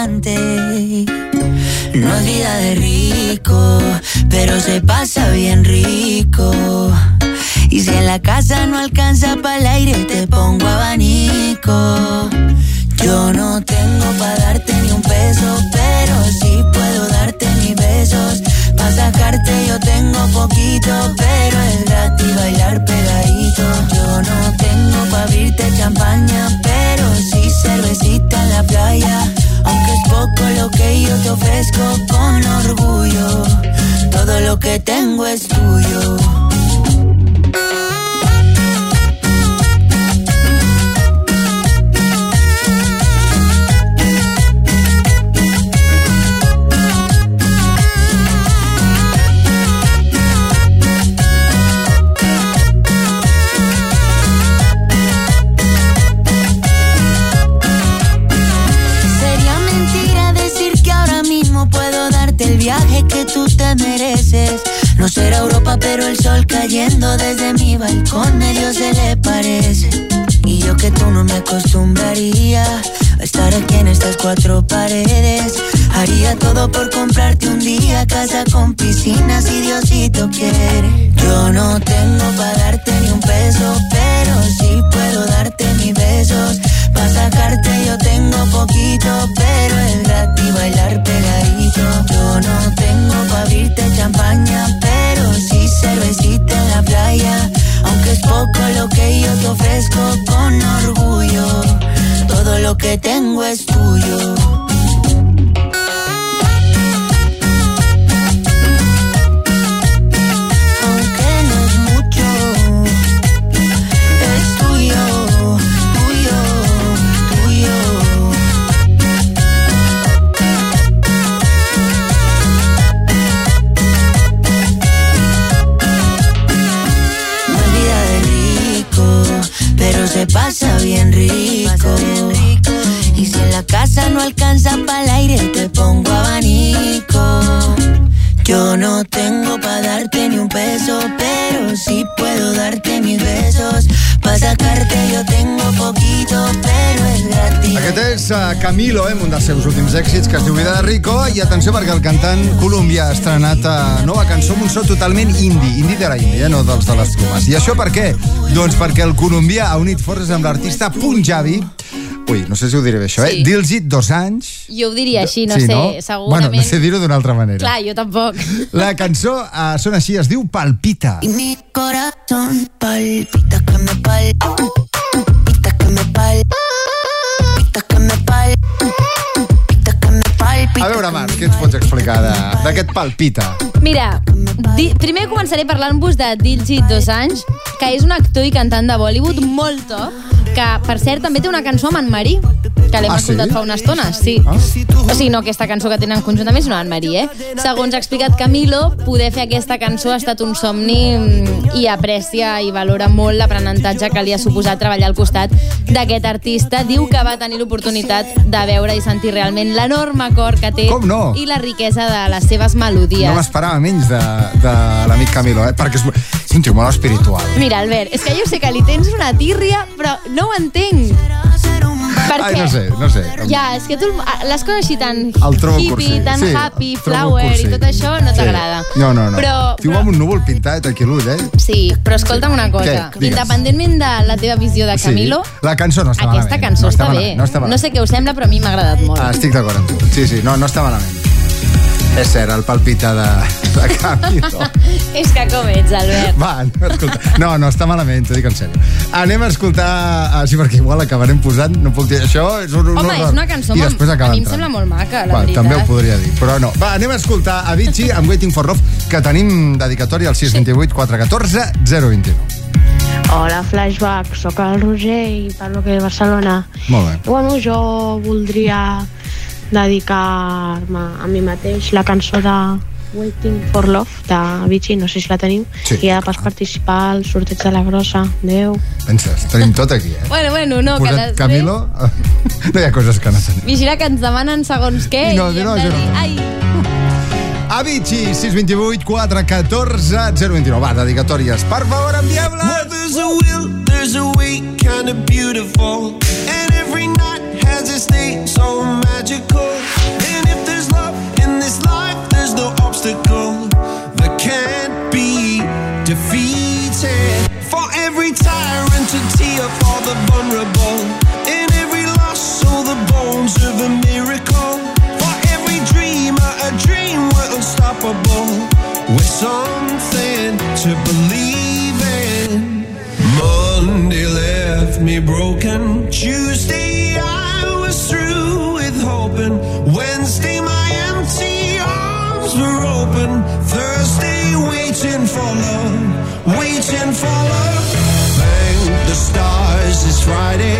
No es vida de rico, pero se pasa bien rico. Y si en la casa no alcanza para el aire, te pongo abanico. Atenció perquè el cantant colombià ha estrenat uh, nova cançó amb un so totalment indie, indie de la Índia, eh, no dels de les plomes. I això per què? Doncs perquè el colombià ha unit forces amb l'artista Punjabi, Ui, no sé si ho diré bé, això, eh? Sí. Diljit dos anys. Jo ho diria així, no sí, sé, no? segurament... Bueno, no sé dir-ho d'una altra manera. Clar, jo tampoc. La cançó uh, sona així, es diu Palpita. Y Palpita? Mira, di, primer començaré parlant-vos de Diljit dos anys, que és un actor i cantant de Bollywood molt top, que, per cert, també té una cançó amb en Marí, que l'hem Ah, sí? escoltat fa una estona, sí. Ah. O sigui, no aquesta cançó que tenen conjuntament, sinó en Marí, eh? Segons ha explicat Camilo, poder fer aquesta cançó ha estat un somni mm, i aprecia i valora molt l'aprenentatge que li ha suposat treballar al costat d'aquest artista. Diu que va tenir l'oportunitat de veure i sentir realment l'enorme cor que té Com no? i la riquesa de les seves melodies. No m'esperava menys de, de l'amic Camilo, eh? Perquè és, és un tio molt espiritual. Mira, Albert, és que jo sé que li tens una tírria, però no ho entenc. Per Ai, no sé, no sé. Ja, és que tu les coses així tan El trobo hippie, cursi. tan Sí, happy, flower cursi. i tot això no Sí. t'agrada. No, no, no. Però, Tio amb un núvol pintat aquí l'ull, eh? sí, però escolta'm una cosa. Què? Independentment de la teva visió de Camilo, Sí. La cançó no està aquesta malament. cançó no està, malament, bé. No, està no sé què us sembla, però a mi m'ha agradat molt. Ah, estic d'acord amb tu. Sí, sí, no, no està malament. És cert, el palpita de, de Camilo. és que com ets, Albert? Va, no, escolta. No, no està malament, t'ho dic en sèrio. Anem a escoltar... Ah, sí, perquè igual acabarem posant... No puc dir... Això és un, un Home, horror. és una cançó I després A acaba mi em sembla molt maca, la Va, veritat. també ho podria dir, però no. Va, anem a escoltar Avicii amb Waiting for Love, que tenim dedicatòria al 628 414 029. Hola, Flashback, sóc el Roger i parlo aquí de Barcelona. Molt bé. Bueno, jo voldria dedicar-me a mi mateix la cançó de Waiting for Love de Avicii, no sé si la teniu, Sí. i ja de pas participar al sorteig de la grossa. Adéu. Penses, tenim tot aquí, eh? Bueno, bueno, no, que després... Camilo, no hi ha coses que no tenim. Vigila que ens demanen segons què I no, i hem no, no. dir... Ai, Avicii, 628 414 029. Va, dedicatòries. Per favor, envieu-les! Where there's a will, there's a way, kind of beautiful. And every night has its day, so magical. And if there's love in this life, there's no obstacle that can't be defeated. For every tyrant to tear for the vulnerable. In every loss, so the bones of a miracle. For every dreamer, a dream we're unstoppable. With something to believe in. Monday left me broken. Tuesday hoping. Wednesday my empty arms were open. Thursday waiting for love, waiting for love. Thank the stars it's Friday.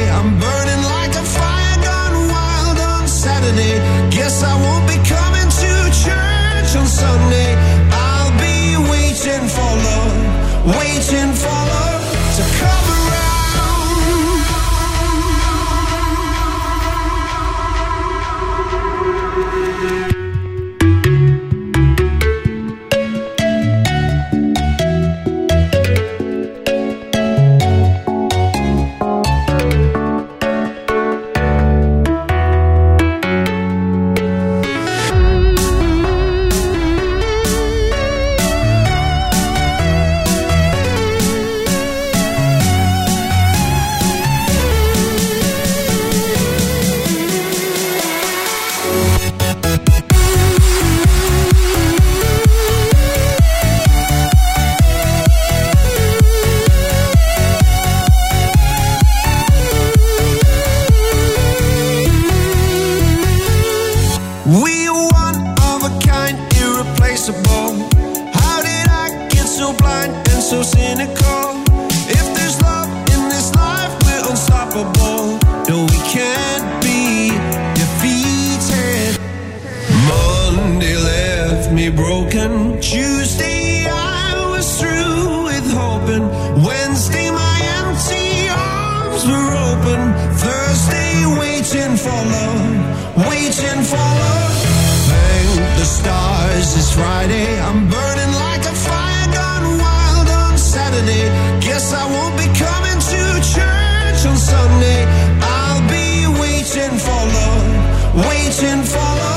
Love, waiting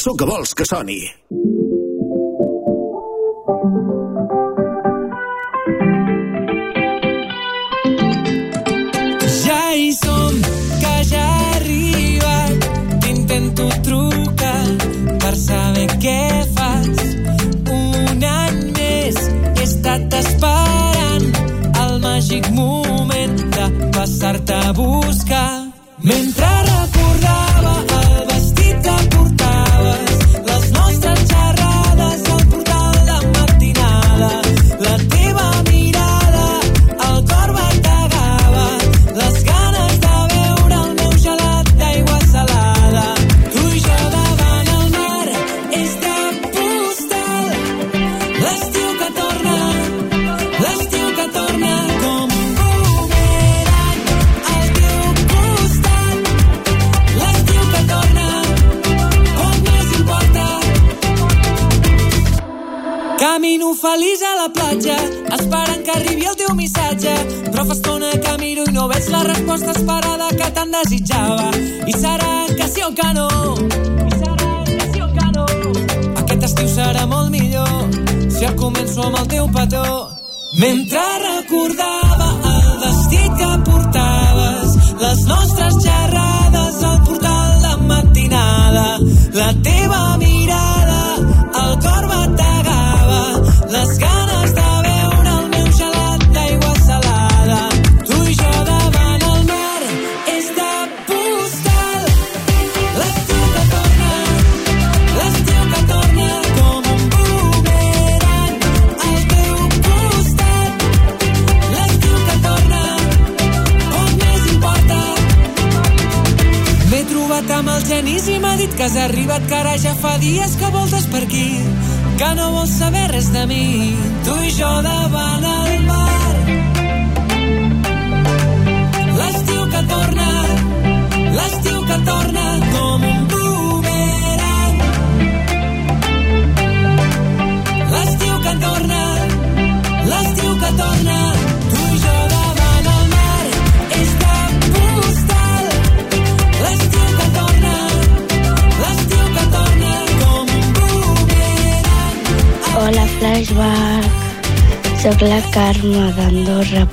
cançó que vols que soni.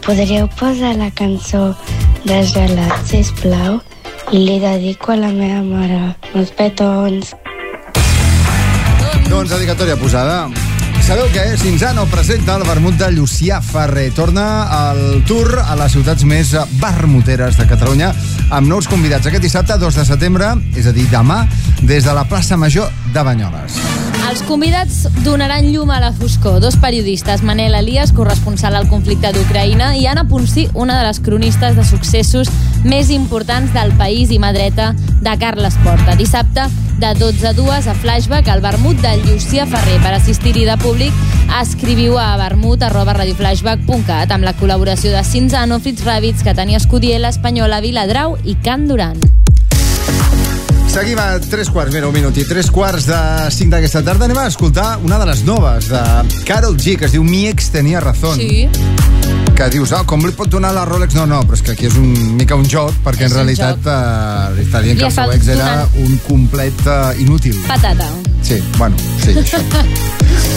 Podríeu posar la cançó de gelat, sisplau? Li dedico a la meva mare. Uns petons. Doncs dedicatòria posada. Sabeu què? Cinzano presenta el vermut de Llucià Ferrer. Torna al tour a les ciutats més vermuteres de Catalunya amb nous convidats aquest dissabte 2 de setembre, és a dir, demà, des de la plaça Major de Banyoles. Els convidats donaran llum a la foscor. Dos periodistes, Manel Elias, corresponsal al conflicte d'Ucraïna, i Anna Ponsí, una de les cronistes de successos més importants del país i mà dreta de Carles Porta. Dissabte, de 12 a 2 a Flashback al vermut de Llucia Ferrer. Per assistir-hi de públic, escriviu a vermut arroba radioflashback.cat amb la col·laboració de Cinzano, Fitzràbits, Catania Escudiel, Espanyola, Viladrau i Can Durant. Seguim a tres quarts, mira, un minut i tres quarts de cinc d'aquesta tarda. Anem a escoltar una de les noves de Carol G, que es diu Mi ex tenia razón. Sí que dius, ah, com li pot donar la Rolex? No, no, però és que aquí és un mica un joc, perquè és en realitat eh, està dient que el seu ex donant... un complet uh, inútil. Patata. Sí, bueno, sí, això.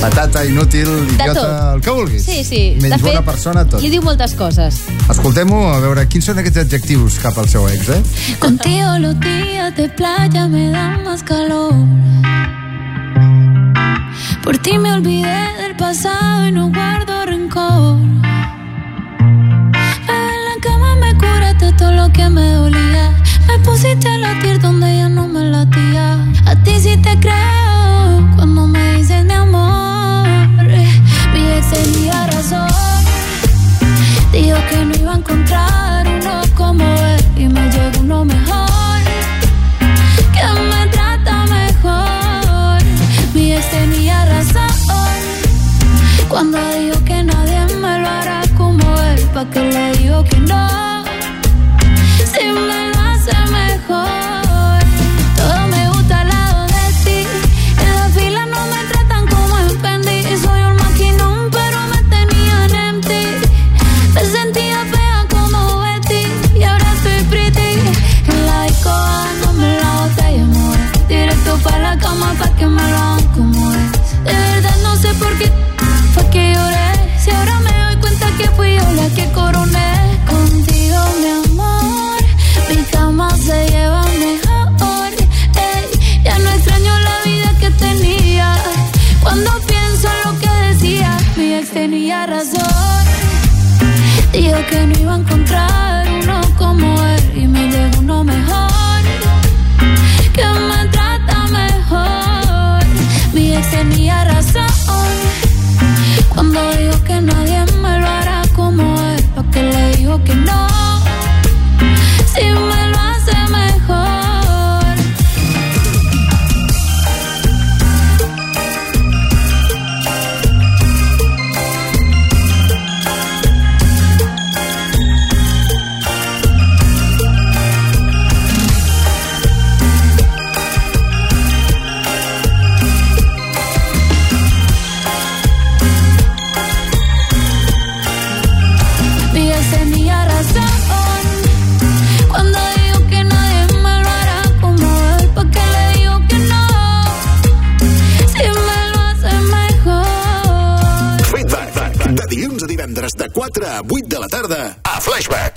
Patata, inútil, idiota, el que vulguis. Sí, sí. Menys de fet, bona persona, tot. Li diu moltes coses. Escoltem-ho, a veure, quins són aquests adjectius cap al seu ex, eh? Contigo los días de playa me dan más calor Por ti me olvidé del pasado y no guardo rencor Bebé, en la cama me curaste todo lo que me dolía Me pusiste a latir donde ya no me latía A ti si te crees mi amor, mi ex tenía razón. Dijo que no iba a encontrar uno como él y me llegó uno mejor, que me trata mejor. Mi ex tenía razón cuando dijo que nadie me lo hará como él, pa' que le digo que no. Flashback.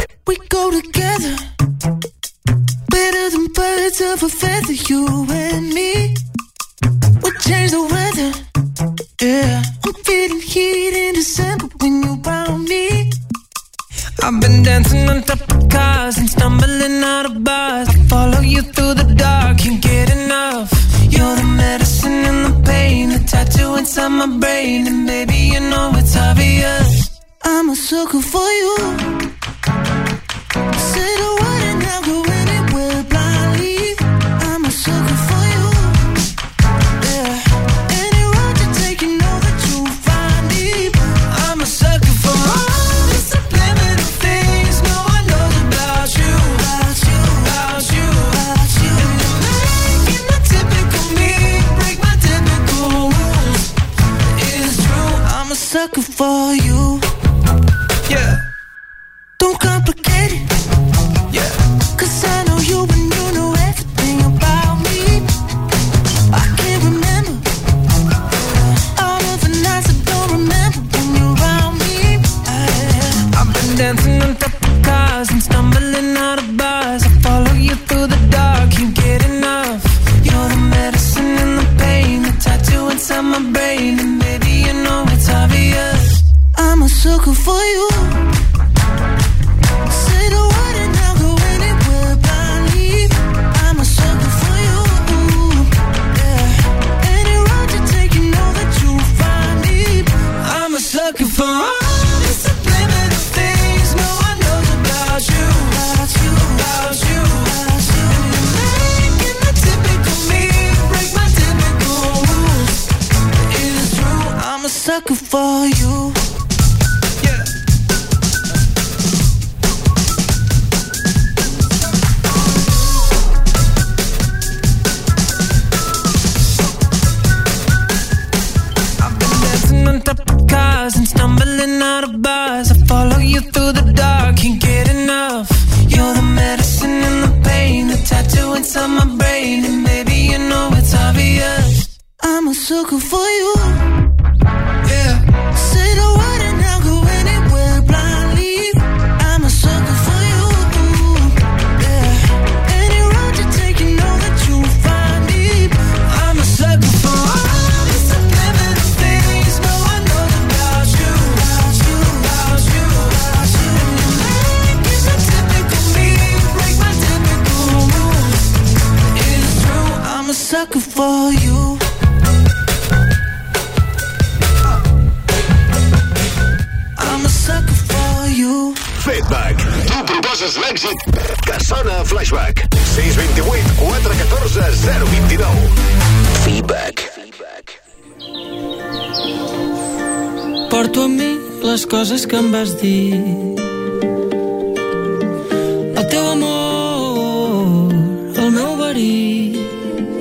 Teu amor, el meu verí,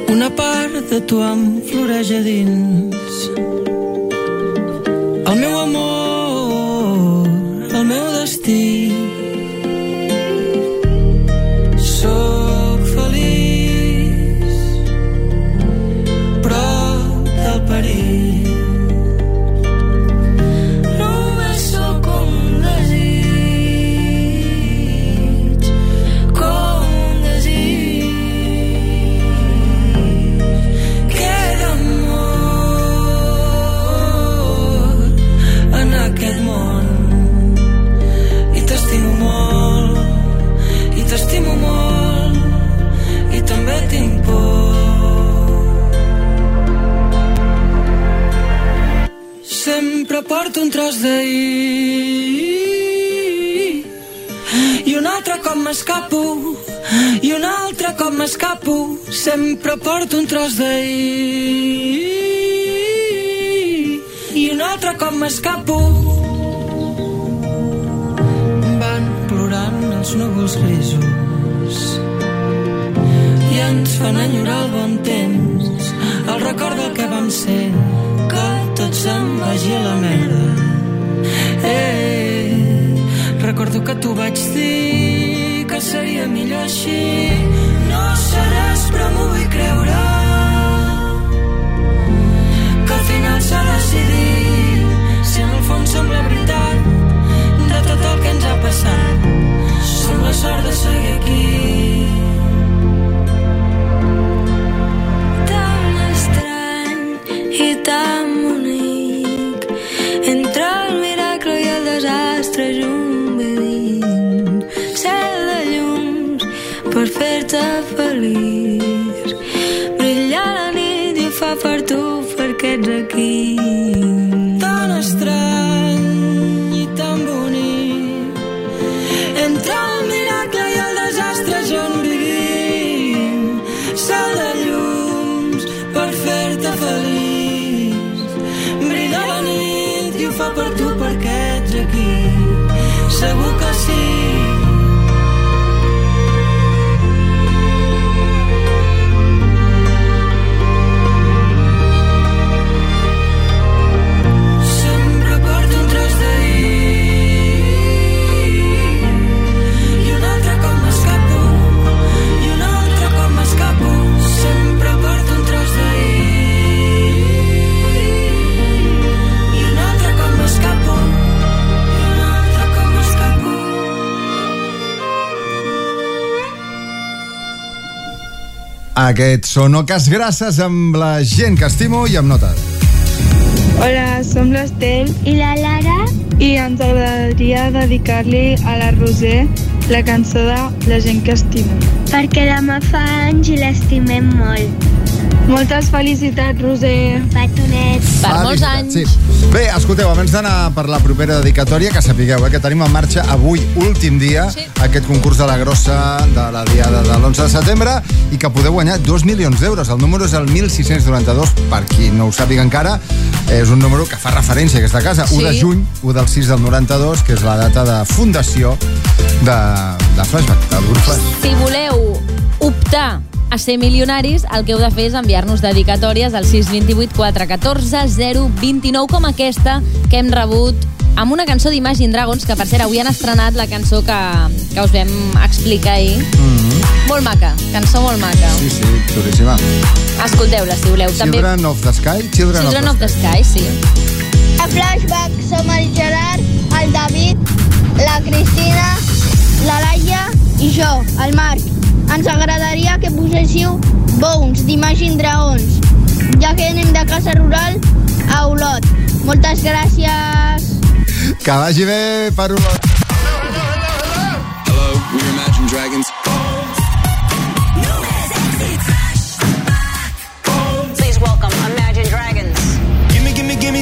una part de tu em floreix a dins. Porto un tros d'ahir. I un altre cop m'escapo i un altre cop m'escapo sempre porto un tros d'ahir. I un altre cop m'escapo. Van plorant els núvols grisos i ens fan enyorar el bon temps el record del que vam ser tot se'n vagi a la merda. Eh, recordo que tu vaig dir que seria millor així. No seràs però m'ho vull creure. Que al final s'ha decidit si en el fons som la veritat de tot el que ens ha passat. Som la sort de seguir aquí perquè ets aquí. Tan estrany i tan bonic. Entre el miracle i el desastre on vivim cel de llums per fer-te feliç. Brilla la nit i ho fa per tu perquè ets aquí. Segur que Aquests són Oques Grasses amb la gent que estimo i amb nota. Hola, som l'Estel i la Lara i ens agradaria dedicar-li a la Roser la cançó de La gent que estimo. perquè demà fa anys i l'estimem molt Moltes felicitats, Roser. Petonets. Felicitats, Sí. Bé, escolteu, abans d'anar per la propera dedicatòria, que sapigueu eh, que tenim en marxa avui, últim dia, sí. aquest concurs de la grossa de la diada de l'11 de setembre i que podeu guanyar 2 milions d'euros. El número és el 1692, per qui no ho sàpiga encara, és un número que fa referència a aquesta casa. 1 de Sí. juny, 1 del 6 del 92, que és la data de fundació de, de Flashback, grup Flash. Si voleu optar a ser milionaris, el que heu de fer és enviar-nos dedicatòries al 628 414 029 com aquesta que hem rebut amb una cançó d'Imagine Dragons, que per cert avui han estrenat la cançó que, que us vam explicar ahir. Mm -hmm. Molt maca, cançó molt maca. Sí, sí, xulíssima. Escolteu-la, si voleu. Children També... of the Sky? Children, Children of, the of the Sky, sí. A Flashback som el Gerard, el David, la Cristina, la Laia i jo, el Marc. Ens agradaria que poséssiu bons d'Imagine Dragons, ja que anem de casa rural a Olot. Moltes gràcies. Que vagi bé per Olot. Hello, we Imagine Dragons.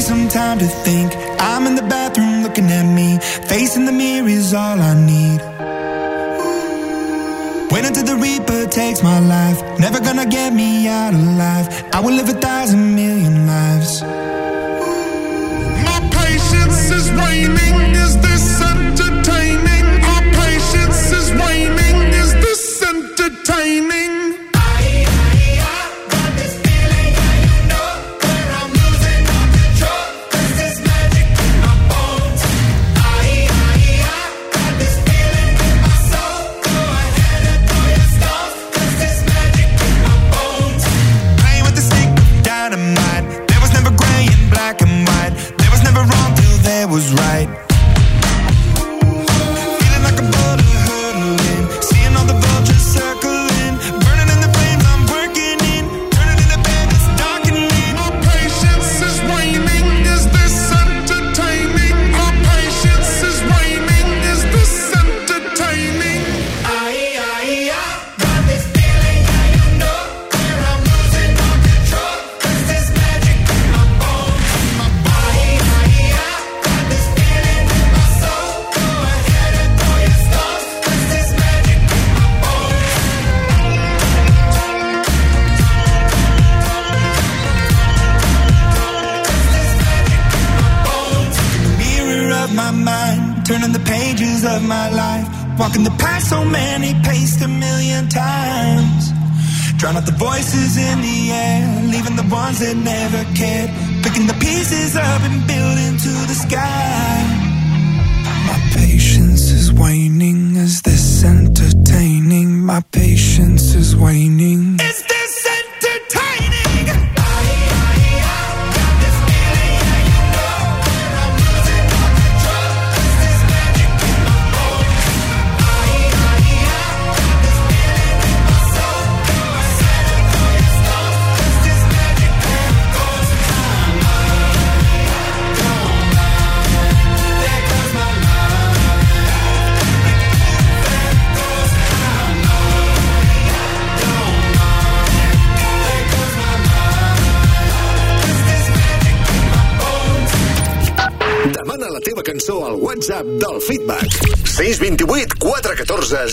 some time to think. I'm in the bathroom looking at me. Facing the mirror is all I need. takes my life. Never gonna get me out alive. I will live a thousand million lives. My patience is waning. Is this entertainment?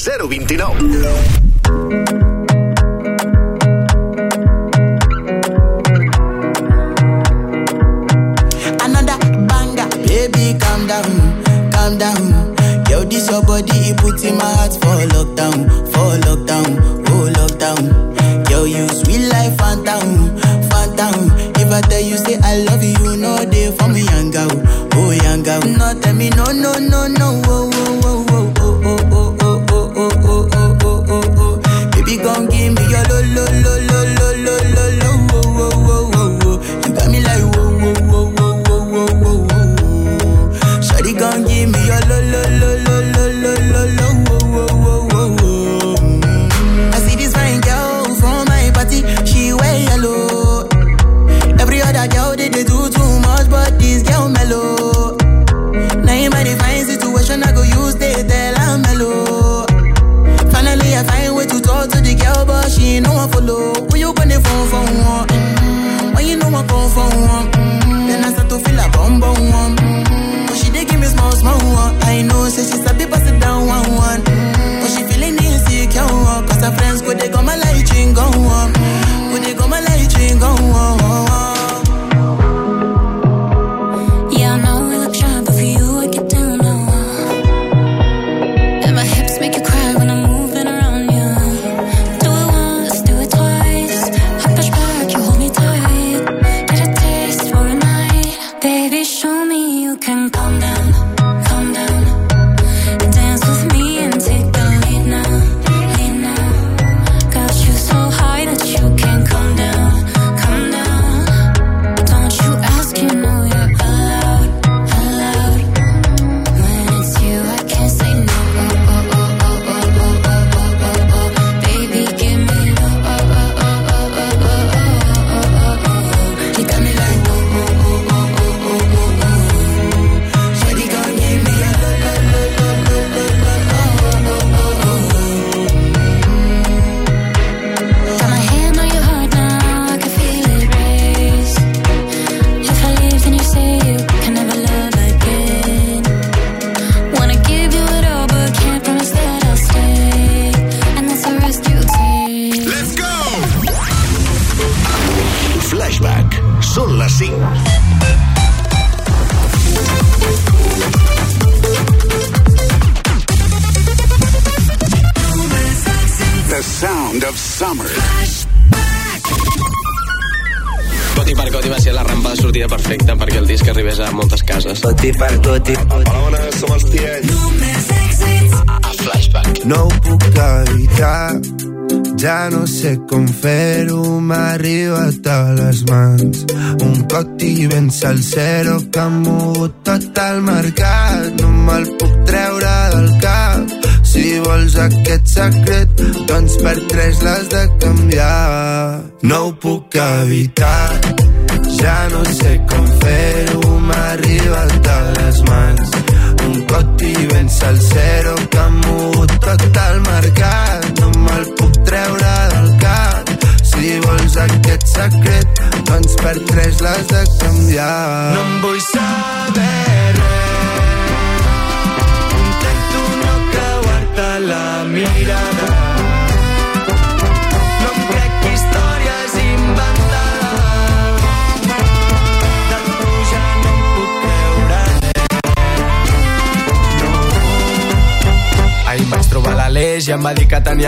cero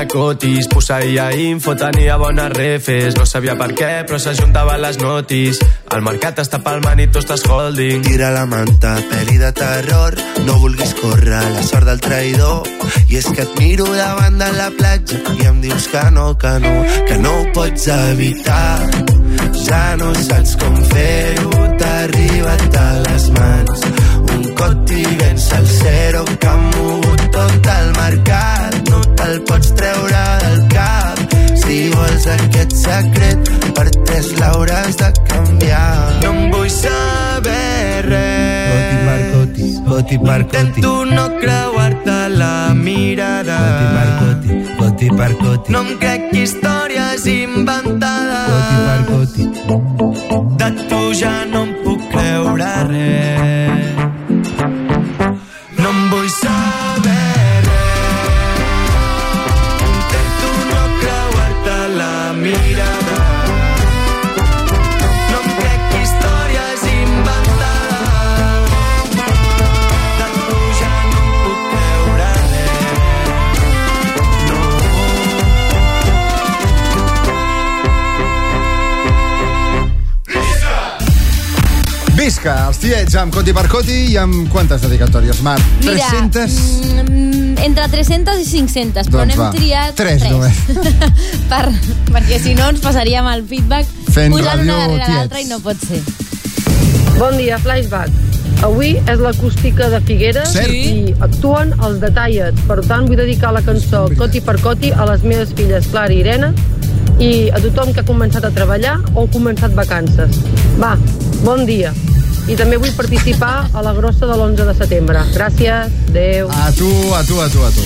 cotis. Posseïa info, tenia bones refes. No sabia per què, però s'ajuntava les notis. El mercat està palmant i tu estàs holding. Tira la manta, pel·li de terror No vulguis córrer la sort del traïdor I és que et miro davant de la platja I em dius que no, que no Que no ho pots evitar Ja no saps com fer-ho T'ha arribat a les mans Un coti ben salsero Que ha mogut tot el mercat No te'l pots Si vols aquest secret Per tres l'hauràs de canviar. No em vull saber res. Coti per coti, coti per coti Intento no creuar-te la mirada. Coti per coti, coti per coti No em crec històries inventades amb Coti per Coti i amb quantes dedicatòries, Marc? Mira, 300? mm, entre 300 i 500, però Doncs n'hem va, triat tres només. per, perquè si no ens passaríem el feedback Fent pujant una darrere l'altra i no pot ser. Bon dia, Flashback. Avui és l'acústica de Figueres Cert. i actuen els de Tallet. Per tant, vull dedicar la cançó Coti per Coti a les meves filles Clara i Irene i a tothom que ha començat a treballar o ha començat vacances. Va, bon dia. I també vull participar a la grossa de l'11 de setembre. Gràcies, adeu. A tu, a tu, a tu, a tu.